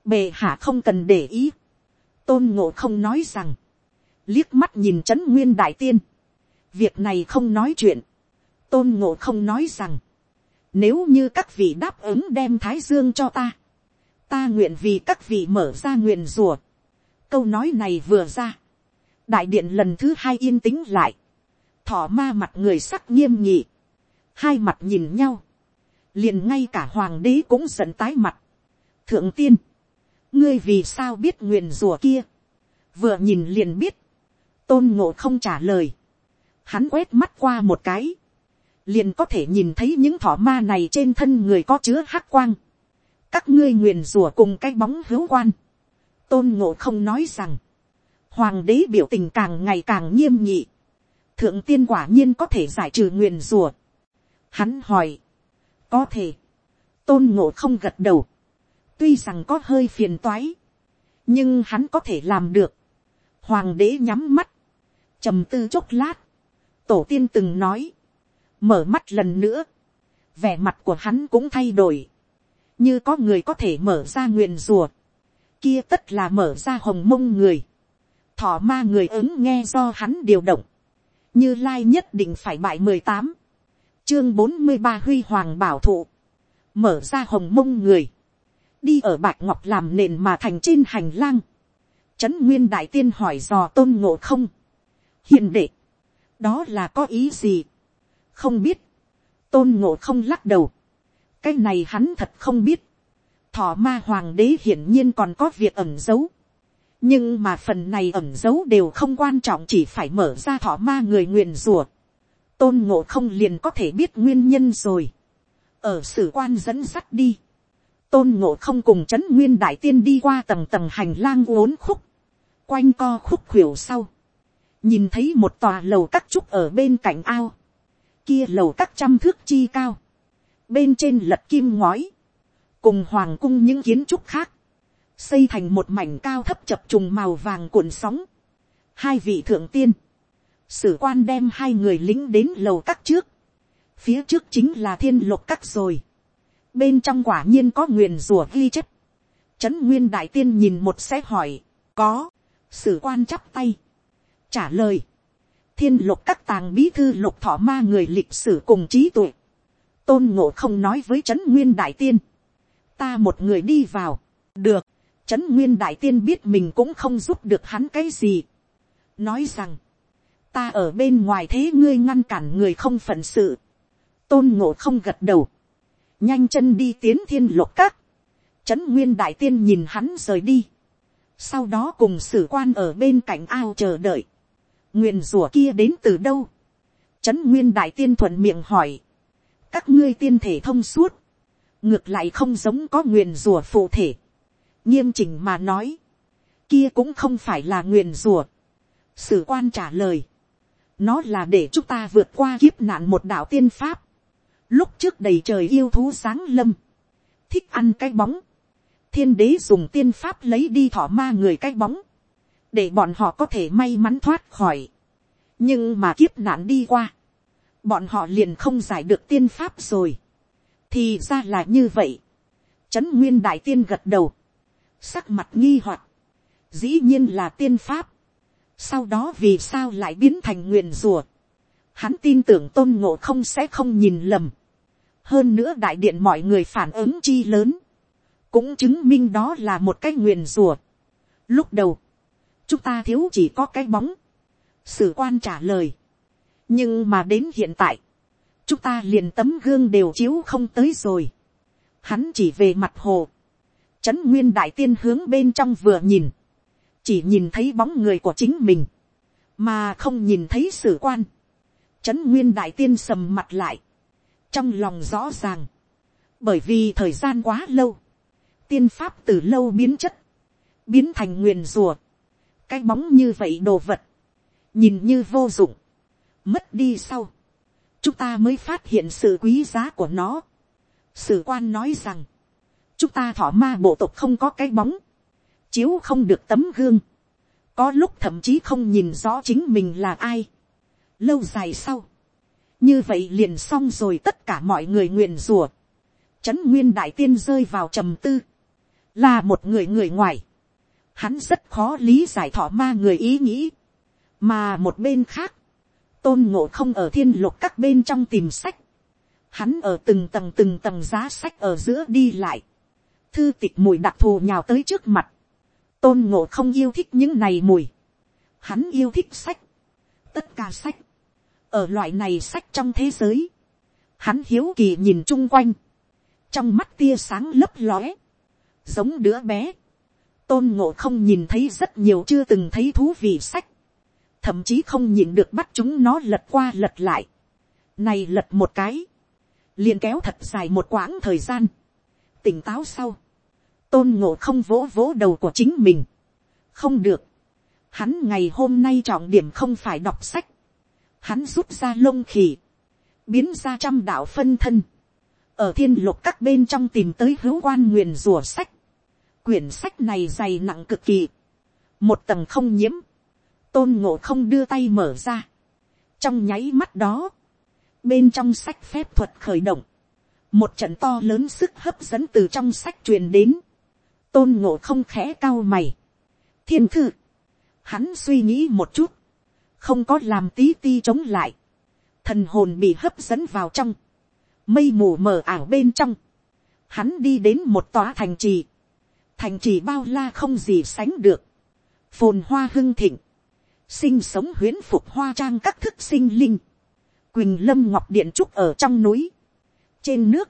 bề hạ không cần để ý, tôn ngộ không nói rằng, liếc mắt nhìn trấn nguyên đại tiên, việc này không nói chuyện, tôn ngộ không nói rằng, nếu như các vị đáp ứng đem thái dương cho ta, ta nguyện vì các vị mở ra nguyện rùa. câu nói này vừa ra, đại điện lần thứ hai yên tĩnh lại, thỏ ma mặt người sắc nghiêm nhị, hai mặt nhìn nhau, liền ngay cả hoàng đế cũng giận tái mặt. thượng tiên, ngươi vì sao biết nguyện rùa kia, vừa nhìn liền biết, tôn ngộ không trả lời, hắn quét mắt qua một cái, liền có thể nhìn thấy những thỏ ma này trên thân người có chứa hắc quang, các ngươi nguyền rủa cùng cái bóng hữu quan, tôn ngộ không nói rằng, hoàng đế biểu tình càng ngày càng nghiêm nhị, thượng tiên quả nhiên có thể giải trừ nguyền rùa. Hắn hỏi, có thể, tôn ngộ không gật đầu, tuy rằng có hơi phiền toái, nhưng hắn có thể làm được. Hoàng đế nhắm mắt, trầm tư chốc lát, tổ tiên từng nói, mở mắt lần nữa, vẻ mặt của hắn cũng thay đổi, như có người có thể mở ra nguyền rùa, kia tất là mở ra hồng mông người, thọ ma người ứng nghe do hắn điều động, như lai nhất định phải bại mười tám, chương bốn mươi ba huy hoàng bảo thụ, mở ra hồng mông người, đi ở bạch ngọc làm nền mà thành trên hành lang, trấn nguyên đại tiên hỏi dò tôn ngộ không, hiền đệ, đó là có ý gì, không biết, tôn ngộ không lắc đầu, cái này hắn thật không biết, thọ ma hoàng đế hiển nhiên còn có việc ẩn giấu, nhưng mà phần này ẩn giấu đều không quan trọng chỉ phải mở ra thọ ma người nguyền rùa, tôn ngộ không liền có thể biết nguyên nhân rồi, ở sử quan dẫn sắt đi, tôn ngộ không cùng c h ấ n nguyên đại tiên đi qua tầng tầng hành lang uốn khúc, quanh co khúc khuỷu sau, nhìn thấy một tòa lầu các trúc ở bên cạnh ao, kia lầu các trăm thước chi cao, bên trên lật kim ngói, cùng hoàng cung những kiến trúc khác, xây thành một mảnh cao thấp chập trùng màu vàng cuộn sóng. Hai vị thượng tiên, sử quan đem hai người lính đến lầu các trước, phía trước chính là thiên lục các rồi, bên trong quả nhiên có nguyền rùa ghi chép, trấn nguyên đại tiên nhìn một sẽ hỏi, có, sử quan chắp tay, trả lời, thiên lục các tàng bí thư lục thọ ma người lịch sử cùng trí tuệ, tôn ngộ không nói với trấn nguyên đại tiên, ta một người đi vào, được, trấn nguyên đại tiên biết mình cũng không giúp được hắn cái gì, nói rằng, ta ở bên ngoài thế ngươi ngăn cản người không phận sự, tôn ngộ không gật đầu, nhanh chân đi tiến thiên lục các, trấn nguyên đại tiên nhìn hắn rời đi, sau đó cùng sử quan ở bên cạnh ao chờ đợi, Nguyện rủa kia đến từ đâu, trấn nguyên đại tiên thuận miệng hỏi, các ngươi tiên thể thông suốt, ngược lại không giống có nguyện rủa phụ thể, nghiêm chỉnh mà nói, kia cũng không phải là nguyền rủa, sử quan trả lời, nó là để chúng ta vượt qua kiếp nạn một đạo tiên pháp, lúc trước đầy trời yêu thú sáng lâm, thích ăn cái bóng, thiên đế dùng tiên pháp lấy đi thỏ ma người cái bóng, để bọn họ có thể may mắn thoát khỏi. nhưng mà kiếp nạn đi qua, bọn họ liền không giải được tiên pháp rồi. thì ra là như vậy. trấn nguyên đại tiên gật đầu, sắc mặt nghi hoặc, dĩ nhiên là tiên pháp. sau đó vì sao lại biến thành nguyền rùa. hắn tin tưởng tôn ngộ không sẽ không nhìn lầm. hơn nữa đại điện mọi người phản ứng chi lớn, cũng chứng minh đó là một cái nguyền rùa. lúc đầu, chúng ta thiếu chỉ có cái bóng. sử quan trả lời. nhưng mà đến hiện tại, chúng ta liền tấm gương đều chiếu không tới rồi. hắn chỉ về mặt hồ trấn nguyên đại tiên hướng bên trong vừa nhìn. chỉ nhìn thấy bóng người của chính mình. mà không nhìn thấy sử quan. trấn nguyên đại tiên sầm mặt lại. trong lòng rõ ràng. bởi vì thời gian quá lâu. tiên pháp từ lâu biến chất. biến thành nguyền rùa cái bóng như vậy đồ vật, nhìn như vô dụng, mất đi sau, chúng ta mới phát hiện sự quý giá của nó. sử quan nói rằng, chúng ta thỏ ma bộ tộc không có cái bóng, chiếu không được tấm gương, có lúc thậm chí không nhìn rõ chính mình là ai. lâu dài sau, như vậy liền xong rồi tất cả mọi người nguyện rùa, trấn nguyên đại tiên rơi vào trầm tư, là một người người ngoài, hắn rất khó lý giải thọ ma người ý nghĩ, mà một bên khác, tôn ngộ không ở thiên lục các bên trong tìm sách, hắn ở từng tầng từng tầng giá sách ở giữa đi lại, thư tịch mùi đặc thù nhào tới trước mặt, tôn ngộ không yêu thích những này mùi, hắn yêu thích sách, tất cả sách, ở loại này sách trong thế giới, hắn hiếu kỳ nhìn chung quanh, trong mắt tia sáng lấp lóe, giống đứa bé, tôn ngộ không nhìn thấy rất nhiều chưa từng thấy thú vị sách, thậm chí không nhìn được bắt chúng nó lật qua lật lại. Này lật một cái, liền kéo thật dài một quãng thời gian, tỉnh táo sau, tôn ngộ không vỗ vỗ đầu của chính mình, không được, hắn ngày hôm nay trọng điểm không phải đọc sách, hắn rút ra lông khỉ, biến ra trăm đạo phân thân, ở thiên lục các bên trong tìm tới hữu quan nguyền rùa sách, Quyển sách này dày nặng cực kỳ. Một tầng không nhiễm. Tôn ngộ không đưa tay mở ra. Trong nháy mắt đó. Bên trong sách phép thuật khởi động. Một trận to lớn sức hấp dẫn từ trong sách truyền đến. Tôn ngộ không khẽ cao mày. Thiên thư. Hắn suy nghĩ một chút. Không có làm tí ti chống lại. Thần hồn bị hấp dẫn vào trong. Mây mù mờ ảo bên trong. Hắn đi đến một tòa thành trì thành trì bao la không gì sánh được, phồn hoa hưng thịnh, sinh sống huyến phục hoa trang các thức sinh linh, quỳnh lâm ngọc điện trúc ở trong núi, trên nước,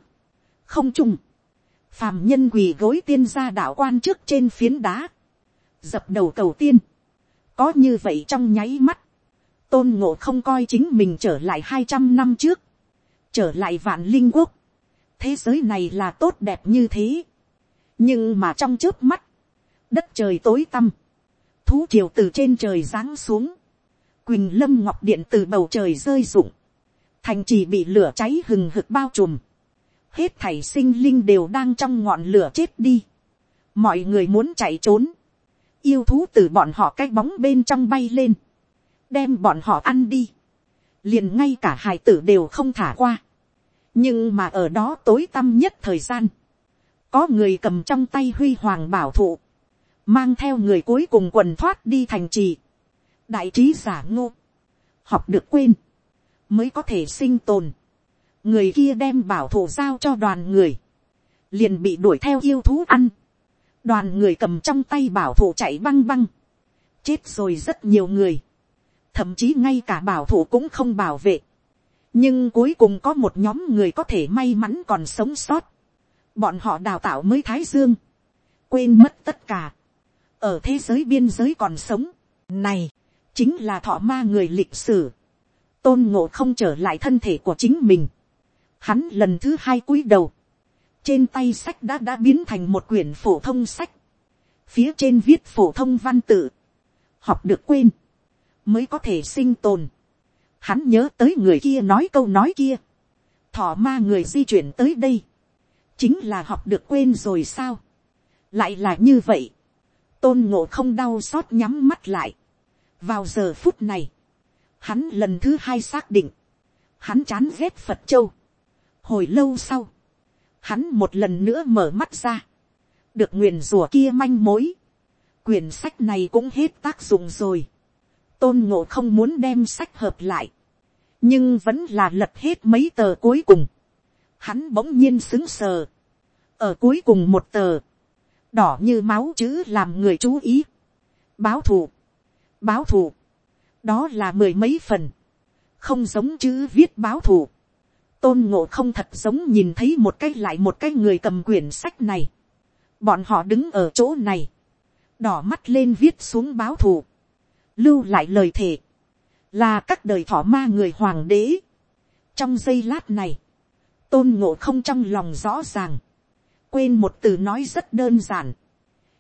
không trung, phàm nhân quỳ gối tiên gia đạo quan trước trên phiến đá, dập đầu cầu tiên, có như vậy trong nháy mắt, tôn ngộ không coi chính mình trở lại hai trăm năm trước, trở lại vạn linh quốc, thế giới này là tốt đẹp như thế, nhưng mà trong trước mắt, đất trời tối tăm, thú triều từ trên trời giáng xuống, quỳnh lâm ngọc điện từ bầu trời rơi rụng, thành trì bị lửa cháy hừng hực bao trùm, hết thảy sinh linh đều đang trong ngọn lửa chết đi, mọi người muốn chạy trốn, yêu thú từ bọn họ cái bóng bên trong bay lên, đem bọn họ ăn đi, liền ngay cả hải tử đều không thả qua, nhưng mà ở đó tối tăm nhất thời gian, có người cầm trong tay huy hoàng bảo thụ, mang theo người cuối cùng quần thoát đi thành trì, đại trí giả ngô, học được quên, mới có thể sinh tồn, người kia đem bảo thủ giao cho đoàn người, liền bị đuổi theo yêu thú ăn, đoàn người cầm trong tay bảo thủ chạy băng băng, chết rồi rất nhiều người, thậm chí ngay cả bảo thủ cũng không bảo vệ. nhưng cuối cùng có một nhóm người có thể may mắn còn sống sót. bọn họ đào tạo mới thái dương, quên mất tất cả. ở thế giới biên giới còn sống, này, chính là thọ ma người lịch sử tôn ngộ không trở lại thân thể của chính mình. hắn lần thứ hai cúi đầu, trên tay sách đã đã biến thành một quyển phổ thông sách. phía trên viết phổ thông văn tự, học được quên mới có thể sinh tồn. Hắn nhớ tới người kia nói câu nói kia. Thỏ ma người di chuyển tới đây. Chính là học được quên rồi sao. Lại là như vậy. Tôn ngộ không đau xót nhắm mắt lại. Vào giờ phút này. Hắn lần thứ hai xác định. Hắn chán ghét Phật Châu. Hồi lâu sau. Hắn một lần nữa mở mắt ra. Được nguyền rùa kia manh mối. Quyển sách này cũng hết tác dụng rồi tôn ngộ không muốn đem sách hợp lại, nhưng vẫn là lật hết mấy tờ cuối cùng. Hắn bỗng nhiên xứng sờ. ở cuối cùng một tờ, đỏ như máu chữ làm người chú ý. báo thù, báo thù, đó là mười mấy phần, không giống chữ viết báo thù. tôn ngộ không thật giống nhìn thấy một cái lại một cái người cầm quyển sách này. bọn họ đứng ở chỗ này, đỏ mắt lên viết xuống báo thù lưu lại lời thề, là các đời thỏ ma người hoàng đế. trong giây lát này, tôn ngộ không trong lòng rõ ràng, quên một từ nói rất đơn giản,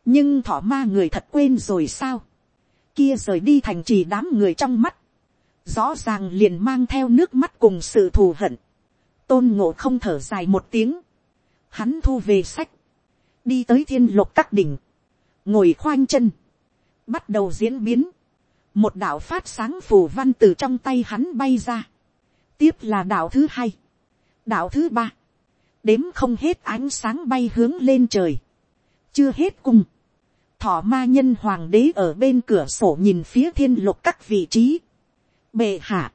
nhưng thỏ ma người thật quên rồi sao, kia rời đi thành trì đám người trong mắt, rõ ràng liền mang theo nước mắt cùng sự thù hận, tôn ngộ không thở dài một tiếng, hắn thu về sách, đi tới thiên lục các đỉnh, ngồi khoanh chân, bắt đầu diễn biến, một đạo phát sáng phù văn từ trong tay hắn bay ra, tiếp là đạo thứ hai, đạo thứ ba, đếm không hết ánh sáng bay hướng lên trời, chưa hết cùng, thọ ma nhân hoàng đế ở bên cửa sổ nhìn phía thiên lục các vị trí, bệ hạ,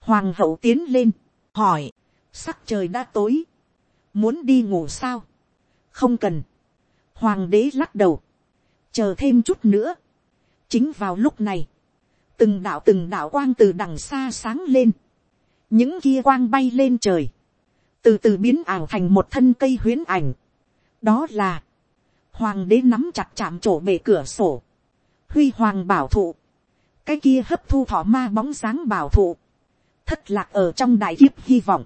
hoàng hậu tiến lên, hỏi, sắc trời đã tối, muốn đi ngủ sao, không cần, hoàng đế lắc đầu, chờ thêm chút nữa, chính vào lúc này, từng đạo từng đạo quang từ đằng xa sáng lên, những kia quang bay lên trời, từ từ biến ảo thành một thân cây huyến ảnh. đó là, hoàng đế nắm chặt chạm trổ bề cửa sổ, huy hoàng bảo thụ, cái kia hấp thu thọ ma bóng dáng bảo thụ, thất lạc ở trong đại kiếp hy vọng,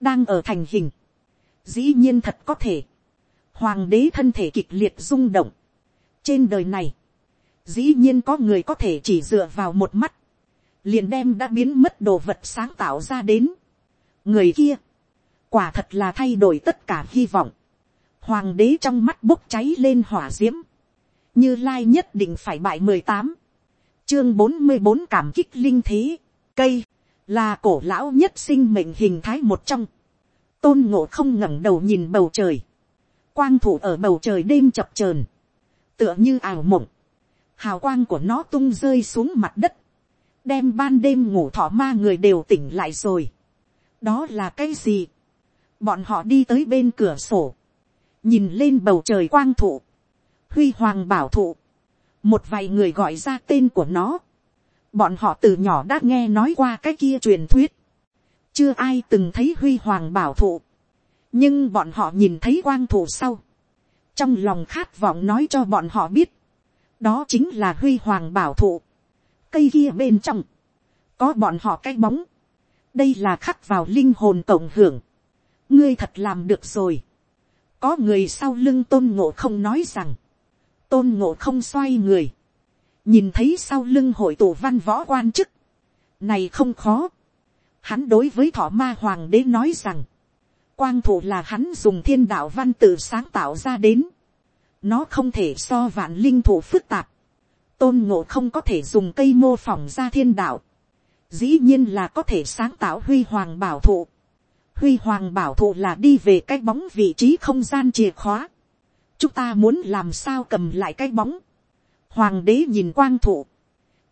đang ở thành hình, dĩ nhiên thật có thể, hoàng đế thân thể kịch liệt rung động, trên đời này, dĩ nhiên có người có thể chỉ dựa vào một mắt, liền đem đã biến mất đồ vật sáng tạo ra đến. người kia, quả thật là thay đổi tất cả hy vọng hoàng đế trong mắt bốc cháy lên hỏa d i ễ m như lai nhất định phải bại mười tám, chương bốn mươi bốn cảm kích linh thế, cây, là cổ lão nhất sinh mệnh hình thái một trong, tôn ngộ không ngẩng đầu nhìn bầu trời, quang thủ ở bầu trời đêm chập trờn, tựa như ảo mộng, hào quang của nó tung rơi xuống mặt đất, đem ban đêm ngủ thọ ma người đều tỉnh lại rồi. đó là cái gì, bọn họ đi tới bên cửa sổ, nhìn lên bầu trời quang thụ, huy hoàng bảo thụ, một vài người gọi ra tên của nó, bọn họ từ nhỏ đã nghe nói qua cái kia truyền thuyết, chưa ai từng thấy huy hoàng bảo thụ, nhưng bọn họ nhìn thấy quang thụ sau, trong lòng khát vọng nói cho bọn họ biết, đó chính là huy hoàng bảo thụ, cây kia bên trong, có bọn họ cái bóng, đây là khắc vào linh hồn cộng hưởng, ngươi thật làm được rồi, có người sau lưng tôn ngộ không nói rằng, tôn ngộ không xoay người, nhìn thấy sau lưng hội tổ văn võ quan chức, này không khó, Hắn đối với thọ ma hoàng đế nói rằng, quang thủ là hắn dùng thiên đạo văn tự sáng tạo ra đến. Nó không thể so vạn linh thủ phức tạp. Tôn ngộ không có thể dùng cây mô phỏng ra thiên đạo. Dĩ nhiên là có thể sáng tạo huy hoàng bảo thụ. Huy hoàng bảo thụ là đi về cái bóng vị trí không gian chìa khóa. Chúng ta muốn làm sao cầm lại cái bóng. Hoàng đế nhìn quang thụ.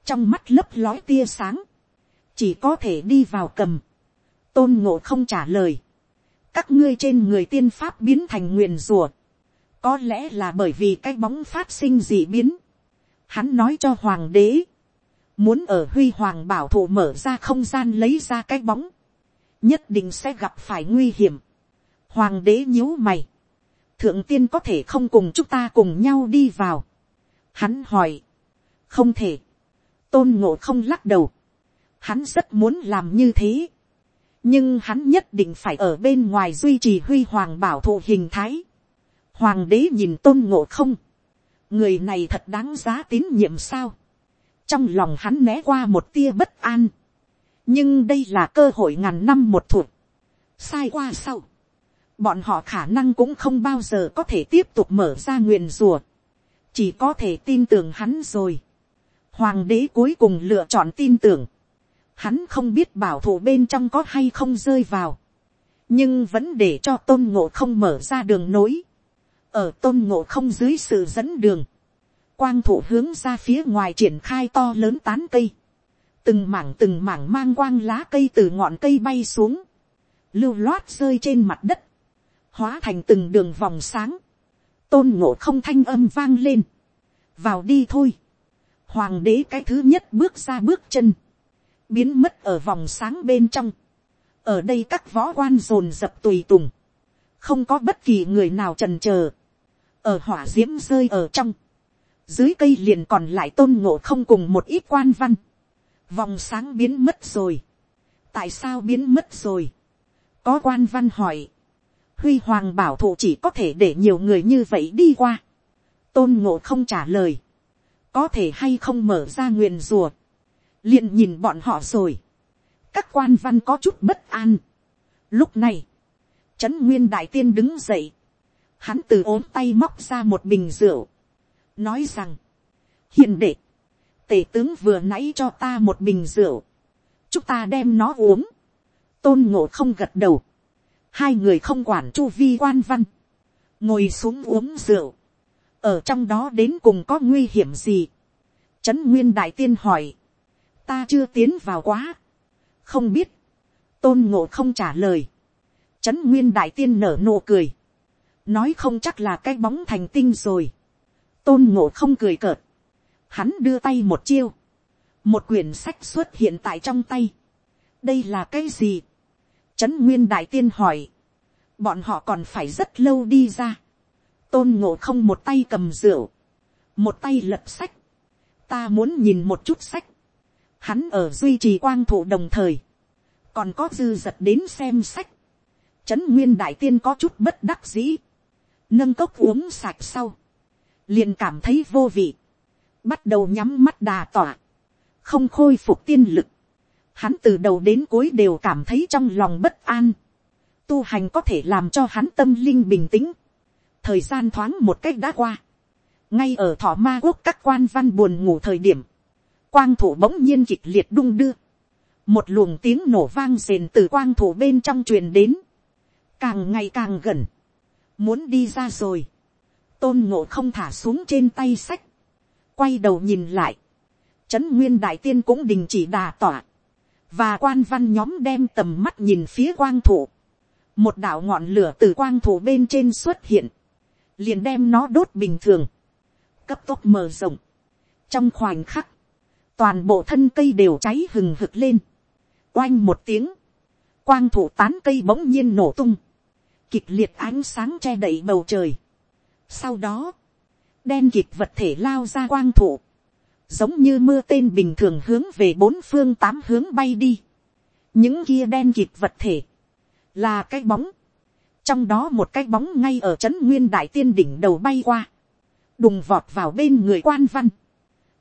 Trong mắt lấp lói tia sáng. Chỉ có thể đi vào cầm. Tôn ngộ không trả lời. Các ngươi trên người tiên pháp biến thành nguyền rùa. Có lẽ là bởi vì cái bóng phát sinh dị biến. Hắn nói cho hoàng đế. Muốn ở huy hoàng bảo thụ mở ra không gian lấy ra cái bóng. Nhất định sẽ gặp phải nguy hiểm. Hoàng đế nhíu mày. Thượng tiên có thể không cùng chúng ta cùng nhau đi vào. Hắn hỏi. Không thể. Tôn ngộ không lắc đầu. Hắn rất muốn làm như thế. Nhưng hắn nhất định phải ở bên ngoài duy trì huy hoàng bảo thụ hình thái. Hoàng đế nhìn tôn ngộ không. Người này thật đáng giá tín nhiệm sao. Trong lòng hắn né qua một tia bất an. Nhưng đây là cơ hội ngàn năm một thuộc. Sai qua sau. Bọn họ khả năng cũng không bao giờ có thể tiếp tục mở ra nguyện rùa. Chỉ có thể tin tưởng hắn rồi. Hoàng đế cuối cùng lựa chọn tin tưởng. Hắn không biết bảo thủ bên trong có hay không rơi vào. Nhưng vẫn để cho tôn ngộ không mở ra đường nối. Ở tôn ngộ không dưới sự dẫn đường. Quang thủ hướng ra phía ngoài triển khai to lớn tán cây. Từng mảng từng mảng mang quang lá cây từ ngọn cây bay xuống. Lưu loát rơi trên mặt đất. Hóa thành từng đường vòng sáng. Tôn ngộ không thanh âm vang lên. Vào đi thôi. Hoàng đế cái thứ nhất bước ra bước chân biến mất ở vòng sáng bên trong. ở đây các võ quan dồn dập tùy tùng, không có bất kỳ người nào trần chờ, ở hỏa d i ễ m rơi ở trong, dưới cây liền còn lại tôn ngộ không cùng một ít quan văn, vòng sáng biến mất rồi, tại sao biến mất rồi, có quan văn hỏi, huy hoàng bảo thủ chỉ có thể để nhiều người như vậy đi qua, tôn ngộ không trả lời, có thể hay không mở ra nguyền rùa, liền nhìn bọn họ rồi. các quan văn có chút bất an. lúc này, trấn nguyên đại tiên đứng dậy. hắn từ ốm tay móc ra một bình rượu. nói rằng, hiền đệ, tể tướng vừa nãy cho ta một bình rượu. chúng ta đem nó uống. tôn ngộ không gật đầu. hai người không quản chu vi quan văn. ngồi xuống uống rượu. ở trong đó đến cùng có nguy hiểm gì. trấn nguyên đại tiên hỏi ta chưa tiến vào quá, không biết, tôn ngộ không trả lời, trấn nguyên đại tiên nở nụ cười, nói không chắc là cái bóng thành tinh rồi, tôn ngộ không cười cợt, hắn đưa tay một chiêu, một quyển sách xuất hiện tại trong tay, đây là cái gì, trấn nguyên đại tiên hỏi, bọn họ còn phải rất lâu đi ra, tôn ngộ không một tay cầm rượu, một tay lật sách, ta muốn nhìn một chút sách, Hắn ở duy trì quang thụ đồng thời. Còn có dư giật đến xem sách. Trấn Nguyên Đại Tiên có chút bất đắc dĩ. Nâng cốc uống sạch sau. Liền cảm thấy vô vị. Bắt đầu nhắm mắt đà tỏa. Không khôi phục tiên lực. Hắn từ đầu đến cuối đều cảm thấy trong lòng bất an. Tu hành có thể làm cho hắn tâm linh bình tĩnh. Thời gian thoáng một cách đã qua. Ngay ở thọ ma quốc các quan văn buồn ngủ thời điểm, quang thủ bỗng nhiên kịch liệt đung đưa. Một luồng tiếng nổ vang rền từ quang thủ bên trong truyền đến. Càng ngày càng gần. Muốn đi ra rồi. Tôn ngộ không thả xuống trên tay sách. Quay đầu nhìn lại. Trấn Nguyên Đại Tiên cũng đình chỉ đà tỏa. Và quan văn nhóm đem tầm mắt nhìn phía quang thủ. Một đạo ngọn lửa từ quang thủ bên trên xuất hiện. Liền đem nó đốt bình thường. Cấp tốc mở rộng. Trong khoảnh khắc toàn bộ thân cây đều cháy hừng hực lên, oanh một tiếng, quang thủ tán cây bỗng nhiên nổ tung, kịch liệt ánh sáng che đậy bầu trời. Sau đó, đen kịp vật thể lao ra quang thụ. Giống như mưa tên bình thường hướng về bốn phương tám hướng bay đi. những kia đen kịp vật thể, là cái bóng, trong đó một cái bóng ngay ở trấn nguyên đại tiên đỉnh đầu bay qua, đùng vọt vào bên người quan văn,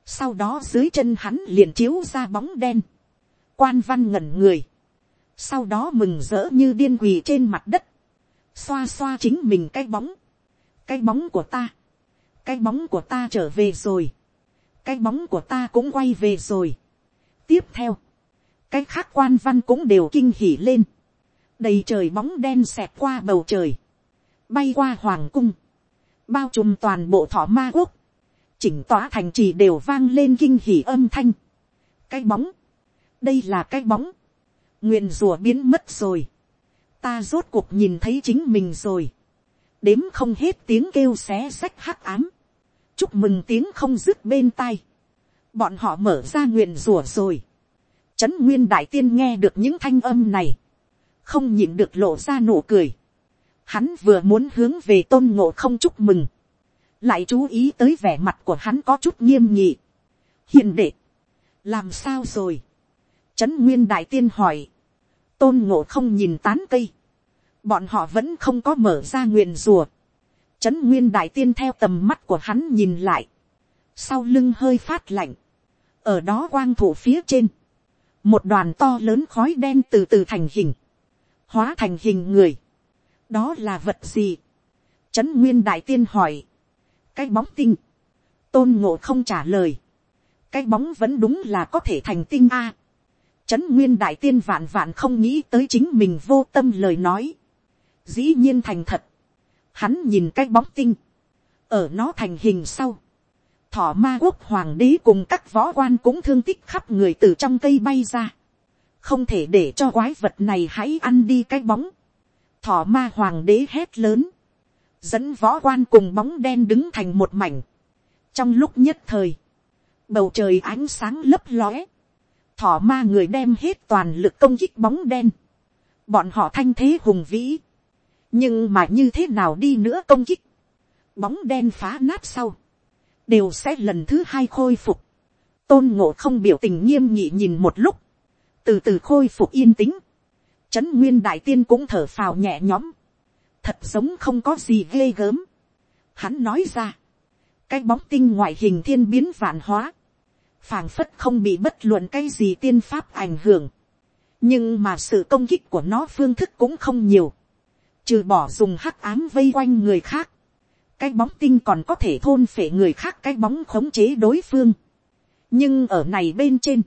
sau đó dưới chân hắn liền chiếu ra bóng đen, quan văn ngẩn người, sau đó mừng rỡ như điên quỳ trên mặt đất, xoa xoa chính mình cái bóng, cái bóng của ta, cái bóng của ta trở về rồi, cái bóng của ta cũng quay về rồi. tiếp theo, cái khác quan văn cũng đều kinh hỉ lên, đầy trời bóng đen xẹt qua bầu trời, bay qua hoàng cung, bao trùm toàn bộ thọ ma quốc, chỉnh tỏa thành trì đều vang lên kinh hỉ âm thanh. cái bóng, đây là cái bóng, nguyện rùa biến mất rồi, ta rốt cuộc nhìn thấy chính mình rồi, đếm không hết tiếng kêu xé xách hắc ám, chúc mừng tiếng không dứt bên tai, bọn họ mở ra nguyện rủa rồi, trấn nguyên đại tiên nghe được những thanh âm này, không nhịn được lộ ra nụ cười, hắn vừa muốn hướng về tôn ngộ không chúc mừng, lại chú ý tới vẻ mặt của hắn có chút nghiêm nhị. hiền đệ, làm sao rồi, trấn nguyên đại tiên hỏi, tôn ngộ không nhìn tán cây, bọn họ vẫn không có mở ra nguyện rùa, trấn nguyên đại tiên theo tầm mắt của hắn nhìn lại, sau lưng hơi phát lạnh, ở đó quang thủ phía trên, một đoàn to lớn khói đen từ từ thành hình, hóa thành hình người, đó là vật gì, trấn nguyên đại tiên hỏi, cái bóng tinh, tôn ngộ không trả lời, cái bóng vẫn đúng là có thể thành tinh a, trấn nguyên đại tiên vạn vạn không nghĩ tới chính mình vô tâm lời nói, dĩ nhiên thành thật, hắn nhìn cái bóng tinh, ở nó thành hình sau, thỏ ma quốc hoàng đế cùng các võ quan cũng thương tích khắp người từ trong cây bay ra, không thể để cho quái vật này hãy ăn đi cái bóng, thỏ ma hoàng đế hét lớn, dẫn võ quan cùng bóng đen đứng thành một mảnh. trong lúc nhất thời, bầu trời ánh sáng lấp lóe, thỏ ma người đem hết toàn lực công kích bóng đen, bọn họ thanh thế hùng vĩ, nhưng mà như thế nào đi nữa công kích, bóng đen phá nát sau, đều sẽ lần thứ hai khôi phục, tôn ngộ không biểu tình nghiêm nhị nhìn một lúc, từ từ khôi phục yên tĩnh, trấn nguyên đại tiên cũng thở phào nhẹ nhõm, thật giống không có gì ghê gớm. Hắn nói ra, cái bóng tinh ngoại hình thiên biến vạn hóa, phảng phất không bị bất luận cái gì tiên pháp ảnh hưởng. nhưng mà sự công kích của nó phương thức cũng không nhiều, trừ bỏ dùng hắc ám vây quanh người khác, cái bóng tinh còn có thể thôn phệ người khác cái bóng khống chế đối phương. nhưng ở này bên trên,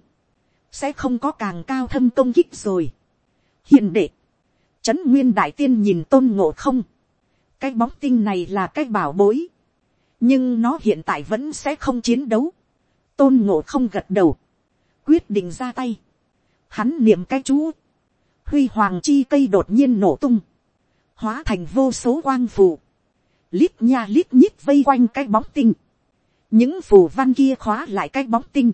sẽ không có càng cao thâm công kích rồi. hiện đệ, Trấn Nguyên Đại Tiên nhìn tôn ngộ không. Cái bóng tinh này là cái bảo bối. Nhưng nó hiện tại vẫn sẽ không chiến đấu. Tôn ngộ không gật đầu. Quyết định ra tay. Hắn niệm cái chú. Huy hoàng chi cây đột nhiên nổ tung. Hóa thành vô số quang phù. Lít nha lít nhít vây quanh cái bóng tinh. Những phù văn kia khóa lại cái bóng tinh.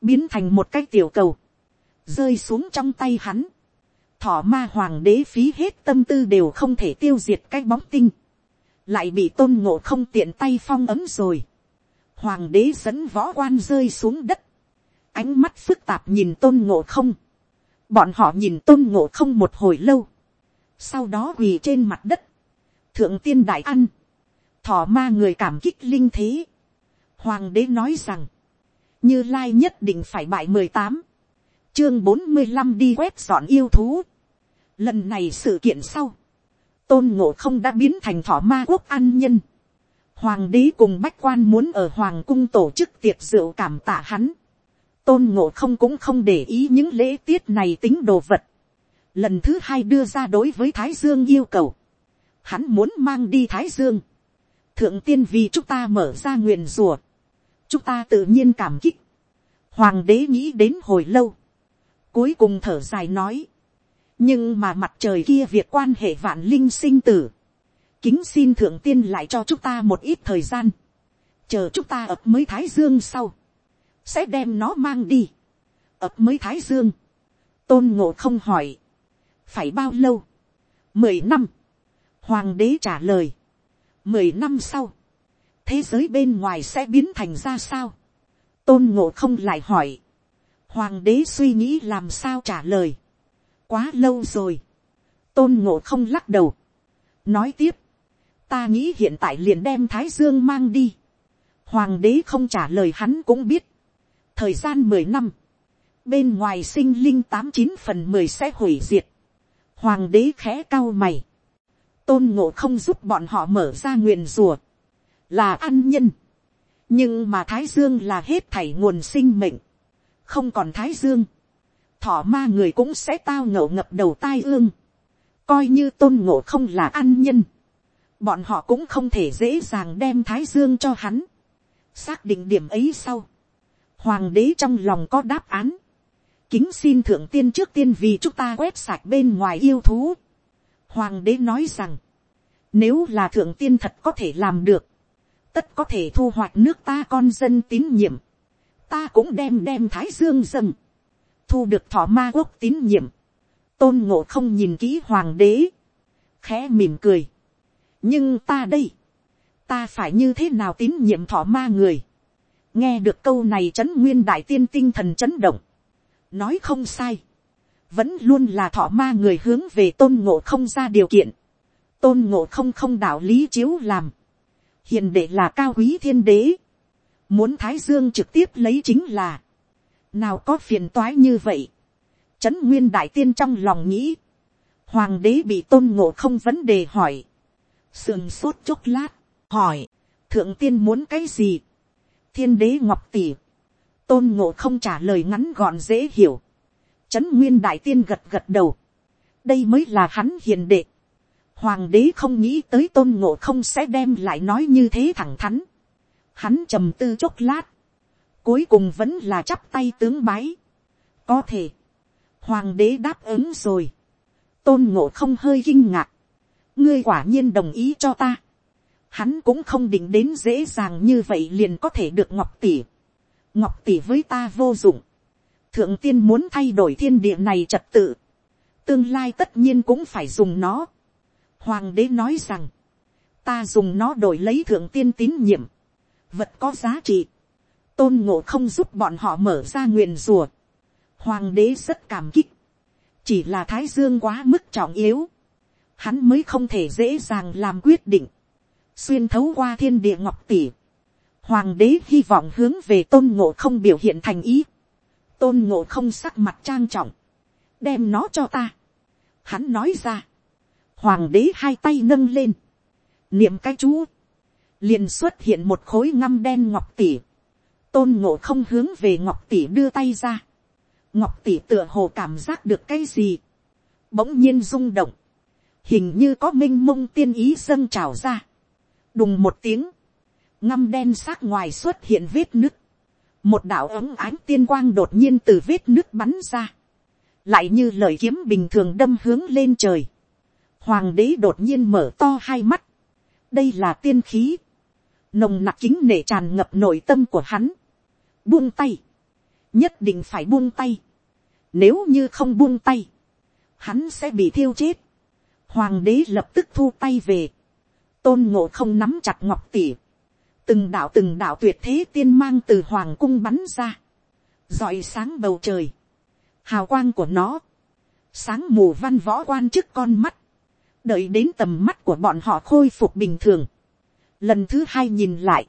Biến thành một cái tiểu cầu. Rơi xuống trong tay hắn thọ ma hoàng đế phí hết tâm tư đều không thể tiêu diệt cái bóng tinh, lại bị tôn ngộ không tiện tay phong ấm rồi. Hoàng đế dẫn võ quan rơi xuống đất, ánh mắt phức tạp nhìn tôn ngộ không, bọn họ nhìn tôn ngộ không một hồi lâu, sau đó quỳ trên mặt đất, thượng tiên đại ăn, thọ ma người cảm kích linh thế, hoàng đế nói rằng, như lai nhất định phải bại mười tám, chương bốn mươi năm đi quét dọn yêu thú, Lần này sự kiện sau. Tôn ngộ không đã biến thành thỏ ma quốc an nhân. Hoàng đế cùng bách quan muốn ở hoàng cung tổ chức tiệc rượu cảm tạ hắn. Tôn ngộ không cũng không để ý những lễ tiết này tính đồ vật. Lần thứ hai đưa ra đối với Thái Dương yêu cầu. Hắn muốn mang đi Thái Dương. Thượng tiên vì chúng ta mở ra nguyện rùa. Chúng ta tự nhiên cảm kích. Hoàng đế nghĩ đến hồi lâu. Cuối cùng thở dài nói nhưng mà mặt trời kia việc quan hệ vạn linh sinh tử, kính xin thượng tiên lại cho chúng ta một ít thời gian, chờ chúng ta ập mới thái dương sau, sẽ đem nó mang đi, ập mới thái dương, tôn ngộ không hỏi, phải bao lâu, mười năm, hoàng đế trả lời, mười năm sau, thế giới bên ngoài sẽ biến thành ra sao, tôn ngộ không lại hỏi, hoàng đế suy nghĩ làm sao trả lời, quá lâu rồi. tôn ngộ không lắc đầu. nói tiếp, ta nghĩ hiện tại liền đem thái dương mang đi. hoàng đế không trả lời hắn cũng biết. thời gian mười năm, bên ngoài sinh linh tám chín phần mười sẽ hủy diệt, hoàng đế khẽ cao mày, tôn ngộ không giúp bọn họ mở ra nguyện rùa, là ăn nhân, nhưng mà thái dương là hết thảy nguồn sinh mệnh, không còn thái dương, thỏ ma người cũng sẽ tao ngậu ngập đầu tai ương, coi như tôn ngộ không là ăn nhân, bọn họ cũng không thể dễ dàng đem thái dương cho hắn, xác định điểm ấy sau, hoàng đế trong lòng có đáp án, kính xin thượng tiên trước tiên vì chúng ta quét sạch bên ngoài yêu thú. Hoàng đế nói rằng, nếu là thượng tiên thật có thể làm được, tất có thể thu hoạch nước ta con dân tín nhiệm, ta cũng đem đem thái dương dâng, thu được thọ ma quốc tín nhiệm, tôn ngộ không nhìn kỹ hoàng đế, khẽ mỉm cười, nhưng ta đây, ta phải như thế nào tín nhiệm thọ ma người, nghe được câu này trấn nguyên đại tiên tinh thần chấn động, nói không sai, vẫn luôn là thọ ma người hướng về tôn ngộ không ra điều kiện, tôn ngộ không không đạo lý chiếu làm, hiền đệ là cao quý thiên đế, muốn thái dương trực tiếp lấy chính là, nào có phiền toái như vậy, trấn nguyên đại tiên trong lòng nghĩ, hoàng đế bị tôn ngộ không vấn đề hỏi, sườn sốt chốc lát, hỏi, thượng tiên muốn cái gì, thiên đế ngọc tỷ, tôn ngộ không trả lời ngắn gọn dễ hiểu, trấn nguyên đại tiên gật gật đầu, đây mới là hắn hiền đệ, hoàng đế không nghĩ tới tôn ngộ không sẽ đem lại nói như thế thẳng thắn, hắn trầm tư chốc lát, cuối cùng vẫn là chắp tay tướng bái, có thể, hoàng đế đáp ứng rồi, tôn ngộ không hơi kinh ngạc, ngươi quả nhiên đồng ý cho ta, hắn cũng không định đến dễ dàng như vậy liền có thể được ngọc tỷ, ngọc tỷ với ta vô dụng, thượng tiên muốn thay đổi thiên địa này trật tự, tương lai tất nhiên cũng phải dùng nó. Hoàng đế nói rằng, ta dùng nó đổi lấy thượng tiên tín nhiệm, vật có giá trị, tôn ngộ không giúp bọn họ mở ra nguyện rùa. Hoàng đế rất cảm kích, chỉ là thái dương quá mức trọng yếu, hắn mới không thể dễ dàng làm quyết định, xuyên thấu qua thiên địa ngọc tỷ, Hoàng đế hy vọng hướng về tôn ngộ không biểu hiện thành ý. Tôn ngộ không sắc mặt trang trọng. Đem nó cho ta. Hắn nói ra. Hoàng đế hai tay nâng lên. Niệm cái chú. Liền xuất hiện một khối ngăm đen ngọc tỷ. Tôn ngộ không hướng về ngọc tỷ đưa tay ra. Ngọc tỷ tựa hồ cảm giác được cái gì. Bỗng nhiên rung động. Hình như có minh mông tiên ý dâng trào ra. Đùng một tiếng ngăm đen xác ngoài xuất hiện vết nứt, một đạo ấm ánh tiên quang đột nhiên từ vết nứt bắn ra, lại như lời kiếm bình thường đâm hướng lên trời, hoàng đế đột nhiên mở to hai mắt, đây là tiên khí, nồng nặc kính nể tràn ngập nội tâm của hắn, buông tay, nhất định phải buông tay, nếu như không buông tay, hắn sẽ bị thiêu chết, hoàng đế lập tức thu tay về, tôn ngộ không nắm chặt ngọc tỉ, từng đạo từng đạo tuyệt thế tiên mang từ hoàng cung bắn ra, rọi sáng bầu trời, hào quang của nó, sáng mù văn võ quan trước con mắt, đợi đến tầm mắt của bọn họ khôi phục bình thường. Lần thứ hai nhìn lại,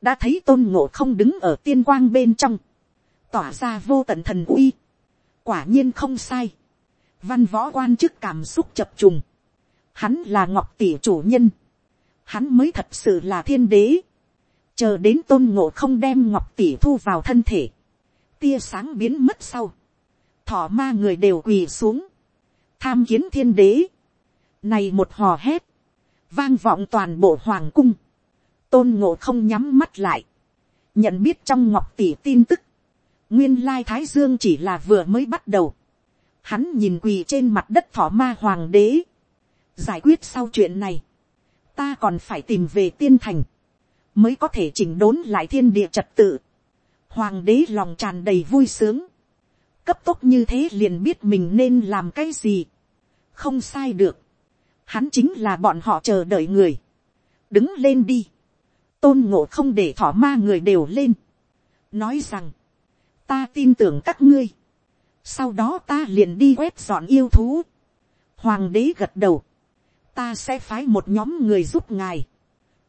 đã thấy tôn ngộ không đứng ở tiên quang bên trong, tỏa ra vô tận thần uy. quả nhiên không sai, văn võ quan chức cảm xúc chập trùng, hắn là ngọc tỷ chủ nhân, hắn mới thật sự là thiên đế, chờ đến tôn ngộ không đem ngọc tỷ thu vào thân thể, tia sáng biến mất sau, thỏ ma người đều quỳ xuống, tham kiến thiên đế, này một hò hét, vang vọng toàn bộ hoàng cung, tôn ngộ không nhắm mắt lại, nhận biết trong ngọc tỷ tin tức, nguyên lai thái dương chỉ là vừa mới bắt đầu, hắn nhìn quỳ trên mặt đất thỏ ma hoàng đế, giải quyết sau chuyện này, ta còn phải tìm về tiên thành, mới có thể chỉnh đốn lại thiên địa trật tự. Hoàng đế lòng tràn đầy vui sướng. Cấp tốc như thế liền biết mình nên làm cái gì. Không sai được. Hắn chính là bọn họ chờ đợi người. Đứng lên đi. Tôn ngộ không để thỏ ma người đều lên. Nói rằng. Ta tin tưởng các ngươi. Sau đó ta liền đi quét dọn yêu thú. Hoàng đế gật đầu. Ta sẽ phái một nhóm người giúp ngài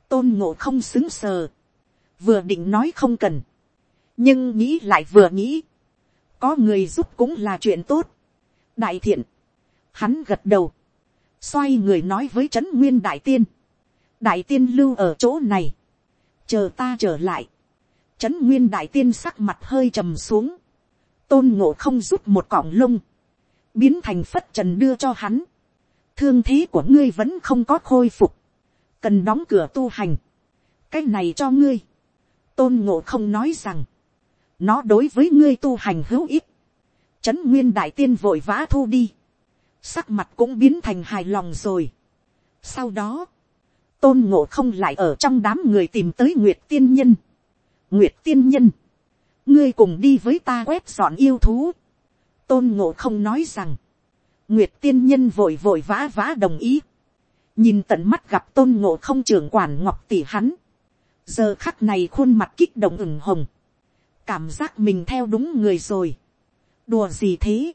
tôn ngộ không xứng sờ, vừa định nói không cần, nhưng nghĩ lại vừa nghĩ, có người giúp cũng là chuyện tốt. đại thiện, hắn gật đầu, xoay người nói với trấn nguyên đại tiên, đại tiên lưu ở chỗ này, chờ ta trở lại, trấn nguyên đại tiên sắc mặt hơi trầm xuống, tôn ngộ không rút một cọng lông, biến thành phất trần đưa cho hắn, thương thế của ngươi vẫn không có khôi phục, cần đóng cửa tu hành, cái này cho ngươi, tôn ngộ không nói rằng, nó đối với ngươi tu hành hữu ích, trấn nguyên đại tiên vội vã thu đi, sắc mặt cũng biến thành hài lòng rồi. sau đó, tôn ngộ không lại ở trong đám người tìm tới nguyệt tiên nhân. nguyệt tiên nhân, ngươi cùng đi với ta quét dọn yêu thú. tôn ngộ không nói rằng, nguyệt tiên nhân vội vội vã vã đồng ý nhìn tận mắt gặp tôn ngộ không trưởng quản ngọc tỷ hắn. giờ khắc này khuôn mặt kích động ửng hồng. cảm giác mình theo đúng người rồi. đùa gì thế.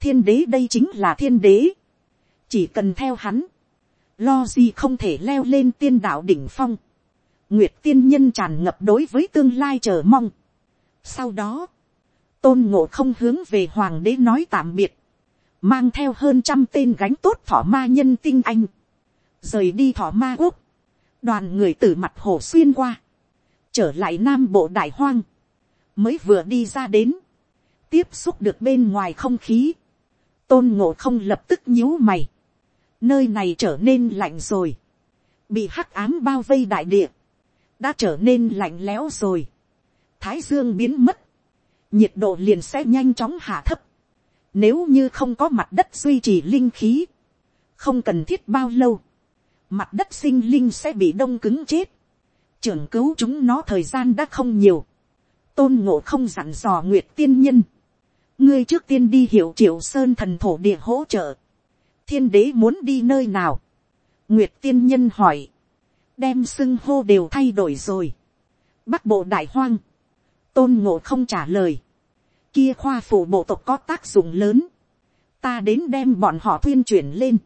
thiên đế đây chính là thiên đế. chỉ cần theo hắn lo gì không thể leo lên tiên đạo đỉnh phong, nguyệt tiên nhân tràn ngập đối với tương lai chờ mong. sau đó, tôn ngộ không hướng về hoàng đế nói tạm biệt, mang theo hơn trăm tên gánh tốt thỏ ma nhân tinh anh, rời đi thỏ ma quốc, đoàn người từ mặt hồ xuyên qua, trở lại nam bộ đại hoang, mới vừa đi ra đến, tiếp xúc được bên ngoài không khí, tôn ngộ không lập tức nhíu mày, nơi này trở nên lạnh rồi, bị hắc ám bao vây đại địa, đã trở nên lạnh lẽo rồi, thái dương biến mất, nhiệt độ liền sẽ nhanh chóng hạ thấp, nếu như không có mặt đất duy trì linh khí, không cần thiết bao lâu, mặt đất sinh linh sẽ bị đông cứng chết, trưởng cứu chúng nó thời gian đã không nhiều, tôn ngộ không dặn dò nguyệt tiên nhân, ngươi trước tiên đi hiểu triệu sơn thần thổ địa hỗ trợ, thiên đế muốn đi nơi nào. nguyệt tiên nhân hỏi, đem xưng hô đều thay đổi rồi. bắc bộ đại hoang, tôn ngộ không trả lời, kia khoa phủ bộ tộc có tác dụng lớn, ta đến đem bọn họ tuyên chuyển lên.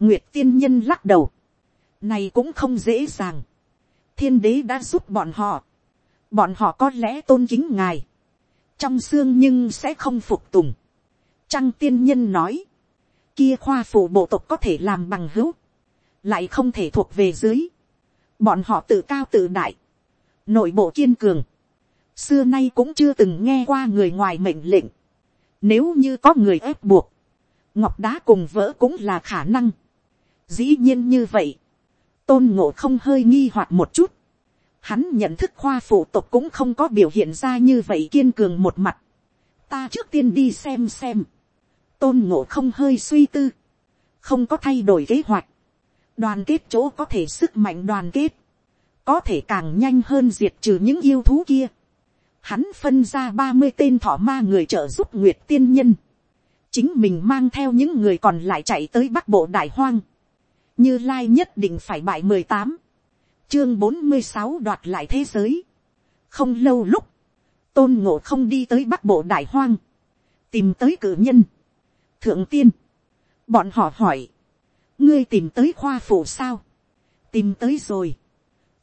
nguyệt tiên nhân lắc đầu, này cũng không dễ dàng, thiên đế đã giúp bọn họ, bọn họ có lẽ tôn kính ngài, trong xương nhưng sẽ không phục tùng. Trăng tiên nhân nói, kia khoa phủ bộ tộc có thể làm bằng hữu, lại không thể thuộc về dưới. Bọn họ tự cao tự đại, nội bộ kiên cường, xưa nay cũng chưa từng nghe qua người ngoài mệnh lệnh. Nếu như có người ép buộc, ngọc đá cùng vỡ cũng là khả năng. Dĩ nhiên như vậy, tôn ngộ không hơi nghi hoặc một chút. Hắn nhận thức khoa phụ tộc cũng không có biểu hiện ra như vậy kiên cường một mặt. Ta trước tiên đi xem xem tôn ngộ không hơi suy tư, không có thay đổi kế hoạch, đoàn kết chỗ có thể sức mạnh đoàn kết, có thể càng nhanh hơn diệt trừ những yêu thú kia. Hắn phân ra ba mươi tên thỏ ma người trợ giúp nguyệt tiên nhân, chính mình mang theo những người còn lại chạy tới bắc bộ đại hoang, như lai nhất định phải bại mười tám, chương bốn mươi sáu đoạt lại thế giới. không lâu lúc, tôn ngộ không đi tới bắc bộ đại hoang, tìm tới cử nhân, thượng tiên, bọn họ hỏi, ngươi tìm tới khoa phủ sao, tìm tới rồi,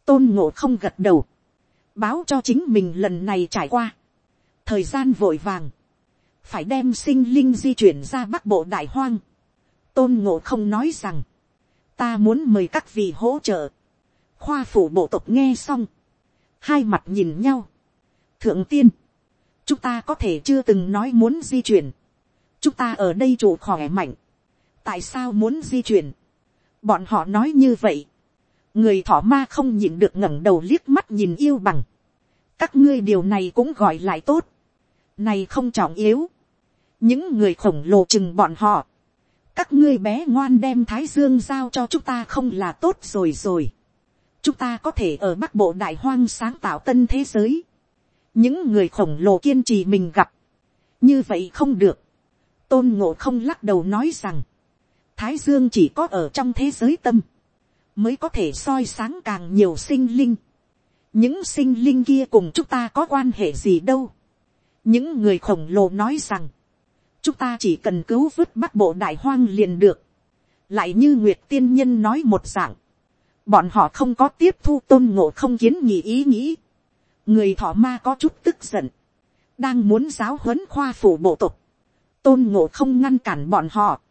tôn ngộ không gật đầu, báo cho chính mình lần này trải qua, thời gian vội vàng, phải đem sinh linh di chuyển ra bắc bộ đại hoang, tôn ngộ không nói rằng, ta muốn mời các vị hỗ trợ, khoa phủ bộ tộc nghe xong, hai mặt nhìn nhau, thượng tiên, chúng ta có thể chưa từng nói muốn di chuyển, chúng ta ở đây chủ khỏe mạnh, tại sao muốn di chuyển, bọn họ nói như vậy, người thỏ ma không nhìn được ngẩng đầu liếc mắt nhìn yêu bằng, các ngươi điều này cũng gọi lại tốt, này không trọng yếu, những người khổng lồ chừng bọn họ, các ngươi bé ngoan đem thái dương giao cho chúng ta không là tốt rồi rồi, chúng ta có thể ở bắc bộ đại hoang sáng tạo tân thế giới, những người khổng lồ kiên trì mình gặp, như vậy không được, tôn ngộ không lắc đầu nói rằng, thái dương chỉ có ở trong thế giới tâm, mới có thể soi sáng càng nhiều sinh linh. những sinh linh kia cùng chúng ta có quan hệ gì đâu. những người khổng lồ nói rằng, chúng ta chỉ cần cứu vứt bắc bộ đại hoang liền được. lại như nguyệt tiên nhân nói một dạng, bọn họ không có tiếp thu tôn ngộ không kiến nghị ý nghĩ. người thọ ma có chút tức giận, đang muốn giáo huấn khoa phủ bộ tục, tôn ngộ không ngăn cản bọn họ,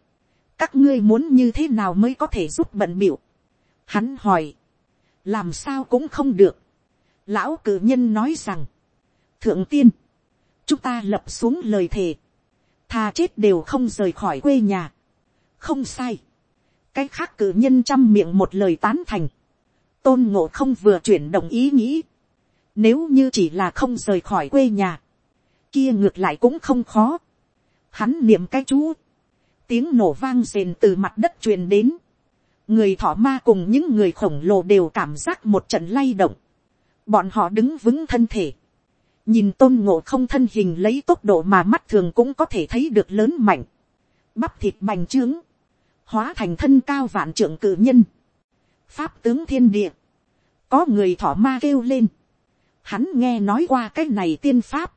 các ngươi muốn như thế nào mới có thể giúp bận biểu. Hắn hỏi, làm sao cũng không được. Lão cử nhân nói rằng, thượng tiên, chúng ta lập xuống lời thề, thà chết đều không rời khỏi quê nhà. không sai, cái khác cử nhân chăm miệng một lời tán thành, tôn ngộ không vừa chuyển động ý nghĩ, nếu như chỉ là không rời khỏi quê nhà, kia ngược lại cũng không khó. Hắn niệm cái chú, tiếng nổ vang rền từ mặt đất truyền đến, người thỏ ma cùng những người khổng lồ đều cảm giác một trận lay động, bọn họ đứng vững thân thể, nhìn tôn ngộ không thân hình lấy tốc độ mà mắt thường cũng có thể thấy được lớn mạnh, bắp thịt bành trướng, hóa thành thân cao vạn trưởng cử nhân, pháp tướng thiên địa, có người thỏ ma kêu lên, hắn nghe nói qua cái này tiên pháp,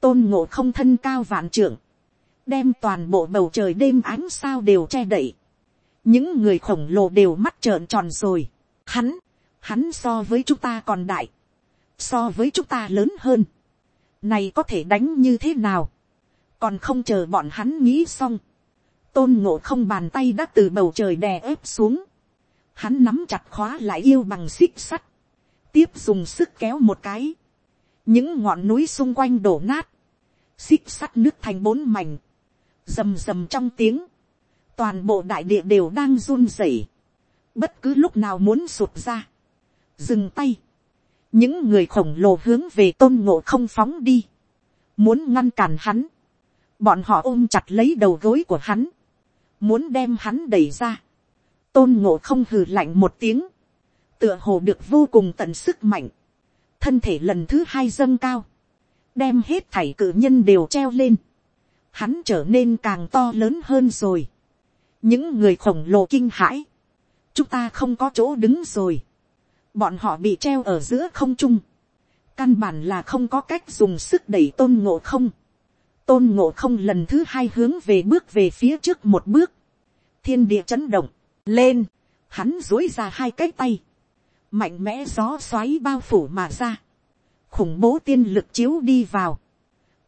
tôn ngộ không thân cao vạn trưởng, đem toàn bộ bầu trời đêm ánh sao đều che đậy, những người khổng lồ đều mắt trợn tròn rồi, hắn, hắn so với chúng ta còn đại, so với chúng ta lớn hơn, này có thể đánh như thế nào, còn không chờ bọn hắn nghĩ xong, tôn ngộ không bàn tay đã từ bầu trời đè ép xuống, hắn nắm chặt khóa lại yêu bằng xích sắt, tiếp dùng sức kéo một cái, những ngọn núi xung quanh đổ nát, xích sắt nước thành bốn mảnh, rầm rầm trong tiếng, toàn bộ đại địa đều đang run rẩy, bất cứ lúc nào muốn sụt ra, dừng tay, những người khổng lồ hướng về tôn ngộ không phóng đi, muốn ngăn cản hắn, bọn họ ôm chặt lấy đầu gối của hắn, muốn đem hắn đẩy ra, tôn ngộ không hừ lạnh một tiếng, tựa hồ được vô cùng tận sức mạnh, thân thể lần thứ hai dâng cao, đem hết thảy cử nhân đều treo lên, hắn trở nên càng to lớn hơn rồi, những người khổng lồ kinh hãi, chúng ta không có chỗ đứng rồi, bọn họ bị treo ở giữa không trung, căn bản là không có cách dùng sức đẩy tôn ngộ không, tôn ngộ không lần thứ hai hướng về bước về phía trước một bước, thiên địa chấn động, lên, hắn dối ra hai cái tay, mạnh mẽ gió xoáy bao phủ mà ra, khủng bố tiên lực chiếu đi vào,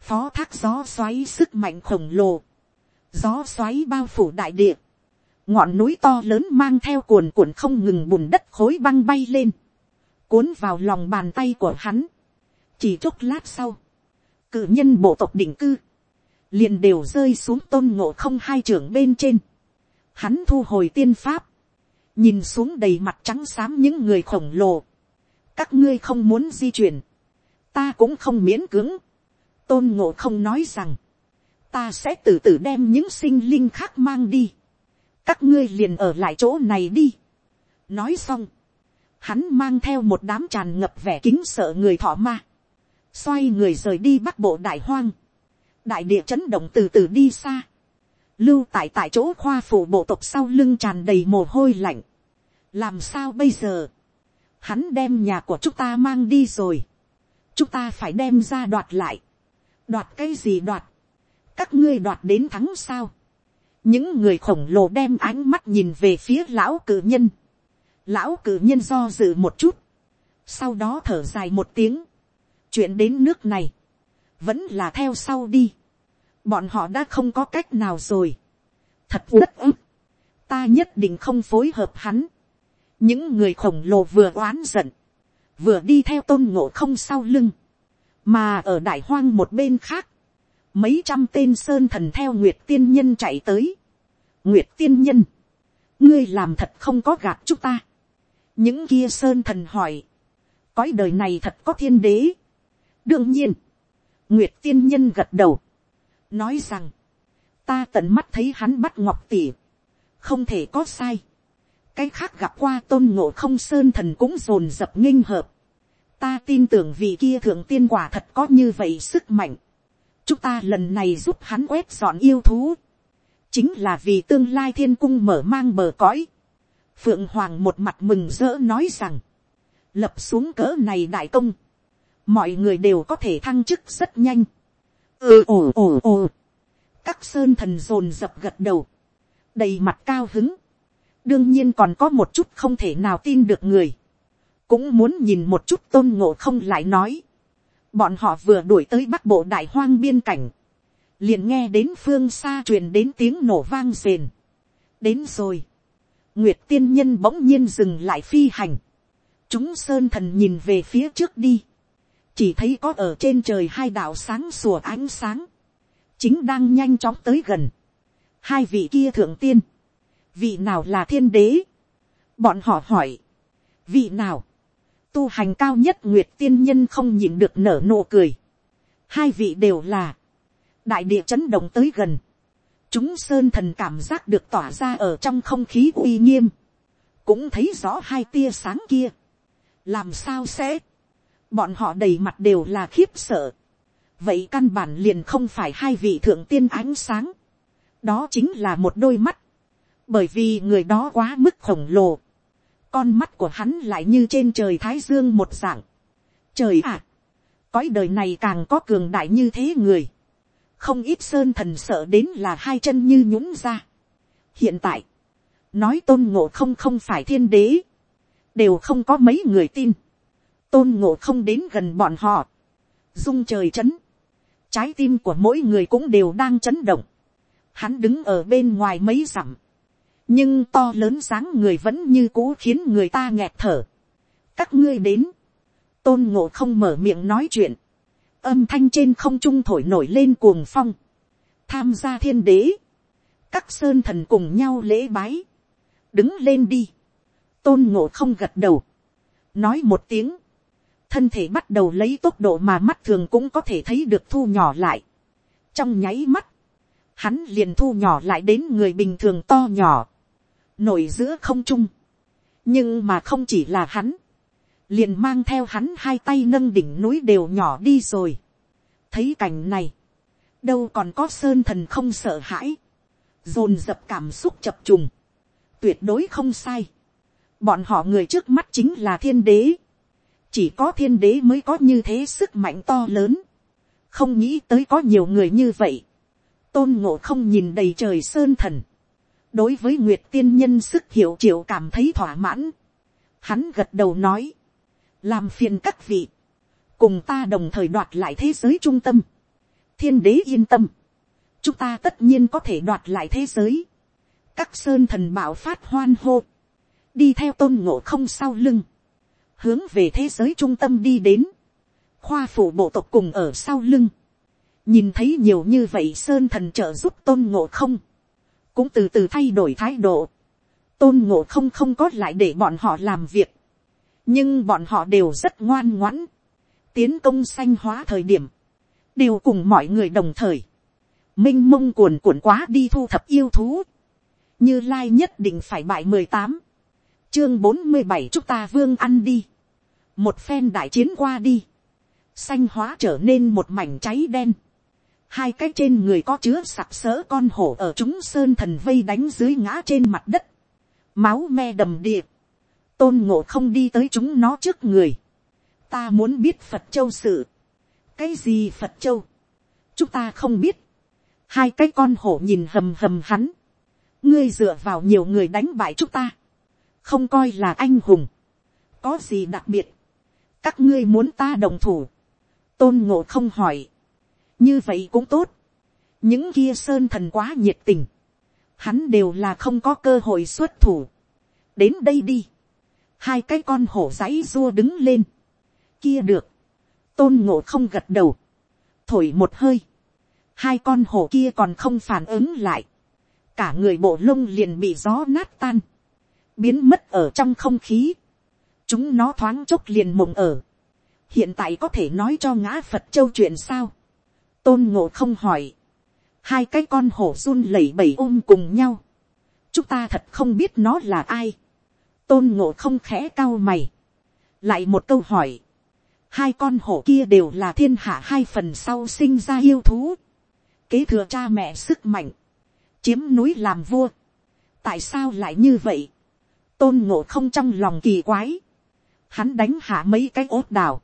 phó thác gió xoáy sức mạnh khổng lồ, gió xoáy bao phủ đại địa, ngọn núi to lớn mang theo cuồn cuộn không ngừng bùn đất khối băng bay lên, cuốn vào lòng bàn tay của hắn, chỉ chốc lát sau, cự nhân bộ tộc định cư, liền đều rơi xuống tôn ngộ không hai trưởng bên trên, hắn thu hồi tiên pháp, nhìn xuống đầy mặt trắng xám những người khổng lồ, các ngươi không muốn di chuyển, ta cũng không miễn cưỡng, tôn ngộ không nói rằng, ta sẽ từ từ đem những sinh linh khác mang đi, các ngươi liền ở lại chỗ này đi. nói xong, hắn mang theo một đám tràn ngập vẻ kính sợ người thọ ma, xoay người rời đi bắc bộ đại hoang, đại địa chấn động từ từ đi xa, lưu tại tại chỗ khoa phủ bộ tộc sau lưng tràn đầy mồ hôi lạnh, làm sao bây giờ, hắn đem nhà của chúng ta mang đi rồi, chúng ta phải đem ra đoạt lại, đoạt cái gì đoạt, các ngươi đoạt đến thắng sao, những người khổng lồ đem ánh mắt nhìn về phía lão cử nhân, lão cử nhân do dự một chút, sau đó thở dài một tiếng, chuyện đến nước này, vẫn là theo sau đi, bọn họ đã không có cách nào rồi, thật rất ức, ta nhất định không phối hợp hắn, những người khổng lồ vừa oán giận, vừa đi theo tôn ngộ không sau lưng, mà ở đại hoang một bên khác, mấy trăm tên sơn thần theo nguyệt tiên nhân chạy tới. nguyệt tiên nhân, ngươi làm thật không có gạt chúng ta. những kia sơn thần hỏi, cõi đời này thật có thiên đế. đương nhiên, nguyệt tiên nhân gật đầu, nói rằng, ta tận mắt thấy hắn bắt ngọc tỉ, không thể có sai. cái khác gặp qua tôn ngộ không sơn thần cũng rồn rập nghinh hợp. ta tin tưởng vì kia thượng tiên quả thật có như vậy sức mạnh chúng ta lần này giúp hắn quét dọn yêu thú, chính là vì tương lai thiên cung mở mang bờ cõi. phượng hoàng một mặt mừng rỡ nói rằng, lập xuống cỡ này đại công, mọi người đều có thể thăng chức rất nhanh. ừ ồ ồ ồ, các sơn thần dồn dập gật đầu, đầy mặt cao hứng, đương nhiên còn có một chút không thể nào tin được người, cũng muốn nhìn một chút tôn ngộ không lại nói, Bọn họ vừa đuổi tới bắc bộ đại hoang biên cảnh. Liền nghe đến phương xa truyền đến tiếng nổ vang rền. Đến rồi. Nguyệt tiên nhân bỗng nhiên dừng lại phi hành. Chúng sơn thần nhìn về phía trước đi. Chỉ thấy có ở trên trời hai đạo sáng sủa ánh sáng. Chính đang nhanh chóng tới gần. Hai vị kia thượng tiên. Vị nào là thiên đế? Bọn họ hỏi. Vị nào? Tu hành cao nhất Nguyệt tiên nhân không nhìn được nở nụ cười. Hai vị đều là. Đại địa chấn động tới gần. Chúng sơn thần cảm giác được tỏa ra ở trong không khí uy nghiêm, cũng thấy rõ hai tia sáng kia, làm sao sẽ, bọn họ đầy mặt đều là khiếp sợ, vậy căn bản liền không phải hai vị thượng tiên ánh sáng, đó chính là một đôi mắt, bởi vì người đó quá mức khổng lồ, con mắt của hắn lại như trên trời thái dương một dạng, trời ạ, cõi đời này càng có cường đại như thế người, không ít sơn thần sợ đến là hai chân như nhũng ra. hiện tại, nói tôn ngộ không không phải thiên đế, đều không có mấy người tin. tôn ngộ không đến gần bọn họ, dung trời chấn, trái tim của mỗi người cũng đều đang chấn động. hắn đứng ở bên ngoài mấy dặm, nhưng to lớn dáng người vẫn như cũ khiến người ta nghẹt thở. các ngươi đến, tôn ngộ không mở miệng nói chuyện, âm thanh trên không trung thổi nổi lên cuồng phong, tham gia thiên đế, các sơn thần cùng nhau lễ bái, đứng lên đi, tôn ngộ không gật đầu, nói một tiếng, thân thể bắt đầu lấy tốc độ mà mắt thường cũng có thể thấy được thu nhỏ lại, trong nháy mắt, hắn liền thu nhỏ lại đến người bình thường to nhỏ, nổi giữa không trung, nhưng mà không chỉ là hắn, liền mang theo hắn hai tay nâng đỉnh núi đều nhỏ đi rồi. thấy cảnh này, đâu còn có sơn thần không sợ hãi, dồn dập cảm xúc chập trùng, tuyệt đối không sai. bọn họ người trước mắt chính là thiên đế, chỉ có thiên đế mới có như thế sức mạnh to lớn, không nghĩ tới có nhiều người như vậy, tôn ngộ không nhìn đầy trời sơn thần, đối với nguyệt tiên nhân sức hiểu triệu cảm thấy thỏa mãn, hắn gật đầu nói, làm phiền các vị, cùng ta đồng thời đoạt lại thế giới trung tâm, thiên đế yên tâm, chúng ta tất nhiên có thể đoạt lại thế giới, các sơn thần bảo phát hoan hô, đi theo tôn ngộ không sau lưng, hướng về thế giới trung tâm đi đến, khoa phủ bộ tộc cùng ở sau lưng, nhìn thấy nhiều như vậy sơn thần trợ giúp tôn ngộ không, cũng từ từ thay đổi thái độ, tôn ngộ không không có lại để bọn họ làm việc, nhưng bọn họ đều rất ngoan ngoãn, tiến công sanh hóa thời điểm, đều cùng mọi người đồng thời, m i n h mông cuồn cuộn quá đi thu thập yêu thú, như lai nhất định phải bại mười tám, chương bốn mươi bảy chúng ta vương ăn đi, một phen đại chiến qua đi, sanh hóa trở nên một mảnh cháy đen, hai cái trên người có chứa sặc sỡ con hổ ở chúng sơn thần vây đánh dưới ngã trên mặt đất, máu me đầm địa, tôn ngộ không đi tới chúng nó trước người, ta muốn biết phật châu sự, cái gì phật châu, chúng ta không biết, hai cái con hổ nhìn hầm hầm hắn, ngươi dựa vào nhiều người đánh bại chúng ta, không coi là anh hùng, có gì đặc biệt, các ngươi muốn ta đồng thủ, tôn ngộ không hỏi, như vậy cũng tốt, những kia sơn thần quá nhiệt tình, hắn đều là không có cơ hội xuất thủ, đến đây đi, hai cái con hổ giấy dua đứng lên, kia được, tôn ngộ không gật đầu, thổi một hơi, hai con hổ kia còn không phản ứng lại, cả người bộ lông liền bị gió nát tan, biến mất ở trong không khí, chúng nó thoáng chốc liền mộng ở, hiện tại có thể nói cho ngã phật châu chuyện sao, tôn ngộ không hỏi, hai cái con hổ run lẩy bẩy ôm cùng nhau, chúng ta thật không biết nó là ai, tôn ngộ không khẽ cao mày, lại một câu hỏi, hai con hổ kia đều là thiên hạ hai phần sau sinh ra yêu thú, kế thừa cha mẹ sức mạnh, chiếm núi làm vua. tại sao lại như vậy, tôn ngộ không trong lòng kỳ quái, hắn đánh hạ mấy cái ốt đào,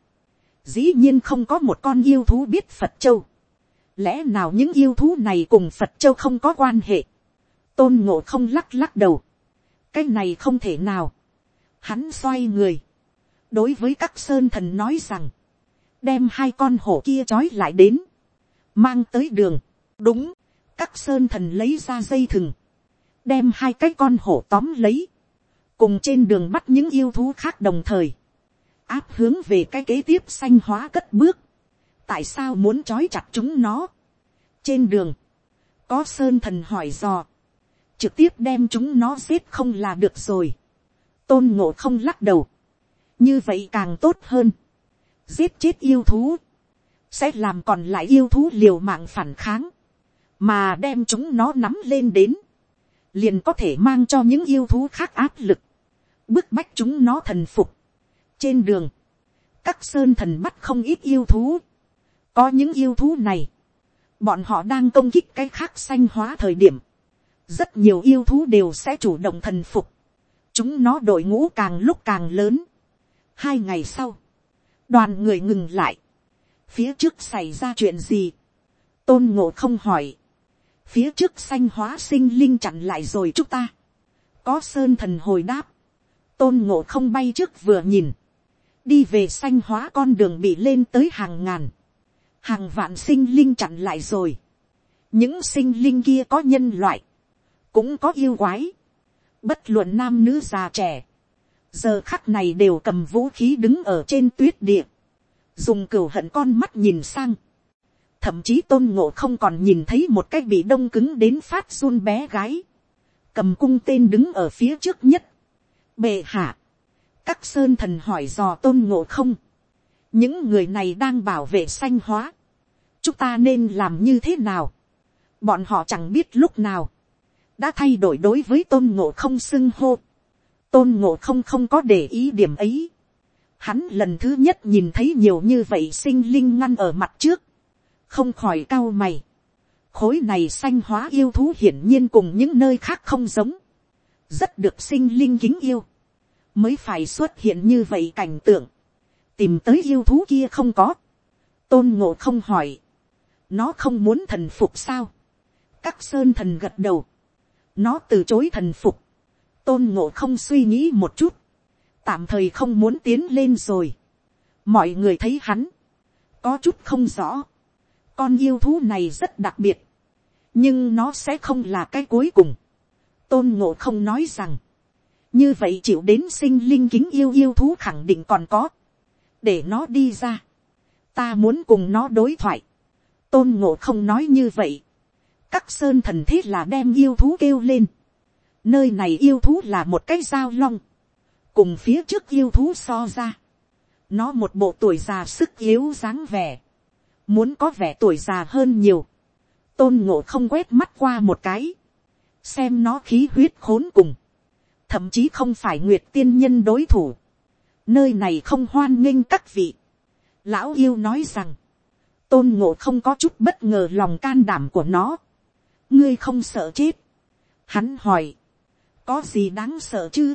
dĩ nhiên không có một con yêu thú biết phật châu, lẽ nào những yêu thú này cùng phật châu không có quan hệ, tôn ngộ không lắc lắc đầu, cái này không thể nào, hắn xoay người, đối với các sơn thần nói rằng, đem hai con hổ kia trói lại đến, mang tới đường, đúng, các sơn thần lấy ra dây thừng, đem hai cái con hổ tóm lấy, cùng trên đường bắt những yêu thú khác đồng thời, áp hướng về cái kế tiếp xanh hóa cất bước, tại sao muốn trói chặt chúng nó. trên đường, có sơn thần hỏi dò, trực tiếp đem chúng nó giết không là được rồi. tôn ngộ không lắc đầu, như vậy càng tốt hơn. giết chết yêu thú, sẽ làm còn lại yêu thú liều mạng phản kháng, mà đem chúng nó nắm lên đến, liền có thể mang cho những yêu thú khác áp lực, bức bách chúng nó thần phục. trên đường, các sơn thần bắt không ít yêu thú, có những yêu thú này, bọn họ đang công kích cái khác xanh hóa thời điểm, rất nhiều yêu thú đều sẽ chủ động thần phục, chúng nó đội ngũ càng lúc càng lớn. hai ngày sau, đoàn người ngừng lại, phía trước xảy ra chuyện gì, tôn ngộ không hỏi, phía trước xanh hóa sinh linh chặn lại rồi chúng ta, có sơn thần hồi đáp, tôn ngộ không bay trước vừa nhìn, đi về xanh hóa con đường bị lên tới hàng ngàn, hàng vạn sinh linh chặn lại rồi, những sinh linh kia có nhân loại, cũng có yêu quái, bất luận nam nữ già trẻ, giờ khắc này đều cầm vũ khí đứng ở trên tuyết địa, dùng cửu hận con mắt nhìn sang, thậm chí tôn ngộ không còn nhìn thấy một cái bị đông cứng đến phát run bé gái, cầm cung tên đứng ở phía trước nhất, bệ hạ, các sơn thần hỏi dò tôn ngộ không, những người này đang bảo vệ sanh hóa, chúng ta nên làm như thế nào, bọn họ chẳng biết lúc nào, đã thay đổi đối với tôn ngộ không xưng hô, tôn ngộ không không có để ý điểm ấy, hắn lần thứ nhất nhìn thấy nhiều như vậy sinh linh ngăn ở mặt trước, không khỏi cao mày, khối này sanh hóa yêu thú hiển nhiên cùng những nơi khác không giống, rất được sinh linh kính yêu, mới phải xuất hiện như vậy cảnh tượng, tìm tới yêu thú kia không có, tôn ngộ không hỏi, nó không muốn thần phục sao, các sơn thần gật đầu, nó từ chối thần phục, tôn ngộ không suy nghĩ một chút, tạm thời không muốn tiến lên rồi, mọi người thấy hắn, có chút không rõ, con yêu thú này rất đặc biệt, nhưng nó sẽ không là cái cuối cùng, tôn ngộ không nói rằng, như vậy chịu đến sinh linh kính yêu yêu thú khẳng định còn có, để nó đi ra, ta muốn cùng nó đối thoại, tôn ngộ không nói như vậy, các sơn thần thiết là đem yêu thú kêu lên, nơi này yêu thú là một cái dao long, cùng phía trước yêu thú so ra, nó một bộ tuổi già sức yếu dáng vẻ, muốn có vẻ tuổi già hơn nhiều, tôn ngộ không quét mắt qua một cái, xem nó khí huyết khốn cùng, thậm chí không phải nguyệt tiên nhân đối thủ, nơi này không hoan nghênh các vị. Lão yêu nói rằng, tôn ngộ không có chút bất ngờ lòng can đảm của nó, ngươi không sợ chết. Hắn hỏi, có gì đáng sợ chứ.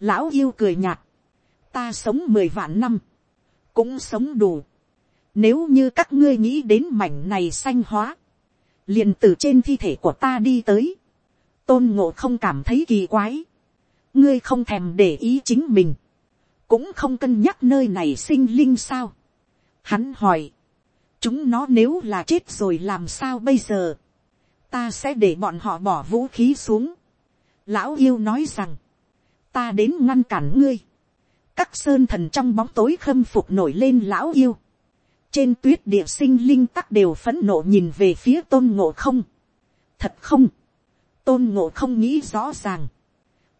Lão yêu cười nhạt, ta sống mười vạn năm, cũng sống đủ. Nếu như các ngươi nghĩ đến mảnh này xanh hóa, liền từ trên thi thể của ta đi tới, tôn ngộ không cảm thấy kỳ quái ngươi không thèm để ý chính mình, cũng không cân nhắc nơi này sinh linh sao. Hắn hỏi, chúng nó nếu là chết rồi làm sao bây giờ, ta sẽ để bọn họ bỏ vũ khí xuống. Lão yêu nói rằng, ta đến ngăn cản ngươi. Các sơn thần trong bóng tối khâm phục nổi lên lão yêu. Trên tuyết địa sinh linh tắc đều phấn nộ nhìn về phía tôn ngộ không. Thật không? Tôn ngộ không nghĩ rõ ràng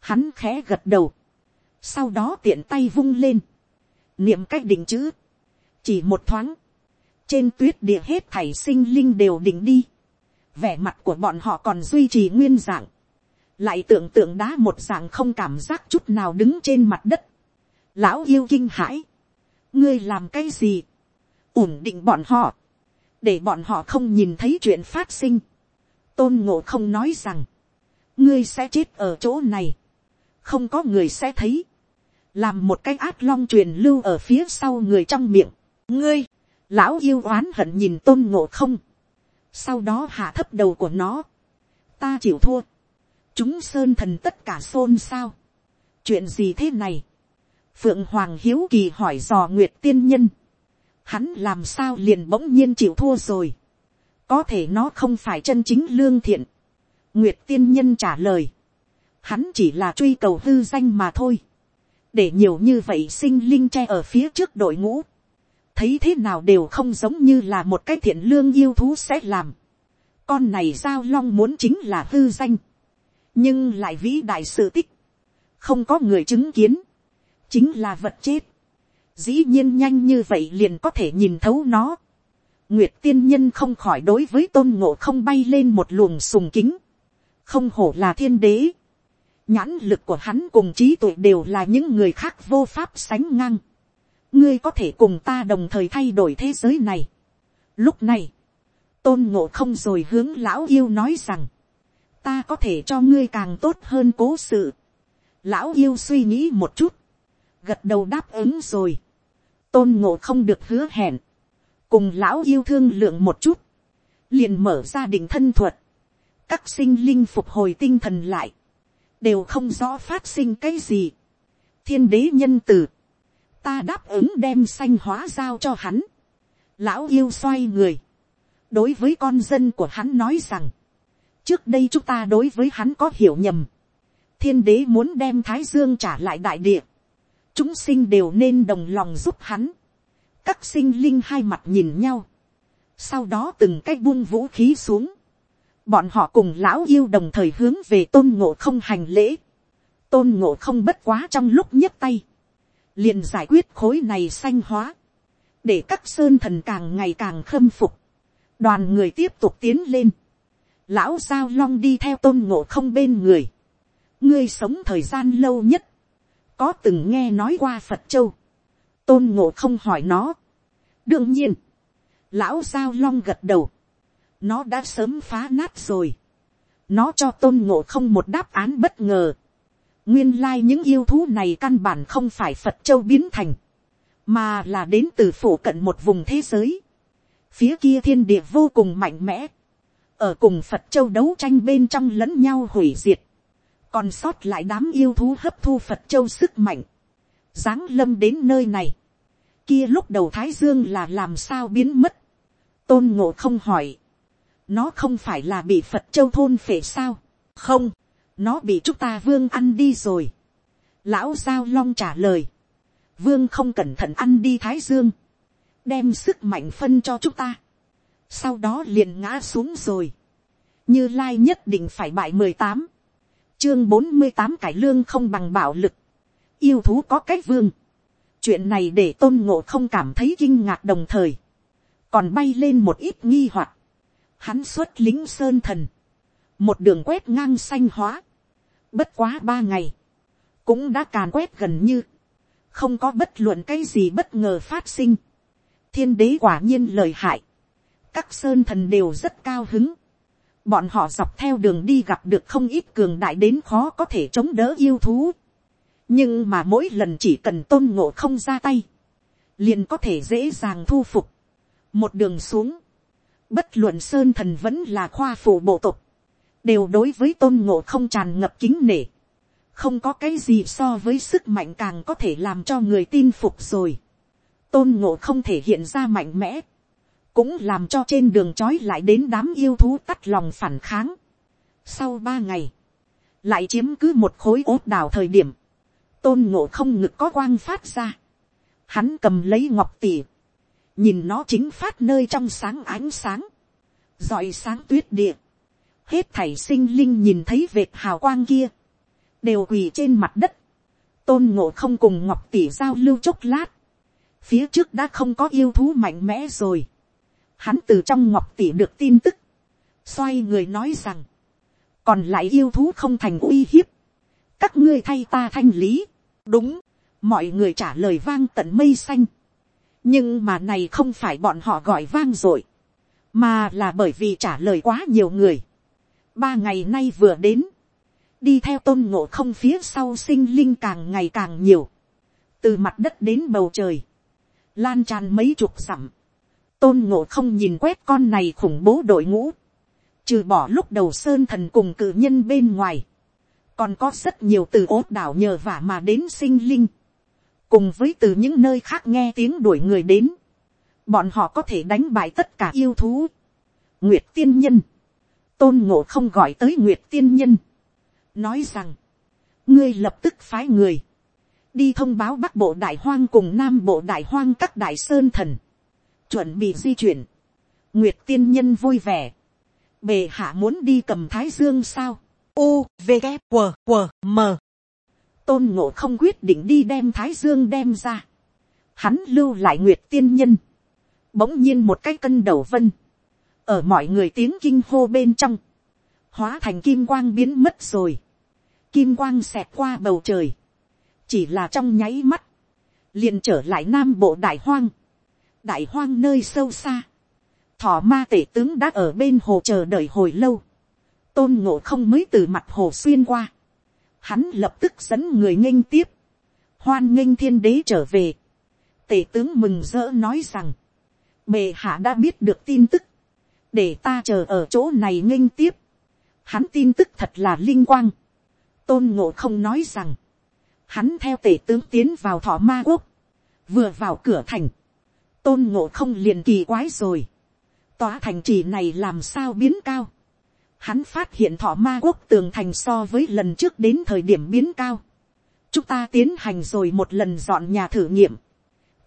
Hắn khẽ gật đầu. Sau đó tiện tay vung lên. Niệm cách định chữ. Chỉ một thoáng. Trên tuyết địa hết thảy sinh linh đều định đi. Vẻ mặt của bọn họ còn duy trì nguyên dạng. Lại tưởng tượng đá một dạng không cảm giác chút nào đứng trên mặt đất. Lão yêu kinh hãi. Ngươi làm cái gì? ổn định bọn họ. Để bọn họ không nhìn thấy chuyện phát sinh. Tôn ngộ không nói rằng. Ngươi sẽ chết ở chỗ này không có người sẽ thấy, làm một cái át long truyền lưu ở phía sau người trong miệng, ngươi, lão yêu oán hận nhìn tôn ngộ không, sau đó hạ thấp đầu của nó, ta chịu thua, chúng sơn thần tất cả xôn xao, chuyện gì thế này, phượng hoàng hiếu kỳ hỏi dò nguyệt tiên nhân, hắn làm sao liền bỗng nhiên chịu thua rồi, có thể nó không phải chân chính lương thiện, nguyệt tiên nhân trả lời, hắn chỉ là truy cầu hư danh mà thôi, để nhiều như vậy sinh linh tre ở phía trước đội ngũ, thấy thế nào đều không giống như là một cái thiện lương yêu thú sẽ làm. con này giao long muốn chính là hư danh, nhưng lại vĩ đại sự tích, không có người chứng kiến, chính là vật chết, dĩ nhiên nhanh như vậy liền có thể nhìn thấu nó. Nguyệt tiên nhân không khỏi đối với tôn ngộ không bay lên một luồng sùng kính, không hổ là thiên đế, nhãn lực của hắn cùng trí tuệ đều là những người khác vô pháp sánh ngang. ngươi có thể cùng ta đồng thời thay đổi thế giới này. lúc này, tôn ngộ không rồi hướng lão yêu nói rằng, ta có thể cho ngươi càng tốt hơn cố sự. lão yêu suy nghĩ một chút, gật đầu đáp ứng rồi. tôn ngộ không được hứa hẹn, cùng lão yêu thương lượng một chút, liền mở ra định thân thuật, các sinh linh phục hồi tinh thần lại, đều không rõ phát sinh cái gì. thiên đế nhân tử, ta đáp ứng đem sanh hóa giao cho hắn. lão yêu xoay người, đối với con dân của hắn nói rằng, trước đây chúng ta đối với hắn có hiểu nhầm, thiên đế muốn đem thái dương trả lại đại địa, chúng sinh đều nên đồng lòng giúp hắn, các sinh linh hai mặt nhìn nhau, sau đó từng cái buông vũ khí xuống, bọn họ cùng lão yêu đồng thời hướng về tôn ngộ không hành lễ, tôn ngộ không bất quá trong lúc nhấc tay, liền giải quyết khối này sanh hóa, để các sơn thần càng ngày càng khâm phục, đoàn người tiếp tục tiến lên, lão giao long đi theo tôn ngộ không bên người, ngươi sống thời gian lâu nhất, có từng nghe nói qua phật châu, tôn ngộ không hỏi nó, đương nhiên, lão giao long gật đầu, nó đã sớm phá nát rồi. nó cho tôn ngộ không một đáp án bất ngờ. nguyên lai những yêu thú này căn bản không phải phật châu biến thành, mà là đến từ phủ cận một vùng thế giới. phía kia thiên địa vô cùng mạnh mẽ, ở cùng phật châu đấu tranh bên trong lẫn nhau hủy diệt, còn sót lại đám yêu thú hấp thu phật châu sức mạnh, giáng lâm đến nơi này, kia lúc đầu thái dương là làm sao biến mất, tôn ngộ không hỏi, nó không phải là bị phật châu thôn phệ sao, không, nó bị chúng ta vương ăn đi rồi. lão giao long trả lời, vương không cẩn thận ăn đi thái dương, đem sức mạnh phân cho chúng ta, sau đó liền ngã xuống rồi, như lai nhất định phải bại mười tám, chương bốn mươi tám cải lương không bằng bạo lực, yêu thú có cách vương, chuyện này để tôn ngộ không cảm thấy kinh ngạc đồng thời, còn bay lên một ít nghi hoặc, hắn xuất lính sơn thần, một đường quét ngang xanh hóa, bất quá ba ngày, cũng đã càn quét gần như, không có bất luận cái gì bất ngờ phát sinh, thiên đế quả nhiên lời hại, các sơn thần đều rất cao hứng, bọn họ dọc theo đường đi gặp được không ít cường đại đến khó có thể chống đỡ yêu thú, nhưng mà mỗi lần chỉ cần tôn ngộ không ra tay, liền có thể dễ dàng thu phục, một đường xuống, bất luận sơn thần vẫn là khoa phủ bộ tộc, đều đối với tôn ngộ không tràn ngập kính nể. không có cái gì so với sức mạnh càng có thể làm cho người tin phục rồi. tôn ngộ không thể hiện ra mạnh mẽ, cũng làm cho trên đường trói lại đến đám yêu thú tắt lòng phản kháng. sau ba ngày, lại chiếm cứ một khối ốt đào thời điểm, tôn ngộ không ngực có quang phát ra. hắn cầm lấy ngọc tỉ, nhìn nó chính phát nơi trong sáng ánh sáng, dọi sáng tuyết địa, hết thảy sinh linh nhìn thấy vệt hào quang kia, đều quỳ trên mặt đất, tôn ngộ không cùng ngọc tỷ giao lưu chốc lát, phía trước đã không có yêu thú mạnh mẽ rồi, hắn từ trong ngọc tỷ được tin tức, xoay người nói rằng, còn lại yêu thú không thành uy hiếp, các ngươi thay ta thanh lý, đúng, mọi người trả lời vang tận mây xanh, nhưng mà này không phải bọn họ gọi vang rồi, mà là bởi vì trả lời quá nhiều người. ba ngày nay vừa đến, đi theo tôn ngộ không phía sau sinh linh càng ngày càng nhiều, từ mặt đất đến bầu trời, lan tràn mấy chục dặm, tôn ngộ không nhìn quét con này khủng bố đội ngũ, trừ bỏ lúc đầu sơn thần cùng cự nhân bên ngoài, còn có rất nhiều từ ốt đảo nhờ vả mà đến sinh linh, cùng với từ những nơi khác nghe tiếng đuổi người đến, bọn họ có thể đánh bại tất cả yêu thú. nguyệt tiên nhân, tôn ngộ không gọi tới nguyệt tiên nhân, nói rằng, ngươi lập tức phái người, đi thông báo bắc bộ đại hoang cùng nam bộ đại hoang các đại sơn thần, chuẩn bị di chuyển, nguyệt tiên nhân vui vẻ, bề hạ muốn đi cầm thái dương sao, u v g q q m tôn ngộ không quyết định đi đem thái dương đem ra, hắn lưu lại nguyệt tiên nhân, bỗng nhiên một cái cân đầu vân, ở mọi người tiếng kinh hô bên trong, hóa thành kim quang biến mất rồi, kim quang xẹt qua bầu trời, chỉ là trong nháy mắt, liền trở lại nam bộ đại hoang, đại hoang nơi sâu xa, thỏ ma tể tướng đã ở bên hồ chờ đợi hồi lâu, tôn ngộ không mới từ mặt hồ xuyên qua, hắn lập tức dẫn người nghênh tiếp, hoan nghênh thiên đế trở về, tể tướng mừng rỡ nói rằng, bề hạ đã biết được tin tức, để ta chờ ở chỗ này nghênh tiếp, hắn tin tức thật là linh quang, tôn ngộ không nói rằng, hắn theo tể tướng tiến vào thọ ma quốc, vừa vào cửa thành, tôn ngộ không liền kỳ quái rồi, tòa thành trì này làm sao biến cao, hắn phát hiện thọ ma quốc tường thành so với lần trước đến thời điểm biến cao, chúng ta tiến hành rồi một lần dọn nhà thử nghiệm,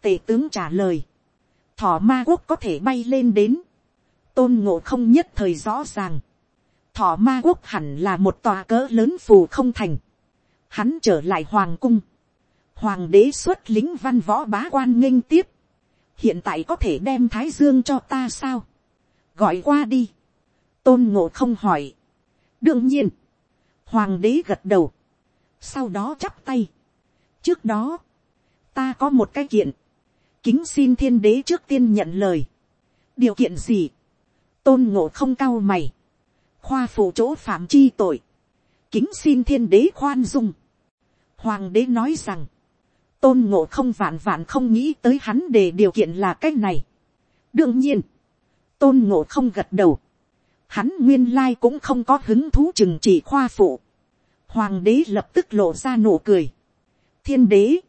tể tướng trả lời, thọ ma quốc có thể bay lên đến, tôn ngộ không nhất thời rõ ràng, thọ ma quốc hẳn là một tòa cỡ lớn phù không thành, hắn trở lại hoàng cung, hoàng đế xuất lính văn võ bá quan nghênh tiếp, hiện tại có thể đem thái dương cho ta sao, gọi qua đi, tôn ngộ không hỏi, đương nhiên, hoàng đế gật đầu, sau đó chắp tay, trước đó, ta có một cái kiện, kính xin thiên đế trước tiên nhận lời, điều kiện gì, tôn ngộ không cao mày, khoa phụ chỗ phạm chi tội, kính xin thiên đế khoan dung, Hoàng đế nói rằng, tôn ngộ không vạn vạn không nghĩ tới hắn để điều kiện là cái này. đương nhiên, tôn ngộ không gật đầu. Hắn nguyên lai cũng không có hứng thú chừng chỉ khoa phụ. Hoàng đế lập tức lộ ra nụ cười. Thiên đế,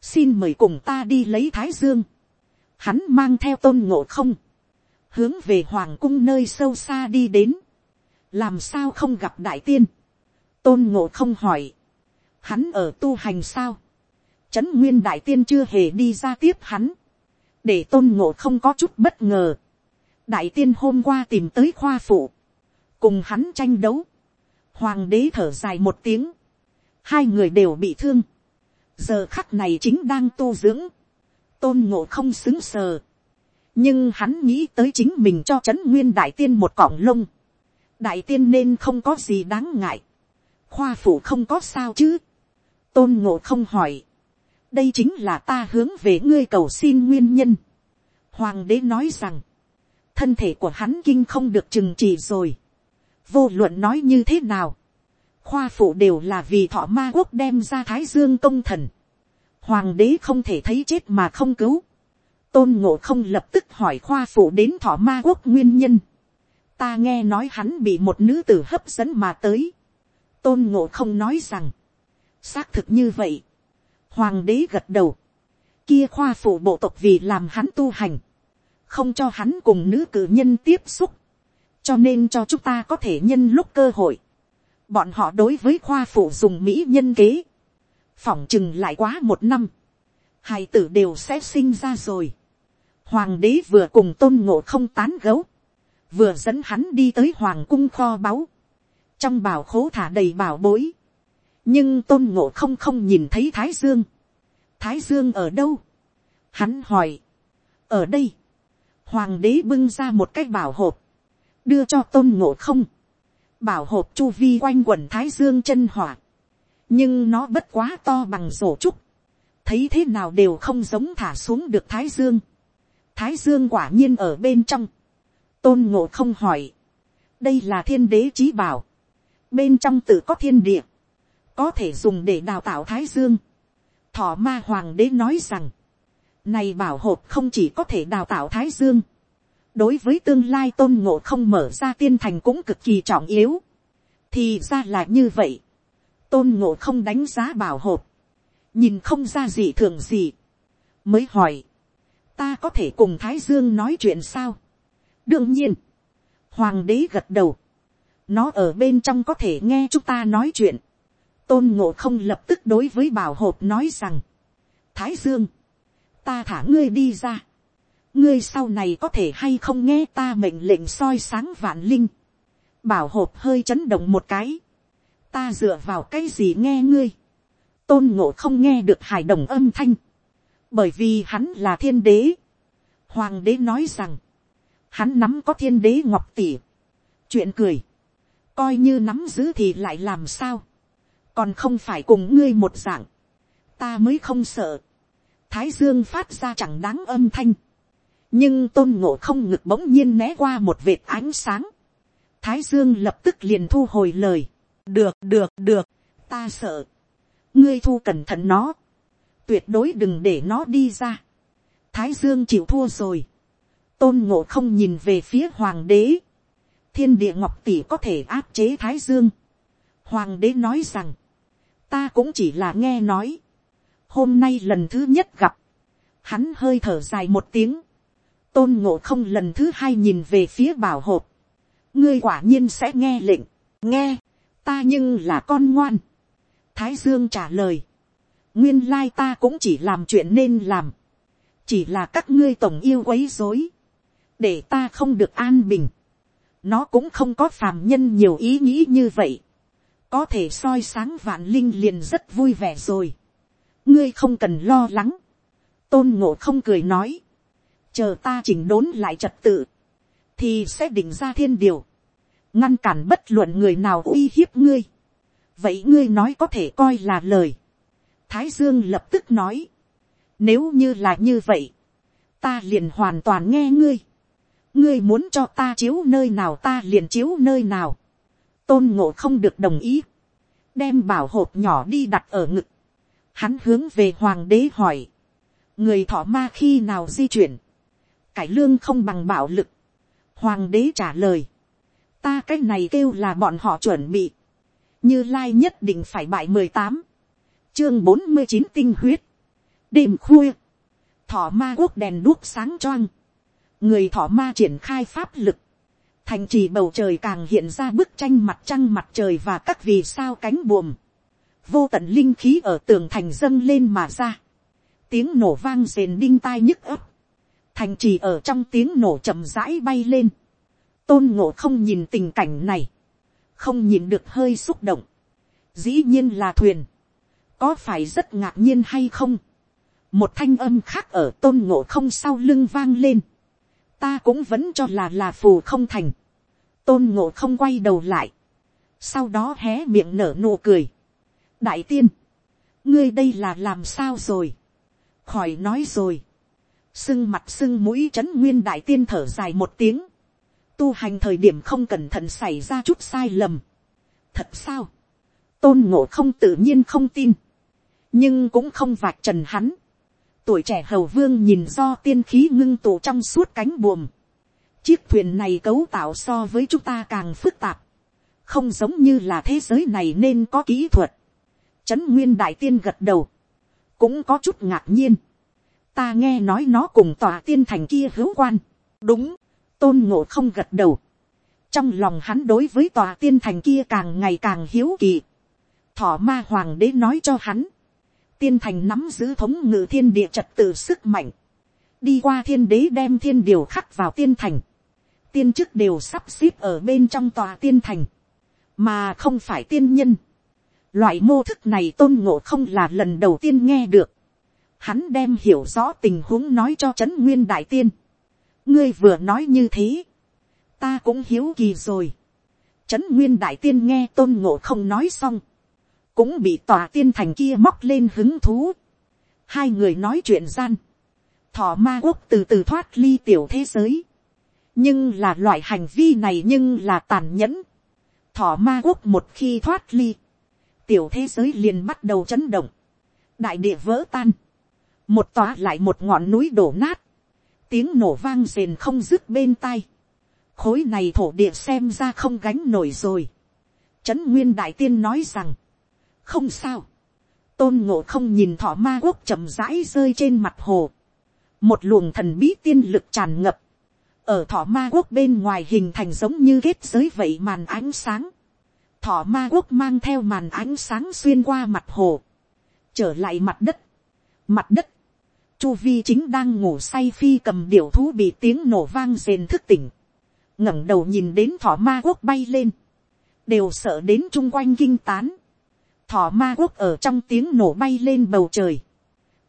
xin mời cùng ta đi lấy thái dương. Hắn mang theo tôn ngộ không, hướng về hoàng cung nơi sâu xa đi đến. làm sao không gặp đại tiên. tôn ngộ không hỏi hắn ở tu hành sao, trấn nguyên đại tiên chưa hề đi ra tiếp hắn, để tôn ngộ không có chút bất ngờ, đại tiên hôm qua tìm tới khoa phụ, cùng hắn tranh đấu, hoàng đế thở dài một tiếng, hai người đều bị thương, giờ khắc này chính đang tu dưỡng, tôn ngộ không xứng sờ, nhưng hắn nghĩ tới chính mình cho trấn nguyên đại tiên một cọng lông, đại tiên nên không có gì đáng ngại, khoa phụ không có sao chứ, tôn ngộ không hỏi, đây chính là ta hướng về ngươi cầu xin nguyên nhân. Hoàng đế nói rằng, thân thể của hắn kinh không được trừng trị rồi. vô luận nói như thế nào, khoa phụ đều là vì thọ ma quốc đem ra thái dương công thần. Hoàng đế không thể thấy chết mà không cứu. tôn ngộ không lập tức hỏi khoa phụ đến thọ ma quốc nguyên nhân. ta nghe nói hắn bị một nữ tử hấp dẫn mà tới. tôn ngộ không nói rằng, xác thực như vậy. hoàng đế gật đầu. kia khoa phụ bộ tộc vì làm hắn tu hành không cho hắn cùng nữ cử nhân tiếp xúc. cho nên cho chúng ta có thể nhân lúc cơ hội. bọn họ đối với khoa phụ dùng mỹ nhân kế. phỏng chừng lại quá một năm. hai tử đều sẽ sinh ra rồi. hoàng đế vừa cùng tôn ngộ không tán gấu. vừa dẫn hắn đi tới hoàng cung kho báu. trong bảo khố thả đầy bảo bối nhưng tôn ngộ không không nhìn thấy thái dương. thái dương ở đâu. hắn hỏi. ở đây hoàng đế bưng ra một cái bảo hộp. đưa cho tôn ngộ không. bảo hộp chu vi quanh quần thái dương chân hỏa. nhưng nó bất quá to bằng rổ trúc. thấy thế nào đều không giống thả xuống được thái dương. thái dương quả nhiên ở bên trong. tôn ngộ không hỏi. đây là thiên đế trí bảo. bên trong tự có thiên địa có thể dùng để đào tạo thái dương. thọ ma hoàng đế nói rằng, này bảo hộp không chỉ có thể đào tạo thái dương, đối với tương lai tôn ngộ không mở ra tiên thành cũng cực kỳ trọng yếu. thì ra là như vậy, tôn ngộ không đánh giá bảo hộp, nhìn không ra gì thường gì, mới hỏi, ta có thể cùng thái dương nói chuyện sao. đương nhiên, hoàng đế gật đầu, nó ở bên trong có thể nghe chúng ta nói chuyện. tôn ngộ không lập tức đối với bảo hộp nói rằng, thái dương, ta thả ngươi đi ra. ngươi sau này có thể hay không nghe ta mệnh lệnh soi sáng vạn linh. bảo hộp hơi chấn động một cái. ta dựa vào cái gì nghe ngươi. tôn ngộ không nghe được hài đồng âm thanh. bởi vì hắn là thiên đế. hoàng đế nói rằng, hắn nắm có thiên đế ngọc tỉ. chuyện cười, coi như nắm giữ thì lại làm sao. còn không phải cùng ngươi một dạng. ta mới không sợ thái dương phát ra chẳng đáng âm thanh, nhưng tôn ngộ không ngực bỗng nhiên né qua một vệt ánh sáng, thái dương lập tức liền thu hồi lời, được được được, ta sợ, ngươi thu cẩn thận nó, tuyệt đối đừng để nó đi ra, thái dương chịu thua rồi, tôn ngộ không nhìn về phía hoàng đế, thiên địa ngọc tỷ có thể áp chế thái dương, hoàng đế nói rằng, ta cũng chỉ là nghe nói, hôm nay lần thứ nhất gặp, hắn hơi thở dài một tiếng, tôn ngộ không lần thứ hai nhìn về phía bảo hộp, ngươi quả nhiên sẽ nghe lệnh, nghe, ta nhưng là con ngoan. thái dương trả lời, nguyên lai ta cũng chỉ làm chuyện nên làm, chỉ là các ngươi tổng yêu quấy dối, để ta không được an bình, nó cũng không có phàm nhân nhiều ý nghĩ như vậy, có thể soi sáng vạn linh liền rất vui vẻ rồi ngươi không cần lo lắng. tôn ngộ không cười nói. chờ ta chỉnh đốn lại trật tự, thì sẽ định ra thiên điều, ngăn cản bất luận người nào uy hiếp ngươi. vậy ngươi nói có thể coi là lời. thái dương lập tức nói. nếu như là như vậy, ta liền hoàn toàn nghe ngươi. ngươi muốn cho ta chiếu nơi nào ta liền chiếu nơi nào. tôn ngộ không được đồng ý. đem bảo hộp nhỏ đi đặt ở ngực Hắn hướng về hoàng đế hỏi. Người thọ ma khi nào di chuyển. Cải lương không bằng bạo lực. Hoàng đế trả lời. Ta cái này kêu là bọn họ chuẩn bị. Như Lai nhất định phải bại mười tám Chương bốn mươi chín tinh huyết. Đêm khuya. Thọ ma quốc đèn đuốc sáng choang. Người thọ ma triển khai pháp lực thành trì bầu trời càng hiện ra bức tranh mặt trăng mặt trời và các vì sao cánh buồm vô tận linh khí ở tường thành dâng lên mà ra, tiếng nổ vang rền đinh tai nhức ấp, thành trì ở trong tiếng nổ chậm rãi bay lên, tôn ngộ không nhìn tình cảnh này, không nhìn được hơi xúc động, dĩ nhiên là thuyền, có phải rất ngạc nhiên hay không, một thanh âm khác ở tôn ngộ không sau lưng vang lên, ta cũng vẫn cho là là phù không thành, tôn ngộ không quay đầu lại, sau đó hé miệng nở nụ cười, đại tiên, ngươi đây là làm sao rồi, khỏi nói rồi, sưng mặt sưng mũi trấn nguyên đại tiên thở dài một tiếng, tu hành thời điểm không cẩn thận xảy ra chút sai lầm. thật sao, tôn ngộ không tự nhiên không tin, nhưng cũng không vạch trần hắn. tuổi trẻ hầu vương nhìn do tiên khí ngưng tụ trong suốt cánh buồm. chiếc thuyền này cấu tạo so với chúng ta càng phức tạp, không giống như là thế giới này nên có kỹ thuật. Trấn Nguyên Đại Tiên gật đầu. Cũng có chút ngạc nhiên. Ta nghe nói nó cùng tòa tiên thành kia hữu quan. Đúng. Tôn ngộ không gật đầu. Trong lòng hắn đối với tòa tiên thành kia càng ngày càng hiếu kỳ. Thỏ ma hoàng đế nói cho hắn. Tiên thành nắm giữ thống ngự thiên địa trật tự sức mạnh. Đi qua thiên đế đem thiên điều khắc vào tiên thành. Tiên chức đều sắp xếp ở bên trong tòa tiên thành. Mà không phải tiên nhân Loại mô thức này tôn ngộ không là lần đầu tiên nghe được. Hắn đem hiểu rõ tình huống nói cho Trấn Nguyên Đại Tiên. Ngươi vừa nói như thế. Ta cũng hiếu kỳ rồi. Trấn Nguyên Đại Tiên nghe tôn ngộ không nói xong. Cũng bị tòa tiên thành kia móc lên hứng thú. Hai người nói chuyện gian. Thọ ma quốc từ từ thoát ly tiểu thế giới. Nhưng là loại hành vi này nhưng là tàn nhẫn. Thọ ma quốc một khi thoát ly tiểu thế giới liền bắt đầu chấn động, đại địa vỡ tan, một tòa lại một ngọn núi đổ nát, tiếng nổ vang rền không dứt bên tai, khối này thổ địa xem ra không gánh nổi rồi, trấn nguyên đại tiên nói rằng, không sao, tôn ngộ không nhìn thọ ma quốc chậm rãi rơi trên mặt hồ, một luồng thần bí tiên lực tràn ngập, ở thọ ma quốc bên ngoài hình thành giống như kết giới vậy màn ánh sáng, thọ ma quốc mang theo màn ánh sáng xuyên qua mặt hồ, trở lại mặt đất, mặt đất, chu vi chính đang ngủ say phi cầm điểu thú bị tiếng nổ vang rền thức tỉnh, ngẩng đầu nhìn đến thọ ma quốc bay lên, đều sợ đến chung quanh kinh tán, thọ ma quốc ở trong tiếng nổ bay lên bầu trời,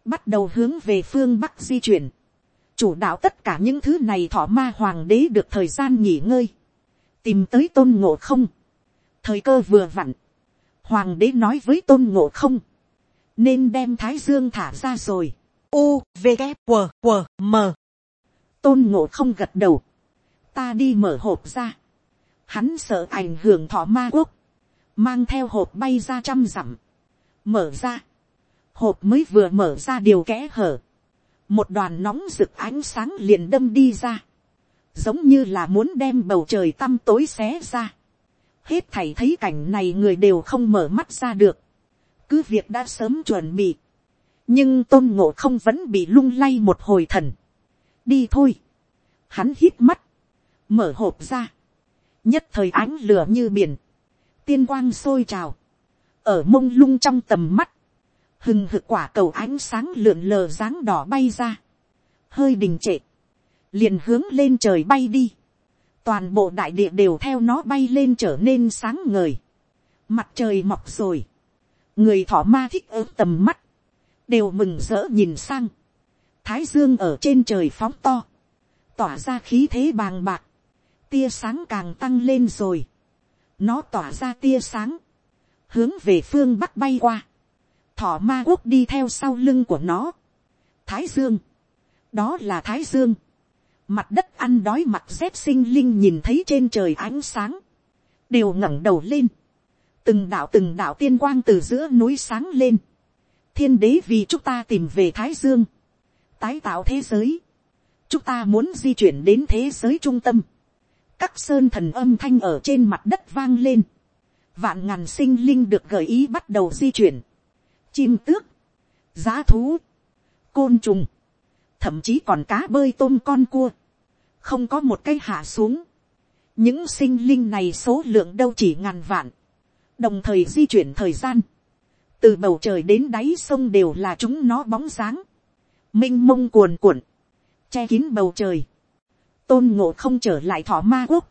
bắt đầu hướng về phương bắc di chuyển, chủ đạo tất cả những thứ này thọ ma hoàng đế được thời gian nghỉ ngơi, tìm tới tôn ngộ không, thời cơ vừa vặn, hoàng đế nói với tôn ngộ không, nên đem thái dương thả ra rồi, u v g q q m. Tôn ngộ không gật đầu, ta đi mở hộp ra, hắn sợ ảnh hưởng thọ ma quốc, mang theo hộp bay ra trăm dặm, mở ra, hộp mới vừa mở ra điều kẽ hở, một đoàn nóng rực ánh sáng liền đâm đi ra, giống như là muốn đem bầu trời tăm tối xé ra hết thầy thấy cảnh này người đều không mở mắt ra được, cứ việc đã sớm chuẩn bị, nhưng tôn ngộ không vẫn bị lung lay một hồi thần. đi thôi, hắn hít mắt, mở hộp ra, nhất thời ánh lửa như biển, tiên quang sôi trào, ở mông lung trong tầm mắt, hừng hực quả cầu ánh sáng lượn lờ dáng đỏ bay ra, hơi đình trệ, liền hướng lên trời bay đi, toàn bộ đại địa đều theo nó bay lên trở nên sáng ngời, mặt trời mọc rồi, người thỏ ma thích ở tầm mắt, đều mừng rỡ nhìn sang, thái dương ở trên trời phóng to, tỏa ra khí thế bàng bạc, tia sáng càng tăng lên rồi, nó tỏa ra tia sáng, hướng về phương bắc bay qua, thỏ ma quốc đi theo sau lưng của nó. Thái dương, đó là thái dương. Mặt đất ăn đói mặt dép sinh linh nhìn thấy trên trời ánh sáng, đều ngẩng đầu lên. Từng đạo từng đạo tiên quang từ giữa núi sáng lên. Thiên đế vì chúng ta tìm về thái dương, tái tạo thế giới. Chúng ta muốn di chuyển đến thế giới trung tâm. Các sơn thần âm thanh ở trên mặt đất vang lên. Vạn ngàn sinh linh được gợi ý bắt đầu di chuyển chim tước, giá thú, côn trùng, thậm chí còn cá bơi tôm con cua, không có một cái hạ xuống. những sinh linh này số lượng đâu chỉ ngàn vạn, đồng thời di chuyển thời gian, từ bầu trời đến đáy sông đều là chúng nó bóng dáng, m i n h mông cuồn cuộn, che kín bầu trời, tôn ngộ không trở lại thọ ma quốc,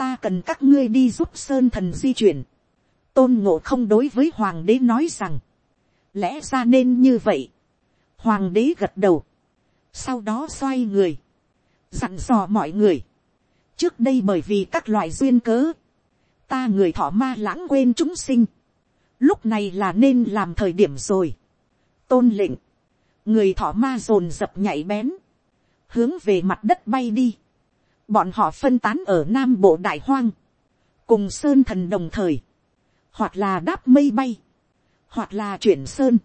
ta cần các ngươi đi giúp sơn thần di chuyển, tôn ngộ không đối với hoàng đế nói rằng, lẽ ra nên như vậy. hoàng đế gật đầu, sau đó xoay người, dặn dò mọi người. trước đây bởi vì các loại duyên cớ, ta người thọ ma lãng quên chúng sinh, lúc này là nên làm thời điểm rồi. tôn lệnh, người thọ ma dồn dập nhảy bén, hướng về mặt đất bay đi. bọn họ phân tán ở nam bộ đại hoang, cùng sơn thần đồng thời, hoặc là đáp mây bay, hoặc là chuyển sơn,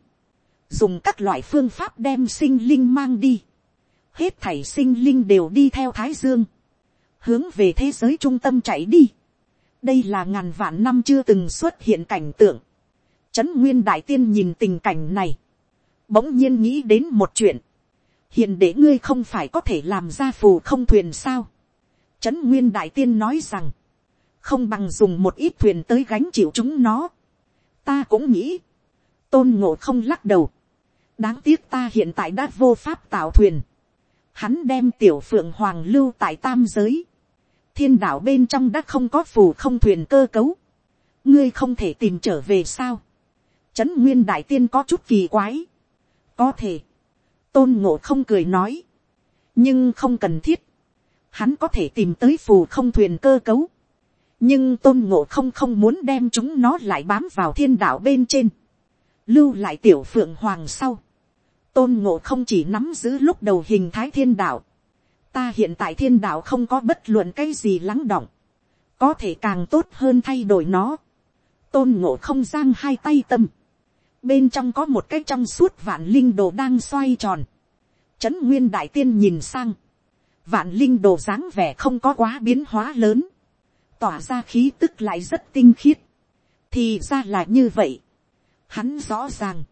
dùng các loại phương pháp đem sinh linh mang đi, hết thảy sinh linh đều đi theo thái dương, hướng về thế giới trung tâm chạy đi. đây là ngàn vạn năm chưa từng xuất hiện cảnh tượng. trấn nguyên đại tiên nhìn tình cảnh này, bỗng nhiên nghĩ đến một chuyện, hiện để ngươi không phải có thể làm ra phù không thuyền sao. trấn nguyên đại tiên nói rằng, không bằng dùng một ít thuyền tới gánh chịu chúng nó. ta cũng nghĩ, tôn ngộ không lắc đầu. đáng tiếc ta hiện tại đã vô pháp tạo thuyền hắn đem tiểu phượng hoàng lưu tại tam giới. thiên đạo bên trong đã không có phù không thuyền cơ cấu. ngươi không thể tìm trở về sao. trấn nguyên đại tiên có chút kỳ quái. có thể. tôn ngộ không cười nói. nhưng không cần thiết. hắn có thể tìm tới phù không thuyền cơ cấu nhưng tôn ngộ không không muốn đem chúng nó lại bám vào thiên đạo bên trên lưu lại tiểu phượng hoàng sau, tôn ngộ không chỉ nắm giữ lúc đầu hình thái thiên đạo, ta hiện tại thiên đạo không có bất luận cái gì lắng động, có thể càng tốt hơn thay đổi nó, tôn ngộ không giang hai tay tâm, bên trong có một cái trong suốt vạn linh đồ đang xoay tròn, trấn nguyên đại tiên nhìn sang, vạn linh đồ dáng vẻ không có quá biến hóa lớn, tỏa ra khí tức lại rất tinh khiết, thì ra là như vậy, Hắn rõ ràng.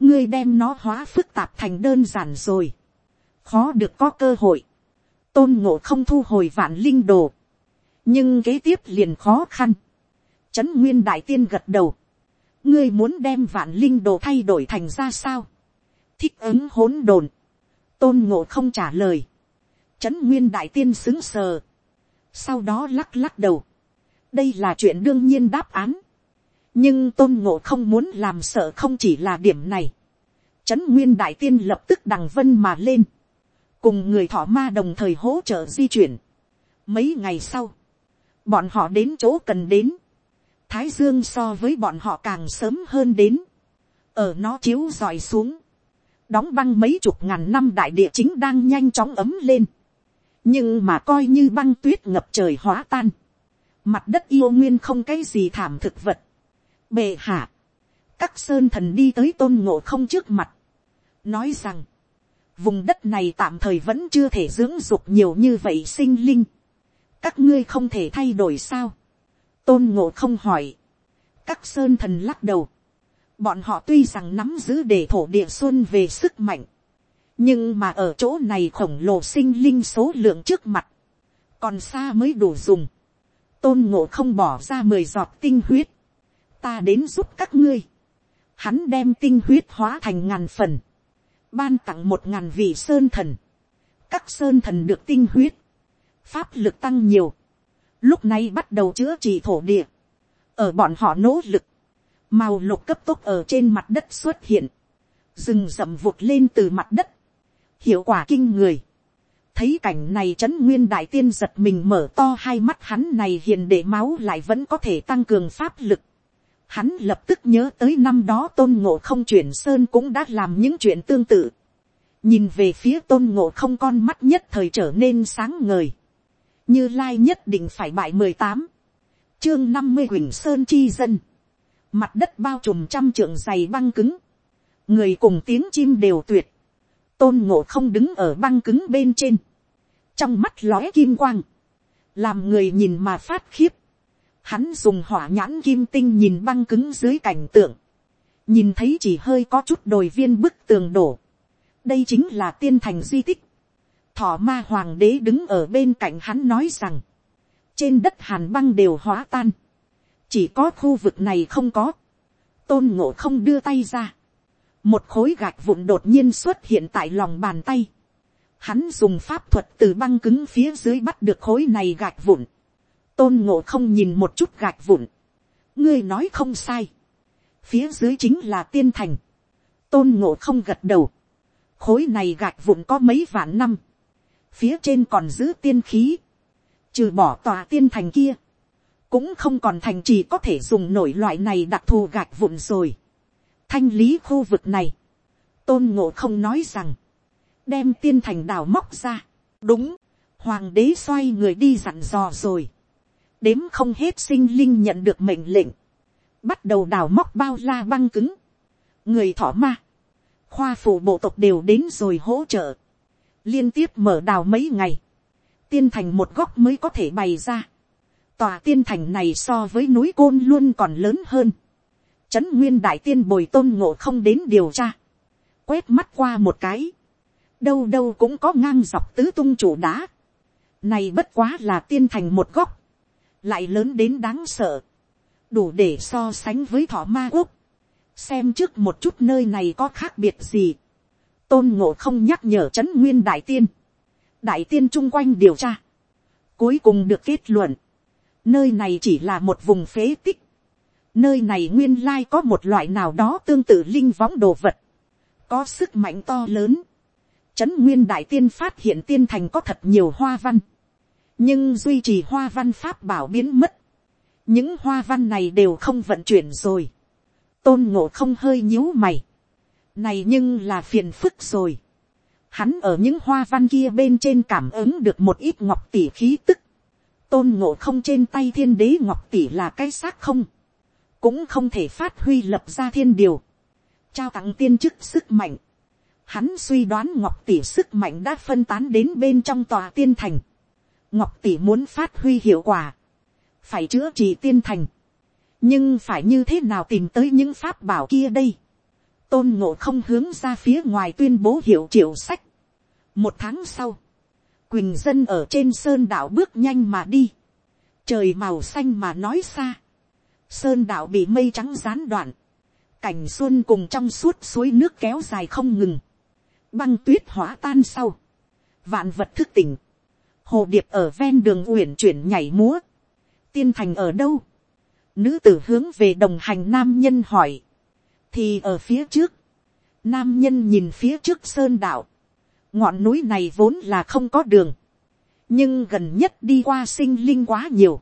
Ngươi đem nó hóa phức tạp thành đơn giản rồi. khó được có cơ hội, tôn ngộ không thu hồi vạn linh đồ, nhưng kế tiếp liền khó khăn, trấn nguyên đại tiên gật đầu, ngươi muốn đem vạn linh đồ thay đổi thành ra sao, thích ứng hỗn độn, tôn ngộ không trả lời, trấn nguyên đại tiên xứng sờ, sau đó lắc lắc đầu, đây là chuyện đương nhiên đáp án, nhưng tôn ngộ không muốn làm sợ không chỉ là điểm này, trấn nguyên đại tiên lập tức đằng vân mà lên, cùng người thọ ma đồng thời hỗ trợ di chuyển. Mấy ngày sau, bọn họ đến chỗ cần đến, thái dương so với bọn họ càng sớm hơn đến, ở nó chiếu dọi xuống, đóng băng mấy chục ngàn năm đại địa chính đang nhanh chóng ấm lên, nhưng mà coi như băng tuyết ngập trời hóa tan, mặt đất yêu nguyên không cái gì thảm thực vật, bệ hạ, các sơn thần đi tới tôn ngộ không trước mặt, nói rằng, vùng đất này tạm thời vẫn chưa thể dưỡng dục nhiều như vậy sinh linh, các ngươi không thể thay đổi sao, tôn ngộ không hỏi, các sơn thần lắc đầu, bọn họ tuy rằng nắm giữ để thổ địa xuân về sức mạnh, nhưng mà ở chỗ này khổng lồ sinh linh số lượng trước mặt, còn xa mới đủ dùng, tôn ngộ không bỏ ra mười giọt tinh huyết, ta đến giúp các ngươi, hắn đem tinh huyết hóa thành ngàn phần, ban tặng một ngàn vị sơn thần, các sơn thần được tinh huyết, pháp lực tăng nhiều, lúc này bắt đầu chữa trị thổ địa, ở bọn họ nỗ lực, màu lục cấp tốc ở trên mặt đất xuất hiện, rừng rậm vụt lên từ mặt đất, hiệu quả kinh người, thấy cảnh này trấn nguyên đại tiên giật mình mở to hai mắt hắn này hiền để máu lại vẫn có thể tăng cường pháp lực, hắn lập tức nhớ tới năm đó tôn ngộ không chuyển sơn cũng đã làm những chuyện tương tự. nhìn về phía tôn ngộ không con mắt nhất thời trở nên sáng ngời. như lai nhất định phải bại mười tám, chương năm mươi huỳnh sơn chi dân. mặt đất bao trùm trăm trượng dày băng cứng. người cùng tiếng chim đều tuyệt. tôn ngộ không đứng ở băng cứng bên trên. trong mắt lóe kim quang. làm người nhìn mà phát khiếp Hắn dùng hỏa nhãn kim tinh nhìn băng cứng dưới cảnh tượng. Nhìn thấy chỉ hơi có chút đồi viên bức tường đổ. Đây chính là tiên thành di tích. Thỏ ma hoàng đế đứng ở bên cạnh hắn nói rằng. Trên đất hàn băng đều hóa tan. Chỉ có khu vực này không có. Tôn ngộ không đưa tay ra. Một khối gạch vụn đột nhiên xuất hiện tại lòng bàn tay. Hắn dùng pháp thuật từ băng cứng phía dưới bắt được khối này gạch vụn tôn ngộ không nhìn một chút gạch vụn. ngươi nói không sai. phía dưới chính là tiên thành. tôn ngộ không gật đầu. khối này gạch vụn có mấy vạn năm. phía trên còn giữ tiên khí. trừ bỏ tòa tiên thành kia. cũng không còn thành chỉ có thể dùng nổi loại này đặc thù gạch vụn rồi. thanh lý khu vực này. tôn ngộ không nói rằng. đem tiên thành đào móc ra. đúng. hoàng đế xoay người đi dặn dò rồi đếm không hết sinh linh nhận được mệnh lệnh, bắt đầu đào móc bao la băng cứng, người thỏ ma, khoa phủ bộ tộc đều đến rồi hỗ trợ, liên tiếp mở đào mấy ngày, tiên thành một góc mới có thể bày ra, tòa tiên thành này so với núi côn luôn còn lớn hơn, trấn nguyên đại tiên bồi tôn ngộ không đến điều tra, quét mắt qua một cái, đâu đâu cũng có ngang dọc tứ tung chủ đá, này bất quá là tiên thành một góc, lại lớn đến đáng sợ, đủ để so sánh với thọ ma quốc, xem trước một chút nơi này có khác biệt gì, tôn ngộ không nhắc nhở c h ấ n nguyên đại tiên, đại tiên chung quanh điều tra, cuối cùng được kết luận, nơi này chỉ là một vùng phế tích, nơi này nguyên lai có một loại nào đó tương tự linh võng đồ vật, có sức mạnh to lớn, c h ấ n nguyên đại tiên phát hiện tiên thành có thật nhiều hoa văn, nhưng duy trì hoa văn pháp bảo biến mất, những hoa văn này đều không vận chuyển rồi, tôn ngộ không hơi nhíu mày, này nhưng là phiền phức rồi, hắn ở những hoa văn kia bên trên cảm ứng được một ít ngọc tỷ khí tức, tôn ngộ không trên tay thiên đế ngọc tỷ là cái xác không, cũng không thể phát huy lập ra thiên điều, trao tặng tiên chức sức mạnh, hắn suy đoán ngọc tỷ sức mạnh đã phân tán đến bên trong tòa tiên thành, ngọc tỷ muốn phát huy hiệu quả, phải chữa trị tiên thành, nhưng phải như thế nào tìm tới những pháp bảo kia đây, tôn ngộ không hướng ra phía ngoài tuyên bố hiệu triệu sách, một tháng sau, quỳnh dân ở trên sơn đảo bước nhanh mà đi, trời màu xanh mà nói xa, sơn đảo bị mây trắng gián đoạn, cảnh xuân cùng trong suốt suối nước kéo dài không ngừng, băng tuyết hóa tan sau, vạn vật thức tỉnh, hồ điệp ở ven đường uyển chuyển nhảy múa, tiên thành ở đâu, nữ tử hướng về đồng hành nam nhân hỏi, thì ở phía trước, nam nhân nhìn phía trước sơn đạo, ngọn núi này vốn là không có đường, nhưng gần nhất đi qua sinh linh quá nhiều,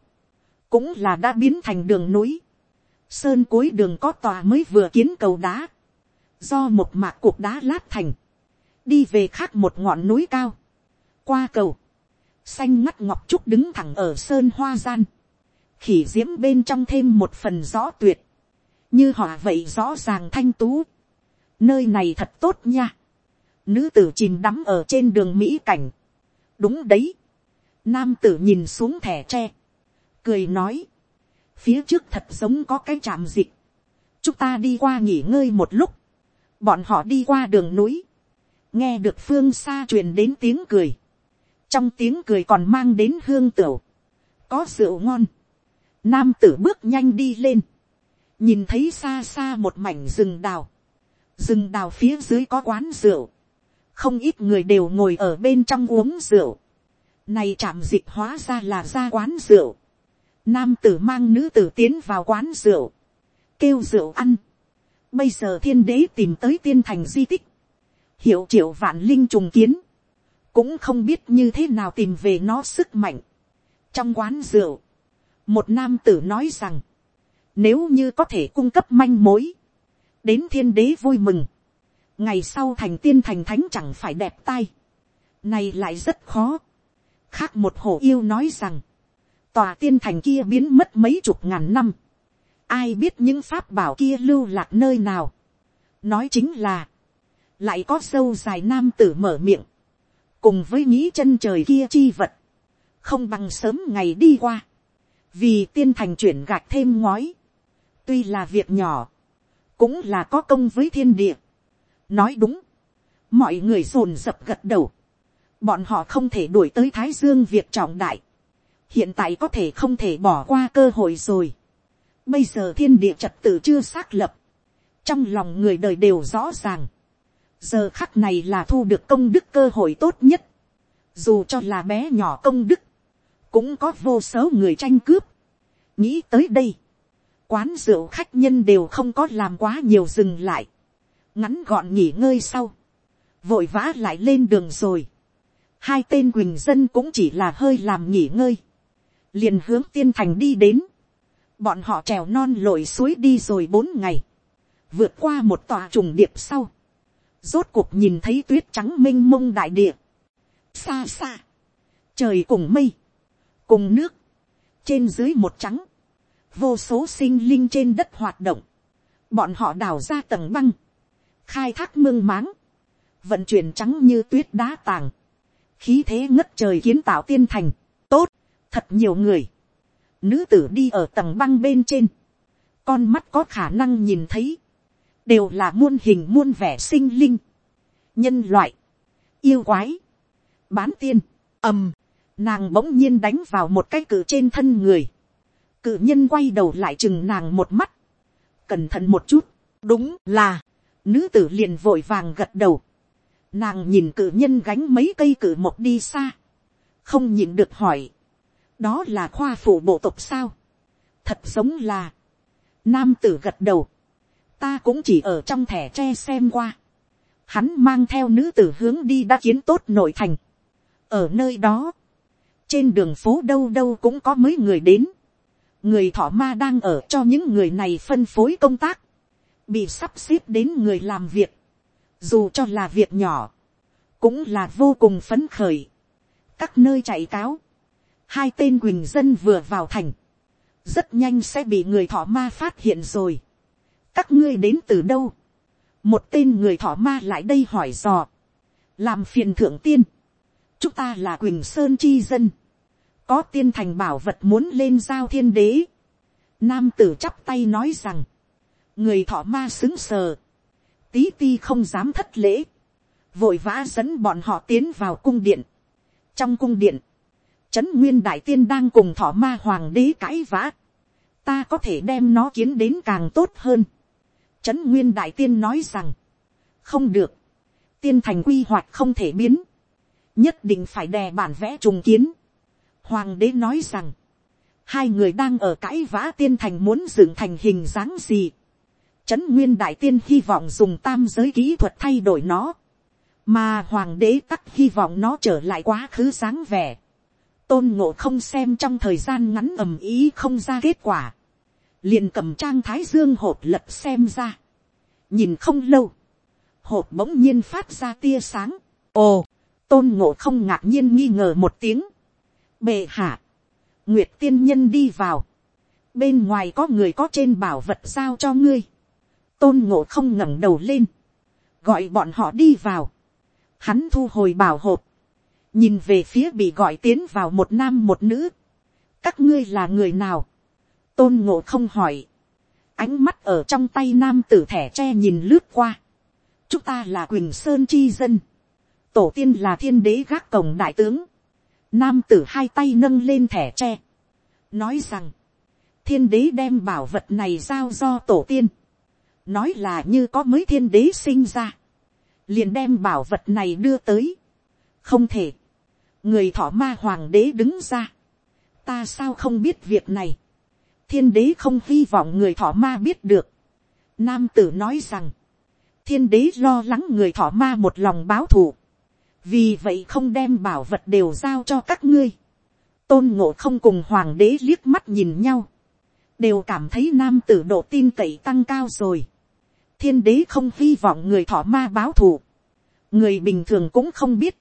cũng là đã biến thành đường núi, sơn cuối đường có tòa mới vừa kiến cầu đá, do một mạc cuộc đá lát thành, đi về khác một ngọn núi cao, qua cầu, xanh ngắt ngọc trúc đứng thẳng ở sơn hoa gian, khỉ diễm bên trong thêm một phần rõ tuyệt, như họ vậy rõ ràng thanh tú, nơi này thật tốt nha, nữ tử chìm đắm ở trên đường mỹ cảnh, đúng đấy, nam tử nhìn xuống thẻ tre, cười nói, phía trước thật giống có cái trạm dịch, chúng ta đi qua nghỉ ngơi một lúc, bọn họ đi qua đường núi, nghe được phương xa truyền đến tiếng cười, trong tiếng cười còn mang đến hương tửu, có rượu ngon, nam tử bước nhanh đi lên, nhìn thấy xa xa một mảnh rừng đào, rừng đào phía dưới có quán rượu, không ít người đều ngồi ở bên trong uống rượu, này chạm dịch hóa ra là ra quán rượu, nam tử mang nữ tử tiến vào quán rượu, kêu rượu ăn, bây giờ thiên đế tìm tới tiên thành di tích, hiệu triệu vạn linh trùng kiến, cũng không biết như thế nào tìm về nó sức mạnh. trong quán rượu, một nam tử nói rằng, nếu như có thể cung cấp manh mối, đến thiên đế vui mừng, ngày sau thành tiên thành thánh chẳng phải đẹp tai. Này lại rất khó. khác một hồ yêu nói rằng, tòa tiên thành kia biến mất mấy chục ngàn năm, ai biết những pháp bảo kia lưu lạc nơi nào, nói chính là, lại có sâu dài nam tử mở miệng, cùng với nghĩ chân trời kia chi vật, không bằng sớm ngày đi qua, vì tiên thành chuyển gạch thêm ngói, tuy là việc nhỏ, cũng là có công với thiên địa. nói đúng, mọi người rồn rập gật đầu, bọn họ không thể đuổi tới thái dương việc trọng đại, hiện tại có thể không thể bỏ qua cơ hội rồi. bây giờ thiên địa trật tự chưa xác lập, trong lòng người đời đều rõ ràng, giờ khắc này là thu được công đức cơ hội tốt nhất, dù cho là bé nhỏ công đức, cũng có vô số người tranh cướp. nghĩ tới đây, quán rượu khách nhân đều không có làm quá nhiều dừng lại, ngắn gọn nghỉ ngơi sau, vội vã lại lên đường rồi. hai tên quỳnh dân cũng chỉ là hơi làm nghỉ ngơi, liền hướng tiên thành đi đến, bọn họ trèo non lội suối đi rồi bốn ngày, vượt qua một tòa trùng điệp sau, rốt cuộc nhìn thấy tuyết trắng m i n h mông đại địa, xa xa, trời cùng mây, cùng nước, trên dưới một trắng, vô số sinh linh trên đất hoạt động, bọn họ đào ra tầng băng, khai thác mương máng, vận chuyển trắng như tuyết đá tàng, khí thế ngất trời kiến tạo tiên thành, tốt, thật nhiều người, nữ tử đi ở tầng băng bên trên, con mắt có khả năng nhìn thấy, đều là muôn hình muôn vẻ sinh linh, nhân loại, yêu quái, bán tiên, ầm, nàng bỗng nhiên đánh vào một cái cự trên thân người, cự nhân quay đầu lại chừng nàng một mắt, cẩn thận một chút, đúng là, nữ tử liền vội vàng gật đầu, nàng nhìn cự nhân gánh mấy cây cự một đi xa, không nhìn được hỏi, đó là khoa phủ bộ tộc sao, thật giống là, nam tử gật đầu, ta cũng chỉ ở trong thẻ tre xem qua. Hắn mang theo nữ tử hướng đi đã kiến tốt nội thành. Ở nơi đó, trên đường phố đâu đâu cũng có mấy người đến. Người thọ ma đang ở cho những người này phân phối công tác. Bị sắp xếp đến người làm việc. Dù cho là việc nhỏ, cũng là vô cùng phấn khởi. Các nơi chạy cáo. Hai tên quỳnh dân vừa vào thành. Rất nhanh sẽ bị người thọ ma phát hiện rồi các ngươi đến từ đâu, một tên người thỏ ma lại đây hỏi dò, làm phiền thượng tiên, chúng ta là quỳnh sơn chi dân, có tiên thành bảo vật muốn lên giao thiên đế, nam tử chắp tay nói rằng, người thọ ma xứng sờ, tí ti không dám thất lễ, vội vã dẫn bọn họ tiến vào cung điện. trong cung điện, trấn nguyên đại tiên đang cùng thọ ma hoàng đế cãi vã. ta có thể đem nó kiến đến càng tốt hơn trấn nguyên đại tiên nói rằng, không được, tiên thành quy hoạch không thể biến, nhất định phải đè bản vẽ trùng kiến. Hoàng đế nói rằng, hai người đang ở cãi vã tiên thành muốn dựng thành hình dáng gì. Trấn Nguyên Đại Tiên hy vọng dùng tam giới kỹ thuật thay đổi nó. Mà Hoàng đế tắc hy vọng nó trở lại quá khứ sáng vẻ. Tôn ngộ không xem trong thời gian ngắn ầm ý không ra kết quả liền cầm trang thái dương hộp lật xem ra. Nhìn không lâu. Hộp bỗng nhiên phát ra tia sáng. Ồ, tôn ngộ không ngạc nhiên nghi ngờ một tiếng. Bệ hạ nguyệt tiên nhân đi vào, bên ngoài có người có trên bảo vật giao cho ngươi, tôn ngộ không ngẩng đầu lên, gọi bọn họ đi vào, hắn thu hồi bảo hộp, nhìn về phía bị gọi tiến vào một nam một nữ, các ngươi là người nào, tôn ngộ không hỏi, ánh mắt ở trong tay nam tử thẻ tre nhìn lướt qua, chúng ta là quỳnh sơn chi dân, tổ tiên là thiên đế gác cổng đại tướng, Nam tử hai tay nâng lên thẻ tre. Nói rằng. Thiên đế đem bảo vật này giao do tổ tiên. Nói là như có mới thiên đế sinh ra. Liền đem bảo vật này đưa tới. Không thể. Người thọ ma hoàng đế đứng ra. Ta sao không biết việc này. Thiên đế không hy vọng người thọ ma biết được. Nam tử nói rằng. Thiên đế lo lắng người thọ ma một lòng báo thù vì vậy không đem bảo vật đều giao cho các ngươi. tôn ngộ không cùng hoàng đế liếc mắt nhìn nhau, đều cảm thấy nam tử độ tin cậy tăng cao rồi. thiên đế không hy vọng người thọ ma báo thù, người bình thường cũng không biết,